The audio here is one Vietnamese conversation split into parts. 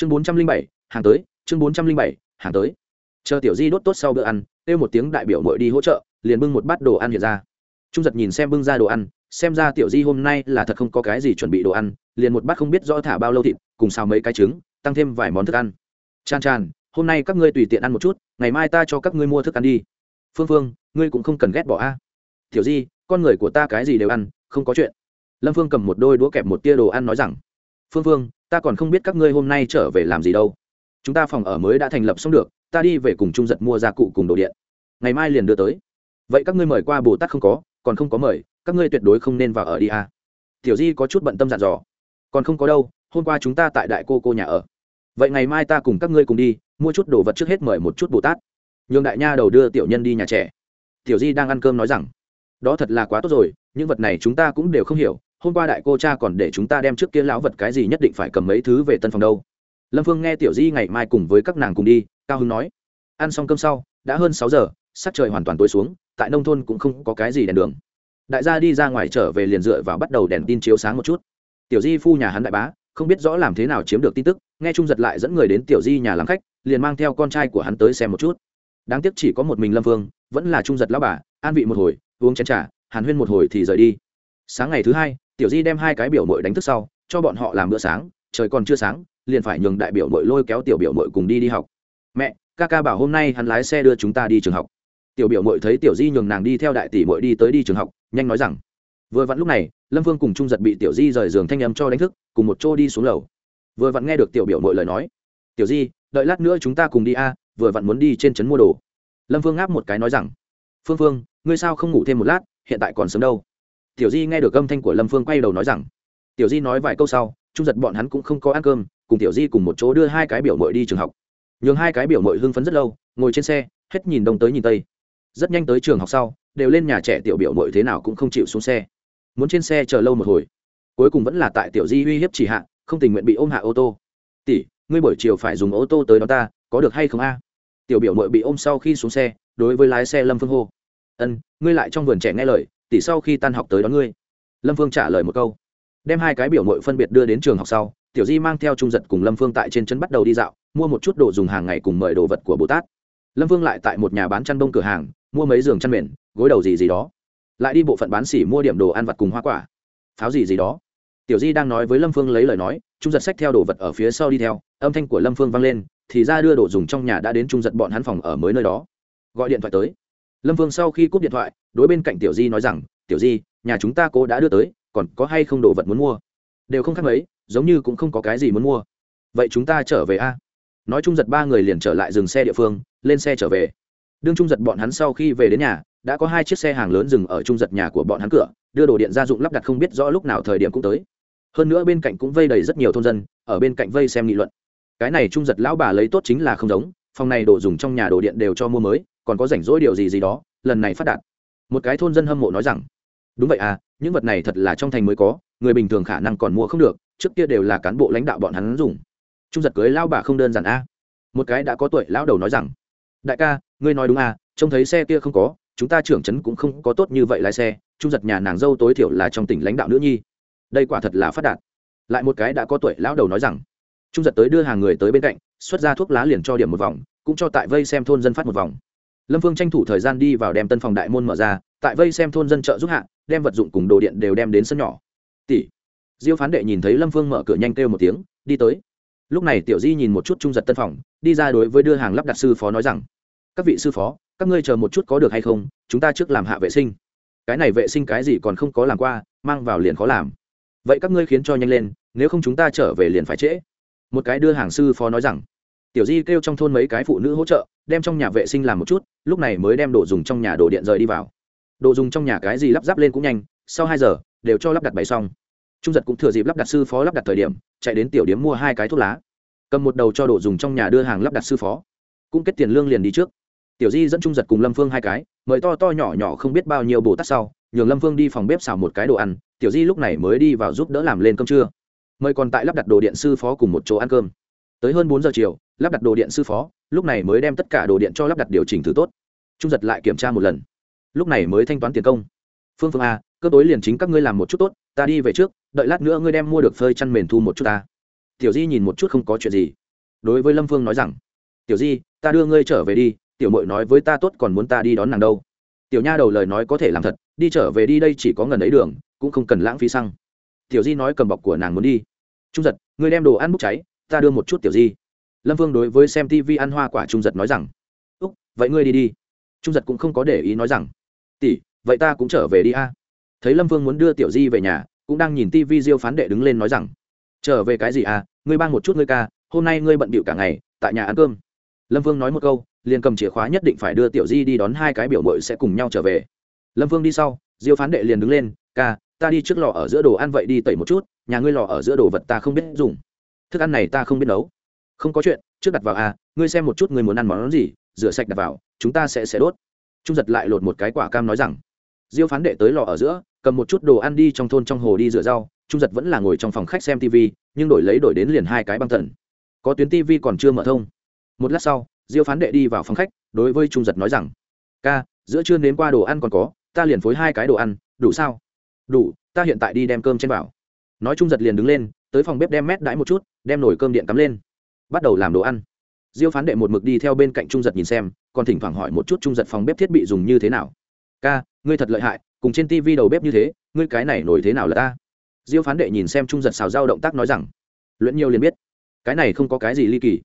chương bốn trăm linh bảy, hàng tới, chương bốn trăm linh bảy, hàng tới. Chờ tiểu di đốt tốt sau bữa ăn, kêu một tiếng đại biểu mội đi hỗ trợ, liền bưng một bát đồ ăn hiện ra. Trung giật nhìn xem bưng ra đồ ăn, xem ra tiểu di hôm nay là thật không có cái gì chuẩn bị đồ ăn, liền một bát không biết rõ thả bao lâu thịt, cùng xào mấy cái trứng, tăng thêm vài món thức ăn. Chan chan, hôm nay các ngươi tùy tiện ăn một chút, ngày mai ta cho các ngươi mua thức ăn đi. Phương phương, ngươi cũng không cần ghét bỏ a. Tiểu di, con người của ta cái gì đều ăn, không có chuyện. Lâm phương cầm một đôi đũa kẹp một tia đồ ăn nói rằng. Phương phương ta còn không biết các ngươi hôm nay trở về làm gì đâu. Chúng ta phòng ở mới đã thành lập xong được, ta đi về cùng trung giật mua gia cụ cùng đồ điện. Ngày mai liền đưa tới. Vậy các ngươi mời qua bồ tát không có, còn không có mời, các ngươi tuyệt đối không nên vào ở đi à. tiểu di có chút bận tâm dặn dò. Còn không có đâu, hôm qua chúng ta tại đại cô cô nhà ở. Vậy ngày mai ta cùng các ngươi cùng đi, mua chút đồ vật trước hết mời một chút bồ tát. Nhường đại nha đầu đưa tiểu nhân đi nhà trẻ. Tiểu di đang ăn cơm nói rằng, đó thật là quá tốt rồi, những vật này chúng ta cũng đều không hiểu hôm qua đại cô cha còn để chúng ta đem trước kia lão vật cái gì nhất định phải cầm mấy thứ về tân phòng đâu. Lâm phương nghe tiểu di ngày mai cùng với các nàng cùng đi, cao hưng nói. Ăn xong cơm sau, đã hơn sáu giờ, sắc trời hoàn toàn tối xuống, tại nông thôn cũng không có cái gì đèn đường. Đại gia đi ra ngoài trở về liền dựa vào bắt đầu đèn tin chiếu sáng một chút. Tiểu di phu nhà hắn đại bá, không biết rõ làm thế nào chiếm được tin tức, nghe trung giật lại dẫn người đến tiểu di nhà làm khách, liền mang theo con trai của hắn tới xem một chút. Đáng tiếc chỉ có một mình lâm vương vẫn là trung giật lão bà, an vị một hồi, uống chén t r à hàn huyên một hồi thì rời đi. Sáng ngày thứ hai tiểu di đem hai cái biểu mội đánh thức sau, cho bọn họ làm bữa sáng, trời còn chưa sáng, liền phải nhường đại biểu mội lôi kéo tiểu biểu mội cùng đi đi học. Mẹ, ca ca bảo hôm nay hắn lái xe đưa chúng ta đi trường học. Tiểu biểu mội thấy tiểu di nhường nàng đi theo đại tỷ mội đi tới đi trường học, nhanh nói rằng, vừa vặn lúc này, lâm vương cùng trung giật bị tiểu di rời giường thanh âm cho đánh thức, cùng một chỗ đi xuống lầu. Vừa vặn nghe được tiểu biểu mội lời nói, tiểu di, đợi lát nữa chúng ta cùng đi a, vừa vặn muốn đi trên trấn mua đồ. Lâm vương ngáp một cái nói rằng, phương phương, ngươi sao không ngủ thêm một lát, hiện tại còn sớm đâu? Tiểu di nghe được âm thanh của lâm phương quay đầu nói rằng, tiểu di nói vài câu sau, trung giật bọn hắn cũng không có ăn cơm, cùng tiểu di cùng một chỗ đưa hai cái biểu mội đi trường học. Nhường hai cái biểu mội hưng phấn rất lâu, ngồi trên xe, hết nhìn đông tới nhìn tây. Rất nhanh tới trường học sau, đều lên nhà trẻ tiểu biểu mội thế nào cũng không chịu xuống xe. Muốn trên xe chờ lâu một hồi. Cuối cùng vẫn là tại tiểu di uy hiếp chỉ hạ, không tình nguyện bị ôm hạ ô tô. Tỷ, ngươi buổi chiều phải dùng ô tô tới đó ta, có được hay không a? Tiểu biểu mội bị ôm sau khi xuống xe, đối với lái xe lâm phương hô. Ân, ngươi lại trong vườn trẻ nghe lời tỷ sau khi tan học tới đón ngươi. Lâm phương trả lời một câu. Đem hai cái biểu mội phân biệt đưa đến trường học sau, tiểu di mang theo trung giật cùng lâm phương tại trên chân bắt đầu đi dạo, mua một chút đồ dùng hàng ngày cùng mời đồ vật của bồ tát. Lâm phương lại tại một nhà bán chăn đông cửa hàng, mua mấy giường chăn mền, gối đầu gì gì đó. Lại đi bộ phận bán xỉ mua điểm đồ ăn vặt cùng hoa quả. Pháo gì gì đó. Tiểu di đang nói với lâm phương lấy lời nói, trung giật xách theo đồ vật ở phía sau đi theo, âm thanh của lâm phương vang lên, thì ra đưa đồ dùng trong nhà đã đến trung giật bọn hắn phòng ở mới nơi đó. Gọi điện thoại tới lâm vương sau khi cúp điện thoại, đối bên cạnh tiểu di nói rằng, tiểu di, nhà chúng ta cố đã đưa tới, còn có hay không đồ vật muốn mua? Đều không khác mấy, giống như cũng không có cái gì muốn mua. Vậy chúng ta trở về a? Nói chung giật ba người liền trở lại dừng xe địa phương, lên xe trở về. Đương trung giật bọn hắn sau khi về đến nhà, đã có hai chiếc xe hàng lớn dừng ở trung giật nhà của bọn hắn cửa, đưa đồ điện gia dụng lắp đặt không biết rõ lúc nào thời điểm cũng tới. Hơn nữa bên cạnh cũng vây đầy rất nhiều thôn dân, ở bên cạnh vây xem nghị luận. Cái này trung giật lão bà lấy tốt chính là không giống, phòng này đồ dùng trong nhà đồ điện đều cho mua mới còn có rảnh rỗi điều gì gì đó, lần này phát đạt. Một cái thôn dân hâm mộ nói rằng, đúng vậy à những vật này thật là trong thành mới có, người bình thường khả năng còn mua không được, trước kia đều là cán bộ lãnh đạo bọn hắn dùng. Trung giật cưới lao bà không đơn giản a một cái đã có tuổi lão đầu nói rằng, đại ca, ngươi nói đúng à trông thấy xe kia không có, chúng ta trưởng trấn cũng không có tốt như vậy lái xe, trung giật nhà nàng dâu tối thiểu là trong tỉnh lãnh đạo nữ nhi. Đây quả thật là phát đạt. Lại một cái đã có tuổi lão đầu nói rằng, trung giật tới đưa hàng người tới bên cạnh, xuất ra thuốc lá liền cho điểm một vòng, cũng cho tại vây xem thôn dân phát một vòng lâm phương tranh thủ thời gian đi vào đem tân phòng đại môn mở ra, tại vây xem thôn dân chợ giúp hạ, đem vật dụng cùng đồ điện đều đem đến sân nhỏ. Tỷ. Diêu phán đệ nhìn thấy lâm phương mở cửa nhanh kêu một tiếng, đi tới. Lúc này tiểu di nhìn một chút trung giật tân phòng, đi ra đối với đưa hàng lắp đặt sư phó nói rằng, các vị sư phó, các ngươi chờ một chút có được hay không, chúng ta trước làm hạ vệ sinh. Cái này vệ sinh cái gì còn không có làm qua, mang vào liền khó làm. Vậy các ngươi khiến cho nhanh lên, nếu không chúng ta trở về liền phải trễ. Một cái đưa hàng sư phó nói rằng tiểu di kêu trong thôn mấy cái phụ nữ hỗ trợ, đem trong nhà vệ sinh làm một chút, lúc này mới đem đồ dùng trong nhà đồ điện rời đi vào. Đồ dùng trong nhà cái gì lắp ráp lên cũng nhanh, sau hai giờ, đều cho lắp đặt bày xong. Trung giật cũng thừa dịp lắp đặt sư phó lắp đặt thời điểm, chạy đến tiểu điếm mua hai cái thuốc lá. Cầm một đầu cho đồ dùng trong nhà đưa hàng lắp đặt sư phó. Cũng kết tiền lương liền đi trước. Tiểu di dẫn trung giật cùng lâm phương hai cái, mời to to nhỏ nhỏ không biết bao nhiêu bồ tát sau, nhường lâm phương đi phòng bếp xào một cái đồ ăn, tiểu di lúc này mới đi vào giúp đỡ làm lên cơm trưa. Mời còn tại lắp đặt đồ điện sư phó cùng một chỗ ăn cơm tới hơn bốn giờ chiều, lắp đặt đồ điện sư phó, lúc này mới đem tất cả đồ điện cho lắp đặt điều chỉnh thử tốt. Trung giật lại kiểm tra một lần. Lúc này mới thanh toán tiền công. Phương phương a cơ tối liền chính các ngươi làm một chút tốt, ta đi về trước, đợi lát nữa ngươi đem mua được phơi chăn mền thu một chút ta. Tiểu di nhìn một chút không có chuyện gì. Đối với lâm phương nói rằng, tiểu di, ta đưa ngươi trở về đi, tiểu mội nói với ta tốt còn muốn ta đi đón nàng đâu. Tiểu nha đầu lời nói có thể làm thật, đi trở về đi đây chỉ có ngần ấy đường, cũng không cần lãng phí xăng. Tiểu di nói cầm bọc của nàng muốn đi. Trung giật, ngươi đem đồ ăn bốc cháy ta đưa một chút tiểu di. Lâm vương đối với xem tv ăn hoa quả trung giật nói rằng, úc, vậy ngươi đi đi. Trung giật cũng không có để ý nói rằng, tỷ, vậy ta cũng trở về đi a. Thấy lâm vương muốn đưa tiểu di về nhà, cũng đang nhìn tv diêu phán đệ đứng lên nói rằng, trở về cái gì à ngươi ban một chút ngươi ca, hôm nay ngươi bận bịu cả ngày, tại nhà ăn cơm. Lâm vương nói một câu, liền cầm chìa khóa nhất định phải đưa tiểu di đi đón hai cái biểu mội sẽ cùng nhau trở về. Lâm vương đi sau, diêu phán đệ liền đứng lên, ca, ta đi trước lò ở giữa đồ ăn vậy đi tẩy một chút, nhà ngươi lò ở giữa đồ vật ta không biết dùng thức ăn này ta không biết nấu. Không có chuyện, trước đặt vào à ngươi xem một chút ngươi muốn ăn món gì, rửa sạch đặt vào, chúng ta sẽ sẽ đốt. Trung giật lại lột một cái quả cam nói rằng, diêu phán đệ tới lò ở giữa, cầm một chút đồ ăn đi trong thôn trong hồ đi rửa rau, trung giật vẫn là ngồi trong phòng khách xem tv nhưng đổi lấy đổi đến liền hai cái băng thần. Có tuyến tv còn chưa mở thông. Một lát sau, diêu phán đệ đi vào phòng khách, đối với trung giật nói rằng, ca, giữa trưa nếm qua đồ ăn còn có, ta liền phối hai cái đồ ăn, đủ sao? Đủ, ta hiện tại đi đem cơm trên bảo nói trung giật liền đứng lên tới phòng bếp đem mét đãi một chút, đem nồi cơm điện cắm lên. Bắt đầu làm đồ ăn. Diêu phán đệ một mực đi theo bên cạnh trung giật nhìn xem, còn thỉnh thoảng hỏi một chút trung giật phòng bếp thiết bị dùng như thế nào. Ca, ngươi thật lợi hại, cùng trên tivi đầu bếp như thế, ngươi cái này nổi thế nào là ta? Diêu phán đệ nhìn xem trung giật xào dao động tác nói rằng, luyện nhiều liền biết. Cái này không có cái gì ly kỳ.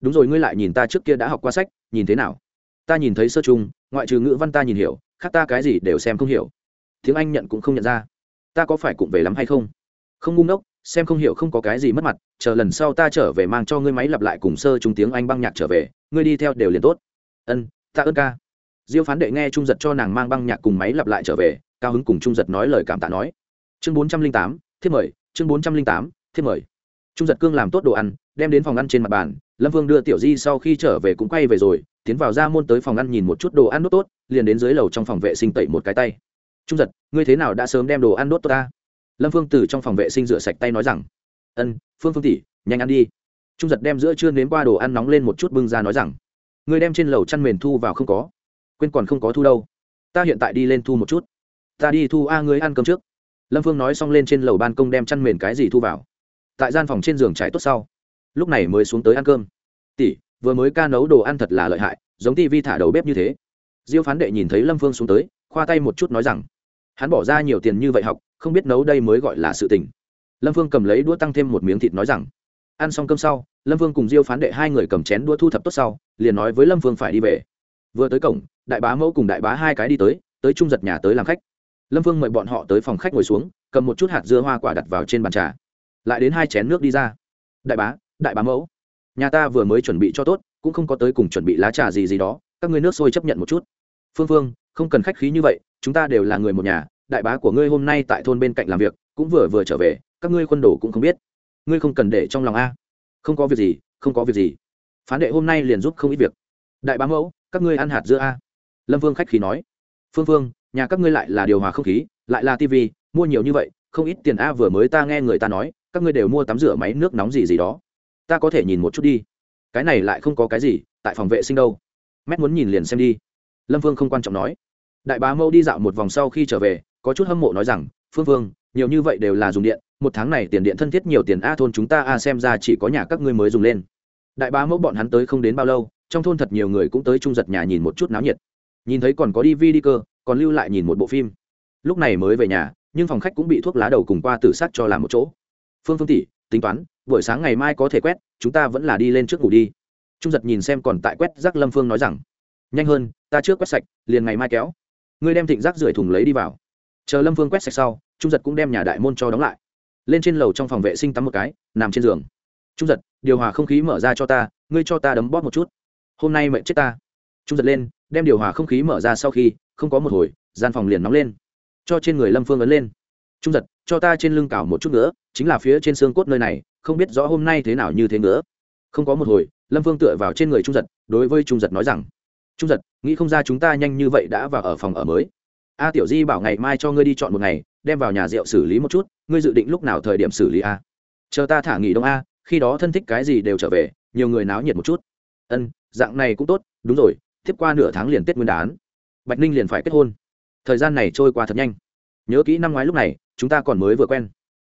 Đúng rồi, ngươi lại nhìn ta trước kia đã học qua sách, nhìn thế nào? Ta nhìn thấy sơ chung, ngoại trừ ngữ văn ta nhìn hiểu, khác ta cái gì đều xem không hiểu. Tiếng anh nhận cũng không nhận ra. Ta có phải cụng về lắm hay không? Không ngu ngốc xem không hiểu không có cái gì mất mặt, chờ lần sau ta trở về mang cho ngươi máy lặp lại cùng sơ trung tiếng anh băng nhạc trở về, ngươi đi theo đều liền tốt. Ân ta ơn ca. Diêu phán đệ nghe trung giật cho nàng mang băng nhạc cùng máy lặp lại trở về, cao hứng cùng trung giật nói lời cảm tạ nói. Chương bốn trăm linh tám, thiết mời, chương bốn trăm linh tám, thiết mời. Trung giật cương làm tốt đồ ăn, đem đến phòng ăn trên mặt bàn, lâm vương đưa tiểu di sau khi trở về cũng quay về rồi, tiến vào ra môn tới phòng ăn nhìn một chút đồ ăn đốt tốt, liền đến dưới lầu trong phòng vệ sinh tẩy một cái tay. Trung giật, ngươi thế nào đã sớm đem đồ ăn đốt tốt ta? Lâm phương từ trong phòng vệ sinh rửa sạch tay nói rằng, ân, phương phương tỷ, nhanh ăn đi. Trung giật đem giữa trưa nếm qua đồ ăn nóng lên một chút bưng ra nói rằng ngươi đem trên lầu chăn mền thu vào không có, quên còn không có thu đâu. Ta hiện tại đi lên thu một chút. Ta đi thu a ngươi ăn cơm trước. Lâm phương nói xong lên trên lầu ban công đem chăn mền cái gì thu vào. Tại gian phòng trên giường trải tốt sau, lúc này mới xuống tới ăn cơm. Tỷ, vừa mới ca nấu đồ ăn thật là lợi hại, giống tivi thả đầu bếp như thế. Diêu phán đệ nhìn thấy lâm phương xuống tới, khoa tay một chút nói rằng, hắn bỏ ra nhiều tiền như vậy học không biết nấu đây mới gọi là sự tình. Lâm phương cầm lấy đũa tăng thêm một miếng thịt nói rằng, ăn xong cơm sau, lâm phương cùng diêu phán đệ hai người cầm chén đũa thu thập tốt sau, liền nói với lâm phương phải đi về. Vừa tới cổng, đại bá mẫu cùng đại bá hai cái đi tới tới trung giật nhà tới làm khách. Lâm phương mời bọn họ tới phòng khách ngồi xuống, cầm một chút hạt dưa hoa quả đặt vào trên bàn trà. Lại đến hai chén nước đi ra. Đại bá đại bá mẫu, nhà ta vừa mới chuẩn bị cho tốt, cũng không có tới cùng chuẩn bị lá trà gì gì đó, các ngươi nước sôi chấp nhận một chút. Phương phương, không cần khách khí như vậy, chúng ta đều là người một nhà đại bá của ngươi hôm nay tại thôn bên cạnh làm việc, cũng vừa vừa trở về, các ngươi quân đồ cũng không biết. Ngươi không cần để trong lòng a. Không có việc gì, không có việc gì. Phán đệ hôm nay liền giúp không ít việc. Đại bá mẫu, các ngươi ăn hạt dưa a. Lâm vương khách khí nói. Phương phương nhà các ngươi lại là điều hòa không khí, lại là tv mua nhiều như vậy, không ít tiền a vừa mới ta nghe người ta nói, các ngươi đều mua tắm rửa máy nước nóng gì gì đó. Ta có thể nhìn một chút đi. Cái này lại không có cái gì, tại phòng vệ sinh đâu. Mét muốn nhìn liền xem đi. Lâm vương không quan trọng nói. Đại bá mẫu đi dạo một vòng sau khi trở về có chút hâm mộ nói rằng phương vương, nhiều như vậy đều là dùng điện một tháng này tiền điện thân thiết nhiều tiền a thôn chúng ta a xem ra chỉ có nhà các ngươi mới dùng lên. Đại bá mẫu bọn hắn tới không đến bao lâu trong thôn thật nhiều người cũng tới trung giật nhà nhìn một chút náo nhiệt. Nhìn thấy còn có đi vi đi cơ còn lưu lại nhìn một bộ phim. Lúc này mới về nhà nhưng phòng khách cũng bị thuốc lá đầu cùng qua tử sát cho làm một chỗ. Phương phương tỷ tính toán buổi sáng ngày mai có thể quét chúng ta vẫn là đi lên trước ngủ đi. Trung giật nhìn xem còn tại quét rác lâm phương nói rằng nhanh hơn ta trước quét sạch liền ngày mai kéo. Ngươi đem thịnh rác rưởi thùng lấy đi vào chờ lâm phương quét sạch sau trung giật cũng đem nhà đại môn cho đóng lại lên trên lầu trong phòng vệ sinh tắm một cái nằm trên giường trung giật điều hòa không khí mở ra cho ta ngươi cho ta đấm bóp một chút hôm nay mệnh chết ta trung giật lên đem điều hòa không khí mở ra sau khi không có một hồi gian phòng liền nóng lên cho trên người lâm phương ấn lên trung giật cho ta trên lưng cào một chút nữa chính là phía trên xương cốt nơi này không biết rõ hôm nay thế nào như thế nữa không có một hồi lâm phương tựa vào trên người trung giật đối với trung giật nói rằng trung giật nghĩ không ra chúng ta nhanh như vậy đã vào ở phòng ở mới a tiểu di bảo ngày mai cho ngươi đi chọn một ngày, đem vào nhà rượu xử lý một chút, ngươi dự định lúc nào thời điểm xử lý a? Chờ ta thả nghỉ đông a, khi đó thân thích cái gì đều trở về, nhiều người náo nhiệt một chút. Ân, dạng này cũng tốt, đúng rồi, tiếp qua nửa tháng liền tết nguyên đán. Bạch ninh liền phải kết hôn. Thời gian này trôi qua thật nhanh. Nhớ kỹ năm ngoái lúc này, chúng ta còn mới vừa quen.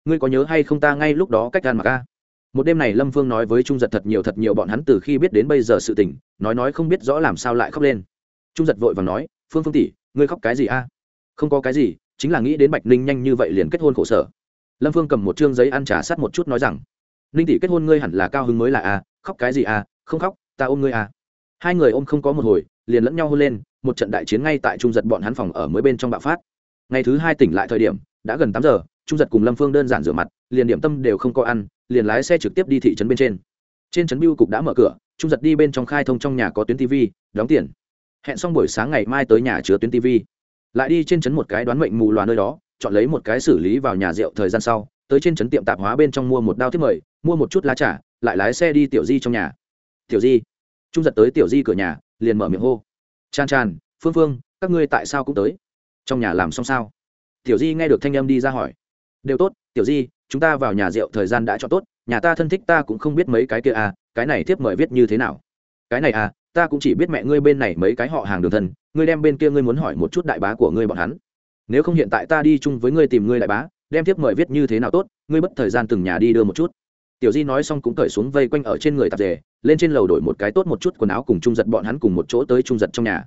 Ngươi có nhớ hay không ta ngay lúc đó cách gan mặc a? Một đêm này lâm phương nói với trung giật thật nhiều thật nhiều bọn hắn từ khi biết đến bây giờ sự tình, nói nói không biết rõ làm sao lại khóc lên. Trung giật vội và nói, phương phương tỷ ngươi khóc cái gì a? Không có cái gì, chính là nghĩ đến bạch ninh nhanh như vậy liền kết hôn khổ sở. Lâm phương cầm một chương giấy ăn trả sát một chút nói rằng, ninh tỷ kết hôn ngươi hẳn là cao hứng mới là a, khóc cái gì a, không khóc, ta ôm ngươi a. Hai người ôm không có một hồi, liền lẫn nhau hôn lên, một trận đại chiến ngay tại trung giật bọn hắn phòng ở mới bên trong bạo phát. Ngày thứ hai tỉnh lại thời điểm, đã gần tám giờ, trung giật cùng lâm phương đơn giản rửa mặt, liền điểm tâm đều không có ăn, liền lái xe trực tiếp đi thị trấn bên trên. Trên trấn biêu cục đã mở cửa, trung giật đi bên trong khai thông trong nhà có tuyến tv đóng tiền hẹn xong buổi sáng ngày mai tới nhà chứa tuyến tv lại đi trên trấn một cái đoán mệnh mù loà nơi đó, chọn lấy một cái xử lý vào nhà rượu thời gian sau, tới trên trấn tiệm tạp hóa bên trong mua một đao thiết mời, mua một chút lá trà, lại lái xe đi tiểu di trong nhà. Tiểu di, trung giật tới tiểu di cửa nhà, liền mở miệng hô. Chan chan, phương phương, các ngươi tại sao cũng tới? Trong nhà làm xong sao? Tiểu di nghe được thanh âm đi ra hỏi. Đều tốt, tiểu di, chúng ta vào nhà rượu thời gian đã chọn tốt, nhà ta thân thích ta cũng không biết mấy cái kia à cái này tiếp mời viết như thế nào? Cái này à ta cũng chỉ biết mẹ ngươi bên này mấy cái họ hàng đường thân, ngươi đem bên kia ngươi muốn hỏi một chút đại bá của ngươi bọn hắn. Nếu không hiện tại ta đi chung với ngươi tìm ngươi đại bá, đem tiếp mời viết như thế nào tốt, ngươi mất thời gian từng nhà đi đưa một chút. Tiểu di nói xong cũng cởi xuống vây quanh ở trên người tạp dề, lên trên lầu đổi một cái tốt một chút quần áo cùng trung giật bọn hắn cùng một chỗ tới trung giật trong nhà.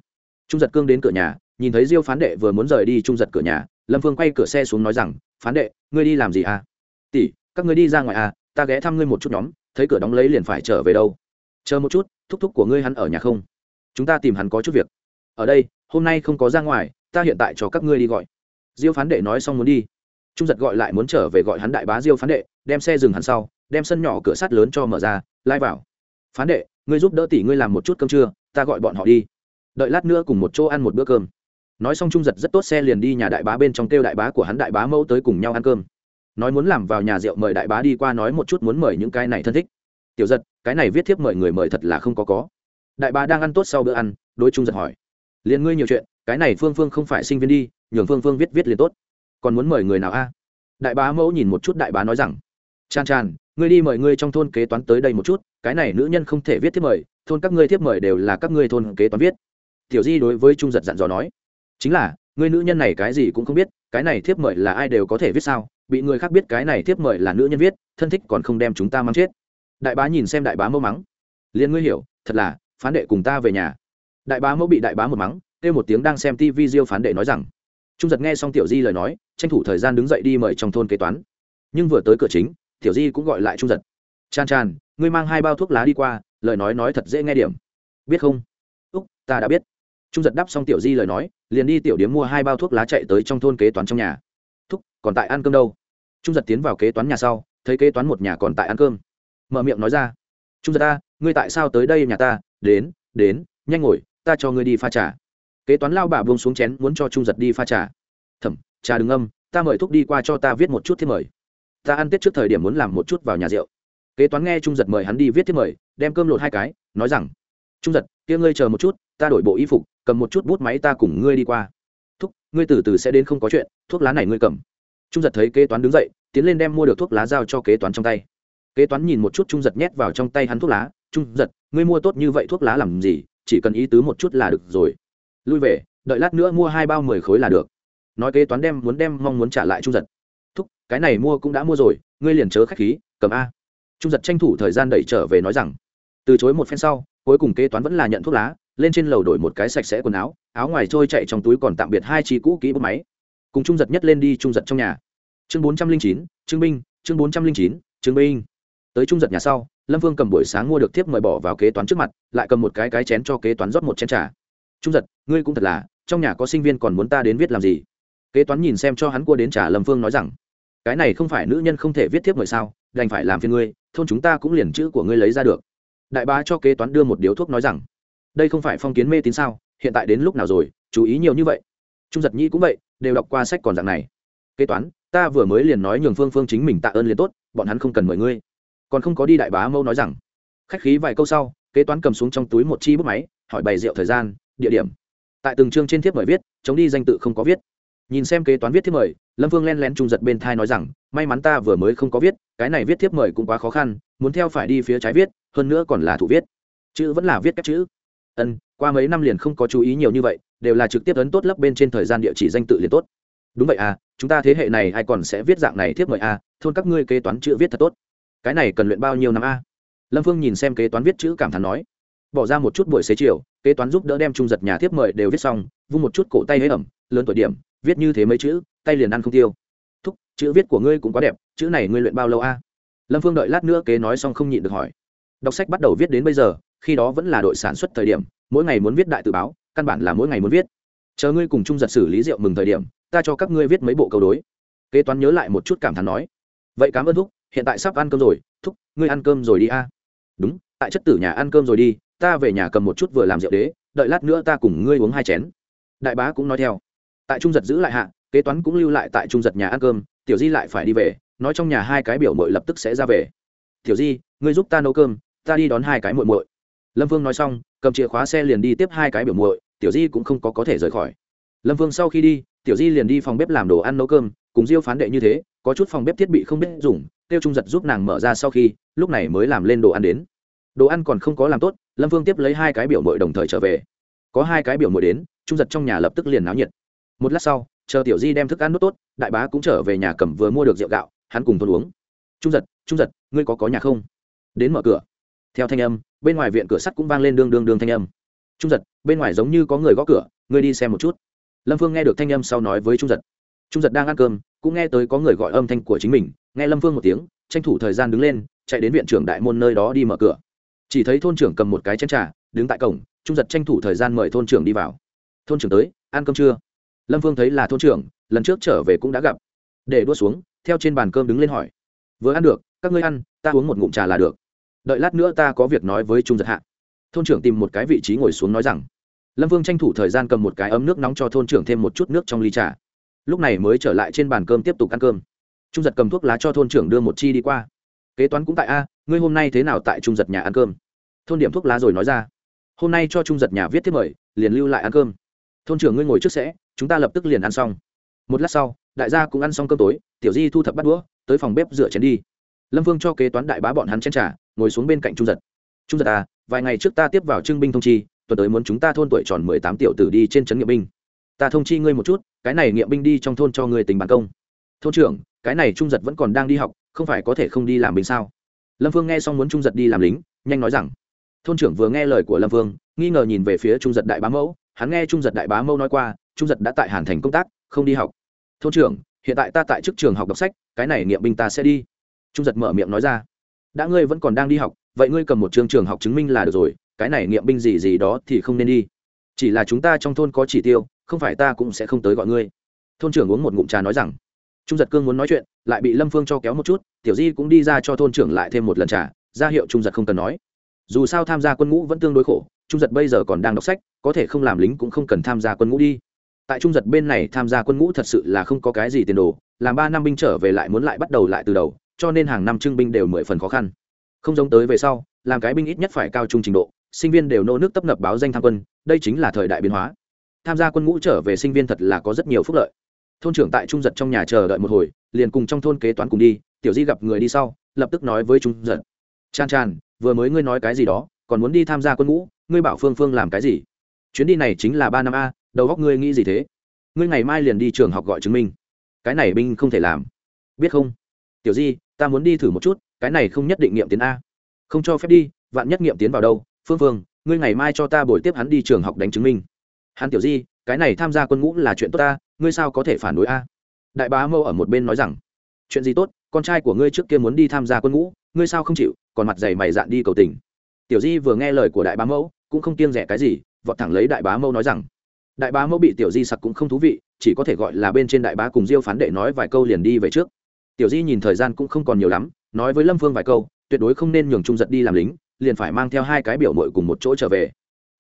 Trung giật cương đến cửa nhà, nhìn thấy diêu phán đệ vừa muốn rời đi trung giật cửa nhà, lâm phương quay cửa xe xuống nói rằng, phán đệ, ngươi đi làm gì à? Tỷ, các ngươi đi ra ngoài à ta ghé thăm ngươi một chút nhóm, thấy cửa đóng lấy liền phải trở về đâu. Chờ một chút thúc thúc của ngươi hắn ở nhà không? Chúng ta tìm hắn có chút việc. Ở đây, hôm nay không có ra ngoài, ta hiện tại cho các ngươi đi gọi. Diêu phán đệ nói xong muốn đi. Trung giật gọi lại muốn trở về gọi hắn đại bá diêu phán đệ, đem xe dừng hắn sau, đem sân nhỏ cửa sắt lớn cho mở ra lai vào. Phán đệ, ngươi giúp đỡ tỷ ngươi làm một chút cơm trưa, ta gọi bọn họ đi. Đợi lát nữa cùng một chỗ ăn một bữa cơm. Nói xong trung giật rất tốt xe liền đi nhà đại bá bên trong kêu đại bá của hắn đại bá mẫu tới cùng nhau ăn cơm. Nói muốn làm vào nhà rượu mời đại bá đi qua nói một chút muốn mời những cái này thân thích tiểu giật, cái này viết thiếp mời người mời thật là không có có. Đại bá đang ăn tốt sau bữa ăn, đối trung giật hỏi. Liền ngươi nhiều chuyện, cái này phương phương không phải sinh viên đi, nhường phương phương viết viết liền tốt. Còn muốn mời người nào a? Đại bá mẫu nhìn một chút đại bá nói rằng. Chan chan, ngươi đi mời ngươi trong thôn kế toán tới đây một chút, cái này nữ nhân không thể viết thiếp mời, thôn các ngươi thiếp mời đều là các ngươi thôn kế toán viết. Tiểu di đối với trung giật dặn dò nói. Chính là, ngươi nữ nhân này cái gì cũng không biết, cái này thiếp mời là ai đều có thể viết sao? Bị người khác biết cái này thiếp mời là nữ nhân viết, thân thích còn không đem chúng ta mang chết đại bá nhìn xem đại bá mẫu mắng. Liền ngươi hiểu, thật là, phán đệ cùng ta về nhà. Đại bá mẫu bị đại bá một mắng, kêu một tiếng đang xem tv diêu phán đệ nói rằng. Trung giật nghe xong tiểu di lời nói, tranh thủ thời gian đứng dậy đi mời trong thôn kế toán. Nhưng vừa tới cửa chính, tiểu di cũng gọi lại trung giật. Chan chan, ngươi mang hai bao thuốc lá đi qua, lời nói nói thật dễ nghe điểm. Biết không? Úc, ta đã biết. Trung giật đáp xong tiểu di lời nói, liền đi tiểu điếm mua hai bao thuốc lá chạy tới trong thôn kế toán trong nhà. Thúc, còn tại ăn cơm đâu? Trung giật tiến vào kế toán nhà sau, thấy kế toán một nhà còn tại ăn cơm mở miệng nói ra. Trung giật ta, ngươi tại sao tới đây nhà ta? Đến đến, nhanh ngồi, ta cho ngươi đi pha trà. Kế toán lao bà buông xuống chén, muốn cho trung giật đi pha trà. Thẩm, trà đừng âm ta mời thúc đi qua cho ta viết một chút thiết mời. Ta ăn tết trước thời điểm muốn làm một chút vào nhà rượu. Kế toán nghe trung giật mời hắn đi viết thiết mời, đem cơm lột hai cái, nói rằng, trung giật, kia ngươi chờ một chút, ta đổi bộ y phục, cầm một chút bút máy ta cùng ngươi đi qua. Thúc, ngươi từ từ sẽ đến không có chuyện, thuốc lá này ngươi cầm. Trung giật thấy kế toán đứng dậy, tiến lên đem mua được thuốc lá giao cho kế toán trong tay kế toán nhìn một chút trung giật nhét vào trong tay hắn thuốc lá. Trung giật, ngươi mua tốt như vậy thuốc lá làm gì? Chỉ cần ý tứ một chút là được rồi. Lui về, đợi lát nữa mua hai bao mười khối là được. Nói kế toán đem, muốn đem, mong muốn trả lại trung giật. Thúc, cái này mua cũng đã mua rồi, ngươi liền chớ k h á c h khí, cầm a. Trung giật tranh thủ thời gian đẩy trở về nói rằng, từ chối một phen sau, cuối cùng kế toán vẫn là nhận thuốc lá, lên trên lầu đổi một cái sạch sẽ quần áo áo ngoài trôi chạy trong túi còn tạm biệt hai chi cũ kỹ bút máy. Cùng trung giật nhất lên đi trung giật trong nhà. Chương bốn trăm linh chín, trương binh, chương bốn trăm linh chín, trương binh tới trung giật nhà sau, lâm vương cầm buổi sáng mua được thiếp mời bỏ vào kế toán trước mặt, lại cầm một cái cái chén cho kế toán rót một chén t r à trung giật, ngươi cũng thật là, trong nhà có sinh viên còn muốn ta đến viết làm gì? Kế toán nhìn xem cho hắn cua đến trả lâm phương nói rằng, cái này không phải nữ nhân không thể viết thiếp mời sao, đành phải làm phiên ngươi, thôn chúng ta cũng liền chữ của ngươi lấy ra được. Đại bá cho kế toán đưa một điếu thuốc nói rằng, đây không phải phong kiến mê tín sao, hiện tại đến lúc nào rồi, chú ý nhiều như vậy. Trung giật nhi cũng vậy, đều đọc qua sách còn dạng này. Kế toán, ta vừa mới liền nói nhường phương phương chính mình tạ ơn liền tốt, bọn hắn không cần mời ngươi còn không có đi đại bá mâu nói rằng. Khách khí vài câu sau, kế toán cầm xuống trong túi một chi bút máy, hỏi bày rượu thời gian, địa điểm. Tại từng chương trên thiếp mời viết, chống đi danh tự không có viết. Nhìn xem kế toán viết thiếp mời, lâm vương len lén trung giật bên thai nói rằng, may mắn ta vừa mới không có viết, cái này viết thiếp mời cũng quá khó khăn, muốn theo phải đi phía trái viết, hơn nữa còn là thủ viết. Chữ vẫn là viết các chữ. Ân, qua mấy năm liền không có chú ý nhiều như vậy, đều là trực tiếp ấn tốt lấp bên trên thời gian địa chỉ danh tự liền tốt. Đúng vậy à chúng ta thế hệ này ai còn sẽ viết dạng này thiếp mời à thôn các ngươi kế toán chữ viết thật tốt cái này cần luyện bao nhiêu năm a? Lâm phương nhìn xem kế toán viết chữ cảm thán nói, bỏ ra một chút buổi xế chiều, kế toán giúp đỡ đem trung giật nhà tiếp mời đều viết xong, vung một chút cổ tay hế ẩm, lớn tuổi điểm, viết như thế mấy chữ, tay liền ăn không tiêu. Thúc, chữ viết của ngươi cũng quá đẹp, chữ này ngươi luyện bao lâu a? Lâm phương đợi lát nữa kế nói xong không nhịn được hỏi. Đọc sách bắt đầu viết đến bây giờ, khi đó vẫn là đội sản xuất thời điểm, mỗi ngày muốn viết đại tự báo, căn bản là mỗi ngày muốn viết. Chờ ngươi cùng trung giật xử lý rượu mừng thời điểm, ta cho các ngươi viết mấy bộ câu đối. Kế toán nhớ lại một chút cảm thán nói, vậy cảm ơn thúc hiện tại sắp ăn cơm rồi, thúc, ngươi ăn cơm rồi đi a. Đúng, tại chất tử nhà ăn cơm rồi đi, ta về nhà cầm một chút vừa làm rượu đế, đợi lát nữa ta cùng ngươi uống hai chén. Đại bá cũng nói theo. Tại trung giật giữ lại hạ, kế toán cũng lưu lại tại trung giật nhà ăn cơm, tiểu di lại phải đi về, nói trong nhà hai cái biểu mội lập tức sẽ ra về. Tiểu di, ngươi giúp ta nấu cơm, ta đi đón hai cái muội muội. Lâm vương nói xong, cầm chìa khóa xe liền đi tiếp hai cái biểu muội, tiểu di cũng không có có thể rời khỏi. Lâm vương sau khi đi, tiểu di liền đi phòng bếp làm đồ ăn nấu cơm, cùng diêu phán đệ như thế có chút phòng bếp thiết bị không biết dùng, tiêu trung giật giúp nàng mở ra sau khi, lúc này mới làm lên đồ ăn đến. Đồ ăn còn không có làm tốt, lâm vương tiếp lấy hai cái biểu mội đồng thời trở về. Có hai cái biểu mội đến, trung giật trong nhà lập tức liền náo nhiệt. Một lát sau, chờ tiểu di đem thức ăn nốt tốt, đại bá cũng trở về nhà cầm vừa mua được rượu gạo, hắn cùng thôn uống. Trung giật trung giật, ngươi có có nhà không? Đến mở cửa. Theo thanh âm, bên ngoài viện cửa sắt cũng vang lên đương đương đương thanh âm. Trung giật, bên ngoài giống như có người gõ cửa, ngươi đi xem một chút. Lâm phương nghe được thanh âm sau nói với trung giật trung giật đang ăn cơm, cũng nghe tới có người gọi âm thanh của chính mình, nghe lâm phương một tiếng, tranh thủ thời gian đứng lên, chạy đến viện trưởng đại môn nơi đó đi mở cửa. Chỉ thấy thôn trưởng cầm một cái chén trà, đứng tại cổng, trung giật tranh thủ thời gian mời thôn trưởng đi vào. Thôn trưởng tới, ăn cơm chưa? Lâm phương thấy là thôn trưởng, lần trước trở về cũng đã gặp. Để đua xuống, theo trên bàn cơm đứng lên hỏi. Vừa ăn được, các ngươi ăn, ta uống một ngụm trà là được. Đợi lát nữa ta có việc nói với trung giật hạ. Thôn trưởng tìm một cái vị trí ngồi xuống nói rằng. Lâm vương tranh thủ thời gian cầm một cái ấm nước nóng cho thôn trưởng thêm một chút nước trong ly trà lúc này mới trở lại trên bàn cơm tiếp tục ăn cơm. Trung giật cầm thuốc lá cho thôn trưởng đưa một chi đi qua. Kế toán cũng tại a, ngươi hôm nay thế nào tại trung giật nhà ăn cơm? Thôn điểm thuốc lá rồi nói ra. Hôm nay cho trung giật nhà viết thiết mời, liền lưu lại ăn cơm. Thôn trưởng ngươi ngồi trước sẽ, chúng ta lập tức liền ăn xong. Một lát sau, đại gia cũng ăn xong cơm tối, tiểu di thu thập bắt đũa, tới phòng bếp rửa chén đi. Lâm vương cho kế toán đại bá bọn hắn chén trả ngồi xuống bên cạnh trung giật. Trung giật à vài ngày trước ta tiếp vào trưng binh thông chi, tuần tới muốn chúng ta thôn tuổi tròn mười tám tiểu tử đi trên trấn nghiệm binh ta thông chi ngươi một chút, cái này nghiệm binh đi trong thôn cho ngươi tình bản công. Thôn trưởng, cái này trung giật vẫn còn đang đi học, không phải có thể không đi làm binh sao? Lâm vương nghe xong muốn trung giật đi làm lính, nhanh nói rằng, thôn trưởng vừa nghe lời của lâm vương nghi ngờ nhìn về phía trung giật đại bá mẫu, hắn nghe trung giật đại bá mẫu nói qua, trung giật đã tại hàn thành công tác, không đi học. Thôn trưởng, hiện tại ta tại chức trường học đọc sách, cái này nghiệm binh ta sẽ đi. Trung giật mở miệng nói ra, đã ngươi vẫn còn đang đi học, vậy ngươi cầm một trường trường học chứng minh là được rồi, cái này nghiệm binh gì gì đó thì không nên đi. Chỉ là chúng ta trong thôn có chỉ tiêu không phải ta cũng sẽ không tới gọi ngươi. Thôn trưởng uống một ngụm trà nói rằng. Trung giật cương muốn nói chuyện, lại bị lâm phương cho kéo một chút, tiểu di cũng đi ra cho thôn trưởng lại thêm một lần trà, ra hiệu trung giật không cần nói. Dù sao tham gia quân ngũ vẫn tương đối khổ, trung giật bây giờ còn đang đọc sách, có thể không làm lính cũng không cần tham gia quân ngũ đi. Tại trung giật bên này tham gia quân ngũ thật sự là không có cái gì tiền đồ, làm ba năm binh trở về lại muốn lại bắt đầu lại từ đầu, cho nên hàng năm trưng binh đều mười phần khó khăn. Không giống tới về sau, làm cái binh ít nhất phải cao trung trình độ, sinh viên đều nô nước tấp nập báo danh tham quân, đây chính là thời đại biến hóa tham gia quân ngũ trở về sinh viên thật là có rất nhiều phúc lợi. Thôn trưởng tại trung giật trong nhà chờ đợi một hồi, liền cùng trong thôn kế toán cùng đi, tiểu di gặp người đi sau, lập tức nói với trung giật. Chan chan, vừa mới ngươi nói cái gì đó, còn muốn đi tham gia quân ngũ, ngươi bảo phương phương làm cái gì? Chuyến đi này chính là ba năm a, đầu góc ngươi nghĩ gì thế? Ngươi ngày mai liền đi trường học gọi chứng minh. Cái này binh không thể làm. Biết không? Tiểu di, ta muốn đi thử một chút, cái này không nhất định nghiệm tiến a. Không cho phép đi, vạn nhất nghiệm tiến vào đâu. Phương phương, ngươi ngày mai cho ta buổi tiếp hắn đi trường học đánh chứng minh hắn tiểu di, cái này tham gia quân ngũ là chuyện tốt ta, ngươi sao có thể phản đối a? Đại bá mâu ở một bên nói rằng, chuyện gì tốt, con trai của ngươi trước kia muốn đi tham gia quân ngũ, ngươi sao không chịu, còn mặt dày mày dạn đi cầu tình. Tiểu di vừa nghe lời của đại bá mẫu cũng không kiêng rẻ cái gì, vọt thẳng lấy đại bá mẫu nói rằng, đại bá mẫu bị tiểu di sặc cũng không thú vị, chỉ có thể gọi là bên trên đại bá cùng diêu phán đệ nói vài câu liền đi về trước. Tiểu di nhìn thời gian cũng không còn nhiều lắm, nói với lâm phương vài câu, tuyệt đối không nên nhường trung giật đi làm lính, liền phải mang theo hai cái biểu mội cùng một chỗ trở về.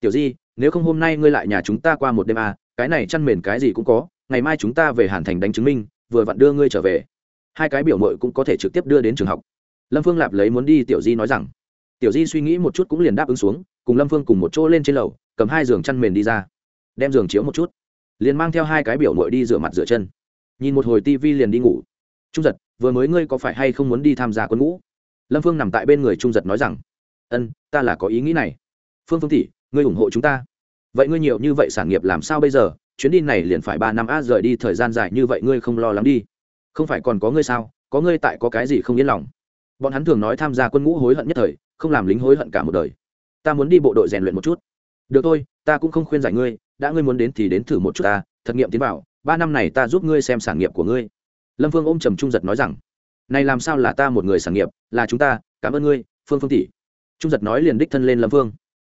Tiểu di nếu không hôm nay ngươi lại nhà chúng ta qua một đêm à, cái này chăn mền cái gì cũng có ngày mai chúng ta về hàn thành đánh chứng minh vừa vặn đưa ngươi trở về. Hai cái biểu mội cũng có thể trực tiếp đưa đến trường học. Lâm phương lạp lấy muốn đi tiểu di nói rằng. Tiểu di suy nghĩ một chút cũng liền đáp ứng xuống cùng lâm phương cùng một chỗ lên trên lầu cầm hai giường chăn mền đi ra. Đem giường chiếu một chút. Liền mang theo hai cái biểu mội đi rửa mặt rửa chân. Nhìn một hồi tivi liền đi ngủ. Trung giật vừa mới ngươi có phải hay không muốn đi tham gia quân ngũ? Lâm phương nằm tại bên người trung giật nói rằng. Ân ta là có ý nghĩ này. Phương phương tỷ ngươi ủng hộ chúng ta. Vậy ngươi nhiều như vậy sản nghiệp làm sao bây giờ? Chuyến đi này liền phải ba năm a rời đi thời gian dài như vậy ngươi không lo lắng đi. Không phải còn có ngươi sao? Có ngươi tại có cái gì không yên lòng? Bọn hắn thường nói tham gia quân ngũ hối hận nhất thời, không làm lính hối hận cả một đời. Ta muốn đi bộ đội rèn luyện một chút. Được thôi, ta cũng không khuyên giải ngươi, đã ngươi muốn đến thì đến thử một chút ta, thật nghiệm tiến vào, ba năm này ta giúp ngươi xem sản nghiệp của ngươi. Lâm phương ôm trầm trung giật nói rằng, này làm sao là ta một người sản nghiệp, là chúng ta, cảm ơn ngươi, phương phương tỷ. Trung giật nói liền đích thân lên lâm phương.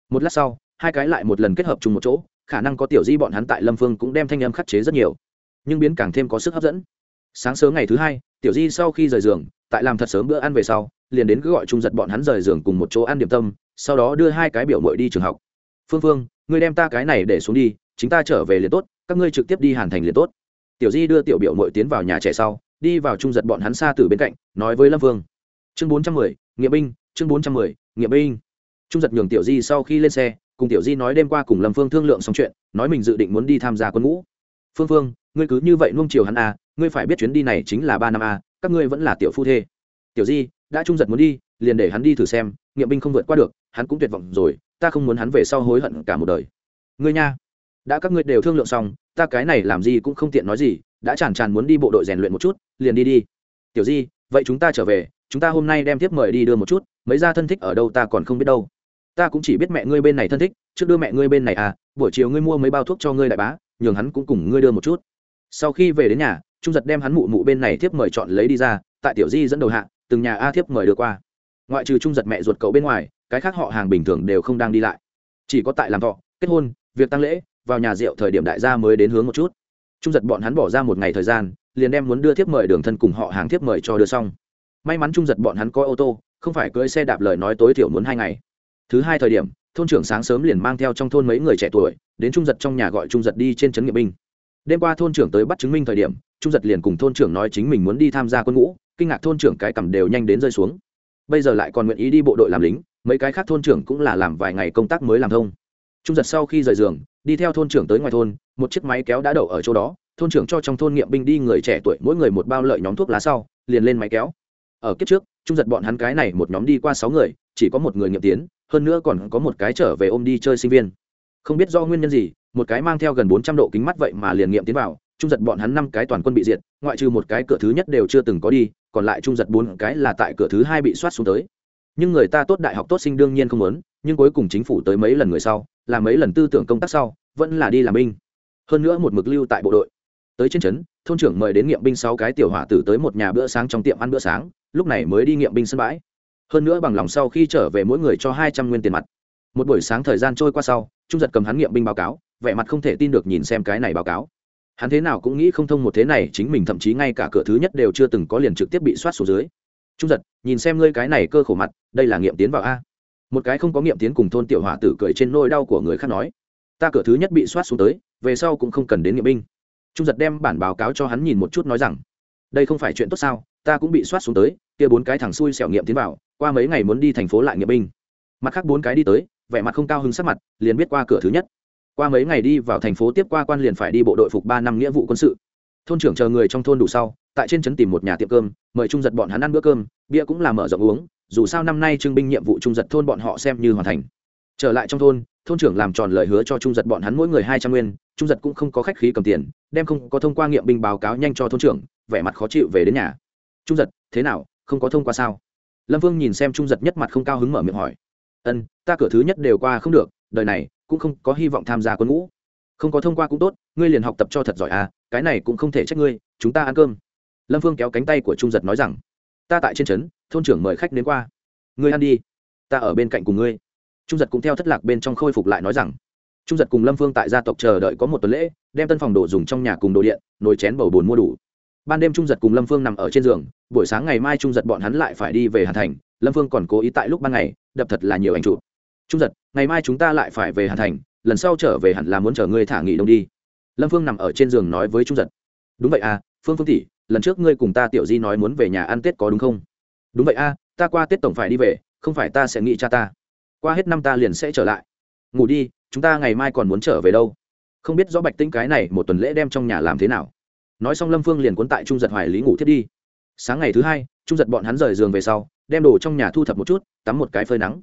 Một lát sau hai cái lại một lần kết hợp chung một chỗ, khả năng có tiểu di bọn hắn tại lâm phương cũng đem thanh âm khắc chế rất nhiều. Nhưng biến càng thêm có sức hấp dẫn. Sáng sớm ngày thứ hai, tiểu di sau khi rời giường, tại làm thật sớm bữa ăn về sau, liền đến cứ gọi trung giật bọn hắn rời giường cùng một chỗ ăn điểm tâm, sau đó đưa hai cái biểu mội đi trường học. Phương phương, ngươi đem ta cái này để xuống đi, chính ta trở về liền tốt, các ngươi trực tiếp đi hàn thành liền tốt. Tiểu di đưa tiểu biểu mội tiến vào nhà trẻ sau, đi vào trung giật bọn hắn xa từ bên cạnh, nói với lâm Phương. Chương bốn trăm mười nghĩa binh, chương bốn trăm mười nghĩa binh. Trung giật nhường tiểu di sau khi lên xe cùng tiểu di nói đêm qua cùng lâm phương thương lượng xong chuyện, nói mình dự định muốn đi tham gia quân ngũ. Phương phương, ngươi cứ như vậy nuông chiều hắn à ngươi phải biết chuyến đi này chính là ba năm à các ngươi vẫn là tiểu phu thê. Tiểu di, đã trung giật muốn đi, liền để hắn đi thử xem, nghiệm binh không vượt qua được, hắn cũng tuyệt vọng rồi, ta không muốn hắn về sau hối hận cả một đời. Ngươi nha, đã các ngươi đều thương lượng xong, ta cái này làm gì cũng không tiện nói gì, đã chàn chàn muốn đi bộ đội rèn luyện một chút, liền đi đi. Tiểu di, vậy chúng ta trở về, chúng ta hôm nay đem tiếp mời đi đưa một chút, mấy gia thân thích ở đâu ta còn không biết đâu ta cũng chỉ biết mẹ ngươi bên này thân thích, trước đưa mẹ ngươi bên này à buổi chiều ngươi mua mấy bao thuốc cho ngươi đại bá, nhường hắn cũng cùng ngươi đưa một chút. Sau khi về đến nhà, trung giật đem hắn mụ mụ bên này thiếp mời chọn lấy đi ra, tại tiểu di dẫn đầu hạ, từng nhà a thiếp mời đưa qua. Ngoại trừ trung giật mẹ ruột cậu bên ngoài, cái khác họ hàng bình thường đều không đang đi lại. Chỉ có tại làm thọ, kết hôn, việc tăng lễ, vào nhà rượu thời điểm đại gia mới đến hướng một chút. Trung giật bọn hắn bỏ ra một ngày thời gian, liền đem muốn đưa thiếp mời đường thân cùng họ hàng thiếp mời cho đưa xong. May mắn trung giật bọn hắn có ô tô, không phải cưỡi xe đạp lời nói tối thiểu muốn hai ngày thứ hai thời điểm, thôn trưởng sáng sớm liền mang theo trong thôn mấy người trẻ tuổi, đến trung giật trong nhà gọi trung giật đi trên trấn nghiệp binh. Đêm qua thôn trưởng tới bắt chứng minh thời điểm, trung giật liền cùng thôn trưởng nói chính mình muốn đi tham gia quân ngũ, kinh ngạc thôn trưởng cái cầm đều nhanh đến rơi xuống. Bây giờ lại còn nguyện ý đi bộ đội làm lính, mấy cái khác thôn trưởng cũng là làm vài ngày công tác mới làm thông. Trung giật sau khi rời giường, đi theo thôn trưởng tới ngoài thôn, một chiếc máy kéo đã đậu ở chỗ đó, thôn trưởng cho trong thôn nghiệm binh đi người trẻ tuổi mỗi người một bao lợi nhóm thuốc lá sau, liền lên máy kéo. Ở kiếp trước, trung giật bọn hắn cái này một nhóm đi qua sáu người, chỉ có một người nghiệm tiến hơn nữa còn có một cái trở về ôm đi chơi sinh viên. Không biết do nguyên nhân gì, một cái mang theo gần bốn trăm độ kính mắt vậy mà liền nghiệm tiến vào, trung giật bọn hắn năm cái toàn quân bị diệt, ngoại trừ một cái cửa thứ nhất đều chưa từng có đi, còn lại trung giật bốn cái là tại cửa thứ hai bị soát xuống tới. Nhưng người ta tốt đại học tốt sinh đương nhiên không muốn, nhưng cuối cùng chính phủ tới mấy lần người sau làm mấy lần tư tưởng công tác sau, vẫn là đi làm binh. Hơn nữa một mực lưu tại bộ đội. Tới trên trấn, thôn trưởng mời đến nghiệm binh sáu cái tiểu hỏa tử tới một nhà bữa sáng trong tiệm ăn bữa sáng, lúc này mới đi nghiệm binh sân bãi hơn nữa bằng lòng sau khi trở về mỗi người cho hai trăm nguyên tiền mặt. Một buổi sáng thời gian trôi qua sau, trung giật cầm hắn nghiệm binh báo cáo, vẻ mặt không thể tin được nhìn xem cái này báo cáo. Hắn thế nào cũng nghĩ không thông một thế này, chính mình thậm chí ngay cả cửa thứ nhất đều chưa từng có liền trực tiếp bị soát xuống dưới. Trung giật, nhìn xem ngươi cái này cơ khổ mặt, đây là nghiệm tiến vào a. Một cái không có nghiệm tiến cùng thôn tiểu hỏa tử cười trên nôi đau của người khác nói. Ta cửa thứ nhất bị soát xuống tới, về sau cũng không cần đến nghiệm binh. Trung giật đem bản báo cáo cho hắn nhìn một chút nói rằng, đây không phải chuyện tốt sao, ta cũng bị soát xuống tới, kia bốn cái thằng xui xẻo nghiệm tiến vào qua mấy ngày muốn đi thành phố lại nghĩa binh. Mặt khác bốn cái đi tới, vẻ mặt không cao hứng sắc mặt, liền biết qua cửa thứ nhất. Qua mấy ngày đi vào thành phố tiếp qua quan liền phải đi bộ đội phục ba năm nghĩa vụ quân sự. Thôn trưởng chờ người trong thôn đủ sau, tại trên trấn tìm một nhà tiệm cơm, mời trung giật bọn hắn ăn bữa cơm, bia cũng là mở rộng uống, dù sao năm nay trưng binh nhiệm vụ trung giật thôn bọn họ xem như hoàn thành. Trở lại trong thôn thôn trưởng làm tròn lời hứa cho trung giật bọn hắn mỗi người hai trăm nguyên, trung giật cũng không có khách khí cầm tiền, đem không có thông qua nghiệm binh báo cáo nhanh cho thôn trưởng, vẻ mặt khó chịu về đến nhà. Trung giật, thế nào, không có thông qua sao? Lâm vương nhìn xem trung giật nhất mặt không cao hứng mở miệng hỏi. Ân, ta cửa thứ nhất đều qua không được, đời này cũng không có hy vọng tham gia quân ngũ. Không có thông qua cũng tốt, ngươi liền học tập cho thật giỏi à cái này cũng không thể trách ngươi, chúng ta ăn cơm. Lâm phương kéo cánh tay của trung giật nói rằng, ta tại trên trấn, thôn trưởng mời khách đến qua. Ngươi ăn đi, ta ở bên cạnh cùng ngươi. Trung giật cũng theo thất lạc bên trong khôi phục lại nói rằng, trung giật cùng lâm phương tại gia tộc chờ đợi có một tuần lễ, đem tân phòng đồ dùng trong nhà cùng đồ điện, nồi chén bầu bồn mua đủ ban đêm trung giật cùng lâm phương nằm ở trên giường buổi sáng ngày mai trung giật bọn hắn lại phải đi về hà thành lâm phương còn cố ý tại lúc ban ngày đập thật là nhiều ảnh chụp. Trung giật ngày mai chúng ta lại phải về hà thành lần sau trở về hẳn là muốn chở ngươi thả nghỉ đông đi. Lâm phương nằm ở trên giường nói với trung giật. Đúng vậy à phương phương tỷ lần trước ngươi cùng ta tiểu di nói muốn về nhà ăn tết có đúng không? Đúng vậy à, ta qua tết tổng phải đi về không phải ta sẽ nghĩ cha ta. Qua hết năm ta liền sẽ trở lại. Ngủ đi chúng ta ngày mai còn muốn trở về đâu? Không biết rõ bạch tinh cái này một tuần lễ đem trong nhà làm thế nào nói xong lâm phương liền cuốn tại trung giật hoài lý ngủ thiết đi sáng ngày thứ hai trung giật bọn hắn rời giường về sau đem đồ trong nhà thu thập một chút tắm một cái phơi nắng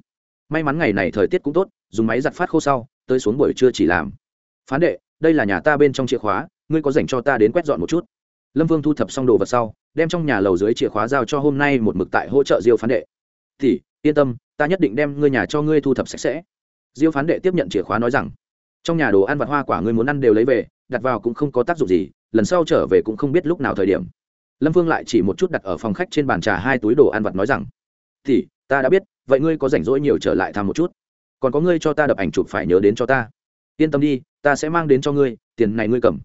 may mắn ngày này thời tiết cũng tốt dùng máy giặt phát khô sau tới xuống buổi trưa chỉ làm phán đệ đây là nhà ta bên trong chìa khóa ngươi có dành cho ta đến quét dọn một chút lâm vương thu thập xong đồ vật sau đem trong nhà lầu dưới chìa khóa giao cho hôm nay một mực tại hỗ trợ diêu phán đệ thì yên tâm ta nhất định đem ngươi nhà cho ngươi thu thập sạch sẽ diêu phán đệ tiếp nhận chìa khóa nói rằng trong nhà đồ ăn vặt hoa quả ngươi muốn ăn đều lấy về đặt vào cũng không có tác dụng gì, lần sau trở về cũng không biết lúc nào thời điểm. Lâm phương lại chỉ một chút đặt ở phòng khách trên bàn trà hai túi đồ ăn vặt nói rằng thì ta đã biết, vậy ngươi có rảnh rỗi nhiều trở lại thăm một chút. Còn có ngươi cho ta đập ảnh chụp phải nhớ đến cho ta. Yên tâm đi, ta sẽ mang đến cho ngươi, tiền này ngươi cầm.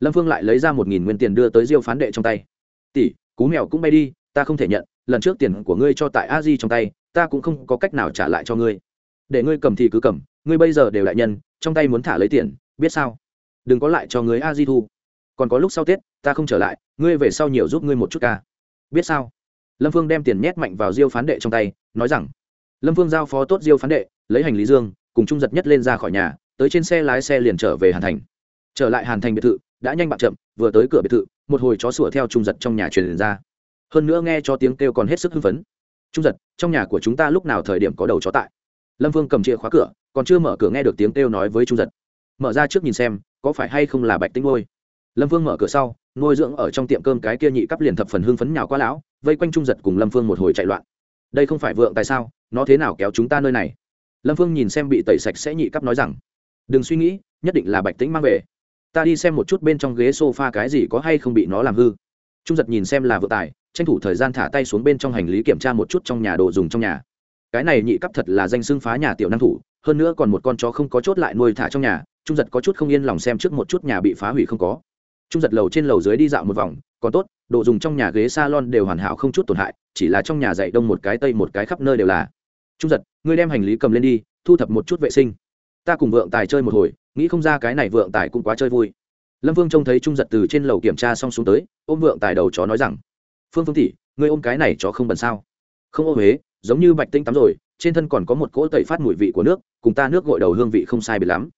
Lâm phương lại lấy ra một nghìn nguyên tiền đưa tới diêu phán đệ trong tay. Tỷ, cú mèo cũng bay đi, ta không thể nhận, lần trước tiền của ngươi cho tại a di trong tay, ta cũng không có cách nào trả lại cho ngươi. Để ngươi cầm thì cứ cầm, ngươi bây giờ đều đại nhân, trong tay muốn thả lấy tiền, biết sao? Đừng có lại cho người a di thu. Còn có lúc sau tết, ta không trở lại, ngươi về sau nhiều giúp ngươi một chút ca. Biết sao? Lâm phương đem tiền nhét mạnh vào diêu phán đệ trong tay, nói rằng, lâm phương giao phó tốt diêu phán đệ, lấy hành lý dương, cùng trung giật nhất lên ra khỏi nhà, tới trên xe lái xe liền trở về hàn thành. Trở lại hàn thành biệt thự, đã nhanh bạn chậm, vừa tới cửa biệt thự, một hồi chó sủa theo trung giật trong nhà truyền ra. Hơn nữa nghe cho tiếng kêu còn hết sức hưng phấn. Trung giật, trong nhà của chúng ta lúc nào thời điểm có đầu chó tại? Lâm vương cầm chìa khóa cửa, còn chưa mở cửa nghe được tiếng kêu nói với trung giật. Mở ra trước nhìn xem có phải hay không là bạch tinh ngôi lâm vương mở cửa sau, nuôi dưỡng ở trong tiệm cơm cái kia nhị cắp liền thập phần hưng phấn nhào quá lão, vây quanh trung giật cùng lâm vương một hồi chạy loạn. Đây không phải vượng tại sao, nó thế nào kéo chúng ta nơi này? Lâm vương nhìn xem bị tẩy sạch sẽ nhị cắp nói rằng, đừng suy nghĩ, nhất định là bạch tĩnh mang về. Ta đi xem một chút bên trong ghế s o f a cái gì có hay không bị nó làm hư. Trung giật nhìn xem là vợ tài, tranh thủ thời gian thả tay xuống bên trong hành lý kiểm tra một chút trong nhà đồ dùng trong nhà. Cái này nhị cấp thật là danh xưng phá nhà tiểu năng thủ, hơn nữa còn một con chó không có chốt lại nuôi thả trong nhà trung giật có chút không yên lòng xem trước một chút nhà bị phá hủy không có. Trung giật lầu trên lầu dưới đi dạo một vòng, còn tốt, đồ dùng trong nhà ghế s a lon đều hoàn hảo không chút tổn hại, chỉ là trong nhà dạy đông một cái tây một cái khắp nơi đều là. Trung giật, ngươi đem hành lý cầm lên đi, thu thập một chút vệ sinh. Ta cùng vượng tài chơi một hồi, nghĩ không ra cái này vượng tài cũng quá chơi vui. Lâm vương trông thấy trung giật từ trên lầu kiểm tra xong xuống tới, ôm vượng tài đầu chó nói rằng, phương phương tỷ, ngươi ôm cái này chó không bẩn sao? Không ôm huế giống như bạch tinh tắm rồi, trên thân còn có một cỗ tẩy phát mùi vị của nước, cùng ta nước gội đầu hương vị không sai biệt lắm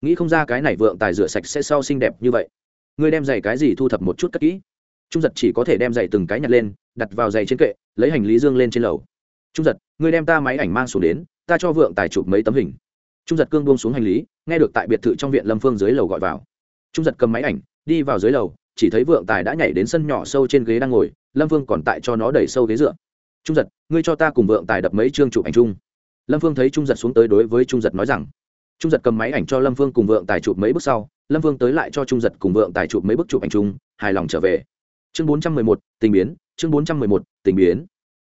nghĩ không ra cái này vượng tài rửa sạch sẽ sau xinh đẹp như vậy. Ngươi đem giày cái gì thu thập một chút cất kỹ. Trung giật chỉ có thể đem giày từng cái nhặt lên, đặt vào giày trên kệ, lấy hành lý dương lên trên lầu. Trung giật, ngươi đem ta máy ảnh mang xuống đến, ta cho vượng tài chụp mấy tấm hình. Trung giật cương buông xuống hành lý, nghe được tại biệt thự trong viện lâm phương dưới lầu gọi vào. Trung giật cầm máy ảnh, đi vào dưới lầu, chỉ thấy vượng tài đã nhảy đến sân nhỏ sâu trên ghế đang ngồi, lâm phương còn tại cho nó đẩy sâu ghế dựa. Trung giật, ngươi cho ta cùng vượng tài đập mấy chương chụp ảnh chung. Lâm phương thấy trung giật xuống tới đối với trung giật nói rằng trung giật cầm máy ảnh cho lâm phương cùng vượng tài chụp mấy bước sau, lâm phương tới lại cho trung giật cùng vượng tài chụp mấy bức chụp ảnh chung, hài lòng trở về. Chương bốn trăm mười một, tình biến, chương bốn trăm mười một, tình biến.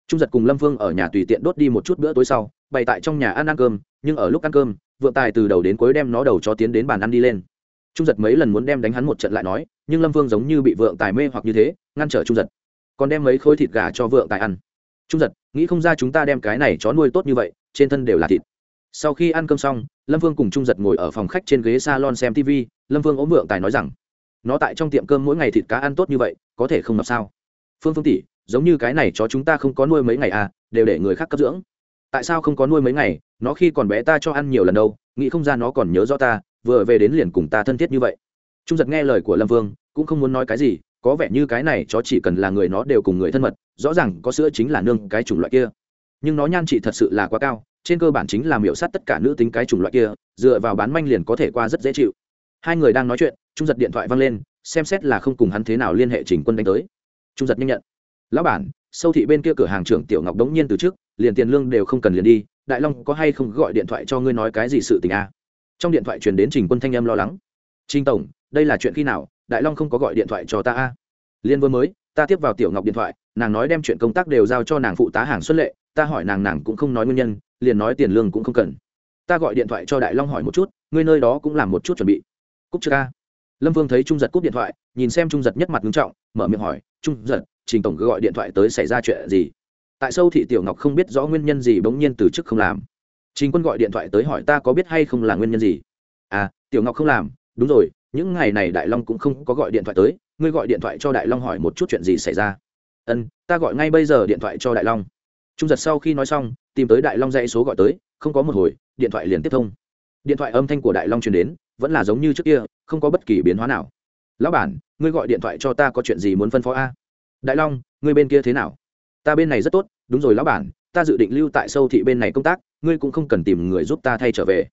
Trung giật cùng lâm phương ở nhà tùy tiện đốt đi một chút bữa tối sau, bày tại trong nhà ăn ăn cơm, nhưng ở lúc ăn cơm, vượng tài từ đầu đến cuối đem nó đầu cho tiến đến bàn ăn đi lên. Trung giật mấy lần muốn đem đánh hắn một trận lại nói, nhưng lâm vương giống như bị vượng tài mê hoặc như thế, ngăn trở trung giật. Còn đem mấy khối thịt gà cho vượng tài ăn. Trung giật, nghĩ không ra chúng ta đem cái này chó nuôi tốt như vậy, trên thân đều là thịt sau khi ăn cơm xong, lâm vương cùng trung giật ngồi ở phòng khách trên ghế salon xem tv lâm vương ốm vượng tài nói rằng, nó tại trong tiệm cơm mỗi ngày thịt cá ăn tốt như vậy, có thể không mập sao? Phương phương tỷ, giống như cái này chó chúng ta không có nuôi mấy ngày à đều để người khác cấp dưỡng. Tại sao không có nuôi mấy ngày, nó khi còn bé ta cho ăn nhiều lần đâu, nghĩ không ra nó còn nhớ rõ ta, vừa về đến liền cùng ta thân thiết như vậy. Trung giật nghe lời của lâm vương, cũng không muốn nói cái gì, có vẻ như cái này chó chỉ cần là người nó đều cùng người thân mật, rõ ràng có sữa chính là nương cái chủng loại kia. Nhưng nó nhan trị thật sự là quá cao trên cơ bản chính là miểu sát tất cả nữ tính cái chủng loại kia, dựa vào bán manh liền có thể qua rất dễ chịu hai người đang nói chuyện, trung giật điện thoại văng lên, xem xét là không cùng hắn thế nào liên hệ trình quân đánh tới trung giật nhanh nhận lão bản, sâu thị bên kia cửa hàng trưởng tiểu ngọc đống nhiên từ trước, liền tiền lương đều không cần liền đi, đại long có hay không gọi điện thoại cho ngươi nói cái gì sự tình a à? trong điện thoại truyền đến trình quân thanh âm lo lắng Trình tổng, đây là chuyện khi nào, đại long không có gọi điện thoại cho ta a à? liên vừa mới, ta tiếp vào tiểu ngọc điện thoại, nàng nói đem chuyện công tác đều giao cho nàng phụ tá hàng xuất lệ, ta hỏi nàng nàng cũng không nói nguyên nhân liền nói tiền lương cũng không cần. Ta gọi điện thoại cho đại long hỏi một chút, ngươi nơi đó cũng làm một chút chuẩn bị. Cúc chưa ca. Lâm vương thấy trung giật cúp điện thoại, nhìn xem trung giật nhất mặt nghiêm trọng, mở miệng hỏi, trung giật, trình tổng cứ gọi điện thoại tới xảy ra chuyện gì? Tại sâu thị tiểu ngọc không biết rõ nguyên nhân gì bỗng nhiên từ chức không làm. Trình quân gọi điện thoại tới hỏi ta có biết hay không là nguyên nhân gì? À tiểu ngọc không làm, đúng rồi, những ngày này đại long cũng không có gọi điện thoại tới, ngươi gọi điện thoại cho đại long hỏi một chút chuyện gì xảy ra. Ân, ta gọi ngay bây giờ điện thoại cho đại long. Trung giật sau khi nói xong tìm tới đại long dãy số gọi tới, không có một hồi, điện thoại liền tiếp thông. Điện thoại âm thanh của đại long truyền đến, vẫn là giống như trước kia, không có bất kỳ biến hóa nào. Lão bản, ngươi gọi điện thoại cho ta có chuyện gì muốn phân phó a? Đại long, ngươi bên kia thế nào? Ta bên này rất tốt, đúng rồi lão bản, ta dự định lưu tại sâu thị bên này công tác, ngươi cũng không cần tìm người giúp ta thay trở về.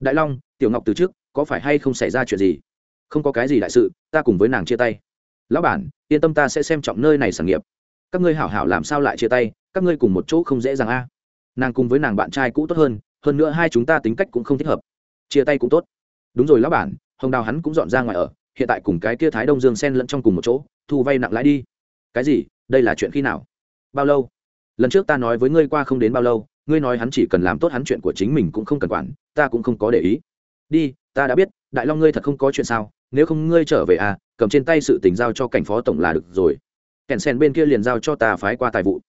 Đại long, tiểu ngọc từ trước, có phải hay không xảy ra chuyện gì? Không có cái gì đại sự, ta cùng với nàng chia tay. Lão bản, yên tâm ta sẽ xem trọng nơi này sản nghiệp. Các ngươi hảo hảo làm sao lại chia tay, các ngươi cùng một chỗ không dễ dàng a? Nàng cùng với nàng bạn trai cũ tốt hơn hơn nữa hai chúng ta tính cách cũng không thích hợp. Chia tay cũng tốt. Đúng rồi lão bản, hồng đào hắn cũng dọn ra ngoài ở, hiện tại cùng cái kia thái đông dương sen lẫn trong cùng một chỗ, thu vay nặng lãi đi. Cái gì? Đây là chuyện khi nào? Bao lâu? Lần trước ta nói với ngươi qua không đến bao lâu, ngươi nói hắn chỉ cần làm tốt hắn chuyện của chính mình cũng không cần quản, ta cũng không có để ý. Đi, ta đã biết, đại long ngươi thật không có chuyện sao, nếu không ngươi trở về à cầm trên tay sự tình giao cho cảnh phó tổng là được rồi. Kèn sen bên kia liền giao cho ta phái qua tài vụ.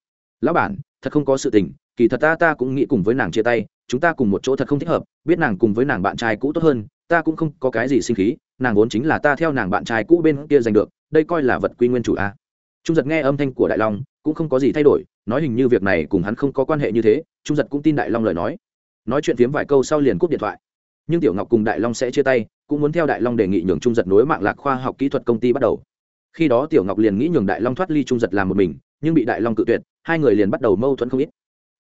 Lão bản, thật không có sự tình kỳ thật ta ta cũng nghĩ cùng với nàng chia tay, chúng ta cùng một chỗ thật không thích hợp, biết nàng cùng với nàng bạn trai cũ tốt hơn, ta cũng không có cái gì sinh khí, nàng vốn chính là ta theo nàng bạn trai cũ bên kia giành được, đây coi là vật quy nguyên chủ a. À. trung giật nghe âm thanh của đại long, cũng không có gì thay đổi, nói hình như việc này cùng hắn không có quan hệ như thế, trung giật cũng tin đại long lời nói. Nói chuyện phiếm vài câu sau liền cúp điện thoại. Nhưng tiểu ngọc cùng đại long sẽ chia tay, cũng muốn theo đại long đề nghị nhường trung giật nối mạng lạc khoa học kỹ thuật công ty bắt đầu. Khi đó tiểu ngọc liền nghĩ nhường đại long thoát ly trung giật làm một mình, nhưng bị đại long cự tuyệt, hai người liền bắt đầu mâu thuẫn không ít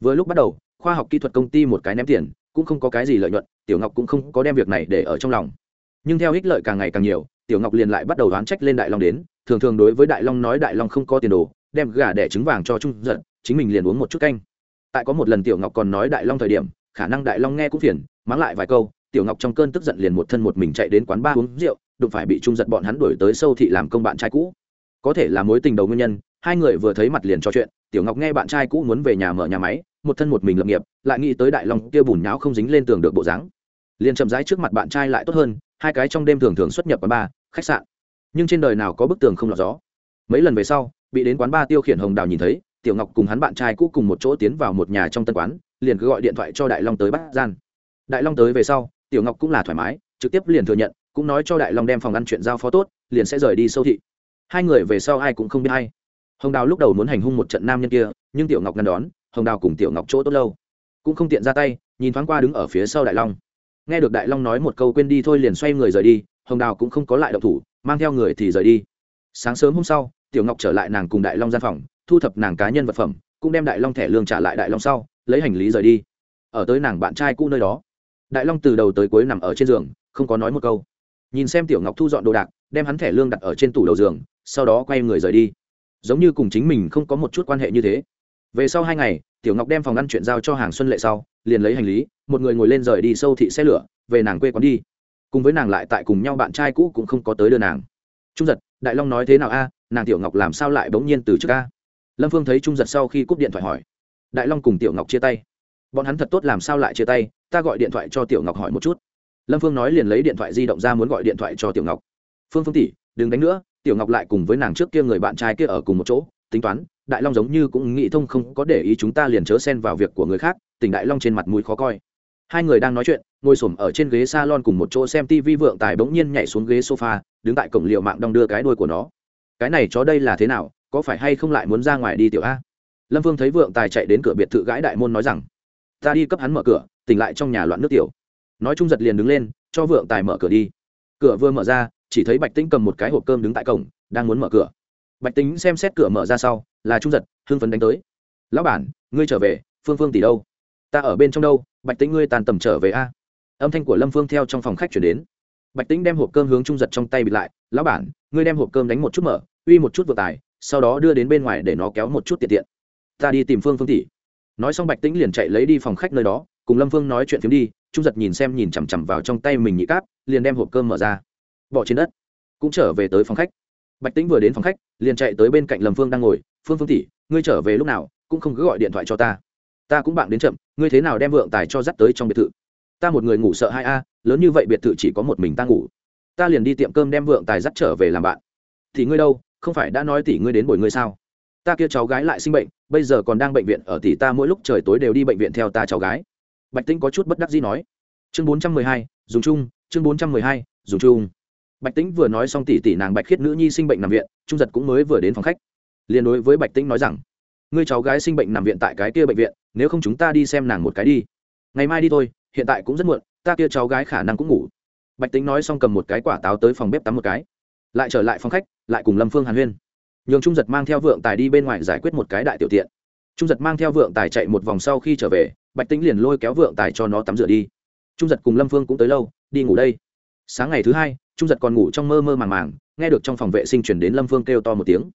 vừa lúc bắt đầu, khoa học kỹ thuật công ty một cái ném tiền, cũng không có cái gì lợi nhuận, tiểu ngọc cũng không có đem việc này để ở trong lòng. Nhưng theo ích lợi càng ngày càng nhiều, tiểu ngọc liền lại bắt đầu đoán trách lên đại long đến, thường thường đối với đại long nói đại long không có tiền đồ, đem gà đẻ trứng vàng cho trung giật, chính mình liền uống một chút canh. Tại có một lần tiểu ngọc còn nói đại long thời điểm, khả năng đại long nghe cũng phiền, mắng lại vài câu, tiểu ngọc trong cơn tức giận liền một thân một mình chạy đến quán ba uống rượu, đụng phải bị trung giật bọn hắn đuổi tới sâu thị làm công bạn trai cũ. Có thể là mối tình đầu nguyên nhân, hai người vừa thấy mặt liền trò chuyện, tiểu ngọc nghe bạn trai cũ muốn về nhà mở nhà máy một thân một mình lập nghiệp, lại nghĩ tới đại long kia bùn nháo không dính lên tường được bộ dáng. Liền chậm rãi trước mặt bạn trai lại tốt hơn, hai cái trong đêm thường thường xuất nhập quán ba khách sạn. Nhưng trên đời nào có bức tường không lọt gió? Mấy lần về sau, bị đến quán ba tiêu khiển hồng đào nhìn thấy, tiểu ngọc cùng hắn bạn trai cũ cùng một chỗ tiến vào một nhà trong tân quán, liền cứ gọi điện thoại cho đại long tới bắt gian. Đại long tới về sau, tiểu ngọc cũng là thoải mái, trực tiếp liền thừa nhận, cũng nói cho đại long đem phòng ăn chuyện giao phó tốt, liền sẽ rời đi sâu thị. Hai người về sau ai cũng không biết hay. Hồng đào lúc đầu muốn hành hung một trận nam nhân kia, nhưng tiểu ngọc ngăn đón hồng đào cùng tiểu ngọc chỗ tốt lâu. Cũng không tiện ra tay, nhìn thoáng qua đứng ở phía sau đại long. Nghe được đại long nói một câu quên đi thôi liền xoay người rời đi, hồng đào cũng không có lại động thủ, mang theo người thì rời đi. Sáng sớm hôm sau, tiểu ngọc trở lại nàng cùng đại long gian phòng, thu thập nàng cá nhân vật phẩm, cũng đem đại long thẻ lương trả lại đại long sau, lấy hành lý rời đi. Ở tới nàng bạn trai cũ nơi đó. Đại long từ đầu tới cuối nằm ở trên giường, không có nói một câu. Nhìn xem tiểu ngọc thu dọn đồ đạc, đem hắn thẻ lương đặt ở trên tủ đầu giường, sau đó quay người rời đi. Giống như cùng chính mình không có một chút quan hệ như thế về sau hai ngày, tiểu ngọc đem phòng ngăn chuyện giao cho hàng xuân lệ sau, liền lấy hành lý, một người ngồi lên rời đi sâu thị xe lửa, về nàng quê quán đi. Cùng với nàng lại tại cùng nhau bạn trai cũ cũng không có tới đưa nàng. Trung giật, đại long nói thế nào a? Nàng tiểu ngọc làm sao lại bỗng nhiên từ trước a? Lâm phương thấy trung giật sau khi cúp điện thoại hỏi. Đại long cùng tiểu ngọc chia tay. Bọn hắn thật tốt làm sao lại chia tay? Ta gọi điện thoại cho tiểu ngọc hỏi một chút. Lâm phương nói liền lấy điện thoại di động ra muốn gọi điện thoại cho tiểu ngọc. Phương phương tỷ, đừng đánh nữa, tiểu ngọc lại cùng với nàng trước kia người bạn trai kia ở cùng một chỗ, tính toán đại long giống như cũng nghĩ thông không có để ý chúng ta liền chớ xen vào việc của người khác, tỉnh đại long trên mặt mũi khó coi. Hai người đang nói chuyện, ngồi s ổ m ở trên ghế s a lon cùng một chỗ xem tv vượng tài bỗng nhiên nhảy xuống ghế sofa, đứng tại cổng liệu mạng đong đưa cái đôi của nó. Cái này chó đây là thế nào, có phải hay không lại muốn ra ngoài đi tiểu a? Lâm vương thấy vượng tài chạy đến cửa biệt thự gãi đại môn nói rằng, ta đi cấp hắn mở cửa, tỉnh lại trong nhà loạn nước tiểu. Nói chung giật liền đứng lên, cho vượng tài mở cửa đi. Cửa vừa mở ra, chỉ thấy bạch tĩnh cầm một cái hộp cơm đứng tại cổng, đang muốn mở cửa. Bạch tính xem xét cửa mở ra sau là trung giật, hưng phấn đánh tới. Lão bản, ngươi trở về, phương phương tỷ đâu? Ta ở bên trong đâu? Bạch tính ngươi tàn tầm trở về a. Âm thanh của lâm phương theo trong phòng khách chuyển đến. Bạch tính đem hộp cơm hướng trung giật trong tay bịt lại. Lão bản, ngươi đem hộp cơm đánh một chút mở, uy một chút vừa tài, sau đó đưa đến bên ngoài để nó kéo một chút tiện tiện. Ta đi tìm phương phương tỷ. Nói xong bạch tĩnh liền chạy lấy đi phòng khách nơi đó, cùng lâm phương nói chuyện phiếm đi. Trung giật nhìn xem nhìn chằm chằm vào trong tay mình nhị cáp, liền đem hộp cơm mở ra. Bỏ trên đất. Cũng trở về tới phòng khách. Bạch tĩnh vừa đến phòng khách, liền chạy tới bên cạnh lâm phương đang ngồi phương phương tỷ, ngươi trở về lúc nào, cũng không cứ gọi điện thoại cho ta. Ta cũng bạn đến chậm, ngươi thế nào đem vượng tài cho dắt tới trong biệt thự? Ta một người ngủ sợ hai a, lớn như vậy biệt thự chỉ có một mình ta ngủ. Ta liền đi tiệm cơm đem vượng tài dắt trở về làm bạn. Thì ngươi đâu, không phải đã nói tỷ ngươi đến bồi ngươi sao? Ta kia cháu gái lại sinh bệnh, bây giờ còn đang bệnh viện, ở tỷ ta mỗi lúc trời tối đều đi bệnh viện theo ta cháu gái. Bạch tĩnh có chút bất đắc dĩ nói. Chương bốn trăm mười hai, dùng chung, chương bốn trăm mười hai, dùng chung. Bạch tĩnh vừa nói xong tỷ tỷ nàng bạch khiết nữ nhi sinh bệnh nằm viện, trung giật cũng mới vừa đến phòng khách liền đối với bạch tĩnh nói rằng, ngươi cháu gái sinh bệnh nằm viện tại cái kia bệnh viện, nếu không chúng ta đi xem nàng một cái đi. Ngày mai đi thôi, hiện tại cũng rất muộn, ta kia cháu gái khả năng cũng ngủ. Bạch tĩnh nói xong cầm một cái quả táo tới phòng bếp tắm một cái. Lại trở lại phòng khách, lại cùng lâm phương hàn huyên. Nhường trung giật mang theo vượng tài đi bên ngoài giải quyết một cái đại tiểu tiện. Trung giật mang theo vượng tài chạy một vòng sau khi trở về, bạch tĩnh liền lôi kéo vượng tài cho nó tắm rửa đi. Trung giật cùng lâm phương cũng tới lâu, đi ngủ đây. Sáng ngày thứ hai, trung giật còn ngủ trong mơ mơ màng màng, nghe được trong phòng vệ sinh chuyển đến lâm phương kêu to một tiếng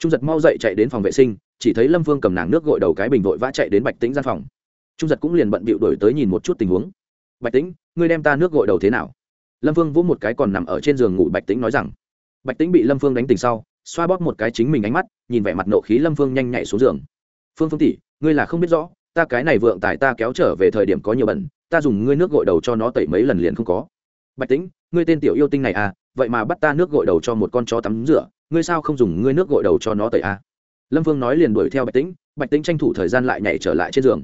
trung giật mau dậy chạy đến phòng vệ sinh, chỉ thấy lâm phương cầm nàng nước gội đầu cái bình vội vã chạy đến bạch tĩnh gian phòng. Trung giật cũng liền bận bịu đổi tới nhìn một chút tình huống. Bạch tĩnh, ngươi đem ta nước gội đầu thế nào? Lâm phương vỗ một cái còn nằm ở trên giường ngủ bạch tĩnh nói rằng. Bạch tĩnh bị lâm phương đánh tình sau, xoa bóp một cái chính mình ánh mắt, nhìn vẻ mặt nộ khí lâm phương nhanh nhạy xuống giường. Phương phương tỷ, ngươi là không biết rõ, ta cái này vượng tài ta kéo trở về thời điểm có nhiều bẩn ta dùng ngươi nước gội đầu cho nó tẩy mấy lần liền không có. Bạch tĩnh, ngươi tên tiểu yêu tinh này à vậy mà bắt ta nước gội đầu cho một con chó tắm rửa, ngươi sao không dùng ngươi nước gội đầu cho nó tẩy à? Lâm Vương nói liền đuổi theo bạch tĩnh bạch tĩnh tranh thủ thời gian lại nhảy trở lại trên giường.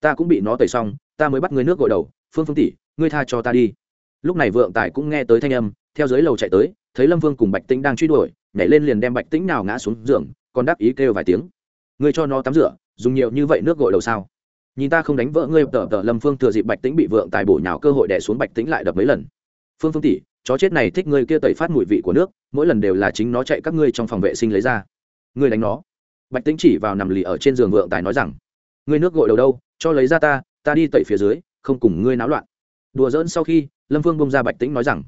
Ta cũng bị nó tẩy xong, ta mới bắt ngươi nước gội đầu, phương phương tỷ, ngươi tha cho ta đi. Lúc này vượng tài cũng nghe tới thanh âm, theo dưới lầu chạy tới, thấy lâm vương cùng bạch tĩnh đang truy đuổi, nhảy lên liền đem bạch tĩnh nào ngã xuống giường, còn đáp ý kêu vài tiếng. Ngươi cho nó tắm rửa, dùng nhiều như vậy nước gội đầu sao? Nhìn ta không đánh vỡ ngươi, tờ tờ lâm phương thừa dịp bạch tĩnh bị vượng tài bổ nhào cơ hội đẻ xuống bạch tĩnh lại đập mấy lần. Phương phương tỷ chó chết này thích ngươi kia tẩy phát mùi vị của nước, mỗi lần đều là chính nó chạy các ngươi trong phòng vệ sinh lấy ra ngươi đánh nó bạch tĩnh chỉ vào nằm lì ở trên giường vượng tài nói rằng, ngươi nước gội đầu đâu, cho lấy ra ta ta đi tẩy phía dưới, không cùng ngươi náo loạn đùa dỡn sau khi, lâm Vương bông ra bạch tĩnh nói rằng,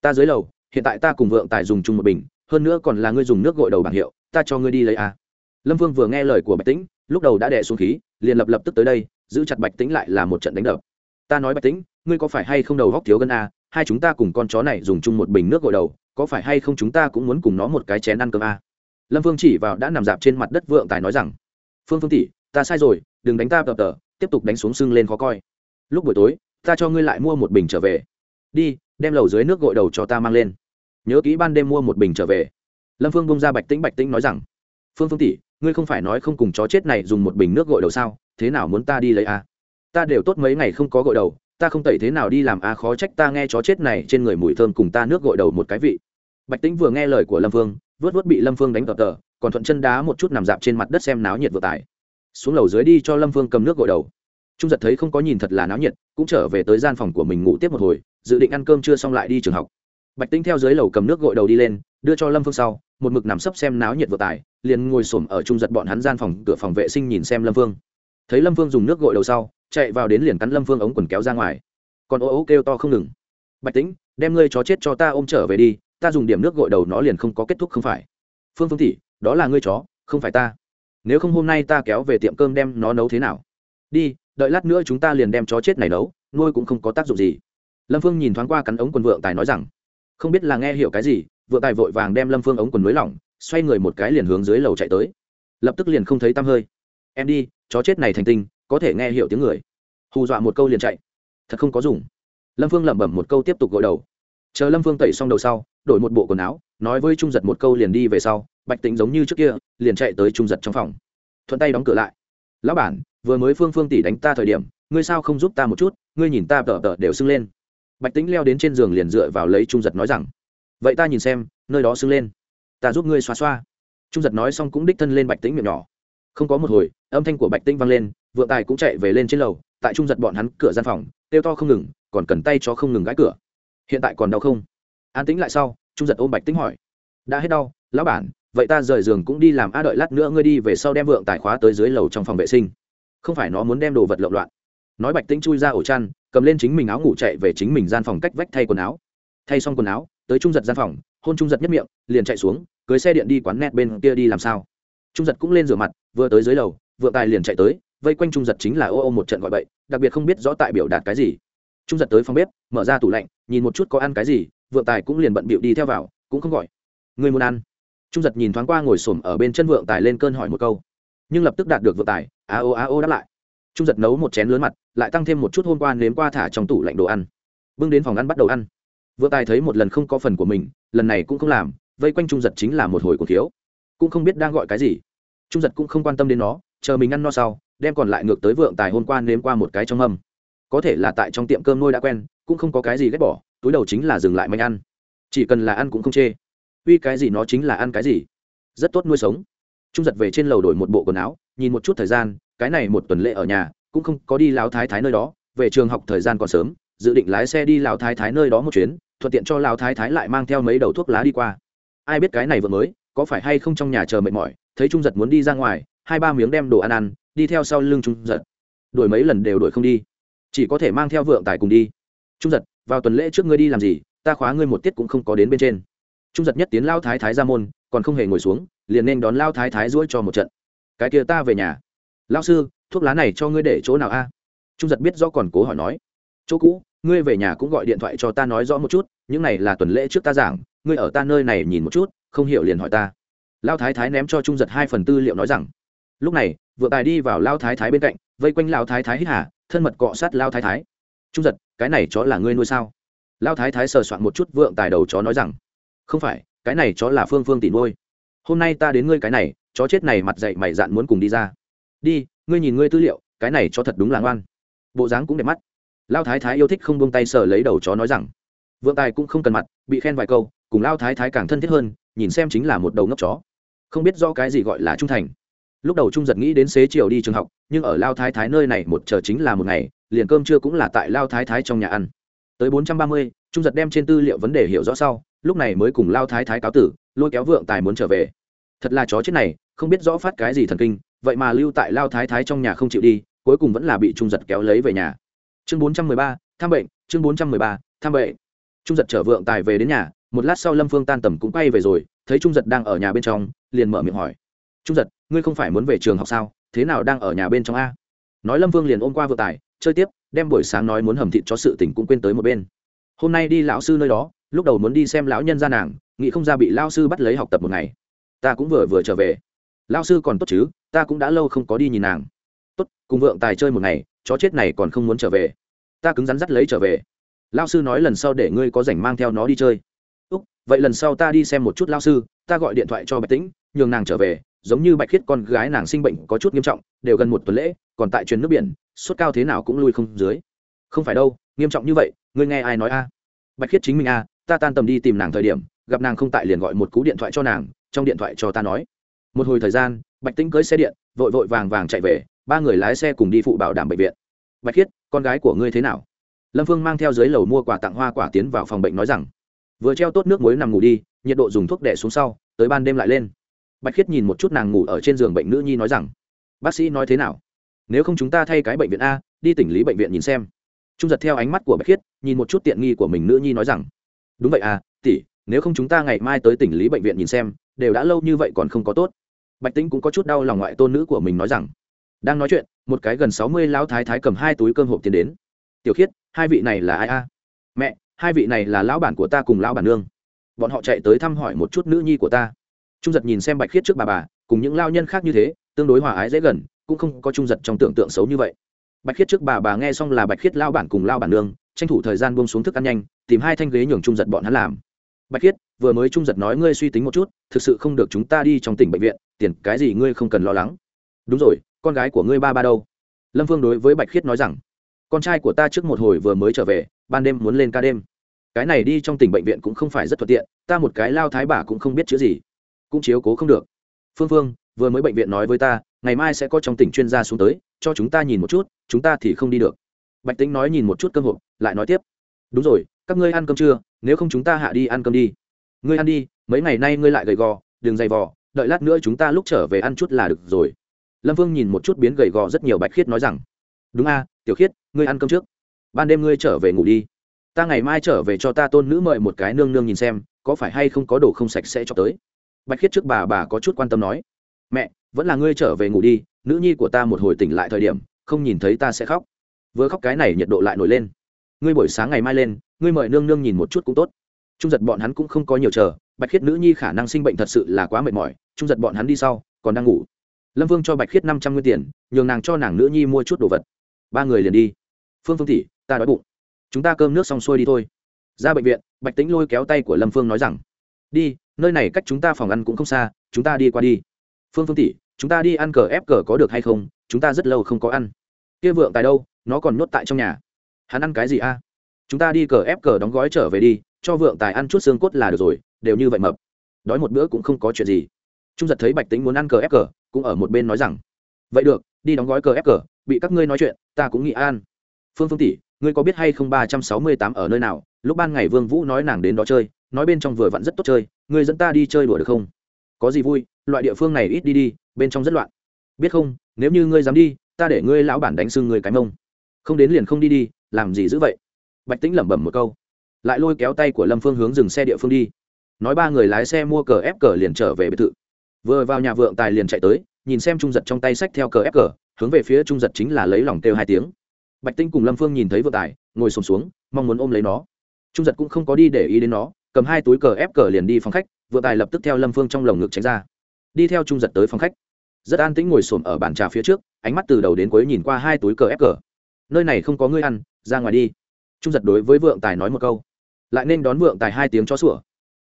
ta dưới lầu, hiện tại ta cùng vượng tài dùng chung một bình, hơn nữa còn là ngươi dùng nước gội đầu bảng hiệu, ta cho ngươi đi lấy à. lâm Vương vừa nghe lời của bạch tĩnh, lúc đầu đã đẻ xuống khí, liền lập lập tức tới đây, giữ chặt bạch tĩnh lại là một trận đánh đập ta nói bạch tĩnh, ngươi có phải hay không đầu góc thiếu gân à? Hai chúng ta cùng con chó này dùng chung một bình nước gội đầu, có phải hay không chúng ta cũng muốn cùng nó một cái chén ăn cơm à? lâm phương chỉ vào đã nằm dạp trên mặt đất vượng tài nói rằng, phương phương tỷ, ta sai rồi, đừng đánh ta tập tờ, tiếp tục đánh xuống sưng lên khó coi. Lúc buổi tối, ta cho ngươi lại mua một bình trở về. Đi, đem lầu dưới nước gội đầu cho ta mang lên. Nhớ kỹ ban đêm mua một bình trở về. Lâm phương bông ra bạch tĩnh bạch tĩnh nói rằng, phương phương tỷ, ngươi không phải nói không cùng chó chết này dùng một bình nước gội đầu sao? Thế nào muốn ta đi lấy a à? ta đều tốt mấy ngày không có gội đầu ta không tẩy thế nào đi làm a à khó trách ta nghe chó chết này trên người mùi thơm cùng ta nước gội đầu một cái vị. Bạch tĩnh vừa nghe lời của lâm Vương, vớt vớt bị lâm phương đánh tờ tờ còn thuận chân đá một chút nằm dạp trên mặt đất xem náo nhiệt vừa tải. Xuống lầu dưới đi cho lâm phương cầm nước gội đầu. Trung giật thấy không có nhìn thật là náo nhiệt cũng trở về tới gian phòng của mình ngủ tiếp một hồi dự định ăn cơm chưa xong lại đi trường học. Bạch Tĩnh theo dưới lầu cầm nước gội đầu đi lên đưa cho lâm phương sau một mực nằm sấp xem náo nhiệt vừa tải liền ngồi xổm ở trung giật bọn hắn gian phòng cửa phòng vệ sinh nhìn xem lâm phương. Thấy lâm phương dùng nước gội đầu sau chạy vào đến liền cắn lâm phương ống quần kéo ra ngoài. Còn ô ô kêu to không ngừng. Bạch tĩnh, đem ngươi chó chết cho ta ôm trở về đi, ta dùng điểm nước gội đầu nó liền không có kết thúc không phải. Phương phương tỷ, đó là ngươi chó, không phải ta. Nếu không hôm nay ta kéo về tiệm cơm đem nó nấu thế nào? Đi, đợi lát nữa chúng ta liền đem chó chết này nấu, nuôi cũng không có tác dụng gì. Lâm phương nhìn thoáng qua cắn ống quần vượng tài nói rằng, không biết là nghe hiểu cái gì, vượng tài vội vàng đem lâm phương ống quần nới lỏng, xoay người một cái liền hướng dưới lầu chạy tới. Lập tức liền không thấy tăm hơi. Em đi, chó chết này thành tinh có thể nghe hiểu tiếng người. Hù dọa một câu liền chạy. Thật không có dùng. Lâm phương lẩm bẩm một câu tiếp tục gội đầu. Chờ lâm phương tẩy xong đầu sau, đổi một bộ quần áo, nói với trung giật một câu liền đi về sau, bạch tĩnh giống như trước kia, liền chạy tới trung giật trong phòng. Thuận tay đóng cửa lại. Lão bản, vừa mới phương phương tỷ đánh ta thời điểm, ngươi sao không giúp ta một chút, ngươi nhìn ta tờ tờ đều sưng lên. Bạch tĩnh leo đến trên giường liền dựa vào lấy trung giật nói rằng, vậy ta nhìn xem, nơi đó sưng lên. Ta giúp ngươi xoa xoa. Trung giật nói xong cũng đích thân lên bạch tĩnh miệng nhỏ không có một hồi, âm thanh của bạch tĩnh vang lên, vượng tài cũng chạy về lên trên lầu, tại trung giật bọn hắn cửa gian phòng, kêu to không ngừng, còn cần tay cho không ngừng gãi cửa. Hiện tại còn đau không? An tĩnh lại sau, trung giật ôm bạch tĩnh hỏi. Đã hết đau, lão bản, vậy ta rời giường cũng đi làm a đợi lát nữa ngươi đi về sau đem vượng tài khóa tới dưới lầu trong phòng vệ sinh. Không phải nó muốn đem đồ vật lộn loạn. Nói bạch tĩnh chui ra ổ chăn, cầm lên chính mình áo ngủ chạy về chính mình gian phòng cách vách thay quần áo. Thay xong quần áo, tới trung giật gian phòng, hôn trung giật nhất miệng, liền chạy xuống, cưới xe điện đi quán net bên kia đi làm sao trung giật cũng lên rửa mặt, vừa tới dưới lầu, vượng tài liền chạy tới, vây quanh trung giật chính là ô ô một trận gọi bậy, đặc biệt không biết rõ tại biểu đạt cái gì. Trung giật tới phòng bếp, mở ra tủ lạnh, nhìn một chút có ăn cái gì, vượng tài cũng liền bận bịu đi theo vào, cũng không gọi. Người muốn ăn? Trung giật nhìn thoáng qua ngồi xổm ở bên chân vượng tài lên cơn hỏi một câu. Nhưng lập tức đạt được vượng tài, a ô a ô đáp lại. Trung giật nấu một chén lớn mặt, lại tăng thêm một chút hôm qua nếm qua thả trong tủ lạnh đồ ăn. Bưng đến phòng ăn bắt đầu ăn. Vượng tài thấy một lần không có phần của mình, lần này cũng không làm, vây quanh trung giật chính là một hồi cổ thiếu cũng không biết đang gọi cái gì. Trung giật cũng không quan tâm đến nó, chờ mình ăn no sau, đem còn lại ngược tới vượng tài hôm qua nếm qua một cái trong mâm. Có thể là tại trong tiệm cơm nuôi đã quen, cũng không có cái gì ghét bỏ, túi đầu chính là dừng lại manh ăn. Chỉ cần là ăn cũng không chê. Uy, cái gì nó chính là ăn cái gì? Rất tốt nuôi sống. Trung giật về trên lầu đổi một bộ quần áo, nhìn một chút thời gian, cái này một tuần lễ ở nhà, cũng không có đi lão thái thái nơi đó, về trường học thời gian còn sớm, dự định lái xe đi lão thái thái nơi đó một chuyến, thuận tiện cho lão thái thái lại mang theo mấy đầu thuốc lá đi qua. Ai biết cái này vừa mới có phải hay không trong nhà chờ mệt mỏi, thấy trung giật muốn đi ra ngoài, hai ba miếng đem đồ ăn ăn, đi theo sau lưng trung giật. Đuổi mấy lần đều đuổi không đi, chỉ có thể mang theo vượng tài cùng đi. Trung giật, vào tuần lễ trước ngươi đi làm gì, ta khóa ngươi một tiết cũng không có đến bên trên. Trung giật nhất tiến lao thái thái ra môn, còn không hề ngồi xuống, liền nên đón lao thái thái ruỗi cho một trận. Cái kia ta về nhà. Lao sư, thuốc lá này cho ngươi để chỗ nào a? Trung giật biết do còn cố hỏi nói. Chỗ cũ, ngươi về nhà cũng gọi điện thoại cho ta nói rõ một chút, những này là tuần lễ trước ta giảng ngươi ở ta nơi này nhìn một chút, không hiểu liền hỏi ta. Lao thái thái ném cho trung giật hai phần tư liệu nói rằng, lúc này vượng tài đi vào lao thái thái bên cạnh, vây quanh lao thái thái hít hà, thân mật cọ sát lao thái thái. Trung giật, cái này chó là ngươi nuôi sao? Lao thái thái sờ soạn một chút vượng tài đầu chó nói rằng, không phải, cái này chó là phương phương tỉ nuôi. Hôm nay ta đến ngươi cái này, chó chết này mặt dậy mày dạn muốn cùng đi ra. Đi, ngươi nhìn ngươi tư liệu, cái này cho thật đúng là ngoan. Bộ dáng cũng đẹp mắt. Lao thái thái yêu thích không buông tay sờ lấy đầu chó nói rằng, vượng tài cũng không cần mặt, bị khen vài câu cùng lao thái thái càng thân thiết hơn, nhìn xem chính là một đầu ngốc chó. Không biết do cái gì gọi là trung thành. Lúc đầu trung giật nghĩ đến xế chiều đi trường học, nhưng ở lao thái thái nơi này một chờ chính là một ngày, liền cơm trưa cũng là tại lao thái thái trong nhà ăn. Tới bốn trăm ba mươi, trung giật đem trên tư liệu vấn đề hiểu rõ sau, lúc này mới cùng lao thái thái cáo tử, lôi kéo vượng tài muốn trở về. Thật là chó chết này, không biết rõ phát cái gì thần kinh, vậy mà lưu tại lao thái thái trong nhà không chịu đi, cuối cùng vẫn là bị trung giật kéo lấy về nhà. Chương bốn trăm mười ba, thăm bệnh, chương bốn trăm mười ba, thăm bệnh. Trung giật chở vượng tài về đến nhà một lát sau lâm phương tan tầm cũng quay về rồi, thấy trung giật đang ở nhà bên trong, liền mở miệng hỏi, trung giật, ngươi không phải muốn về trường học sao? Thế nào đang ở nhà bên trong a? Nói lâm Phương liền ôm qua vừa tài, chơi tiếp, đem buổi sáng nói muốn hầm thịt cho sự tỉnh cũng quên tới một bên. Hôm nay đi lão sư nơi đó, lúc đầu muốn đi xem lão nhân ra nàng, nghĩ không ra bị lao sư bắt lấy học tập một ngày. Ta cũng vừa vừa trở về. Lao sư còn tốt chứ, ta cũng đã lâu không có đi nhìn nàng. Tốt, cùng vượng tài chơi một ngày, chó chết này còn không muốn trở về. Ta cứng rắn dắt lấy trở về. Lao sư nói lần sau để ngươi có rảnh mang theo nó đi chơi vậy lần sau ta đi xem một chút lao sư, ta gọi điện thoại cho bạch tĩnh, nhường nàng trở về, giống như bạch khiết con gái nàng sinh bệnh có chút nghiêm trọng, đều gần một tuần lễ, còn tại truyền nước biển, sốt cao thế nào cũng lui không dưới. Không phải đâu, nghiêm trọng như vậy, ngươi nghe ai nói a? Bạch khiết chính mình a, ta tan tầm đi tìm nàng thời điểm, gặp nàng không tại liền gọi một cú điện thoại cho nàng, trong điện thoại cho ta nói. Một hồi thời gian, bạch tĩnh cưới xe điện, vội vội vàng vàng chạy về, ba người lái xe cùng đi phụ bảo đảm bệnh viện. Bạch khiết, con gái của ngươi thế nào? Lâm phương mang theo dưới lầu mua quà tặng hoa quả tiến vào phòng bệnh nói rằng vừa treo tốt nước muối nằm ngủ đi, nhiệt độ dùng thuốc đẻ xuống sau, tới ban đêm lại lên. Bạch khiết nhìn một chút nàng ngủ ở trên giường bệnh nữ nhi nói rằng, bác sĩ nói thế nào? Nếu không chúng ta thay cái bệnh viện a, đi tỉnh lý bệnh viện nhìn xem. Trung giật theo ánh mắt của bạch khiết, nhìn một chút tiện nghi của mình nữ nhi nói rằng, đúng vậy à tỷ, nếu không chúng ta ngày mai tới tỉnh lý bệnh viện nhìn xem, đều đã lâu như vậy còn không có tốt. Bạch tĩnh cũng có chút đau lòng ngoại tôn nữ của mình nói rằng, đang nói chuyện, một cái gần sáu mươi lão thái thái cầm hai túi cơm hộp tiền đến. Tiểu khiết, hai vị này là ai a? Mẹ hai vị này là lão bản của ta cùng lão bản nương. Bọn họ chạy tới thăm hỏi một chút nữ nhi của ta. Trung giật nhìn xem bạch khiết trước bà bà, cùng những lao nhân khác như thế, tương đối hòa ái dễ gần, cũng không có trung giật trong tưởng tượng xấu như vậy. Bạch khiết trước bà bà nghe xong là bạch khiết lao bản cùng lao bản nương, tranh thủ thời gian buông xuống thức ăn nhanh, tìm hai thanh ghế nhường trung giật bọn hắn làm. Bạch khiết, vừa mới trung giật nói ngươi suy tính một chút, thực sự không được chúng ta đi trong tỉnh bệnh viện, tiền cái gì ngươi không cần lo lắng. Đúng rồi, con gái của ngươi ba ba đâu? Lâm phương đối với bạch khiết nói rằng, con trai của ta trước một hồi vừa mới trở về ban đêm muốn lên ca đêm. Cái này đi trong tỉnh bệnh viện cũng không phải rất thuận tiện, ta một cái lao thái bà cũng không biết chữ gì. Cũng chiếu cố không được. Phương phương, vừa mới bệnh viện nói với ta, ngày mai sẽ có trong tỉnh chuyên gia xuống tới, cho chúng ta nhìn một chút, chúng ta thì không đi được. Bạch tính nói nhìn một chút cơm hộp, lại nói tiếp. Đúng rồi, các ngươi ăn cơm chưa? Nếu không chúng ta hạ đi ăn cơm đi. Ngươi ăn đi, mấy ngày nay ngươi lại gầy gò, đừng dày vò, đợi lát nữa chúng ta lúc trở về ăn chút là được rồi. Lâm vương nhìn một chút biến gầy gò rất nhiều bạch khiết nói rằng. Đúng a, tiểu khiết, ngươi ăn cơm trước ban đêm ngươi trở về ngủ đi. Ta ngày mai trở về cho ta tôn nữ mời một cái nương nương nhìn xem, có phải hay không có đồ không sạch sẽ cho tới. Bạch khiết trước bà bà có chút quan tâm nói, mẹ, vẫn là ngươi trở về ngủ đi, nữ nhi của ta một hồi tỉnh lại thời điểm, không nhìn thấy ta sẽ khóc. Vừa khóc cái này nhiệt độ lại nổi lên. Ngươi buổi sáng ngày mai lên, ngươi mời nương nương nhìn một chút cũng tốt. Trung giật bọn hắn cũng không có nhiều chờ, bạch khiết nữ nhi khả năng sinh bệnh thật sự là quá mệt mỏi, trung giật bọn hắn đi sau, còn đang ngủ. Lâm vương cho bạch khiết năm trăm nguyên tiền, nhường nàng cho nàng nữ nhi mua chút đồ vật. Ba người liền đi. Phương phương tỷ ta đói bụng. Chúng ta cơm nước xong xuôi đi thôi. Ra bệnh viện, bạch tĩnh lôi kéo tay của lâm phương nói rằng, đi, nơi này cách chúng ta phòng ăn cũng không xa, chúng ta đi qua đi. Phương phương tỷ, chúng ta đi ăn cờ ép cờ có được hay không? Chúng ta rất lâu không có ăn. Kia vượng tại đâu, nó còn nhốt tại trong nhà. Hắn ăn cái gì a? Chúng ta đi cờ ép cờ đóng gói trở về đi, cho vượng tài ăn chút xương cốt là được rồi, đều như vậy mập. Đói một bữa cũng không có chuyện gì. Trung giật thấy bạch tính muốn ăn cờ ép cờ, cũng ở một bên nói rằng, vậy được, đi đóng gói cờ ép cờ, bị các ngươi nói chuyện, ta cũng nghĩ ăn. phương phương tỷ ngươi có biết hay không ba trăm sáu mươi tám ở nơi nào? Lúc ban ngày vương vũ nói nàng đến đó chơi, nói bên trong vừa vặn rất tốt chơi, ngươi dẫn ta đi chơi đùa được không? Có gì vui, loại địa phương này ít đi đi, bên trong rất loạn. Biết không, nếu như ngươi dám đi, ta để ngươi lão bản đánh sưng ngươi cái mông. Không đến liền không đi đi, làm gì dữ vậy? Bạch tĩnh lẩm bẩm một câu. Lại lôi kéo tay của lâm phương hướng dừng xe địa phương đi. Nói ba người lái xe mua cờ ép cờ liền trở về biệt thự. Vừa vào nhà vượng tài liền chạy tới, nhìn xem trung giật trong tay sách theo cờ ép cờ, hướng về phía trung giật chính là lấy lòng kêu hai tiếng bạch tinh cùng lâm phương nhìn thấy vượng tài ngồi sùng xuống, xuống mong muốn ôm lấy nó. Trung giật cũng không có đi để ý đến nó cầm hai túi cờ ép cờ liền đi phòng khách vượng tài lập tức theo lâm phương trong lồng ngực tránh ra. Đi theo trung giật tới phòng khách. Rất an tĩnh ngồi xổm ở bàn trà phía trước ánh mắt từ đầu đến cuối nhìn qua hai túi cờ ép cờ. Nơi này không có ngươi ăn ra ngoài đi. Trung giật đối với vượng tài nói một câu. Lại nên đón vượng tài hai tiếng cho sủa.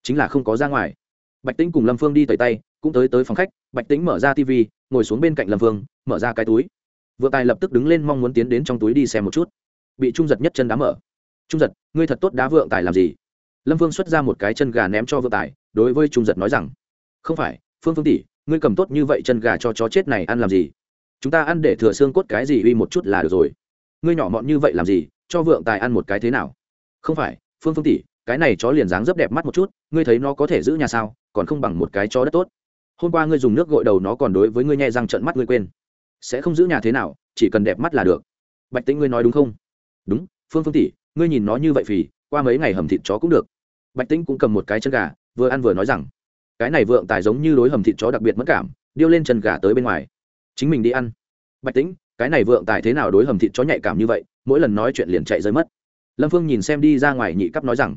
Chính là không có ra ngoài. Bạch tĩnh cùng lâm phương đi tẩy tay cũng tới tới phòng khách bạch tĩnh mở ra tv ngồi xuống bên cạnh lâm phương mở ra cái túi vượng tài lập tức đứng lên mong muốn tiến đến trong túi đi xem một chút. Bị trung giật nhất chân đá mở. Trung giật, ngươi thật tốt đá vượng tài làm gì? Lâm phương xuất ra một cái chân gà ném cho vượng tài, đối với trung giật nói rằng, không phải, phương phương tỷ, ngươi cầm tốt như vậy chân gà cho chó chết này ăn làm gì? Chúng ta ăn để thừa xương cốt cái gì uy một chút là được rồi. Ngươi nhỏ mọn như vậy làm gì, cho vượng tài ăn một cái thế nào? Không phải, phương phương tỷ, cái này chó liền dáng rất đẹp mắt một chút, ngươi thấy nó có thể giữ nhà sao, còn không bằng một cái chó đất tốt. Hôm qua ngươi dùng nước gội đầu nó còn đối với ngươi nhẹ răng trận mắt ngươi quên sẽ không giữ nhà thế nào, chỉ cần đẹp mắt là được. Bạch tĩnh ngươi nói đúng không? Đúng, phương phương tỷ, ngươi nhìn nó như vậy phì, qua mấy ngày hầm thịt chó cũng được. Bạch tĩnh cũng cầm một cái chân gà, vừa ăn vừa nói rằng, cái này vượng tài giống như đối hầm thịt chó đặc biệt mất cảm, điêu lên chân gà tới bên ngoài. Chính mình đi ăn. Bạch tĩnh, cái này vượng tài thế nào đối hầm thịt chó nhạy cảm như vậy, mỗi lần nói chuyện liền chạy rơi mất. Lâm phương nhìn xem đi ra ngoài nhị cấp nói rằng,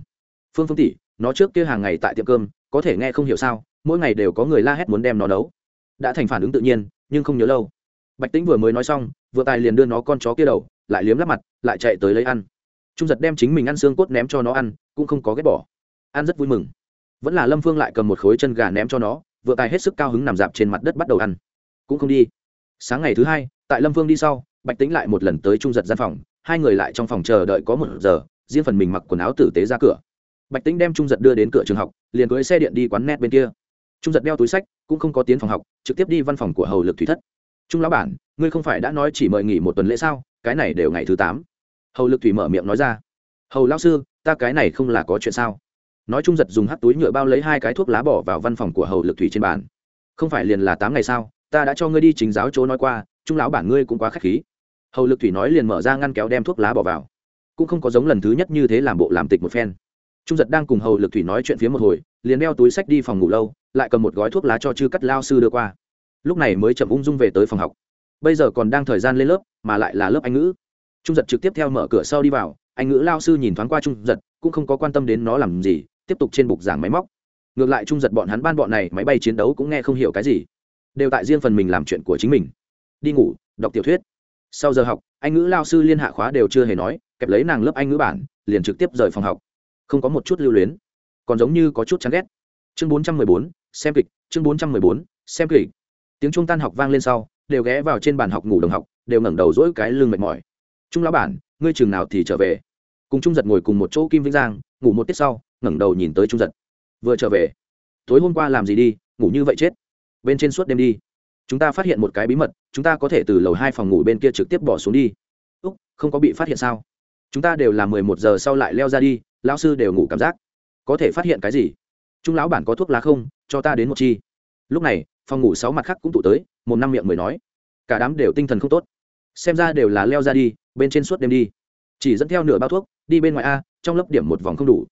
phương phương tỷ, nó trước kia hàng ngày tại tiệm cơm, có thể nghe không hiểu sao, mỗi ngày đều có người la hét muốn đem nó nấu. Đã thành phản ứng tự nhiên, nhưng không nhớ lâu bạch tĩnh vừa mới nói xong, vừa tài liền đưa nó con chó kia đầu, lại liếm lắp mặt, lại chạy tới lấy ăn. Trung giật đem chính mình ăn xương cốt ném cho nó ăn, cũng không có ghét bỏ. Ăn rất vui mừng. Vẫn là lâm phương lại cầm một khối chân gà ném cho nó, vừa tài hết sức cao hứng nằm dạp trên mặt đất bắt đầu ăn. Cũng không đi. Sáng ngày thứ hai, tại lâm phương đi sau, bạch tĩnh lại một lần tới trung giật gian phòng, hai người lại trong phòng chờ đợi có một giờ, riêng phần mình mặc quần áo tử tế ra cửa. Bạch tĩnh đem trung giật đưa đến cửa trường học, liền cưới xe điện đi quán net bên kia. Trung giật đeo túi sách, cũng không có tiến phòng học, trực tiếp đi văn phòng của hầu lực thủy thất trung lão bản, ngươi không phải đã nói chỉ mời nghỉ một tuần lễ sao? Cái này đều ngày thứ tám. Hầu lực thủy mở miệng nói ra. Hầu lao sư, ta cái này không là có chuyện sao? Nói trung giật dùng hắt túi nhựa bao lấy hai cái thuốc lá bỏ vào văn phòng của hầu lực thủy trên bàn. Không phải liền là tám ngày sao? Ta đã cho ngươi đi chính giáo chỗ nói qua, trung lão bản ngươi cũng quá k h á c h khí. Hầu lực thủy nói liền mở ra ngăn kéo đem thuốc lá bỏ vào. Cũng không có giống lần thứ nhất như thế làm bộ làm tịch một phen. Trung giật đang cùng hầu lực thủy nói chuyện phía một hồi, liền đeo túi sách đi phòng ngủ lâu, lại cầm một gói thuốc lá cho chư cắt lao sư đưa qua lúc này mới chậm ung dung về tới phòng học. Bây giờ còn đang thời gian lên lớp, mà lại là lớp anh ngữ. Trung giật trực tiếp theo mở cửa sau đi vào, anh ngữ lao sư nhìn thoáng qua trung giật, cũng không có quan tâm đến nó làm gì, tiếp tục trên bục giảng máy móc. Ngược lại trung giật bọn hắn ban bọn này máy bay chiến đấu cũng nghe không hiểu cái gì. Đều tại riêng phần mình làm chuyện của chính mình. Đi ngủ, đọc tiểu thuyết. Sau giờ học, anh ngữ lao sư liên hạ khóa đều chưa hề nói, kẹp lấy nàng lớp anh ngữ bản, liền trực tiếp rời phòng học. Không có một chút lưu luyến. Còn giống như có chút chán ghét. Chương bốn trăm mười bốn, xem kịch, chương bốn trăm mười bốn, xem kịch tiếng trung tan học vang lên sau, đều ghé vào trên bàn học ngủ đồng học, đều ngẩng đầu dỗi cái lưng mệt mỏi. Trung lão bản, ngươi chừng nào thì trở về? Cùng trung giật ngồi cùng một chỗ kim vĩnh giang, ngủ một tiết sau, ngẩng đầu nhìn tới trung giật. Vừa trở về? Tối hôm qua làm gì đi? Ngủ như vậy chết. Bên trên suốt đêm đi. Chúng ta phát hiện một cái bí mật, chúng ta có thể từ lầu hai phòng ngủ bên kia trực tiếp bỏ xuống đi. Úc, không có bị phát hiện sao? Chúng ta đều là mười một giờ sau lại leo ra đi, lão sư đều ngủ cảm giác. Có thể phát hiện cái gì? Trung lão bản có thuốc lá không? Cho ta đến một chi. Lúc này phòng ngủ sáu mặt khác cũng tụ tới một năm miệng mới nói. Cả đám đều tinh thần không tốt. Xem ra đều là leo ra đi, bên trên suốt đêm đi. Chỉ dẫn theo nửa bao thuốc, đi bên ngoài a, trong lớp điểm một vòng không đủ.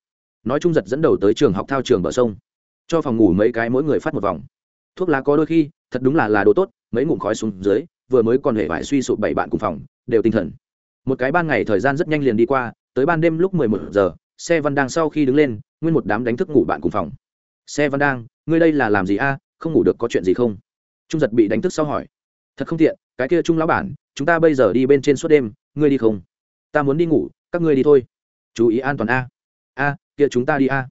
Nói chung giật dẫn đầu tới trường học thao trường bờ sông. Cho phòng ngủ mấy cái mỗi người phát một vòng. Thuốc lá có đôi khi, thật đúng là là đồ tốt, mấy ngụm khói xuống dưới, vừa mới còn hề phải suy sụp bảy bạn cùng phòng, đều tinh thần. Một cái ban ngày thời gian rất nhanh liền đi qua, tới ban đêm lúc mười một giờ, xe văn đang sau khi đứng lên, nguyên một đám đánh thức ngủ bạn cùng phòng. Xe văn đang, ngươi đây là làm gì a? Không ngủ được có chuyện gì không? Trung giật bị đánh thức sau hỏi. Thật không tiện, cái kia trung lão bản, chúng ta bây giờ đi bên trên suốt đêm, ngươi đi không? Ta muốn đi ngủ, các ngươi đi thôi. Chú ý an toàn a. A, kia chúng ta đi a.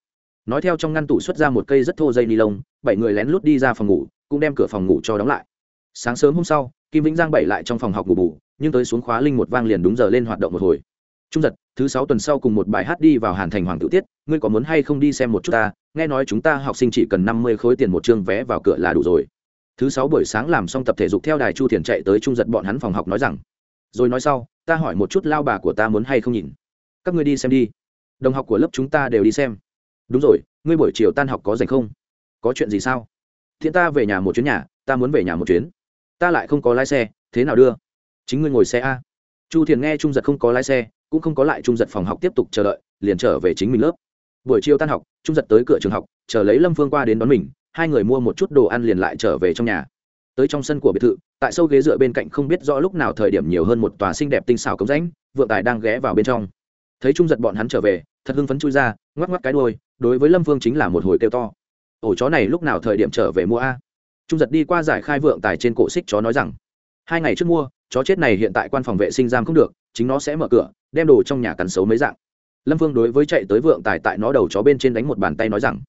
Nói theo trong ngăn tủ xuất ra một cây rất thô dây ni lông, bảy người lén lút đi ra phòng ngủ, cũng đem cửa phòng ngủ cho đóng lại. Sáng sớm hôm sau, kim vĩnh giang bảy lại trong phòng học ngủ bù, nhưng tới xuống khóa linh một vang liền đúng giờ lên hoạt động một hồi. Trung giật thứ sáu tuần sau cùng một bài hát đi vào hàn thành hoàng tự tiết, ngươi có muốn hay không đi xem một chút ta? Nghe nói chúng ta học sinh chỉ cần năm mươi khối tiền một chương vé vào cửa là đủ rồi. Thứ sáu buổi sáng làm xong tập thể dục theo đài chu thiền chạy tới trung giật bọn hắn phòng học nói rằng, rồi nói sau, ta hỏi một chút lao bà của ta muốn hay không nhìn. Các ngươi đi xem đi. Đồng học của lớp chúng ta đều đi xem. Đúng rồi, ngươi buổi chiều tan học có dành không? Có chuyện gì sao? Thiện ta về nhà một chuyến nhà, ta muốn về nhà một chuyến. Ta lại không có lái xe, thế nào đưa? Chính ngươi ngồi xe a. Chu thiền nghe trung giật không có lái xe cũng không có lại trung giật phòng học tiếp tục chờ đợi, liền trở về chính mình lớp. Buổi chiều tan học, trung giật tới cửa trường học, chờ lấy lâm phương qua đến đón mình, hai người mua một chút đồ ăn liền lại trở về trong nhà. Tới trong sân của biệt thự, tại sâu ghế dựa bên cạnh không biết rõ lúc nào thời điểm nhiều hơn một tòa xinh đẹp tinh xào cống rãnh, vượng tài đang ghé vào bên trong. Thấy trung giật bọn hắn trở về, thật hưng phấn chui ra, ngoắc ngoắc cái đôi đối với lâm phương chính là một hồi kêu to. Ổ chó này lúc nào thời điểm trở về mua a? Trung giật đi qua giải khai vượng tài trên cổ xích chó nói rằng. Hai ngày trước mua, chó chết này hiện tại quan phòng vệ sinh giam không được, chính nó sẽ mở cửa đem đồ trong nhà cắn xấu mấy dạng. Lâm phương đối với chạy tới vượng tài tại nó đầu chó bên trên đánh một bàn tay nói rằng,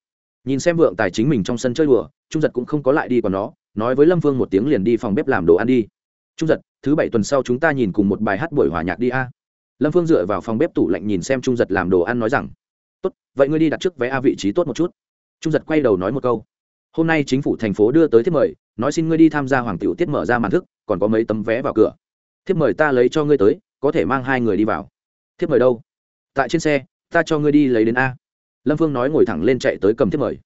nhìn xem vượng tài chính mình trong sân chơi đùa, trung giật cũng không có lại đi còn nó, nói với lâm phương một tiếng liền đi phòng bếp làm đồ ăn đi. Trung giật, thứ bảy tuần sau chúng ta nhìn cùng một bài hát buổi hòa nhạc đi a. Lâm phương dựa vào phòng bếp tủ lạnh nhìn xem trung giật làm đồ ăn nói rằng, tốt, vậy ngươi đi đặt trước vé a vị trí tốt một chút. Trung giật quay đầu nói một câu, hôm nay chính phủ thành phố đưa tới thiết mời, nói xin ngươi đi tham gia hoàng tiểu tiết mở ra màn thức, còn có mấy tấm vé vào cửa. Thiết mời ta lấy cho ngươi tới, có thể mang hai người đi vào thiếp mời đâu? Tại trên xe, ta cho ngươi đi lấy đến a. Lâm phương nói ngồi thẳng lên chạy tới cầm thiếp mời.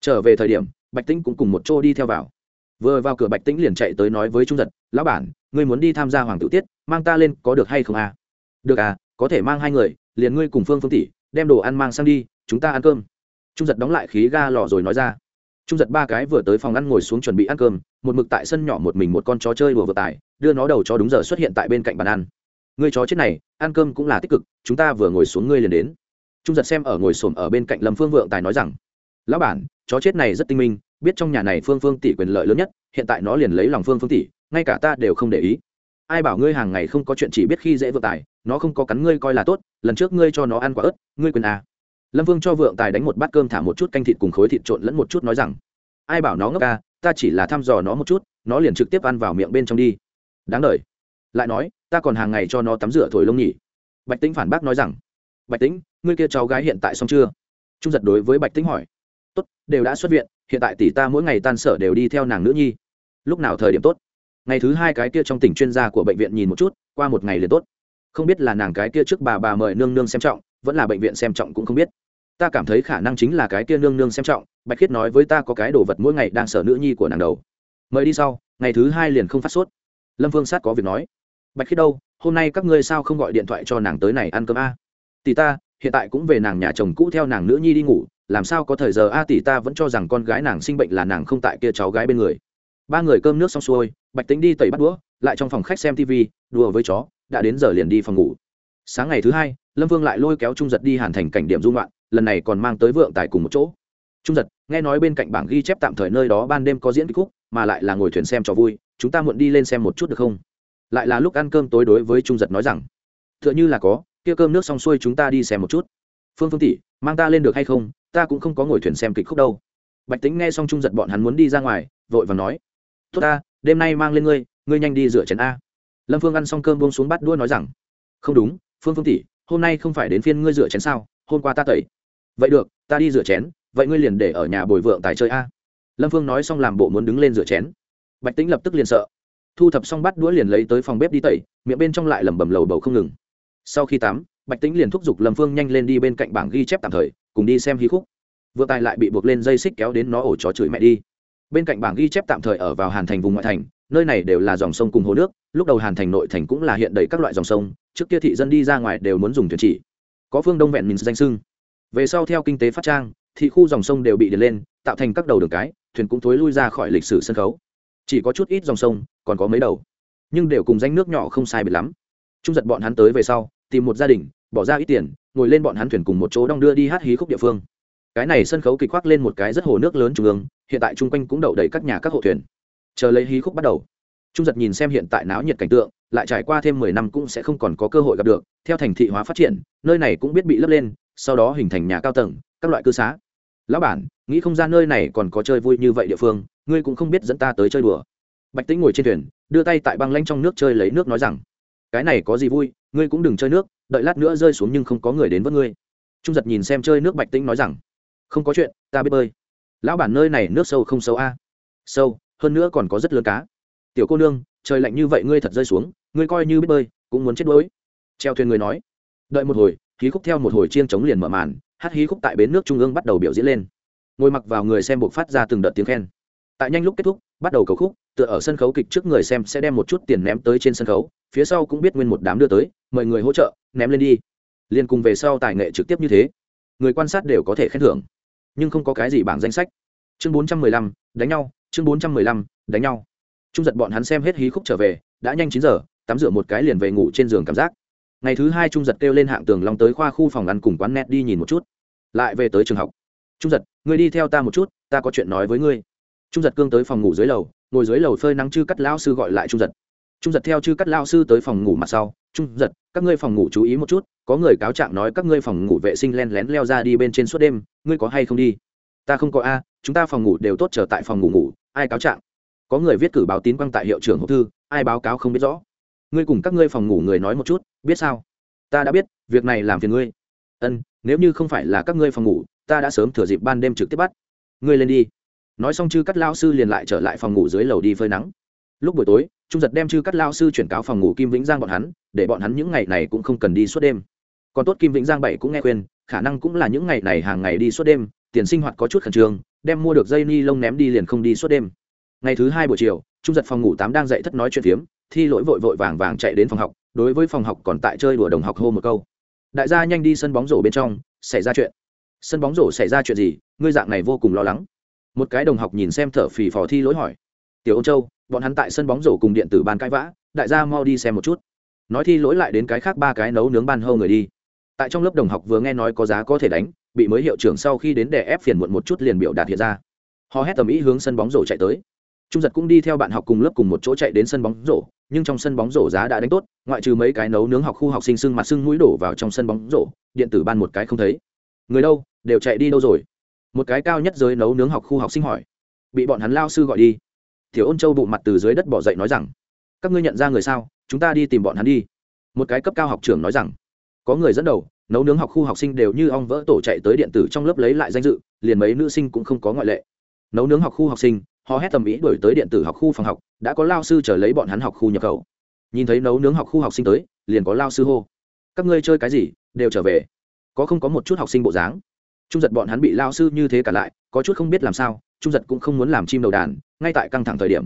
Trở về thời điểm, bạch tĩnh cũng cùng một chỗ đi theo vào. Vừa vào cửa bạch tĩnh liền chạy tới nói với trung giật, lão bản, ngươi muốn đi tham gia hoàng tử tiết, mang ta lên có được hay không a? Được à có thể mang hai người, liền ngươi cùng phương phương tỷ, đem đồ ăn mang sang đi, chúng ta ăn cơm. Trung giật đóng lại khí ga lò rồi nói ra. Trung giật ba cái vừa tới phòng ăn ngồi xuống chuẩn bị ăn cơm, một mực tại sân nhỏ một mình một con chó chơi đùa vừa tải đưa nó đầu cho đúng giờ xuất hiện tại bên cạnh bàn ăn người chó chết này, ăn cơm cũng là tích cực, chúng ta vừa ngồi xuống ngươi liền đến. Trung giật xem ở ngồi xổm ở bên cạnh lâm phương vượng tài nói rằng, lão bản, chó chết này rất tinh minh, biết trong nhà này phương phương tỷ quyền lợi lớn nhất, hiện tại nó liền lấy lòng phương phương tỷ, ngay cả ta đều không để ý. Ai bảo ngươi hàng ngày không có chuyện chỉ biết khi dễ vượng tài, nó không có cắn ngươi coi là tốt, lần trước ngươi cho nó ăn quả ớt, ngươi quyền à. lâm vương cho vượng tài đánh một bát cơm thả một chút canh thịt cùng khối thịt trộn lẫn một chút nói rằng, ai bảo nó ngốc ca ta chỉ là thăm dò nó một chút, nó liền trực tiếp ăn vào miệng bên trong đi. Đáng đ lại nói, ta còn hàng ngày cho nó tắm rửa thổi lông nhỉ. Bạch tĩnh phản bác nói rằng, bạch tĩnh, ngươi kia cháu gái hiện tại xong chưa? Trung giật đối với bạch tĩnh hỏi. Tốt, đều đã xuất viện, hiện tại tỷ ta mỗi ngày tan sở đều đi theo nàng nữ nhi. Lúc nào thời điểm tốt? Ngày thứ hai cái kia trong tỉnh chuyên gia của bệnh viện nhìn một chút, qua một ngày liền tốt. Không biết là nàng cái kia trước bà bà mời nương nương xem trọng, vẫn là bệnh viện xem trọng cũng không biết. Ta cảm thấy khả năng chính là cái kia nương nương xem trọng, bạch khiết nói với ta có cái đồ vật mỗi ngày đang sở nữ nhi của nàng đầu. Mời đi sau, ngày thứ hai liền không phát sốt. Lâm phương sát có việc nói bạch khiết đâu, hôm nay các ngươi sao không gọi điện thoại cho nàng tới này ăn cơm a? Tỷ ta, hiện tại cũng về nàng nhà chồng cũ theo nàng nữ nhi đi ngủ, làm sao có thời giờ a? Tỷ ta vẫn cho rằng con gái nàng sinh bệnh là nàng không tại kia cháu gái bên người. Ba người cơm nước xong xuôi, bạch tính đi tẩy bắt đũa, lại trong phòng khách xem tv đùa với chó, đã đến giờ liền đi phòng ngủ. Sáng ngày thứ hai, lâm vương lại lôi kéo trung giật đi hàn thành cảnh điểm dung loạn lần này còn mang tới vượng tài cùng một chỗ. Trung giật, nghe nói bên cạnh bảng ghi chép tạm thời nơi đó ban đêm có diễn kịch khúc, mà lại là ngồi thuyền xem cho vui, chúng ta muộn đi lên xem một chút được không? Lại là lúc ăn cơm tối đối với trung giật nói rằng t h ư ợ n h ư là có, kia cơm nước xong xuôi chúng ta đi xem một chút. Phương phương tỷ, mang ta lên được hay không? Ta cũng không có ngồi thuyền xem kịch khúc đâu. Bạch tính nghe xong trung giật bọn hắn muốn đi ra ngoài, vội và nói, tốt ta, đêm nay mang lên ngươi ngươi nhanh đi rửa chén a. Lâm phương ăn xong cơm bông xuống bắt đua nói rằng, không đúng, phương phương tỷ, hôm nay không phải đến phiên ngươi rửa chén sao? Hôm qua ta tẩy. Vậy được, ta đi rửa chén, vậy ngươi liền để ở nhà bồi vượng tài chơi a. Lâm phương nói xong làm bộ muốn đứng lên rửa chén. Bạch tĩnh lập tức liền sợ thu thập xong bắt đũa liền lấy tới phòng bếp đi tẩy, miệng bên trong lại lẩm bẩm lầu bầu không ngừng. Sau khi tắm, bạch tĩnh liền thúc giục lâm phương nhanh lên đi bên cạnh bảng ghi chép tạm thời, cùng đi xem hí khúc. Vừa tài lại bị buộc lên dây xích kéo đến nó ổ chó chửi mẹ đi. Bên cạnh bảng ghi chép tạm thời ở vào hàn thành vùng ngoại thành, nơi này đều là dòng sông cùng hồ nước, lúc đầu hàn thành nội thành cũng là hiện đầy các loại dòng sông, trước kia thị dân đi ra ngoài đều muốn dùng thuyền chỉ. Có phương đông vẹn mình danh sưng về sau theo kinh tế phát trang, thị khu dòng sông đều bị đền lên, tạo thành các đầu đường cái, thuyền cũng thối lui ra khỏi lịch sử sân khấu chỉ có chút ít dòng sông, còn có mấy đầu. Nhưng đều cùng danh nước nhỏ không sai biệt lắm. Trung giật bọn hắn tới về sau, tìm một gia đình, bỏ ra ít tiền, ngồi lên bọn hắn thuyền cùng một chỗ đong đưa đi hát hí khúc địa phương. Cái này sân khấu kịch khoác lên một cái rất hồ nước lớn trung ương, hiện tại chung quanh cũng đậu đầy các nhà các hộ thuyền. Chờ lấy hí khúc bắt đầu, trung giật nhìn xem hiện tại náo nhiệt cảnh tượng, lại trải qua thêm mười năm cũng sẽ không còn có cơ hội gặp được, theo thành thị hóa phát triển, nơi này cũng biết bị lấp lên, sau đó hình thành nhà cao tầng, các loại cư xá. Lão bản, nghĩ không ra nơi này còn có chơi vui như vậy địa phương ngươi cũng không biết dẫn ta tới chơi đùa. Bạch tĩnh ngồi trên thuyền, đưa tay tại băng lanh trong nước chơi lấy nước nói rằng, cái này có gì vui, ngươi cũng đừng chơi nước, đợi lát nữa rơi xuống nhưng không có người đến với ngươi. Trung giật nhìn xem chơi nước bạch tĩnh nói rằng, không có chuyện, ta biết bơi. Lão bản nơi này nước sâu không sâu a? Sâu, hơn nữa còn có rất lớn cá. Tiểu cô nương, trời lạnh như vậy ngươi thật rơi xuống, ngươi coi như biết bơi, cũng muốn chết đuối. Treo thuyền người nói. Đợi một hồi hí khúc theo một hồi chiên chống liền mở màn, hát hí khúc tại bến nước trung ương bắt đầu biểu diễn lên. Ngồi mặc vào người xem buộc phát ra từng đợt tiếng khen tại nhanh lúc kết thúc, bắt đầu cầu khúc, tựa ở sân khấu kịch trước người xem sẽ đem một chút tiền ném tới trên sân khấu, phía sau cũng biết nguyên một đám đưa tới, mời người hỗ trợ, ném lên đi. Liền cùng về sau tài nghệ trực tiếp như thế, người quan sát đều có thể khen thưởng. Nhưng không có cái gì bảng danh sách. Chương bốn trăm mười lăm, đánh nhau, chương bốn trăm mười lăm, đánh nhau. Trung giật bọn hắn xem hết hí khúc trở về, đã nhanh chín giờ, tắm rửa một cái liền về ngủ trên giường cảm giác. Ngày thứ hai trung giật kêu lên hạng tường long tới khoa khu phòng ăn cùng quán net đi nhìn một chút. Lại về tới trường học. Trung giật người đi theo ta một chút, ta có chuyện nói với ngươi trung giật cương tới phòng ngủ dưới lầu, ngồi dưới lầu phơi nắng chư cắt lao sư gọi lại trung giật. Trung giật theo chư cắt lao sư tới phòng ngủ mặt sau, trung giật, các ngươi phòng ngủ chú ý một chút, có người cáo trạng nói các ngươi phòng ngủ vệ sinh len lén leo ra đi bên trên suốt đêm, ngươi có hay không đi? Ta không có a, chúng ta phòng ngủ đều tốt trở tại phòng ngủ ngủ, ai cáo trạng? Có người viết cử báo tín quăng tại hiệu trưởng hộp thư, ai báo cáo không biết rõ. Ngươi cùng các ngươi phòng ngủ người nói một chút, biết sao? Ta đã biết, việc này làm phiền ngươi. Ân, nếu như không phải là các ngươi phòng ngủ, ta đã sớm thừa dịp ban đêm trực tiếp bắt. Ngươi lên đi nói xong chư cắt lao sư liền lại trở lại phòng ngủ dưới lầu đi phơi nắng. Lúc buổi tối, trung giật đem chư cắt lao sư chuyển cáo phòng ngủ kim vĩnh giang bọn hắn, để bọn hắn những ngày này cũng không cần đi suốt đêm. Còn tốt kim vĩnh giang bảy cũng nghe khuyên, khả năng cũng là những ngày này hàng ngày đi suốt đêm, tiền sinh hoạt có chút khẩn trương, đem mua được dây ni lông ném đi liền không đi suốt đêm. Ngày thứ hai buổi chiều, trung giật phòng ngủ tám đang dậy thất nói chuyện phiếm, thi lỗi vội vội vàng vàng chạy đến phòng học, đối với phòng học còn tại chơi đùa đồng học hô một câu. Đại gia nhanh đi sân bóng rổ bên trong, xảy ra chuyện. Sân bóng rổ xảy ra chuyện gì, ngươi dạng này vô cùng lo lắng một cái đồng học nhìn xem thở phì phò thi lỗi hỏi. Tiểu ông châu, bọn hắn tại sân bóng rổ cùng điện tử ban cãi vã, đại gia mau đi xem một chút. Nói thi lỗi lại đến cái khác ba cái nấu nướng ban hâu người đi. Tại trong lớp đồng học vừa nghe nói có giá có thể đánh, bị mới hiệu trưởng sau khi đến đè ép phiền muộn một chút liền biểu đạt hiện ra. Họ hét tầm ý hướng sân bóng rổ chạy tới. Trung giật cũng đi theo bạn học cùng lớp cùng một chỗ chạy đến sân bóng rổ, nhưng trong sân bóng rổ giá đã đánh tốt, ngoại trừ mấy cái nấu nướng học khu học sinh sưng mặt sưng mũi đổ vào trong sân bóng rổ, điện tử ban một cái không thấy. Người đâu? Đều chạy đi đâu rồi? Một cái cao nhất giới nấu nướng học khu học sinh hỏi. Bị bọn hắn lao sư gọi đi. Tiểu ôn châu bụng mặt từ dưới đất bỏ dậy nói rằng, các ngươi nhận ra người sao? Chúng ta đi tìm bọn hắn đi. Một cái cấp cao học trưởng nói rằng, có người dẫn đầu, nấu nướng học khu học sinh đều như ong vỡ tổ chạy tới điện tử trong lớp lấy lại danh dự, liền mấy nữ sinh cũng không có ngoại lệ. Nấu nướng học khu học sinh, họ hét tầm ý đổi tới điện tử học khu phòng học, đã có lao sư trở lấy bọn hắn học khu nhập khẩu. Nhìn thấy nấu nướng học khu học sinh tới, liền có lao sư hô, các ngươi chơi cái gì, đều trở về. Có không có một chút học sinh bộ dáng trung giật bọn hắn bị lao sư như thế cả lại, có chút không biết làm sao, trung giật cũng không muốn làm chim đầu đàn, ngay tại căng thẳng thời điểm.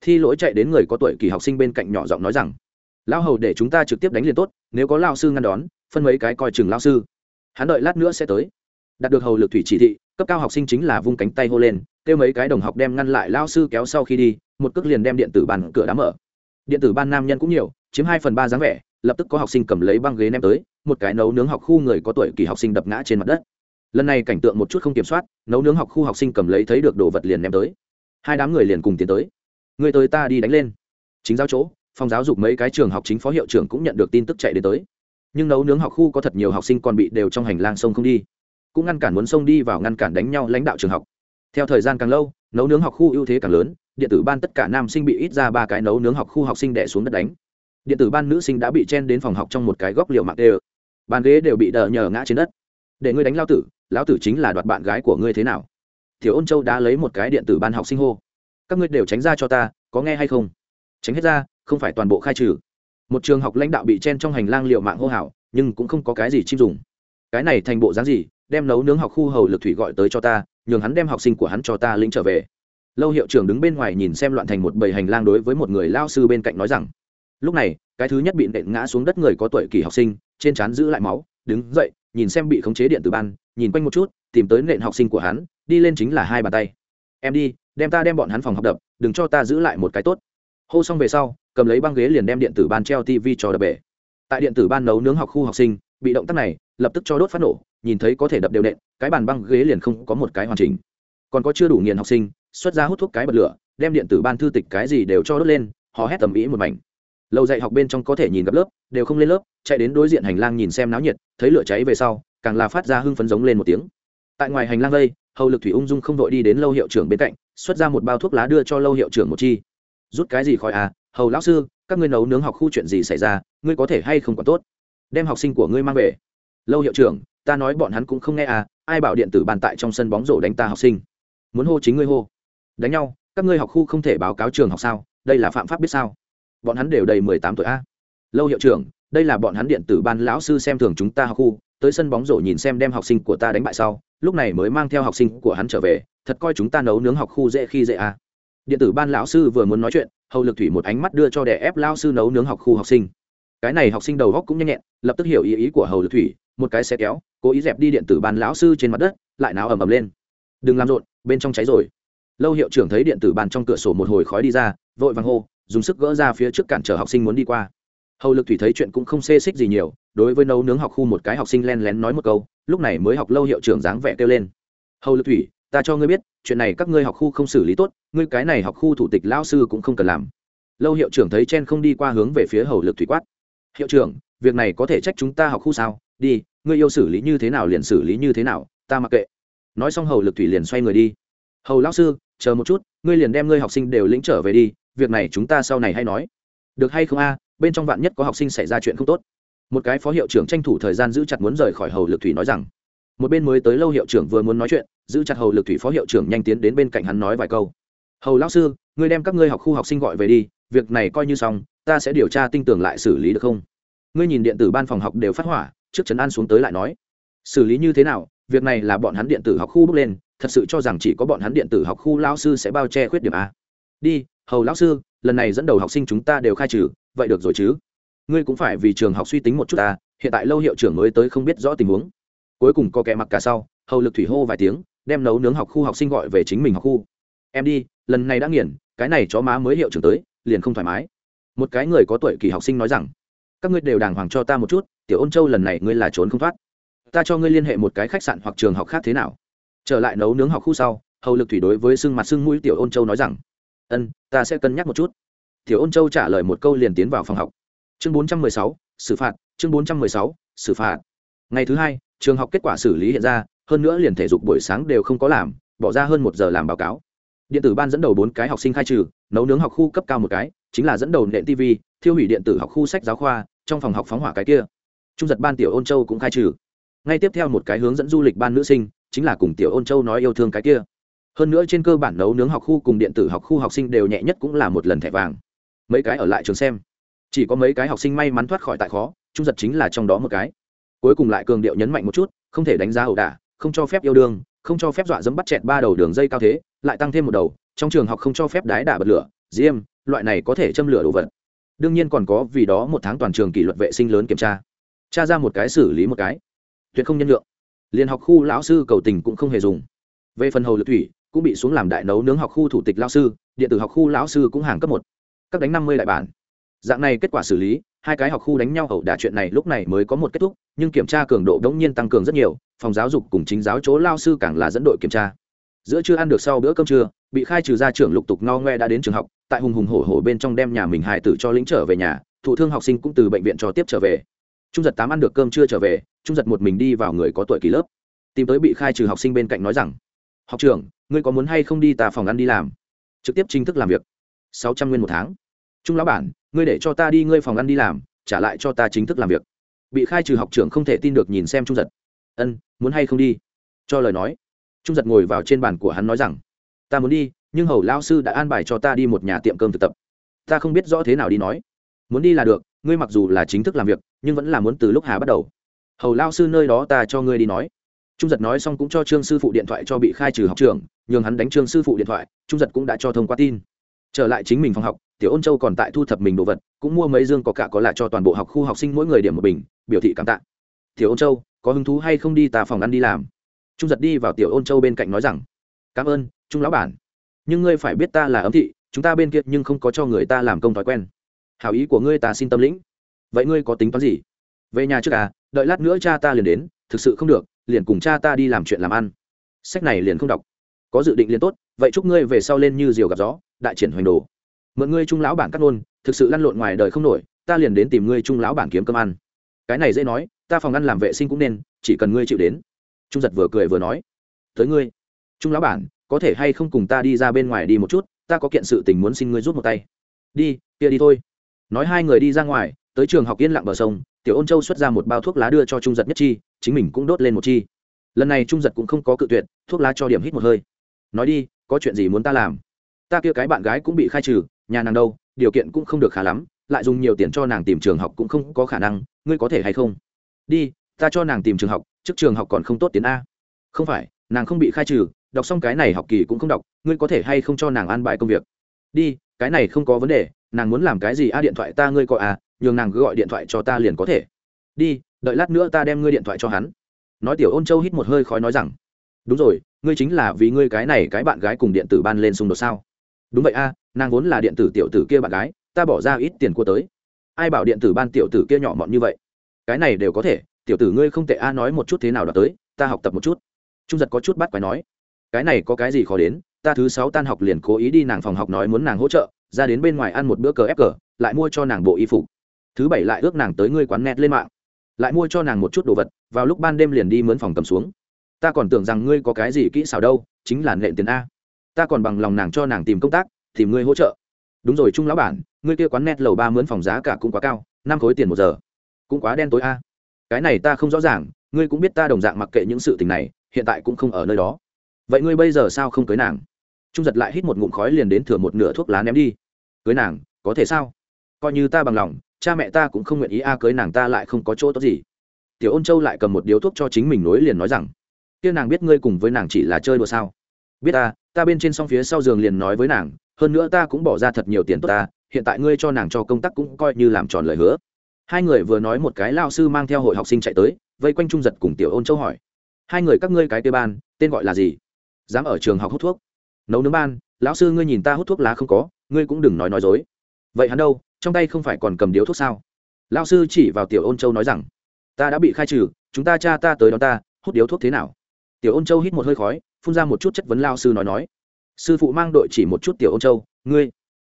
Thi lỗi chạy đến người có tuổi kỳ học sinh bên cạnh nhỏ giọng nói rằng lao hầu để chúng ta trực tiếp đánh liền tốt, nếu có lao sư ngăn đón, phân mấy cái coi chừng lao sư. Hắn đợi lát nữa sẽ tới. Đạt được hầu lực thủy chỉ thị, cấp cao học sinh chính là vung cánh tay hô lên, kêu mấy cái đồng học đem ngăn lại lao sư kéo sau khi đi, một cước liền đem điện tử bàn cửa đá mở. Điện tử ban nam nhân cũng nhiều, chiếm hai phần ba dáng vẻ, lập tức có học sinh cầm lấy băng ghế ném tới, một cái nấu nướng học khu người có tuổi kỳ học sinh đập ngã trên mặt đất lần này cảnh tượng một chút không kiểm soát, nấu nướng học khu học sinh cầm lấy thấy được đồ vật liền ném tới. Hai đám người liền cùng tiến tới. Người tới ta đi đánh lên. Chính giáo chỗ, phòng giáo dục mấy cái trường học chính phó hiệu trưởng cũng nhận được tin tức chạy đến tới. Nhưng nấu nướng học khu có thật nhiều học sinh còn bị đều trong hành lang sông không đi. Cũng ngăn cản muốn sông đi vào ngăn cản đánh nhau lãnh đạo trường học. Theo thời gian càng lâu, nấu nướng học khu ưu thế càng lớn, điện tử ban tất cả nam sinh bị ít ra ba cái nấu nướng học khu học sinh đẻ xuống đất đánh. Điện tử ban nữ sinh đã bị chen đến phòng học trong một cái góc liều mạng đê bàn ghế đều bị đờ nhờ ngã trên đất. Để ngươi đánh lao tử lão tử chính là đoạt bạn gái của ngươi thế nào? Tiểu ôn châu đã lấy một cái điện tử ban học sinh hô. Các ngươi đều tránh ra cho ta, có nghe hay không? Tránh hết ra, không phải toàn bộ khai trừ. Một trường học lãnh đạo bị chen trong hành lang liệu mạng hô hào, nhưng cũng không có cái gì chim dùng. Cái này thành bộ dáng gì, đem nấu nướng học khu hầu lực thủy gọi tới cho ta, nhường hắn đem học sinh của hắn cho ta lĩnh trở về. Lâu hiệu trưởng đứng bên ngoài nhìn xem loạn thành một bầy hành lang đối với một người lao sư bên cạnh nói rằng, lúc này, cái thứ nhất bị nện ngã xuống đất người có tuổi kỳ học sinh, trên trán giữ lại máu, đứng dậy, nhìn xem bị khống chế điện tử ban nhìn quanh một chút, tìm tới nện học sinh của hắn, đi lên chính là hai bàn tay. Em đi, đem ta đem bọn hắn phòng học đập, đừng cho ta giữ lại một cái tốt. Hô xong về sau, cầm lấy băng ghế liền đem điện tử ban treo tv cho đập bể. Tại điện tử ban nấu nướng học khu học sinh, bị động tác này, lập tức cho đốt phát nổ, nhìn thấy có thể đập đều nện, cái bàn băng ghế liền không có một cái hoàn chỉnh. Còn có chưa đủ nghiền học sinh, xuất ra hút thuốc cái bật lửa, đem điện tử ban thư tịch cái gì đều cho đốt lên, họ hét tầm ý một mảnh. Lâu dạy học bên trong có thể nhìn gặp lớp, đều không lên lớp, chạy đến đối diện hành lang nhìn xem náo nhiệt, thấy lửa cháy về sau càng là phát ra hưng phấn giống lên một tiếng. Tại ngoài hành lang đây, hầu lực thủy ung dung không đội đi đến lâu hiệu trưởng bên cạnh xuất ra một bao thuốc lá đưa cho lâu hiệu trưởng một chi. Rút cái gì khỏi à hầu lão sư các ngươi nấu nướng học khu chuyện gì xảy ra ngươi có thể hay không còn tốt? Đem học sinh của ngươi mang về. Lâu hiệu trưởng ta nói bọn hắn cũng không nghe à ai bảo điện tử bàn tại trong sân bóng rổ đánh ta học sinh? Muốn hô chính ngươi hô. Đánh nhau các ngươi học khu không thể báo cáo trường học sao? Đây là phạm pháp biết sao? Bọn hắn đều đầy mười tám tuổi a. Lâu hiệu trưởng đây là bọn hắn điện tử ban lão sư xem thường chúng ta học khu tới sân bóng rổ nhìn xem đem học sinh của ta đánh bại sau, lúc này mới mang theo học sinh của hắn trở về, thật coi chúng ta nấu nướng học khu dễ khi dễ à. Điện tử ban lão sư vừa muốn nói chuyện, hầu lực thủy một ánh mắt đưa cho đẻ ép lao sư nấu nướng học khu học sinh. Cái này học sinh đầu góc cũng nhanh nhẹn, lập tức hiểu ý ý của hầu lực thủy, một cái xe kéo, cố ý dẹp đi điện tử ban lão sư trên mặt đất, lại náo ầm ầm lên. Đừng làm rộn, bên trong cháy rồi. Lâu hiệu trưởng thấy điện tử bàn trong cửa sổ một hồi khói đi ra, vội vàng hô, dùng sức gỡ ra phía trước cản trở học sinh muốn đi qua hầu lực thủy thấy chuyện cũng không xê xích gì nhiều, đối với nấu nướng học khu một cái học sinh len lén nói một câu, lúc này mới học lâu hiệu trưởng dáng vẻ kêu lên. Hầu lực thủy, ta cho ngươi biết, chuyện này các ngươi học khu không xử lý tốt, ngươi cái này học khu thủ tịch lao sư cũng không cần làm. Lâu hiệu trưởng thấy chen không đi qua hướng về phía hầu lực thủy quát. Hiệu trưởng, việc này có thể trách chúng ta học khu sao? Đi, ngươi yêu xử lý như thế nào liền xử lý như thế nào, ta mặc kệ. Nói xong hầu lực thủy liền xoay người đi. Hầu lao sư, chờ một chút, ngươi liền đem ngươi học sinh đều lĩnh trở về đi, việc này chúng ta sau này hay nói. Được hay không a bên trong vạn nhất có học sinh xảy ra chuyện không tốt. Một cái phó hiệu trưởng tranh thủ thời gian giữ chặt muốn rời khỏi hầu lực thủy nói rằng, một bên mới tới lâu hiệu trưởng vừa muốn nói chuyện, giữ chặt hầu lực thủy phó hiệu trưởng nhanh tiến đến bên cạnh hắn nói vài câu. Hầu lão sư, ngươi đem các ngươi học khu học sinh gọi về đi, việc này coi như xong, ta sẽ điều tra tinh tưởng lại xử lý được không? Ngươi nhìn điện tử ban phòng học đều phát hỏa, trước trấn an xuống tới lại nói, xử lý như thế nào, việc này là bọn hắn điện tử học khu bước lên, thật sự cho rằng chỉ có bọn hắn điện tử học khu lao sư sẽ bao che khuyết điểm a. Đi, hầu lão sư, lần này dẫn đầu học sinh chúng ta đều khai trừ vậy được rồi chứ? Ngươi cũng phải vì trường học suy tính một chút ta, hiện tại lâu hiệu trưởng mới tới không biết rõ tình huống. Cuối cùng có kẻ mặc cả sau, hầu lực thủy hô vài tiếng, đem nấu nướng học khu học sinh gọi về chính mình học khu. Em đi, lần này đã nghiền, cái này chó má mới hiệu trưởng tới, liền không thoải mái. Một cái người có tuổi kỳ học sinh nói rằng, các ngươi đều đàng hoàng cho ta một chút, tiểu ôn châu lần này ngươi là trốn không thoát. Ta cho ngươi liên hệ một cái khách sạn hoặc trường học khác thế nào. Trở lại nấu nướng học khu sau, hầu lực thủy đối với sưng mặt sưng mũi tiểu ôn châu nói rằng, ân, ta sẽ cân nhắc một chút tiểu ôn châu trả lời một câu liền tiến vào phòng học. Chương bốn trăm mười sáu, xử phạt. Chương bốn trăm mười sáu, xử phạt. Ngày thứ hai, trường học kết quả xử lý hiện ra, hơn nữa liền thể dục buổi sáng đều không có làm, bỏ ra hơn một giờ làm báo cáo. Điện tử ban dẫn đầu bốn cái học sinh khai trừ, nấu nướng học khu cấp cao một cái, chính là dẫn đầu nện tv thiêu hủy điện tử học khu sách giáo khoa, trong phòng học phóng hỏa cái kia. Trung giật ban tiểu ôn châu cũng khai trừ. Ngay tiếp theo một cái hướng dẫn du lịch ban nữ sinh, chính là cùng tiểu ôn châu nói yêu thương cái kia. Hơn nữa trên cơ bản nấu nướng học khu cùng điện tử học khu học sinh đều nhẹ nhất cũng là một lần thẻ vàng mấy cái ở lại trường xem. Chỉ có mấy cái học sinh may mắn thoát khỏi tại khó, trung giật chính là trong đó một cái. Cuối cùng lại cường điệu nhấn mạnh một chút, không thể đánh giá ẩu đả, không cho phép yêu đương, không cho phép dọa dẫm bắt chẹt ba đầu đường dây cao thế, lại tăng thêm một đầu, trong trường học không cho phép đái đả bật lửa, diêm, loại này có thể châm lửa đồ vật. Đương nhiên còn có vì đó một tháng toàn trường kỷ luật vệ sinh lớn kiểm tra. Tra ra một cái xử lý một cái. Tuyệt không nhân lượng liên học khu lão sư cầu tình cũng không hề dùng. Về phần hầu lực thủy, cũng bị xuống làm đại nấu nướng học khu thủ tịch lao sư, điện tử học khu lão sư cũng hàng cấp một các đánh năm mươi đại bản. Dạng này kết quả xử lý, hai cái học khu đánh nhau hậu đả chuyện này lúc này mới có một kết thúc, nhưng kiểm tra cường độ đống nhiên tăng cường rất nhiều, phòng giáo dục cùng chính giáo chỗ lao sư càng là dẫn đội kiểm tra. Giữa chưa ăn được sau bữa cơm trưa, bị khai trừ ra trưởng lục tục no ngoe đã đến trường học, tại hùng hùng hổ hổ bên trong đem nhà mình hài tử cho lĩnh trở về nhà, thụ thương học sinh cũng từ bệnh viện cho tiếp trở về. Trung giật tám ăn được cơm chưa trở về, trung giật một mình đi vào người có tuổi kỳ lớp. Tìm tới bị khai trừ học sinh bên cạnh nói rằng, học trưởng, ngươi có muốn hay không đi tà phòng ăn đi làm? Trực tiếp chính thức làm việc. Sáu trăm nguyên một tháng trung lão bản, ngươi để cho ta đi ngươi phòng ăn đi làm, trả lại cho ta chính thức làm việc. Bị khai trừ học trưởng không thể tin được nhìn xem trung giật. Ân, muốn hay không đi? Cho lời nói. Trung giật ngồi vào trên bàn của hắn nói rằng, ta muốn đi, nhưng hầu lao sư đã an bài cho ta đi một nhà tiệm cơm thực tập. Ta không biết rõ thế nào đi nói. Muốn đi là được, ngươi mặc dù là chính thức làm việc, nhưng vẫn là muốn từ lúc hà bắt đầu. Hầu lao sư nơi đó ta cho ngươi đi nói. Trung giật nói xong cũng cho trương sư phụ điện thoại cho bị khai trừ học trường nhường hắn đánh trương sư phụ điện thoại, trung giật cũng đã cho thông qua tin. Trở lại chính mình phòng học tiểu ôn châu còn tại thu thập mình đồ vật, cũng mua mấy dương có cả có lại cho toàn bộ học khu học sinh mỗi người điểm một bình, biểu thị cảm tạ. Tiểu ôn châu, có hứng thú hay không đi tà phòng ăn đi làm. Trung giật đi vào tiểu ôn châu bên cạnh nói rằng, cảm ơn, trung lão bản. Nhưng ngươi phải biết ta là ấm thị, chúng ta bên kia nhưng không có cho người ta làm công thói quen. Hảo ý của ngươi ta xin tâm lĩnh. Vậy ngươi có tính toán gì? Về nhà trước à đợi lát nữa cha ta liền đến, thực sự không được, liền cùng cha ta đi làm chuyện làm ăn. Sách này liền không đọc. Có dự định liền tốt, vậy chúc ngươi về sau lên như diều gặp gió, đại triển hoành đồ mượn ngươi trung lão bản cắt nôn thực sự lăn lộn ngoài đời không nổi, ta liền đến tìm ngươi trung lão bản kiếm cơm ăn. Cái này dễ nói, ta phòng ăn làm vệ sinh cũng nên, chỉ cần ngươi chịu đến. Trung giật vừa cười vừa nói, tới ngươi, trung lão bản, có thể hay không cùng ta đi ra bên ngoài đi một chút, ta có kiện sự tình muốn xin ngươi rút một tay. Đi, kia đi thôi. Nói hai người đi ra ngoài, tới trường học yên lặng bờ sông, tiểu ôn châu xuất ra một bao thuốc lá đưa cho trung giật nhất chi, chính mình cũng đốt lên một chi. Lần này trung giật cũng không có cự tuyệt, thuốc lá cho điểm hít một hơi. Nói đi, có chuyện gì muốn ta làm? Ta kia cái bạn gái cũng bị khai trừ nhà nàng đâu, điều kiện cũng không được khá lắm, lại dùng nhiều tiền cho nàng tìm trường học cũng không có khả năng, ngươi có thể hay không? Đi, ta cho nàng tìm trường học, trước trường học còn không tốt tiến a. Không phải, nàng không bị khai trừ, đọc xong cái này học kỳ cũng không đọc, ngươi có thể hay không cho nàng an bài công việc? Đi, cái này không có vấn đề, nàng muốn làm cái gì a điện thoại ta ngươi có à nhường nàng cứ gọi điện thoại cho ta liền có thể. Đi, đợi lát nữa ta đem ngươi điện thoại cho hắn. Nói tiểu ôn châu hít một hơi khói nói rằng, đúng rồi, ngươi chính là vì ngươi cái này cái bạn gái cùng điện tử ban lên xung đột sao? Đúng vậy a nàng vốn là điện tử tiểu tử kia bạn gái, ta bỏ ra ít tiền của tới. Ai bảo điện tử ban tiểu tử kia nhỏ mọn như vậy? Cái này đều có thể, tiểu tử ngươi không tệ a, nói một chút thế nào đã tới, ta học tập một chút. Trung giật có chút bắt quái nói, cái này có cái gì khó đến, ta thứ sáu tan học liền cố ý đi nàng phòng học nói muốn nàng hỗ trợ, ra đến bên ngoài ăn một bữa cờ ép cờ, lại mua cho nàng bộ y phục. Thứ bảy lại ước nàng tới ngươi quán net lên mạng. Lại mua cho nàng một chút đồ vật, vào lúc ban đêm liền đi mướn phòng cầm xuống. Ta còn tưởng rằng ngươi có cái gì kỹ xảo đâu, chính là nện tiền a. Ta còn bằng lòng nàng cho nàng tìm công tác tìm ngươi hỗ trợ. Đúng rồi trung lão bản, ngươi kia quán net lầu ba mướn phòng giá cả cũng quá cao, năm khối tiền một giờ. Cũng quá đen tối a. Cái này ta không rõ ràng, ngươi cũng biết ta đồng dạng mặc kệ những sự tình này, hiện tại cũng không ở nơi đó. Vậy ngươi bây giờ sao không cưới nàng? Trung giật lại hít một ngụm khói liền đến thừa một nửa thuốc lá ném đi. Cưới nàng, có thể sao? Coi như ta bằng lòng, cha mẹ ta cũng không nguyện ý a à cưới nàng ta lại không có chỗ tốt gì. Tiểu ôn châu lại cầm một điếu thuốc cho chính mình nối liền nói rằng, kia nàng biết ngươi cùng với nàng chỉ là chơi đùa sao? Biết ta ta bên trên s phía sau giường liền nói với nàng hơn nữa ta cũng bỏ ra thật nhiều tiền tốt ta, hiện tại ngươi cho nàng cho công tác cũng coi như làm tròn lời hứa. Hai người vừa nói một cái lao sư mang theo hội học sinh chạy tới, vây quanh trung giật cùng tiểu ôn châu hỏi. Hai người các ngươi cái tê ban, tên gọi là gì? Dám ở trường học hút thuốc. Nấu nướng ban, lão sư ngươi nhìn ta hút thuốc lá không có, ngươi cũng đừng nói nói dối. Vậy hắn đâu, trong tay không phải còn cầm điếu thuốc sao? Lão sư chỉ vào tiểu ôn châu nói rằng, ta đã bị khai trừ, chúng ta cha ta tới đón ta, hút điếu thuốc thế nào? Tiểu ôn châu hít một hơi khói, phun ra một chút chất vấn lao sư nói nói sư phụ mang đội chỉ một chút tiểu ôn châu, ngươi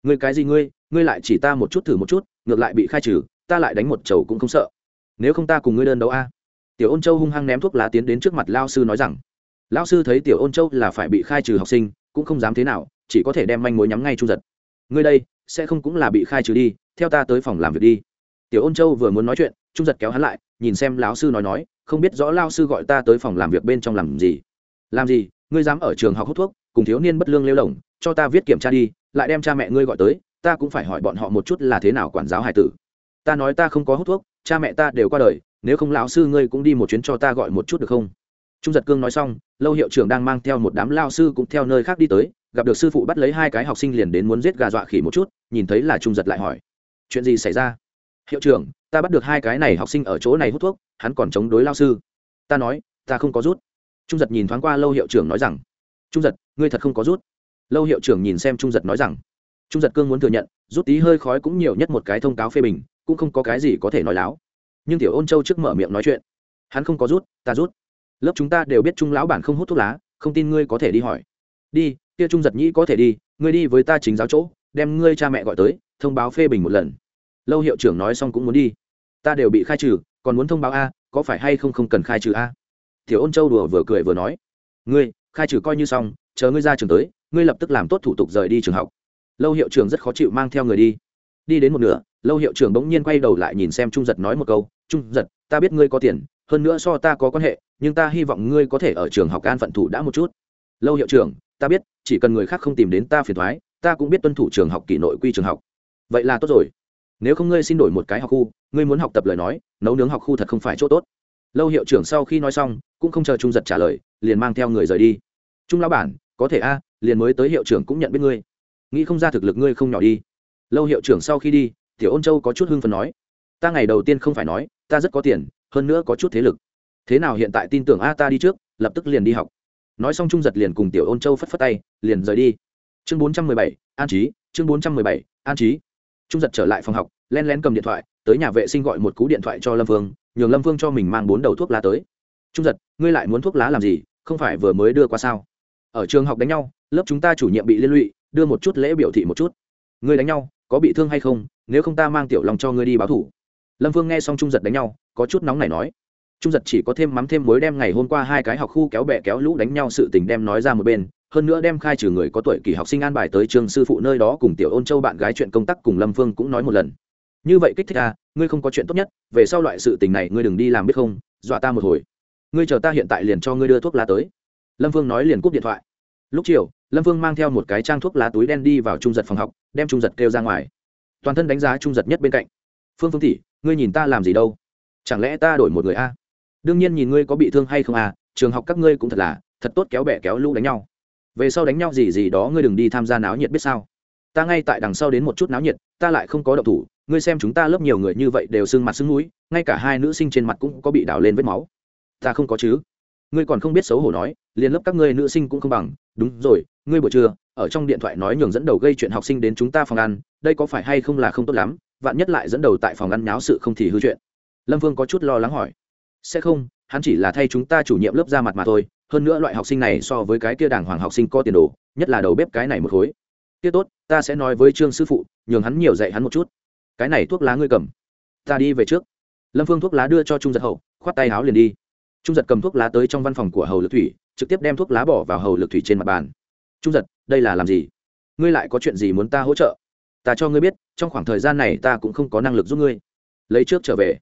ngươi cái gì ngươi ngươi lại chỉ ta một chút thử một chút, ngược lại bị khai trừ, ta lại đánh một chầu cũng không sợ. Nếu không ta cùng ngươi đơn đấu a. Tiểu ôn châu hung hăng ném thuốc lá tiến đến trước mặt lao sư nói rằng, lao sư thấy tiểu ôn châu là phải bị khai trừ học sinh, cũng không dám thế nào, chỉ có thể đem manh mối nhắm ngay trung giật. Ngươi đây, sẽ không cũng là bị khai trừ đi, theo ta tới phòng làm việc đi. Tiểu ôn châu vừa muốn nói chuyện, trung giật kéo hắn lại, nhìn xem lão sư nói nói, không biết rõ lao sư gọi ta tới phòng làm việc bên trong làm gì. Làm gì? Ngươi dám ở trường học hút thuốc cùng thiếu niên bất lương lêu lỏng, cho ta viết kiểm tra đi, lại đem cha mẹ ngươi gọi tới, ta cũng phải hỏi bọn họ một chút là thế nào quản giáo hải tử. Ta nói ta không có hút thuốc, cha mẹ ta đều qua đời, nếu không lão sư ngươi cũng đi một chuyến cho ta gọi một chút được không? Trung giật cương nói xong, lâu hiệu trưởng đang mang theo một đám lao sư cũng theo nơi khác đi tới, gặp được sư phụ bắt lấy hai cái học sinh liền đến muốn giết gà dọa khỉ một chút, nhìn thấy là trung giật lại hỏi, chuyện gì xảy ra? Hiệu trưởng, ta bắt được hai cái này học sinh ở chỗ này hút thuốc, hắn còn chống đối lao sư. Ta nói, ta không có rút. Trung giật nhìn thoáng qua lâu hiệu trưởng nói rằng trung giật, ngươi thật không có rút. Lâu hiệu trưởng nhìn xem trung giật nói rằng. Trung giật cương muốn thừa nhận, rút tí hơi khói cũng nhiều nhất một cái thông cáo phê bình, cũng không có cái gì có thể nói láo. Nhưng tiểu ôn châu trước mở miệng nói chuyện. Hắn không có rút, ta rút. Lớp chúng ta đều biết trung lão bản không hút thuốc lá, không tin ngươi có thể đi hỏi. Đi, kia trung giật nhĩ có thể đi, ngươi đi với ta chính giáo chỗ, đem ngươi cha mẹ gọi tới, thông báo phê bình một lần. Lâu hiệu trưởng nói xong cũng muốn đi. Ta đều bị khai trừ, còn muốn thông báo a, có phải hay không không cần khai trừ a? Tiểu ôn châu đùa vừa cười vừa nói. Ngươi khai trừ coi như xong, chờ ngươi ra trường tới, ngươi lập tức làm tốt thủ tục rời đi trường học. Lâu hiệu trưởng rất khó chịu mang theo người đi. Đi đến một nửa, lâu hiệu trưởng bỗng nhiên quay đầu lại nhìn xem trung giật nói một câu, trung giật, ta biết ngươi có tiền, hơn nữa so ta có quan hệ, nhưng ta hy vọng ngươi có thể ở trường học an phận thủ đã một chút. Lâu hiệu trưởng, ta biết, chỉ cần người khác không tìm đến ta phiền thoái ta cũng biết tuân thủ trường học kỷ nội quy trường học. Vậy là tốt rồi. Nếu không ngươi xin đổi một cái học khu, ngươi muốn học tập lời nói, nấu nướng học khu thật không phải chỗ tốt. Lâu hiệu trưởng sau khi nói xong, cũng không chờ trung giật trả lời, liền mang theo người rời đi trung lão bản, có thể a, liền mới tới hiệu trưởng cũng nhận biết ngươi. Nghĩ không ra thực lực ngươi không nhỏ đi. Lâu hiệu trưởng sau khi đi, tiểu ôn châu có chút hưng phần nói, ta ngày đầu tiên không phải nói, ta rất có tiền, hơn nữa có chút thế lực. Thế nào hiện tại tin tưởng a, ta đi trước, lập tức liền đi học. Nói xong trung giật liền cùng tiểu ôn châu phất phất tay, liền rời đi. Chương bốn trăm mười bảy, an trí chương bốn trăm mười bảy, an trí trung giật trở lại phòng học, len lén cầm điện thoại, tới nhà vệ sinh gọi một cú điện thoại cho lâm vương, nhường lâm vương cho mình mang bốn đầu thuốc lá tới. Trung giật, ngươi lại muốn thuốc lá làm gì, không phải vừa mới đưa qua sao? Ở trường học đánh nhau, lớp chúng ta chủ nhiệm bị liên lụy, đưa một chút lễ biểu thị một chút. Ngươi đánh nhau, có bị thương hay không? Nếu không ta mang tiểu lòng cho ngươi đi báo thủ. Lâm Phương nghe xong trung giật đánh nhau, có chút nóng này nói. Trung giật chỉ có thêm mắm thêm mối đem ngày hôm qua hai cái học khu kéo bẹ kéo lũ đánh nhau sự tình đem nói ra một bên, hơn nữa đem khai trừ người có tuổi kỳ học sinh an bài tới trường sư phụ nơi đó cùng tiểu ôn châu bạn gái chuyện công tác cùng lâm phương cũng nói một lần. Như vậy kích thích à ngươi không có chuyện tốt nhất, về sau loại sự tình này ngươi đừng đi làm biết không, dọa ta một hồi. Ngươi chờ ta hiện tại liền cho ngươi đưa thuốc lá tới. Lâm phương nói liền cúp điện thoại lúc chiều, lâm vương mang theo một cái trang thuốc lá túi đen đi vào trung giật phòng học, đem trung giật kêu ra ngoài. Toàn thân đánh giá trung giật nhất bên cạnh. Phương phương tỷ, ngươi nhìn ta làm gì đâu? Chẳng lẽ ta đổi một người a? Đương nhiên nhìn ngươi có bị thương hay không à trường học các ngươi cũng thật là, thật tốt kéo bẻ kéo lũ đánh nhau. Về sau đánh nhau gì gì đó ngươi đừng đi tham gia náo nhiệt biết sao. Ta ngay tại đằng sau đến một chút náo nhiệt, ta lại không có động thủ, ngươi xem chúng ta lớp nhiều người như vậy đều sưng mặt sưng mũi, ngay cả hai nữ sinh trên mặt cũng có bị đào lên vết máu. Ta không có chứ ngươi còn không biết xấu hổ nói, liền lớp các ngươi nữ sinh cũng không bằng. Đúng rồi, ngươi buổi trưa, ở trong điện thoại nói nhường dẫn đầu gây chuyện học sinh đến chúng ta phòng ăn, đây có phải hay không là không tốt lắm? Vạn nhất lại dẫn đầu tại phòng ăn nháo sự không thì hư chuyện. Lâm vương có chút lo lắng hỏi. Sẽ không, hắn chỉ là thay chúng ta chủ nhiệm lớp ra mặt mà thôi. Hơn nữa loại học sinh này so với cái kia đàng hoàng học sinh có tiền đồ, nhất là đầu bếp cái này một khối. Kia tốt, ta sẽ nói với trương sư phụ, nhường hắn nhiều dạy hắn một chút. Cái này thuốc lá ngươi cầm. Ta đi về trước. Lâm phương thuốc lá đưa cho trung giật hậu, khoát tay áo liền đi trung giật cầm thuốc lá tới trong văn phòng của hầu lực thủy, trực tiếp đem thuốc lá bỏ vào hầu lực thủy trên mặt bàn. Trung giật, đây là làm gì? Ngươi lại có chuyện gì muốn ta hỗ trợ? Ta cho ngươi biết, trong khoảng thời gian này ta cũng không có năng lực giúp ngươi. Lấy trước trở về.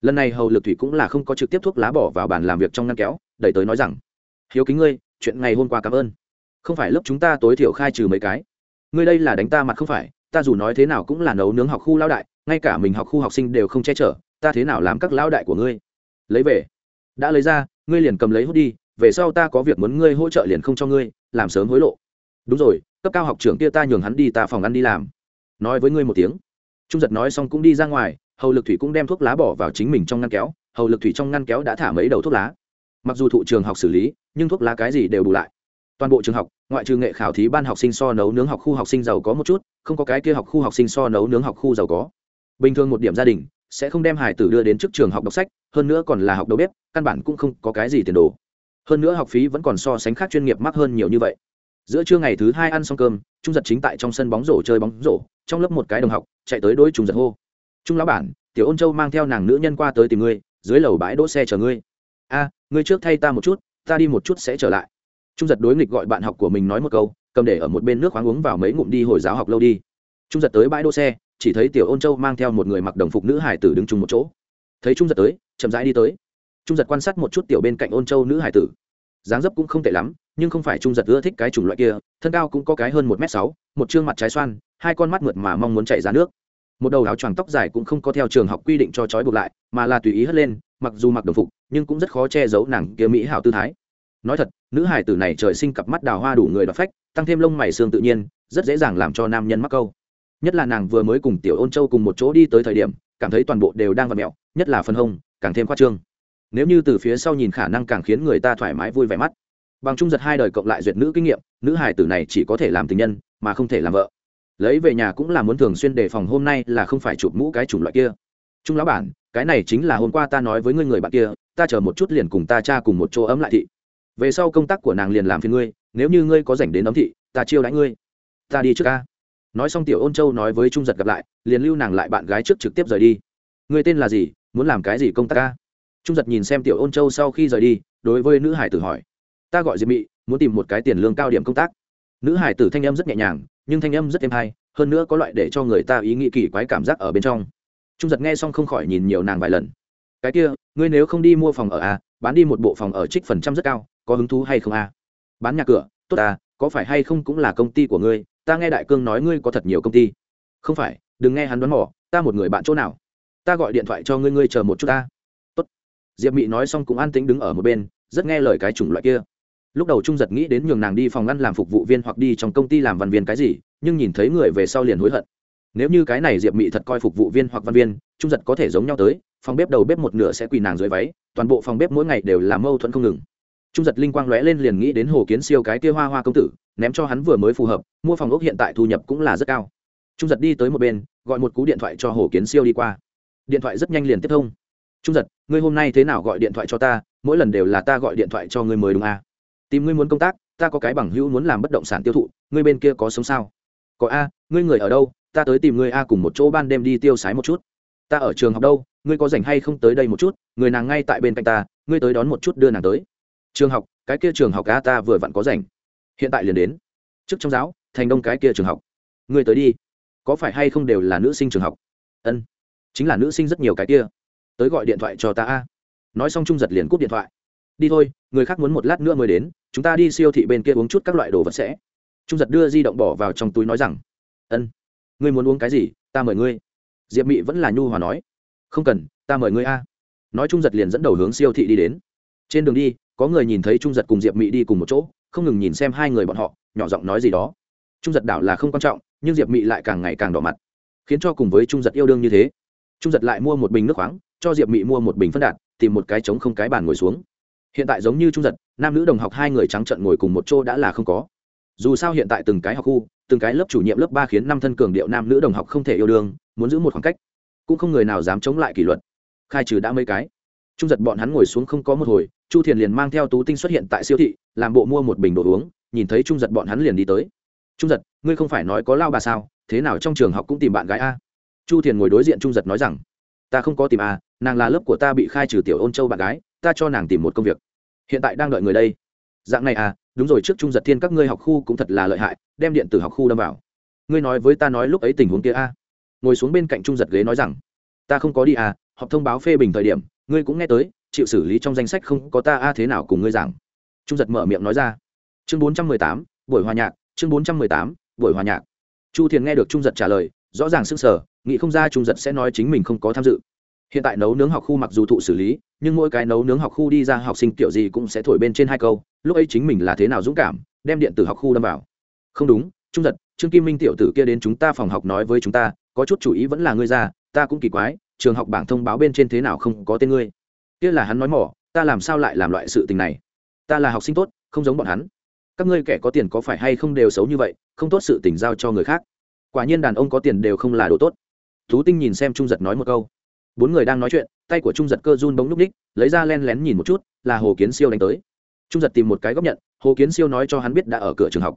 Lần này hầu lực thủy cũng là không có trực tiếp thuốc lá bỏ vào bàn làm việc trong ngăn kéo, đẩy tới nói rằng, hiếu kính ngươi, chuyện ngày hôm qua cảm ơn. Không phải lớp chúng ta tối thiểu khai trừ mấy cái. Ngươi đây là đánh ta mặt không phải, ta dù nói thế nào cũng là nấu nướng học khu lao đại, ngay cả mình học khu học sinh đều không che chở, ta thế nào làm các lao đại của ngươi? Lấy về đã lấy ra, ngươi liền cầm lấy hút đi, về sau ta có việc muốn ngươi hỗ trợ liền không cho ngươi, làm sớm hối lộ. Đúng rồi, cấp cao học trưởng kia ta nhường hắn đi ta phòng ăn đi làm. Nói với ngươi một tiếng. Trung giật nói xong cũng đi ra ngoài, hầu lực thủy cũng đem thuốc lá bỏ vào chính mình trong ngăn kéo, hầu lực thủy trong ngăn kéo đã thả mấy đầu thuốc lá. Mặc dù thụ trường học xử lý, nhưng thuốc lá cái gì đều bù lại. Toàn bộ trường học, ngoại trừ nghệ khảo thí ban học sinh so nấu nướng học khu học sinh giàu có một chút, không có cái kia học khu học sinh so nấu nướng học khu giàu có. Bình thường một điểm gia đình sẽ không đem hải tử đưa đến trước trường học đọc sách, hơn nữa còn là học đầu bếp, căn bản cũng không có cái gì tiền đồ. Hơn nữa học phí vẫn còn so sánh khác chuyên nghiệp mắc hơn nhiều như vậy. Giữa trưa ngày thứ hai ăn xong cơm, trung giật chính tại trong sân bóng rổ chơi bóng rổ, trong lớp một cái đồng học chạy tới đôi trung giật hô. Trung lão bản, tiểu ôn châu mang theo nàng nữ nhân qua tới tìm ngươi, dưới lầu bãi đỗ xe chờ ngươi. A, ngươi trước thay ta một chút, ta đi một chút sẽ trở lại. Trung giật đối nghịch gọi bạn học của mình nói một câu, cầm để ở một bên nước khoáng uống vào mấy ngụm đi hồi giáo học lâu đi trung giật tới bãi đỗ xe, chỉ thấy tiểu ôn châu mang theo một người mặc đồng phục nữ hải tử đứng chung một chỗ. Thấy trung giật tới, chậm rãi đi tới. Trung giật quan sát một chút tiểu bên cạnh ôn châu nữ hải tử. Dáng dấp cũng không tệ lắm, nhưng không phải trung giật ưa thích cái chủng loại kia, thân cao cũng có cái hơn một m sáu, một chương mặt trái xoan, hai con mắt mượt mà mong muốn chạy ra nước. Một đầu áo choàng tóc dài cũng không có theo trường học quy định cho trói buộc lại, mà là tùy ý hất lên, mặc dù mặc đồng phục, nhưng cũng rất khó che giấu nàng kia mỹ hảo tư thái. Nói thật, nữ hải tử này trời sinh cặp mắt đào hoa đủ người đọc phách, tăng thêm lông mày xương tự nhiên, rất dễ dàng làm cho nam nhân mắc câu nhất là nàng vừa mới cùng tiểu ôn châu cùng một chỗ đi tới thời điểm, cảm thấy toàn bộ đều đang vặt mẹo nhất là phần hông, càng thêm khoa trương. Nếu như từ phía sau nhìn khả năng càng khiến người ta thoải mái vui vẻ mắt. Bằng trung giật hai đời cộng lại duyệt nữ kinh nghiệm, nữ hải tử này chỉ có thể làm tình nhân, mà không thể làm vợ. Lấy về nhà cũng là muốn thường xuyên đề phòng hôm nay là không phải chụp mũ cái chủng loại kia. Trung lão bản, cái này chính là hôm qua ta nói với ngươi người bạn kia, ta chờ một chút liền cùng ta cha cùng một chỗ ấm lại thị. Về sau công tác của nàng liền làm phiền ngươi, nếu như ngươi có dành đến ấm thị, ta chiêu đãi ngươi. Ta đi trước ca nói xong tiểu ôn châu nói với trung giật gặp lại, liền lưu nàng lại bạn gái trước trực tiếp rời đi. Người tên là gì? Muốn làm cái gì công tác ca trung giật nhìn xem tiểu ôn châu sau khi rời đi, đối với nữ hải tử hỏi. Ta gọi diệp mị, muốn tìm một cái tiền lương cao điểm công tác. Nữ hải tử thanh âm rất nhẹ nhàng, nhưng thanh âm rất êm hay, hơn nữa có loại để cho người ta ý nghĩ kỳ quái cảm giác ở bên trong. Trung giật nghe xong không khỏi nhìn nhiều nàng vài lần. Cái kia, ngươi nếu không đi mua phòng ở à bán đi một bộ phòng ở trích phần trăm rất cao, có hứng thú hay không à? Bán nhà cửa, tốt à có phải hay không cũng là công ty của ngươi ta nghe đại cương nói ngươi có thật nhiều công ty. Không phải, đừng nghe hắn đoán mỏ ta một người bạn chỗ nào? Ta gọi điện thoại cho ngươi ngươi chờ một chút ta. Tốt. Diệp mị nói xong cũng an tĩnh đứng ở một bên, rất nghe lời cái chủng loại kia. Lúc đầu trung giật nghĩ đến nhường nàng đi phòng ngăn làm phục vụ viên hoặc đi trong công ty làm văn viên cái gì, nhưng nhìn thấy người về sau liền hối hận. Nếu như cái này diệp mị thật coi phục vụ viên hoặc văn viên, trung giật có thể giống nhau tới, phòng bếp đầu bếp một nửa sẽ quỳ nàng dưới váy, toàn bộ phòng bếp mỗi ngày đều làm mâu thuẫn không ngừng trung giật linh quang lóe lên liền nghĩ đến hồ kiến siêu cái kia hoa hoa công tử, ném cho hắn vừa mới phù hợp, mua phòng ốc hiện tại thu nhập cũng là rất cao. Trung giật đi tới một bên, gọi một cú điện thoại cho hồ kiến siêu đi qua. Điện thoại rất nhanh liền tiếp thông. Trung giật, ngươi hôm nay thế nào gọi điện thoại cho ta, mỗi lần đều là ta gọi điện thoại cho ngươi mới đúng à? tìm ngươi muốn công tác, ta có cái bằng hữu muốn làm bất động sản tiêu thụ, ngươi bên kia có sống sao? Có a, ngươi người ở đâu, ta tới tìm ngươi a cùng một chỗ ban đêm đi tiêu sái một chút. Ta ở trường học đâu, ngươi có rảnh hay không tới đây một chút, người nàng ngay tại bên cạnh ta, ngươi tới đón một chút đưa nàng tới trường học, cái kia trường học a ta vừa vặn có rảnh. Hiện tại liền đến. Trước trong giáo, thành đông cái kia trường học. Ngươi tới đi. Có phải hay không đều là nữ sinh trường học? Ân, chính là nữ sinh rất nhiều cái kia. Tới gọi điện thoại cho ta a. Nói xong trung giật liền cúp điện thoại. Đi thôi, người khác muốn một lát nữa mới đến, chúng ta đi siêu thị bên kia uống chút các loại đồ vật sẽ. Trung giật đưa di động bỏ vào trong túi nói rằng, ân, ngươi muốn uống cái gì, ta mời ngươi. Diệp mị vẫn là nhu hòa nói, không cần, ta mời ngươi a. Nói trung giật liền dẫn đầu hướng siêu thị đi đến. Trên đường đi có người nhìn thấy trung giật cùng diệp mị đi cùng một chỗ, không ngừng nhìn xem hai người bọn họ, nhỏ giọng nói gì đó. Trung giật đảo là không quan trọng, nhưng diệp mị lại càng ngày càng đỏ mặt, khiến cho cùng với trung giật yêu đương như thế. Trung giật lại mua một bình nước khoáng, cho diệp mị mua một bình phân đạn, tìm một cái trống không cái bàn ngồi xuống. Hiện tại giống như trung giật, nam nữ đồng học hai người trắng trận ngồi cùng một chỗ đã là không có. Dù sao hiện tại từng cái học khu, từng cái lớp chủ nhiệm lớp ba khiến năm thân cường điệu nam nữ đồng học không thể yêu đương, muốn giữ một khoảng cách, cũng không người nào dám chống lại kỷ luật. Khai trừ đã mấy cái. Trung giật bọn hắn ngồi xuống không có một hồi chu thiền liền mang theo tú tinh xuất hiện tại siêu thị, làm bộ mua một bình đồ uống, nhìn thấy trung giật bọn hắn liền đi tới. Trung giật, ngươi không phải nói có lao bà sao? Thế nào trong trường học cũng tìm bạn gái a? Chu thiền ngồi đối diện trung giật nói rằng, ta không có tìm a nàng là lớp của ta bị khai trừ tiểu ôn châu bạn gái, ta cho nàng tìm một công việc. Hiện tại đang đợi người đây. Dạng này à đúng rồi, trước trung giật thiên các ngươi học khu cũng thật là lợi hại, đem điện tử học khu đâm vào. Ngươi nói với ta nói lúc ấy tình huống kia a. Ngồi xuống bên cạnh trung giật ghế nói rằng, ta không có đi à họp thông báo phê bình thời điểm, ngươi cũng nghe tới chịu xử lý trong danh sách không có ta a à thế nào cùng ngươi giảng. Trung giật mở miệng nói ra. Chương bốn trăm mười tám, buổi hòa nhạc, chương bốn trăm mười tám, buổi hòa nhạc. Chu thiền nghe được trung giật trả lời, rõ ràng s ư n g sở nghĩ không ra trung giật sẽ nói chính mình không có tham dự. Hiện tại nấu nướng học khu mặc dù thụ xử lý, nhưng mỗi cái nấu nướng học khu đi ra học sinh kiểu gì cũng sẽ thổi bên trên hai câu, lúc ấy chính mình là thế nào dũng cảm, đem điện tử học khu đâm vào. Không đúng, trung giật, trương kim minh tiểu tử kia đến chúng ta phòng học nói với chúng ta, có chút chủ ý vẫn là ngươi ra, ta cũng kỳ quái, trường học bảng thông báo bên trên thế nào không có tên ngươi kia là hắn nói mỏ, ta làm sao lại làm loại sự tình này? Ta là học sinh tốt, không giống bọn hắn. Các ngươi kẻ có tiền có phải hay không đều xấu như vậy, không tốt sự tình giao cho người khác. Quả nhiên đàn ông có tiền đều không là đồ tốt. Thú tinh nhìn xem trung giật nói một câu. Bốn người đang nói chuyện, tay của trung giật cơ run bóng núp ních lấy ra len lén nhìn một chút, là hồ kiến siêu đánh tới. Trung giật tìm một cái góc nhận, hồ kiến siêu nói cho hắn biết đã ở cửa trường học.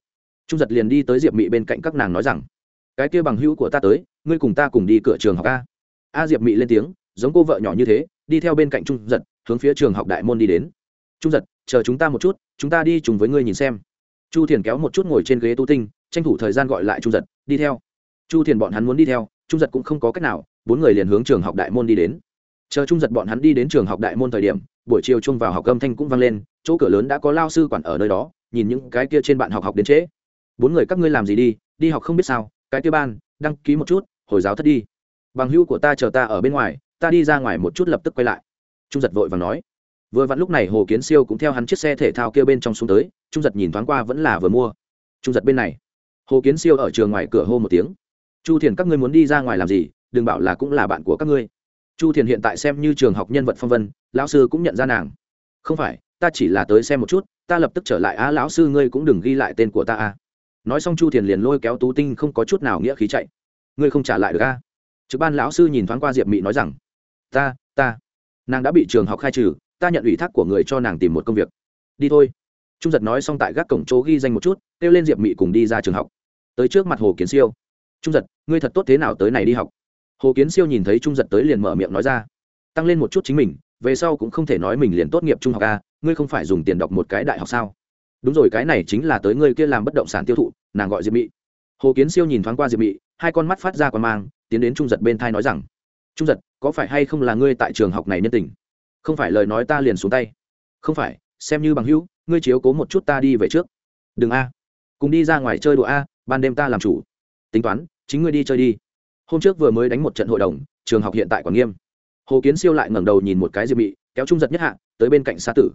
Trung giật liền đi tới diệp mị bên cạnh các nàng nói rằng, cái kia bằng hữu của ta tới, ngươi cùng ta cùng đi cửa trường học a. A diệp mị lên tiếng, giống cô vợ nhỏ như thế đi theo bên cạnh trung giật, hướng phía trường học đại môn đi đến. Trung giật, chờ chúng ta một chút, chúng ta đi chung với ngươi nhìn xem. Chu thiền kéo một chút ngồi trên ghế tu tinh, tranh thủ thời gian gọi lại trung giật, đi theo. Chu thiền bọn hắn muốn đi theo, trung giật cũng không có cách nào, bốn người liền hướng trường học đại môn đi đến. Chờ trung giật bọn hắn đi đến trường học đại môn thời điểm, buổi chiều chung vào học âm thanh cũng vang lên, chỗ cửa lớn đã có lao sư quản ở nơi đó, nhìn những cái kia trên bạn học học đến trễ. Bốn người các ngươi làm gì đi đi học không biết sao, cái kia ban, đăng ký một chút, hồi giáo thất đi. Bằng hữu của ta chờ ta ở bên ngoài ta đi ra ngoài một chút lập tức quay lại. Trung giật vội và nói. Vừa vặn lúc này hồ kiến siêu cũng theo hắn chiếc xe thể thao kia bên trong xuống tới, trung giật nhìn thoáng qua vẫn là vừa mua. Trung giật bên này. Hồ kiến siêu ở trường ngoài cửa hô một tiếng. Chu thiền, các ngươi muốn đi ra ngoài làm gì? Đừng bảo là cũng là bạn của các ngươi. Chu thiền hiện tại xem như trường học nhân vật phong vân, lão sư cũng nhận ra nàng. Không phải, ta chỉ là tới xem một chút, ta lập tức trở lại. Á, lão sư ngươi cũng đừng ghi lại tên của ta a nói xong chu thiền liền lôi kéo tú tinh không có chút nào nghĩa khí chạy. Ngươi không trả lại được a trực ban lão sư nhìn thoáng qua diệp mị nói rằng ta ta. Nàng đã bị trường học khai trừ, ta nhận ủy thác của người cho nàng tìm một công việc. Đi thôi. Trung giật nói xong tại gác cổng chỗ ghi danh một chút, kêu lên diệp mị cùng đi ra trường học. Tới trước mặt hồ kiến siêu. Trung giật, ngươi thật tốt thế nào tới này đi học? Hồ kiến siêu nhìn thấy trung giật tới liền mở miệng nói ra. Tăng lên một chút chính mình, về sau cũng không thể nói mình liền tốt nghiệp trung học a, ngươi không phải dùng tiền đọc một cái đại học sao? Đúng rồi, cái này chính là tới ngươi kia làm bất động sản tiêu thụ, nàng gọi diệp mị. Hồ kiến siêu nhìn thoáng qua diệp mị, hai con mắt phát ra quan mang, tiến đến trung giật bên thai nói rằng trung giật, có phải hay không là ngươi tại trường học này nhân tình? Không phải lời nói ta liền xuống tay. Không phải, xem như bằng hữu, ngươi chiếu cố một chút ta đi về trước. Đừng a. Cùng đi ra ngoài chơi đùa a, ban đêm ta làm chủ. Tính toán, chính ngươi đi chơi đi. Hôm trước vừa mới đánh một trận hội đồng, trường học hiện tại còn nghiêm. Hồ kiến siêu lại ngẩng đầu nhìn một cái diệp mị, kéo trung giật nhất hạ, tới bên cạnh xa tử.